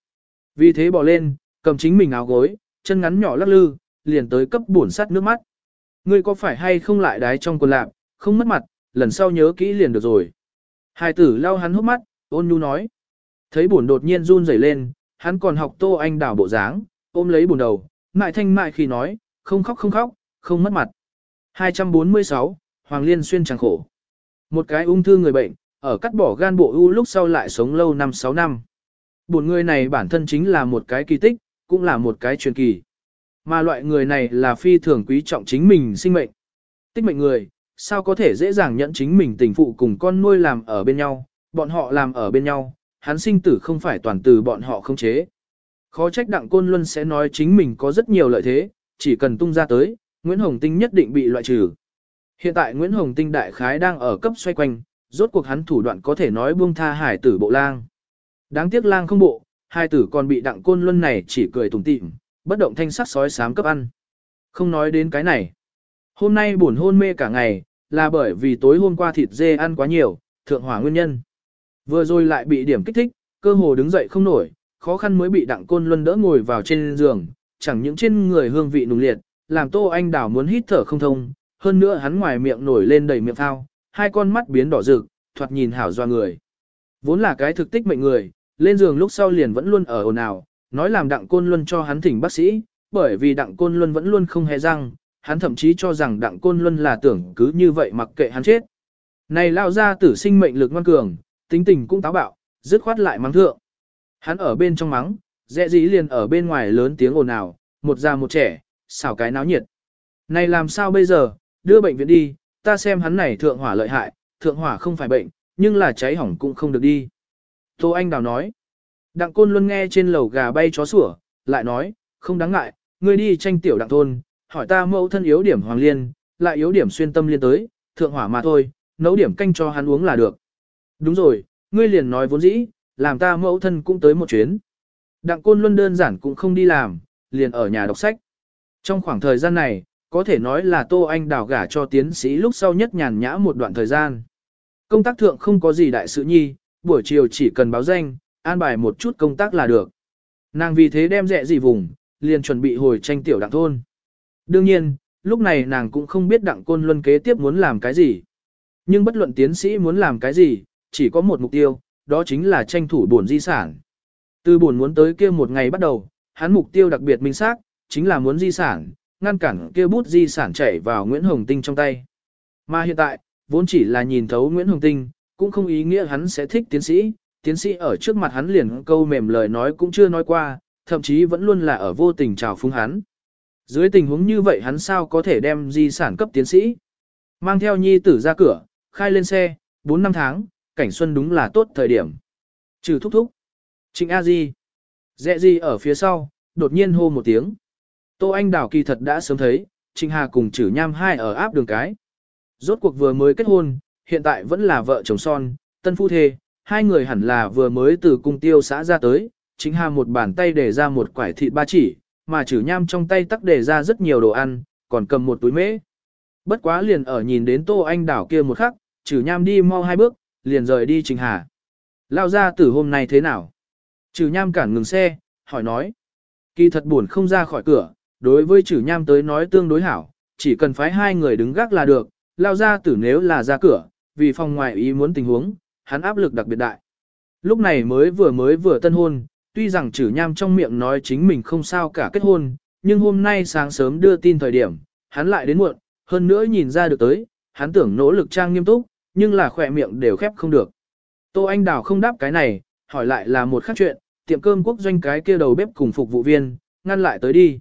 Vì thế bỏ lên, cầm chính mình áo gối, chân ngắn nhỏ lắc lư, liền tới cấp buồn sắt nước mắt. Ngươi có phải hay không lại đái trong quần lạc, không mất mặt, lần sau nhớ kỹ liền được rồi. Hai tử lau hắn hốc mắt, ôn nhu nói. Thấy buồn đột nhiên run rẩy lên, hắn còn học tô anh đảo bộ dáng, ôm lấy buồn đầu, mại thanh mại khi nói, không khóc không khóc, không mất mặt. 246, Hoàng Liên xuyên chẳng khổ. Một cái ung thư người bệnh, ở cắt bỏ gan bộ u lúc sau lại sống lâu năm 6 năm. Buồn người này bản thân chính là một cái kỳ tích, cũng là một cái truyền kỳ. Mà loại người này là phi thường quý trọng chính mình sinh mệnh. Tích mệnh người, sao có thể dễ dàng nhận chính mình tình phụ cùng con nuôi làm ở bên nhau, bọn họ làm ở bên nhau, hắn sinh tử không phải toàn từ bọn họ không chế. Khó trách Đặng Côn Luân sẽ nói chính mình có rất nhiều lợi thế, chỉ cần tung ra tới, Nguyễn Hồng Tinh nhất định bị loại trừ. Hiện tại Nguyễn Hồng Tinh đại khái đang ở cấp xoay quanh, rốt cuộc hắn thủ đoạn có thể nói buông tha hải tử bộ lang. Đáng tiếc lang không bộ, hai tử còn bị Đặng Côn Luân này chỉ cười tủm tỉm, bất động thanh sắc sói sám cấp ăn. Không nói đến cái này. Hôm nay buồn hôn mê cả ngày, là bởi vì tối hôm qua thịt dê ăn quá nhiều, thượng hỏa nguyên nhân. Vừa rồi lại bị điểm kích thích, cơ hồ đứng dậy không nổi, khó khăn mới bị đặng côn luân đỡ ngồi vào trên giường, chẳng những trên người hương vị nùng liệt, làm tô anh đảo muốn hít thở không thông, hơn nữa hắn ngoài miệng nổi lên đầy miệng thao, hai con mắt biến đỏ rực, thoạt nhìn hảo doa người. Vốn là cái thực tích mệnh người, lên giường lúc sau liền vẫn luôn ở ồn ào, nói làm đặng côn luân cho hắn thỉnh bác sĩ, bởi vì đặng côn luân vẫn luôn không hề răng, hắn thậm chí cho rằng đặng côn luân là tưởng cứ như vậy mặc kệ hắn chết. Này lao ra tử sinh mệnh lực ngoan cường, tính tình cũng táo bạo, dứt khoát lại mắng thượng. Hắn ở bên trong mắng, dễ dĩ liền ở bên ngoài lớn tiếng ồn ào, một già một trẻ, xảo cái náo nhiệt. Này làm sao bây giờ, đưa bệnh viện đi, ta xem hắn này thượng hỏa lợi hại, thượng hỏa không phải bệnh, nhưng là cháy hỏng cũng không được đi. Tô Anh Đào nói, đặng côn luôn nghe trên lầu gà bay chó sủa, lại nói, không đáng ngại, ngươi đi tranh tiểu đặng thôn, hỏi ta mẫu thân yếu điểm hoàng liên, lại yếu điểm xuyên tâm liên tới, thượng hỏa mà thôi, nấu điểm canh cho hắn uống là được. Đúng rồi, ngươi liền nói vốn dĩ, làm ta mẫu thân cũng tới một chuyến. Đặng Côn Luân đơn giản cũng không đi làm, liền ở nhà đọc sách. Trong khoảng thời gian này, có thể nói là Tô Anh đào gả cho tiến sĩ lúc sau nhất nhàn nhã một đoạn thời gian. Công tác thượng không có gì đại sự nhi, buổi chiều chỉ cần báo danh, an bài một chút công tác là được. Nàng vì thế đem dẹ gì vùng, liền chuẩn bị hồi tranh tiểu đặng thôn. Đương nhiên, lúc này nàng cũng không biết đặng côn luân kế tiếp muốn làm cái gì. Nhưng bất luận tiến sĩ muốn làm cái gì, chỉ có một mục tiêu, đó chính là tranh thủ bổn di sản. Từ bổn muốn tới kia một ngày bắt đầu, hắn mục tiêu đặc biệt minh xác, chính là muốn di sản, ngăn cản kia bút di sản chảy vào Nguyễn Hồng Tinh trong tay. Mà hiện tại, vốn chỉ là nhìn thấu Nguyễn Hồng Tinh, cũng không ý nghĩa hắn sẽ thích tiến sĩ, tiến sĩ ở trước mặt hắn liền câu mềm lời nói cũng chưa nói qua, thậm chí vẫn luôn là ở vô tình chào phúng hắn. Dưới tình huống như vậy hắn sao có thể đem di sản cấp tiến sĩ. Mang theo nhi tử ra cửa, khai lên xe, 4 năm tháng, cảnh xuân đúng là tốt thời điểm. Trừ thúc thúc. Trịnh A Di. Dẹ Di ở phía sau, đột nhiên hô một tiếng. Tô Anh Đảo kỳ thật đã sớm thấy, Trịnh Hà cùng chử nham hai ở áp đường cái. Rốt cuộc vừa mới kết hôn, hiện tại vẫn là vợ chồng son, tân phu thê, hai người hẳn là vừa mới từ cung tiêu xã ra tới, chính Hà một bàn tay để ra một quải thịt ba chỉ, mà chử nham trong tay tắc để ra rất nhiều đồ ăn, còn cầm một túi mễ. Bất quá liền ở nhìn đến Tô Anh Đảo kia một khắc, chử nham đi mau hai bước, liền rời đi Trình Hà. Lao ra từ hôm nay thế nào? Chử nham cản ngừng xe, hỏi nói. Kỳ thật buồn không ra khỏi cửa, đối với chử nham tới nói tương đối hảo, chỉ cần phái hai người đứng gác là được, lao ra tử nếu là ra cửa, vì phòng ngoài ý muốn tình huống, hắn áp lực đặc biệt đại. Lúc này mới vừa mới vừa tân hôn, tuy rằng chử nham trong miệng nói chính mình không sao cả kết hôn, nhưng hôm nay sáng sớm đưa tin thời điểm, hắn lại đến muộn, hơn nữa nhìn ra được tới, hắn tưởng nỗ lực trang nghiêm túc, nhưng là khỏe miệng đều khép không được. Tô Anh Đào không đáp cái này, hỏi lại là một khác chuyện, tiệm cơm quốc doanh cái kia đầu bếp cùng phục vụ viên, ngăn lại tới đi.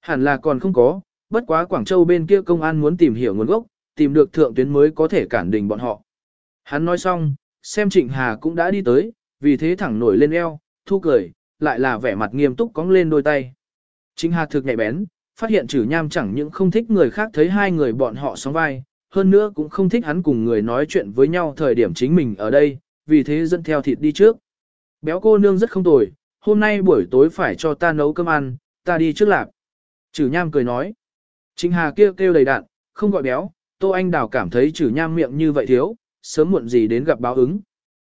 Hẳn là còn không có, bất quá Quảng Châu bên kia công an muốn tìm hiểu nguồn gốc, tìm được thượng tuyến mới có thể cản đình bọn họ. Hắn nói xong, xem Trịnh Hà cũng đã đi tới, vì thế thẳng nổi lên eo, thu cười, lại là vẻ mặt nghiêm túc cong lên đôi tay. Trịnh Hà thực nhạy bén, phát hiện Trử nham chẳng những không thích người khác thấy hai người bọn họ sóng vai, hơn nữa cũng không thích hắn cùng người nói chuyện với nhau thời điểm chính mình ở đây, vì thế dẫn theo thịt đi trước. Béo cô nương rất không tồi, hôm nay buổi tối phải cho ta nấu cơm ăn, ta đi trước lạp. Trử nham cười nói. Trịnh Hà kêu kêu đầy đạn, không gọi béo, Tô Anh Đào cảm thấy chử nham miệng như vậy thiếu, sớm muộn gì đến gặp báo ứng.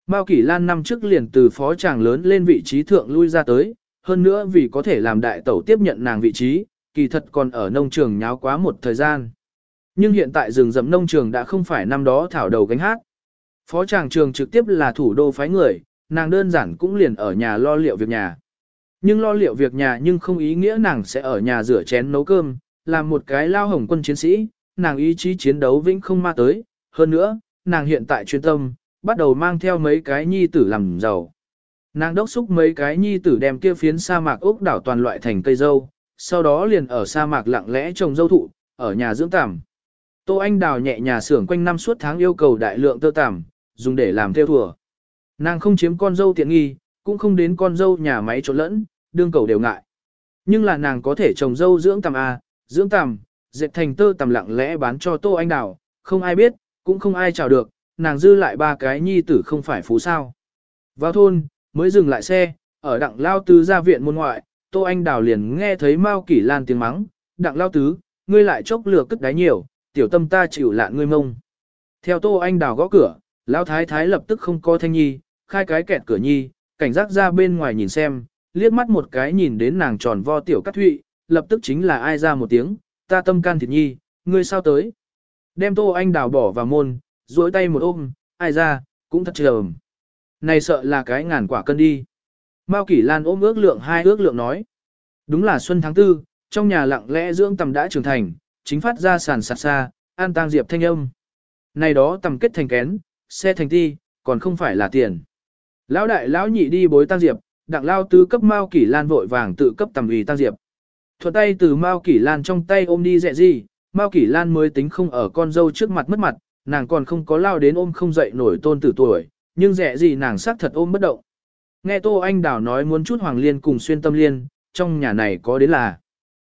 Mao Kỷ Lan năm trước liền từ phó chàng lớn lên vị trí thượng lui ra tới, hơn nữa vì có thể làm đại tẩu tiếp nhận nàng vị trí, kỳ thật còn ở nông trường nháo quá một thời gian. Nhưng hiện tại rừng rậm nông trường đã không phải năm đó thảo đầu gánh hát. Phó chàng trường trực tiếp là thủ đô phái người, nàng đơn giản cũng liền ở nhà lo liệu việc nhà. Nhưng lo liệu việc nhà nhưng không ý nghĩa nàng sẽ ở nhà rửa chén nấu cơm, làm một cái lao hồng quân chiến sĩ, nàng ý chí chiến đấu vĩnh không ma tới. Hơn nữa, nàng hiện tại chuyên tâm, bắt đầu mang theo mấy cái nhi tử làm giàu. Nàng đốc xúc mấy cái nhi tử đem kia phiến sa mạc ốc đảo toàn loại thành cây dâu, sau đó liền ở sa mạc lặng lẽ trồng dâu thụ, ở nhà dưỡng tằm. Tô Anh Đào nhẹ nhà xưởng quanh năm suốt tháng yêu cầu đại lượng tơ tằm, dùng để làm theo thùa. Nàng không chiếm con dâu tiện nghi, cũng không đến con dâu nhà máy trộn lẫn, đương cầu đều ngại. Nhưng là nàng có thể trồng dâu dưỡng tằm A, dưỡng tằm, dệt thành tơ tằm lặng lẽ bán cho Tô Anh Đào, không ai biết, cũng không ai chào được, nàng dư lại ba cái nhi tử không phải phú sao. Vào thôn, mới dừng lại xe, ở đặng lao tứ ra viện môn ngoại, Tô Anh Đào liền nghe thấy Mao Kỷ Lan tiếng mắng, đặng lao tứ, ngươi lại chốc lừa cất đáy nhiều, tiểu tâm ta chịu lạn ngươi mông. Theo Tô Anh Đào gõ cửa, lao Thái Thái lập tức không có thanh nhi, khai cái kẹt cửa nhi, cảnh giác ra bên ngoài nhìn xem, liếc mắt một cái nhìn đến nàng tròn vo tiểu cắt thụy, lập tức chính là ai ra một tiếng, ta tâm can thịt nhi, ngươi sao tới. Đem Tô Anh Đào bỏ vào môn, duỗi tay một ôm, ai ra, cũng thật trầm. Này sợ là cái ngàn quả cân đi. Mao Kỷ Lan ôm ước lượng hai ước lượng nói. Đúng là xuân tháng tư, trong nhà lặng lẽ dưỡng tầm đã trưởng thành, chính phát ra sàn sạt xa, an tang diệp thanh âm. Này đó tầm kết thành kén, xe thành ti, còn không phải là tiền. Lão đại lão nhị đi bối tang diệp, đặng lao tứ cấp Mao Kỷ Lan vội vàng tự cấp tầm ủy tang diệp. Thuận tay từ Mao Kỷ Lan trong tay ôm đi dẹ gì, Mao Kỷ Lan mới tính không ở con dâu trước mặt mất mặt, nàng còn không có lao đến ôm không dậy nổi tôn tử tuổi, nhưng rẻ gì nàng xác thật ôm bất động. Nghe Tô Anh Đào nói muốn chút Hoàng Liên cùng xuyên tâm liên, trong nhà này có đến là.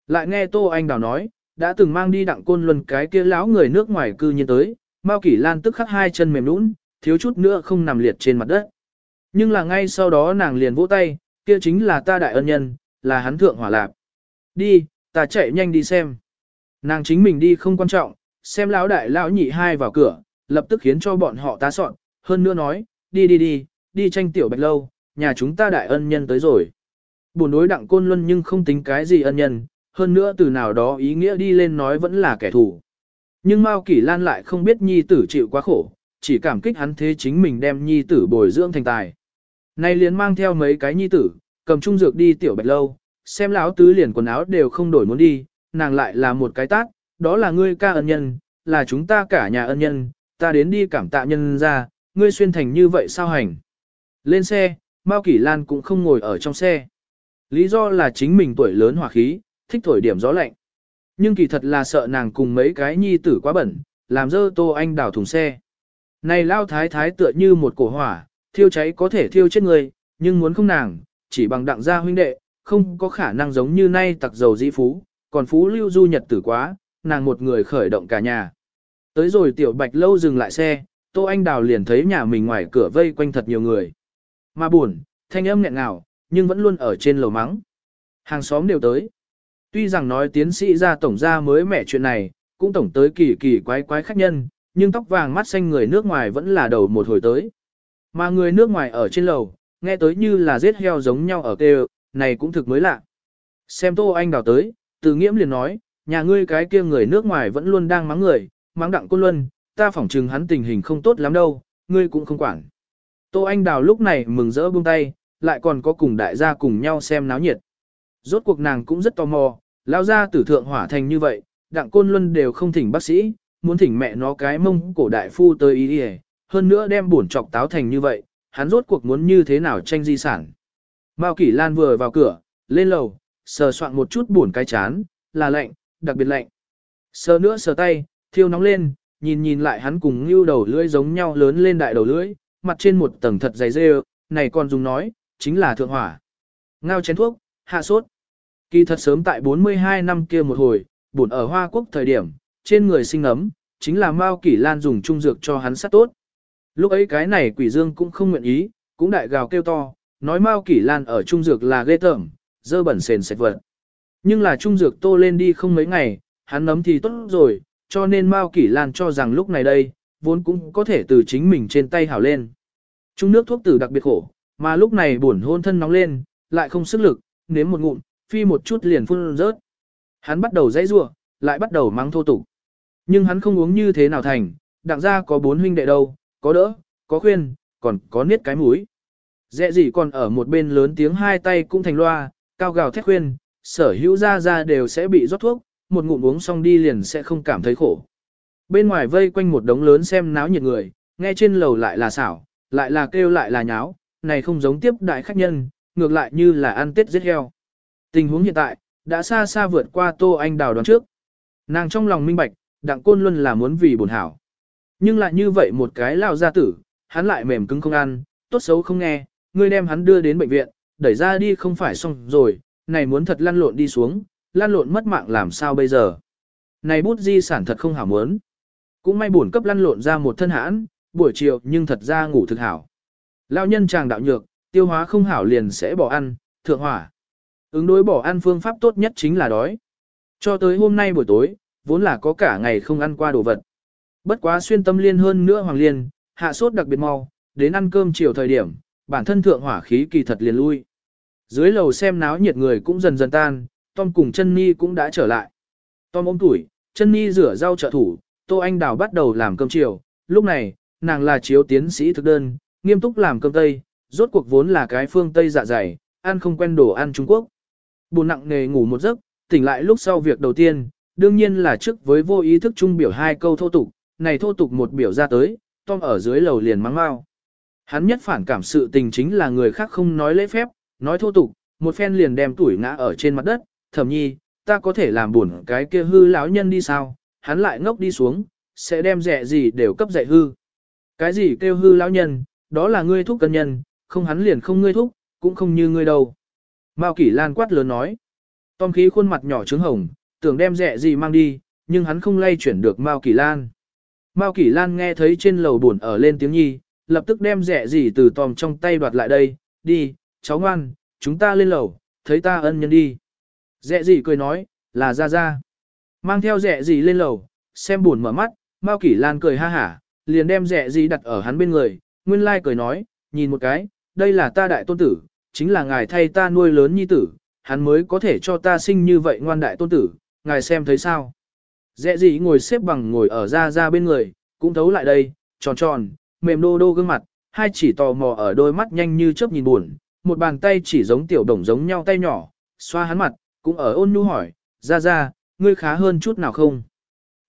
Lại nghe Tô Anh Đào nói, đã từng mang đi đặng côn luân cái kia lão người nước ngoài cư nhiên tới, Mao Kỷ Lan tức khắc hai chân mềm nũng, thiếu chút nữa không nằm liệt trên mặt đất. Nhưng là ngay sau đó nàng liền vỗ tay, kia chính là ta đại ân nhân, là hắn thượng hỏa lạp. Đi, ta chạy nhanh đi xem. Nàng chính mình đi không quan trọng, xem lão đại lão nhị hai vào cửa, lập tức khiến cho bọn họ tá soạn, hơn nữa nói, đi đi đi, đi tranh tiểu bạch lâu, nhà chúng ta đại ân nhân tới rồi. Buồn đối đặng côn luân nhưng không tính cái gì ân nhân, hơn nữa từ nào đó ý nghĩa đi lên nói vẫn là kẻ thù. Nhưng Mao Kỷ Lan lại không biết nhi tử chịu quá khổ, chỉ cảm kích hắn thế chính mình đem nhi tử bồi dưỡng thành tài. Nay liền mang theo mấy cái nhi tử, cầm trung dược đi tiểu bạch lâu, xem lão tứ liền quần áo đều không đổi muốn đi, nàng lại là một cái tát, đó là ngươi ca ân nhân, là chúng ta cả nhà ân nhân, ta đến đi cảm tạ nhân ra, ngươi xuyên thành như vậy sao hành. Lên xe, Mao Kỷ Lan cũng không ngồi ở trong xe. Lý do là chính mình tuổi lớn hỏa khí, thích thổi điểm gió lạnh. Nhưng kỳ thật là sợ nàng cùng mấy cái nhi tử quá bẩn, làm dơ tô anh đảo thùng xe. Này lao thái thái tựa như một cổ hỏa, thiêu cháy có thể thiêu chết người, nhưng muốn không nàng, chỉ bằng đặng gia huynh đệ, không có khả năng giống như nay tặc dầu dĩ phú, còn phú lưu du nhật tử quá, nàng một người khởi động cả nhà. Tới rồi tiểu bạch lâu dừng lại xe, Tô Anh Đào liền thấy nhà mình ngoài cửa vây quanh thật nhiều người. Mà buồn, thanh âm nghẹn ngào, nhưng vẫn luôn ở trên lầu mắng. Hàng xóm đều tới. Tuy rằng nói tiến sĩ ra tổng ra mới mẻ chuyện này, cũng tổng tới kỳ kỳ quái quái khách nhân, nhưng tóc vàng mắt xanh người nước ngoài vẫn là đầu một hồi tới. Mà người nước ngoài ở trên lầu, nghe tới như là giết heo giống nhau ở kêu, này cũng thực mới lạ. Xem Tô Anh đào tới, từ nghiễm liền nói, nhà ngươi cái kia người nước ngoài vẫn luôn đang mắng người, mắng đặng côn luân, ta phỏng chừng hắn tình hình không tốt lắm đâu, ngươi cũng không quản. Tô Anh đào lúc này mừng rỡ buông tay, lại còn có cùng đại gia cùng nhau xem náo nhiệt. Rốt cuộc nàng cũng rất tò mò, lao ra tử thượng hỏa thành như vậy, đặng côn luân đều không thỉnh bác sĩ, muốn thỉnh mẹ nó cái mông cổ đại phu tới ý đi hơn nữa đem bổn trọc táo thành như vậy, hắn rốt cuộc muốn như thế nào tranh di sản. Mao Kỷ Lan vừa vào cửa, lên lầu, sờ soạn một chút buồn cái chán, là lạnh, đặc biệt lạnh. Sờ nữa sờ tay, thiêu nóng lên, nhìn nhìn lại hắn cùng như đầu lưỡi giống nhau lớn lên đại đầu lưỡi, mặt trên một tầng thật dày dê, này còn dùng nói, chính là thượng hỏa. Ngao chén thuốc, hạ sốt. Kỳ thật sớm tại 42 năm kia một hồi, buồn ở Hoa Quốc thời điểm, trên người sinh ấm, chính là Mao Kỷ Lan dùng trung dược cho hắn sát tốt. Lúc ấy cái này quỷ dương cũng không nguyện ý, cũng đại gào kêu to, nói Mao Kỷ Lan ở trung dược là ghê tởm, dơ bẩn sền sạch vật. Nhưng là trung dược tô lên đi không mấy ngày, hắn nấm thì tốt rồi, cho nên Mao Kỷ Lan cho rằng lúc này đây, vốn cũng có thể từ chính mình trên tay hảo lên. Trung nước thuốc tử đặc biệt khổ, mà lúc này buồn hôn thân nóng lên, lại không sức lực, nếm một ngụm, phi một chút liền phun rớt. Hắn bắt đầu dãy rủa, lại bắt đầu mắng thô tục. Nhưng hắn không uống như thế nào thành, đặng ra có bốn huynh đệ đâu, có đỡ, có khuyên, còn có niết cái mũi. Dẹ gì còn ở một bên lớn tiếng hai tay cũng thành loa, cao gào thét khuyên, sở hữu ra ra đều sẽ bị rót thuốc, một ngụm uống xong đi liền sẽ không cảm thấy khổ. Bên ngoài vây quanh một đống lớn xem náo nhiệt người, nghe trên lầu lại là xảo, lại là kêu lại là nháo, này không giống tiếp đại khách nhân, ngược lại như là ăn tết giết heo. Tình huống hiện tại, đã xa xa vượt qua Tô Anh Đào đoán trước. Nàng trong lòng minh bạch, đặng côn luôn là muốn vì bổn hảo. Nhưng lại như vậy một cái lao gia tử, hắn lại mềm cứng không ăn, tốt xấu không nghe, ngươi đem hắn đưa đến bệnh viện, đẩy ra đi không phải xong rồi, này muốn thật lăn lộn đi xuống, lăn lộn mất mạng làm sao bây giờ. Này bút di sản thật không hảo muốn. Cũng may buồn cấp lăn lộn ra một thân hãn, buổi chiều nhưng thật ra ngủ thực hảo. Lão nhân chàng đạo nhược, tiêu hóa không hảo liền sẽ bỏ ăn, thượng hỏa. Ứng đối bỏ ăn phương pháp tốt nhất chính là đói. Cho tới hôm nay buổi tối, vốn là có cả ngày không ăn qua đồ vật. Bất quá xuyên tâm liên hơn nữa hoàng liên, hạ sốt đặc biệt mau, đến ăn cơm chiều thời điểm, bản thân thượng hỏa khí kỳ thật liền lui. Dưới lầu xem náo nhiệt người cũng dần dần tan, Tom cùng chân Ni cũng đã trở lại. Tom ôm tuổi, chân Ni rửa rau trợ thủ, Tô Anh Đào bắt đầu làm cơm chiều, lúc này, nàng là chiếu tiến sĩ thực đơn, nghiêm túc làm cơm Tây, rốt cuộc vốn là cái phương Tây dạ dày, ăn không quen đồ ăn Trung Quốc. Buồn nặng nề ngủ một giấc, tỉnh lại lúc sau việc đầu tiên, đương nhiên là trước với vô ý thức trung biểu hai câu thô tục, này thô tục một biểu ra tới, Tom ở dưới lầu liền mắng mau. Hắn nhất phản cảm sự tình chính là người khác không nói lễ phép, nói thô tục, một phen liền đem tuổi ngã ở trên mặt đất, thẩm nhi, ta có thể làm buồn cái kia hư lão nhân đi sao, hắn lại ngốc đi xuống, sẽ đem rẻ gì đều cấp dạy hư. Cái gì kêu hư lão nhân, đó là ngươi thúc cân nhân, không hắn liền không ngươi thúc, cũng không như ngươi đâu. Mao Kỷ Lan quát lớn nói. Tom khí khuôn mặt nhỏ trứng hồng, tưởng đem rẻ gì mang đi, nhưng hắn không lay chuyển được Mao Kỳ Lan. Mao Kỳ Lan nghe thấy trên lầu buồn ở lên tiếng nhi, lập tức đem rẻ gì từ Tom trong tay đoạt lại đây, đi, cháu ngoan, chúng ta lên lầu, thấy ta ân nhân đi. Dẹ gì cười nói, là ra ra. Mang theo dẹ gì lên lầu, xem buồn mở mắt, Mao kỷ Lan cười ha hả, liền đem dẹ gì đặt ở hắn bên người, nguyên lai cười nói, nhìn một cái, đây là ta đại tôn tử, chính là ngài thay ta nuôi lớn nhi tử, hắn mới có thể cho ta sinh như vậy ngoan đại tôn tử, ngài xem thấy sao. Dẹ gì ngồi xếp bằng ngồi ở ra ra bên người, cũng thấu lại đây, tròn tròn, mềm đô đô gương mặt, hai chỉ tò mò ở đôi mắt nhanh như chớp nhìn buồn, một bàn tay chỉ giống tiểu đồng giống nhau tay nhỏ, xoa hắn mặt, cũng ở ôn nhu hỏi, ra ra, ngươi khá hơn chút nào không?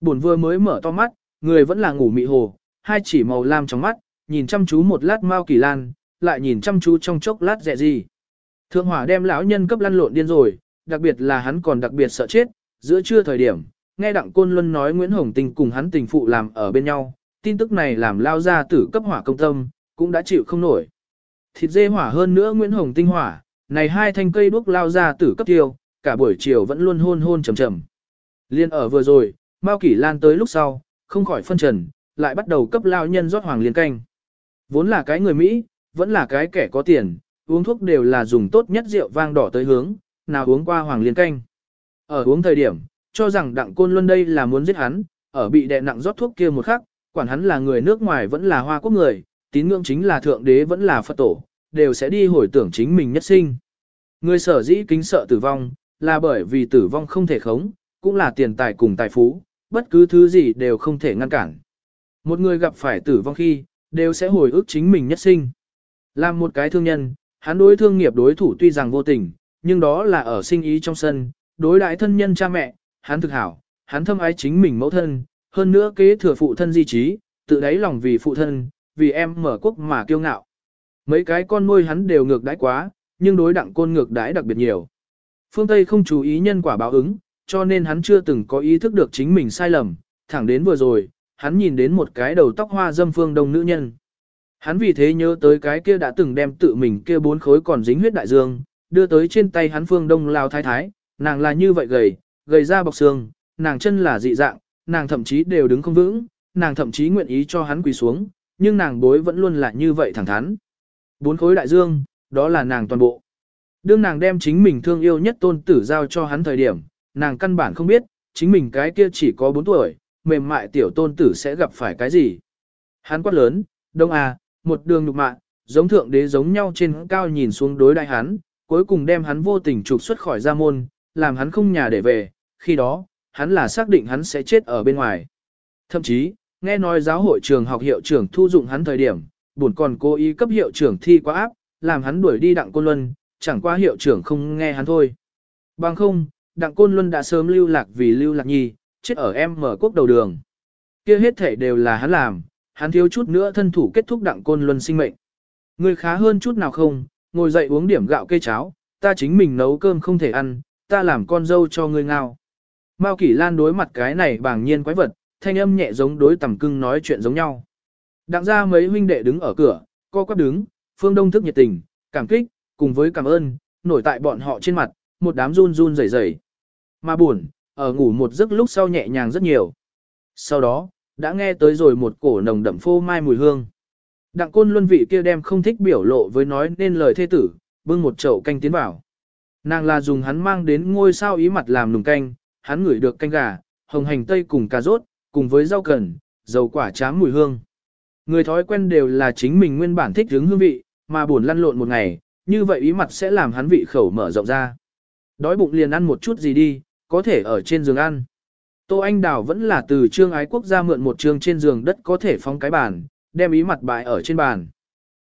Buồn vừa mới mở to mắt, người vẫn là ngủ mị hồ, hai chỉ màu lam trong mắt, nhìn chăm chú một lát mau Kỳ Lan, lại nhìn chăm chú trong chốc lát dẹ gì. Thượng hỏa đem lão nhân cấp lăn lộn điên rồi, đặc biệt là hắn còn đặc biệt sợ chết, giữa trưa thời điểm, nghe Đặng Côn Luân nói Nguyễn Hồng Tình cùng hắn tình phụ làm ở bên nhau, tin tức này làm lao ra tử cấp hỏa công tâm, cũng đã chịu không nổi. Thịt dê hỏa hơn nữa Nguyễn Hồng Tinh hỏa, này hai thanh cây đuốc lao ra tử cấp tiêu, cả buổi chiều vẫn luôn hôn hôn trầm trầm. Liên ở vừa rồi, Mao Kỷ Lan tới lúc sau, không khỏi phân trần, lại bắt đầu cấp lao nhân rót hoàng liên canh. Vốn là cái người Mỹ, vẫn là cái kẻ có tiền, uống thuốc đều là dùng tốt nhất rượu vang đỏ tới hướng, nào uống qua hoàng liên canh. Ở uống thời điểm, cho rằng đặng côn luân đây là muốn giết hắn, ở bị đè nặng rót thuốc kia một khắc, quản hắn là người nước ngoài vẫn là hoa quốc người, tín ngưỡng chính là thượng đế vẫn là Phật tổ, đều sẽ đi hồi tưởng chính mình nhất sinh. Người sở dĩ kính sợ tử vong, là bởi vì tử vong không thể khống, cũng là tiền tài cùng tài phú, bất cứ thứ gì đều không thể ngăn cản. Một người gặp phải tử vong khi, đều sẽ hồi ức chính mình nhất sinh. Làm một cái thương nhân, hắn đối thương nghiệp đối thủ tuy rằng vô tình, nhưng đó là ở sinh ý trong sân, đối đại thân nhân cha mẹ, hắn thực hảo, hắn thâm ái chính mình mẫu thân, hơn nữa kế thừa phụ thân di trí, tự đáy lòng vì phụ thân, vì em mở quốc mà kiêu ngạo. Mấy cái con nuôi hắn đều ngược đãi quá, nhưng đối đặng côn ngược đãi đặc biệt nhiều. Phương Tây không chú ý nhân quả báo ứng, cho nên hắn chưa từng có ý thức được chính mình sai lầm, thẳng đến vừa rồi, hắn nhìn đến một cái đầu tóc hoa dâm phương đông nữ nhân. Hắn vì thế nhớ tới cái kia đã từng đem tự mình kia bốn khối còn dính huyết đại dương, đưa tới trên tay hắn phương đông lao thái thái, nàng là như vậy gầy, gầy ra bọc xương, nàng chân là dị dạng, nàng thậm chí đều đứng không vững, nàng thậm chí nguyện ý cho hắn quỳ xuống, nhưng nàng bối vẫn luôn là như vậy thẳng thắn. Bốn khối đại dương, đó là nàng toàn bộ. Đương nàng đem chính mình thương yêu nhất tôn tử giao cho hắn thời điểm, nàng căn bản không biết, chính mình cái kia chỉ có 4 tuổi, mềm mại tiểu tôn tử sẽ gặp phải cái gì. Hắn quát lớn, đông à, một đường nhục mạ, giống thượng đế giống nhau trên cao nhìn xuống đối đại hắn, cuối cùng đem hắn vô tình trục xuất khỏi gia môn, làm hắn không nhà để về, khi đó, hắn là xác định hắn sẽ chết ở bên ngoài. Thậm chí, nghe nói giáo hội trường học hiệu trưởng thu dụng hắn thời điểm, buồn còn cố ý cấp hiệu trưởng thi quá áp, làm hắn đuổi đi đặng côn luân, chẳng qua hiệu trưởng không nghe hắn thôi. Bằng không, đặng côn luân đã sớm lưu lạc vì lưu lạc nhi, chết ở em mở quốc đầu đường. kia hết thể đều là hắn làm, hắn thiếu chút nữa thân thủ kết thúc đặng côn luân sinh mệnh. Người khá hơn chút nào không, ngồi dậy uống điểm gạo cây cháo, ta chính mình nấu cơm không thể ăn, ta làm con dâu cho ngươi ngao. Mao Kỷ Lan đối mặt cái này bàng nhiên quái vật, thanh âm nhẹ giống đối tầm cưng nói chuyện giống nhau. Đặng ra mấy huynh đệ đứng ở cửa, co quắp đứng, phương đông thức nhiệt tình, cảm kích, cùng với cảm ơn, nổi tại bọn họ trên mặt, một đám run run rẩy rẩy. Mà buồn, ở ngủ một giấc lúc sau nhẹ nhàng rất nhiều. Sau đó, đã nghe tới rồi một cổ nồng đậm phô mai mùi hương. Đặng côn luân vị kia đem không thích biểu lộ với nói nên lời thê tử, bưng một chậu canh tiến vào. Nàng là dùng hắn mang đến ngôi sao ý mặt làm nùng canh, hắn ngửi được canh gà, hồng hành tây cùng cà rốt, cùng với rau cần, dầu quả chám mùi hương. Người thói quen đều là chính mình nguyên bản thích hướng hương vị, mà buồn lăn lộn một ngày, như vậy ý mặt sẽ làm hắn vị khẩu mở rộng ra. Đói bụng liền ăn một chút gì đi, có thể ở trên giường ăn. Tô Anh Đào vẫn là từ trương ái quốc gia mượn một trương trên giường đất có thể phóng cái bàn, đem ý mặt bại ở trên bàn.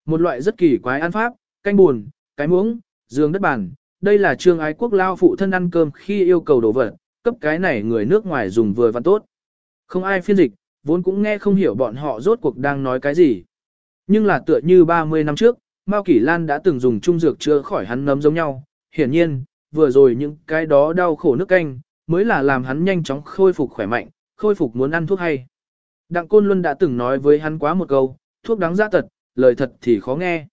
Một loại rất kỳ quái ăn pháp, canh buồn, cái muỗng, giường đất bàn, đây là trương ái quốc lao phụ thân ăn cơm khi yêu cầu đồ vật, cấp cái này người nước ngoài dùng vừa văn tốt. Không ai phiên dịch, vốn cũng nghe không hiểu bọn họ rốt cuộc đang nói cái gì. Nhưng là tựa như 30 năm trước, Mao Kỷ Lan đã từng dùng trung dược chữa khỏi hắn nấm giống nhau. Hiển nhiên, vừa rồi những cái đó đau khổ nước canh, mới là làm hắn nhanh chóng khôi phục khỏe mạnh, khôi phục muốn ăn thuốc hay. Đặng Côn Luân đã từng nói với hắn quá một câu, thuốc đáng giá tật, lời thật thì khó nghe.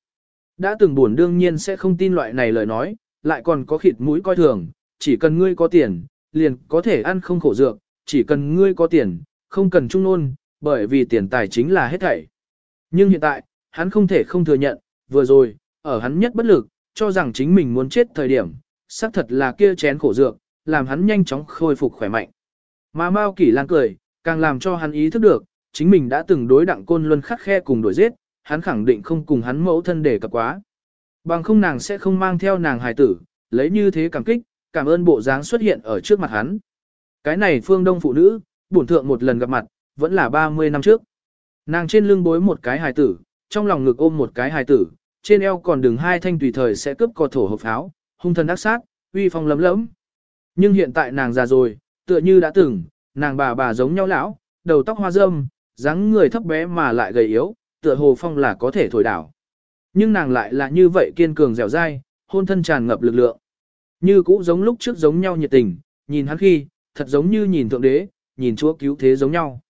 Đã từng buồn đương nhiên sẽ không tin loại này lời nói, lại còn có khịt mũi coi thường, chỉ cần ngươi có tiền, liền có thể ăn không khổ dược, chỉ cần ngươi có tiền, không cần trung nôn, bởi vì tiền tài chính là hết thảy. Nhưng hiện tại, hắn không thể không thừa nhận, vừa rồi, ở hắn nhất bất lực, cho rằng chính mình muốn chết thời điểm, xác thật là kia chén khổ dược, làm hắn nhanh chóng khôi phục khỏe mạnh. Mà Mao Kỷ Lan cười, càng làm cho hắn ý thức được, chính mình đã từng đối đặng côn luân khắc khe cùng đuổi giết, hắn khẳng định không cùng hắn mẫu thân để cập quá. Bằng không nàng sẽ không mang theo nàng hài tử, lấy như thế cảm kích, cảm ơn bộ dáng xuất hiện ở trước mặt hắn. Cái này phương đông phụ nữ, bổn thượng một lần gặp mặt, vẫn là 30 năm trước. Nàng trên lưng bối một cái hài tử, trong lòng ngực ôm một cái hài tử, trên eo còn đường hai thanh tùy thời sẽ cướp cò thổ hộp pháo, hung thần ác sát, uy phong lấm lẫm. Nhưng hiện tại nàng già rồi, tựa như đã từng, nàng bà bà giống nhau lão, đầu tóc hoa râm, dáng người thấp bé mà lại gầy yếu, tựa hồ phong là có thể thổi đảo. Nhưng nàng lại là như vậy kiên cường dẻo dai, hôn thân tràn ngập lực lượng. Như cũ giống lúc trước giống nhau nhiệt tình, nhìn hắn khi, thật giống như nhìn thượng đế, nhìn chúa cứu thế giống nhau.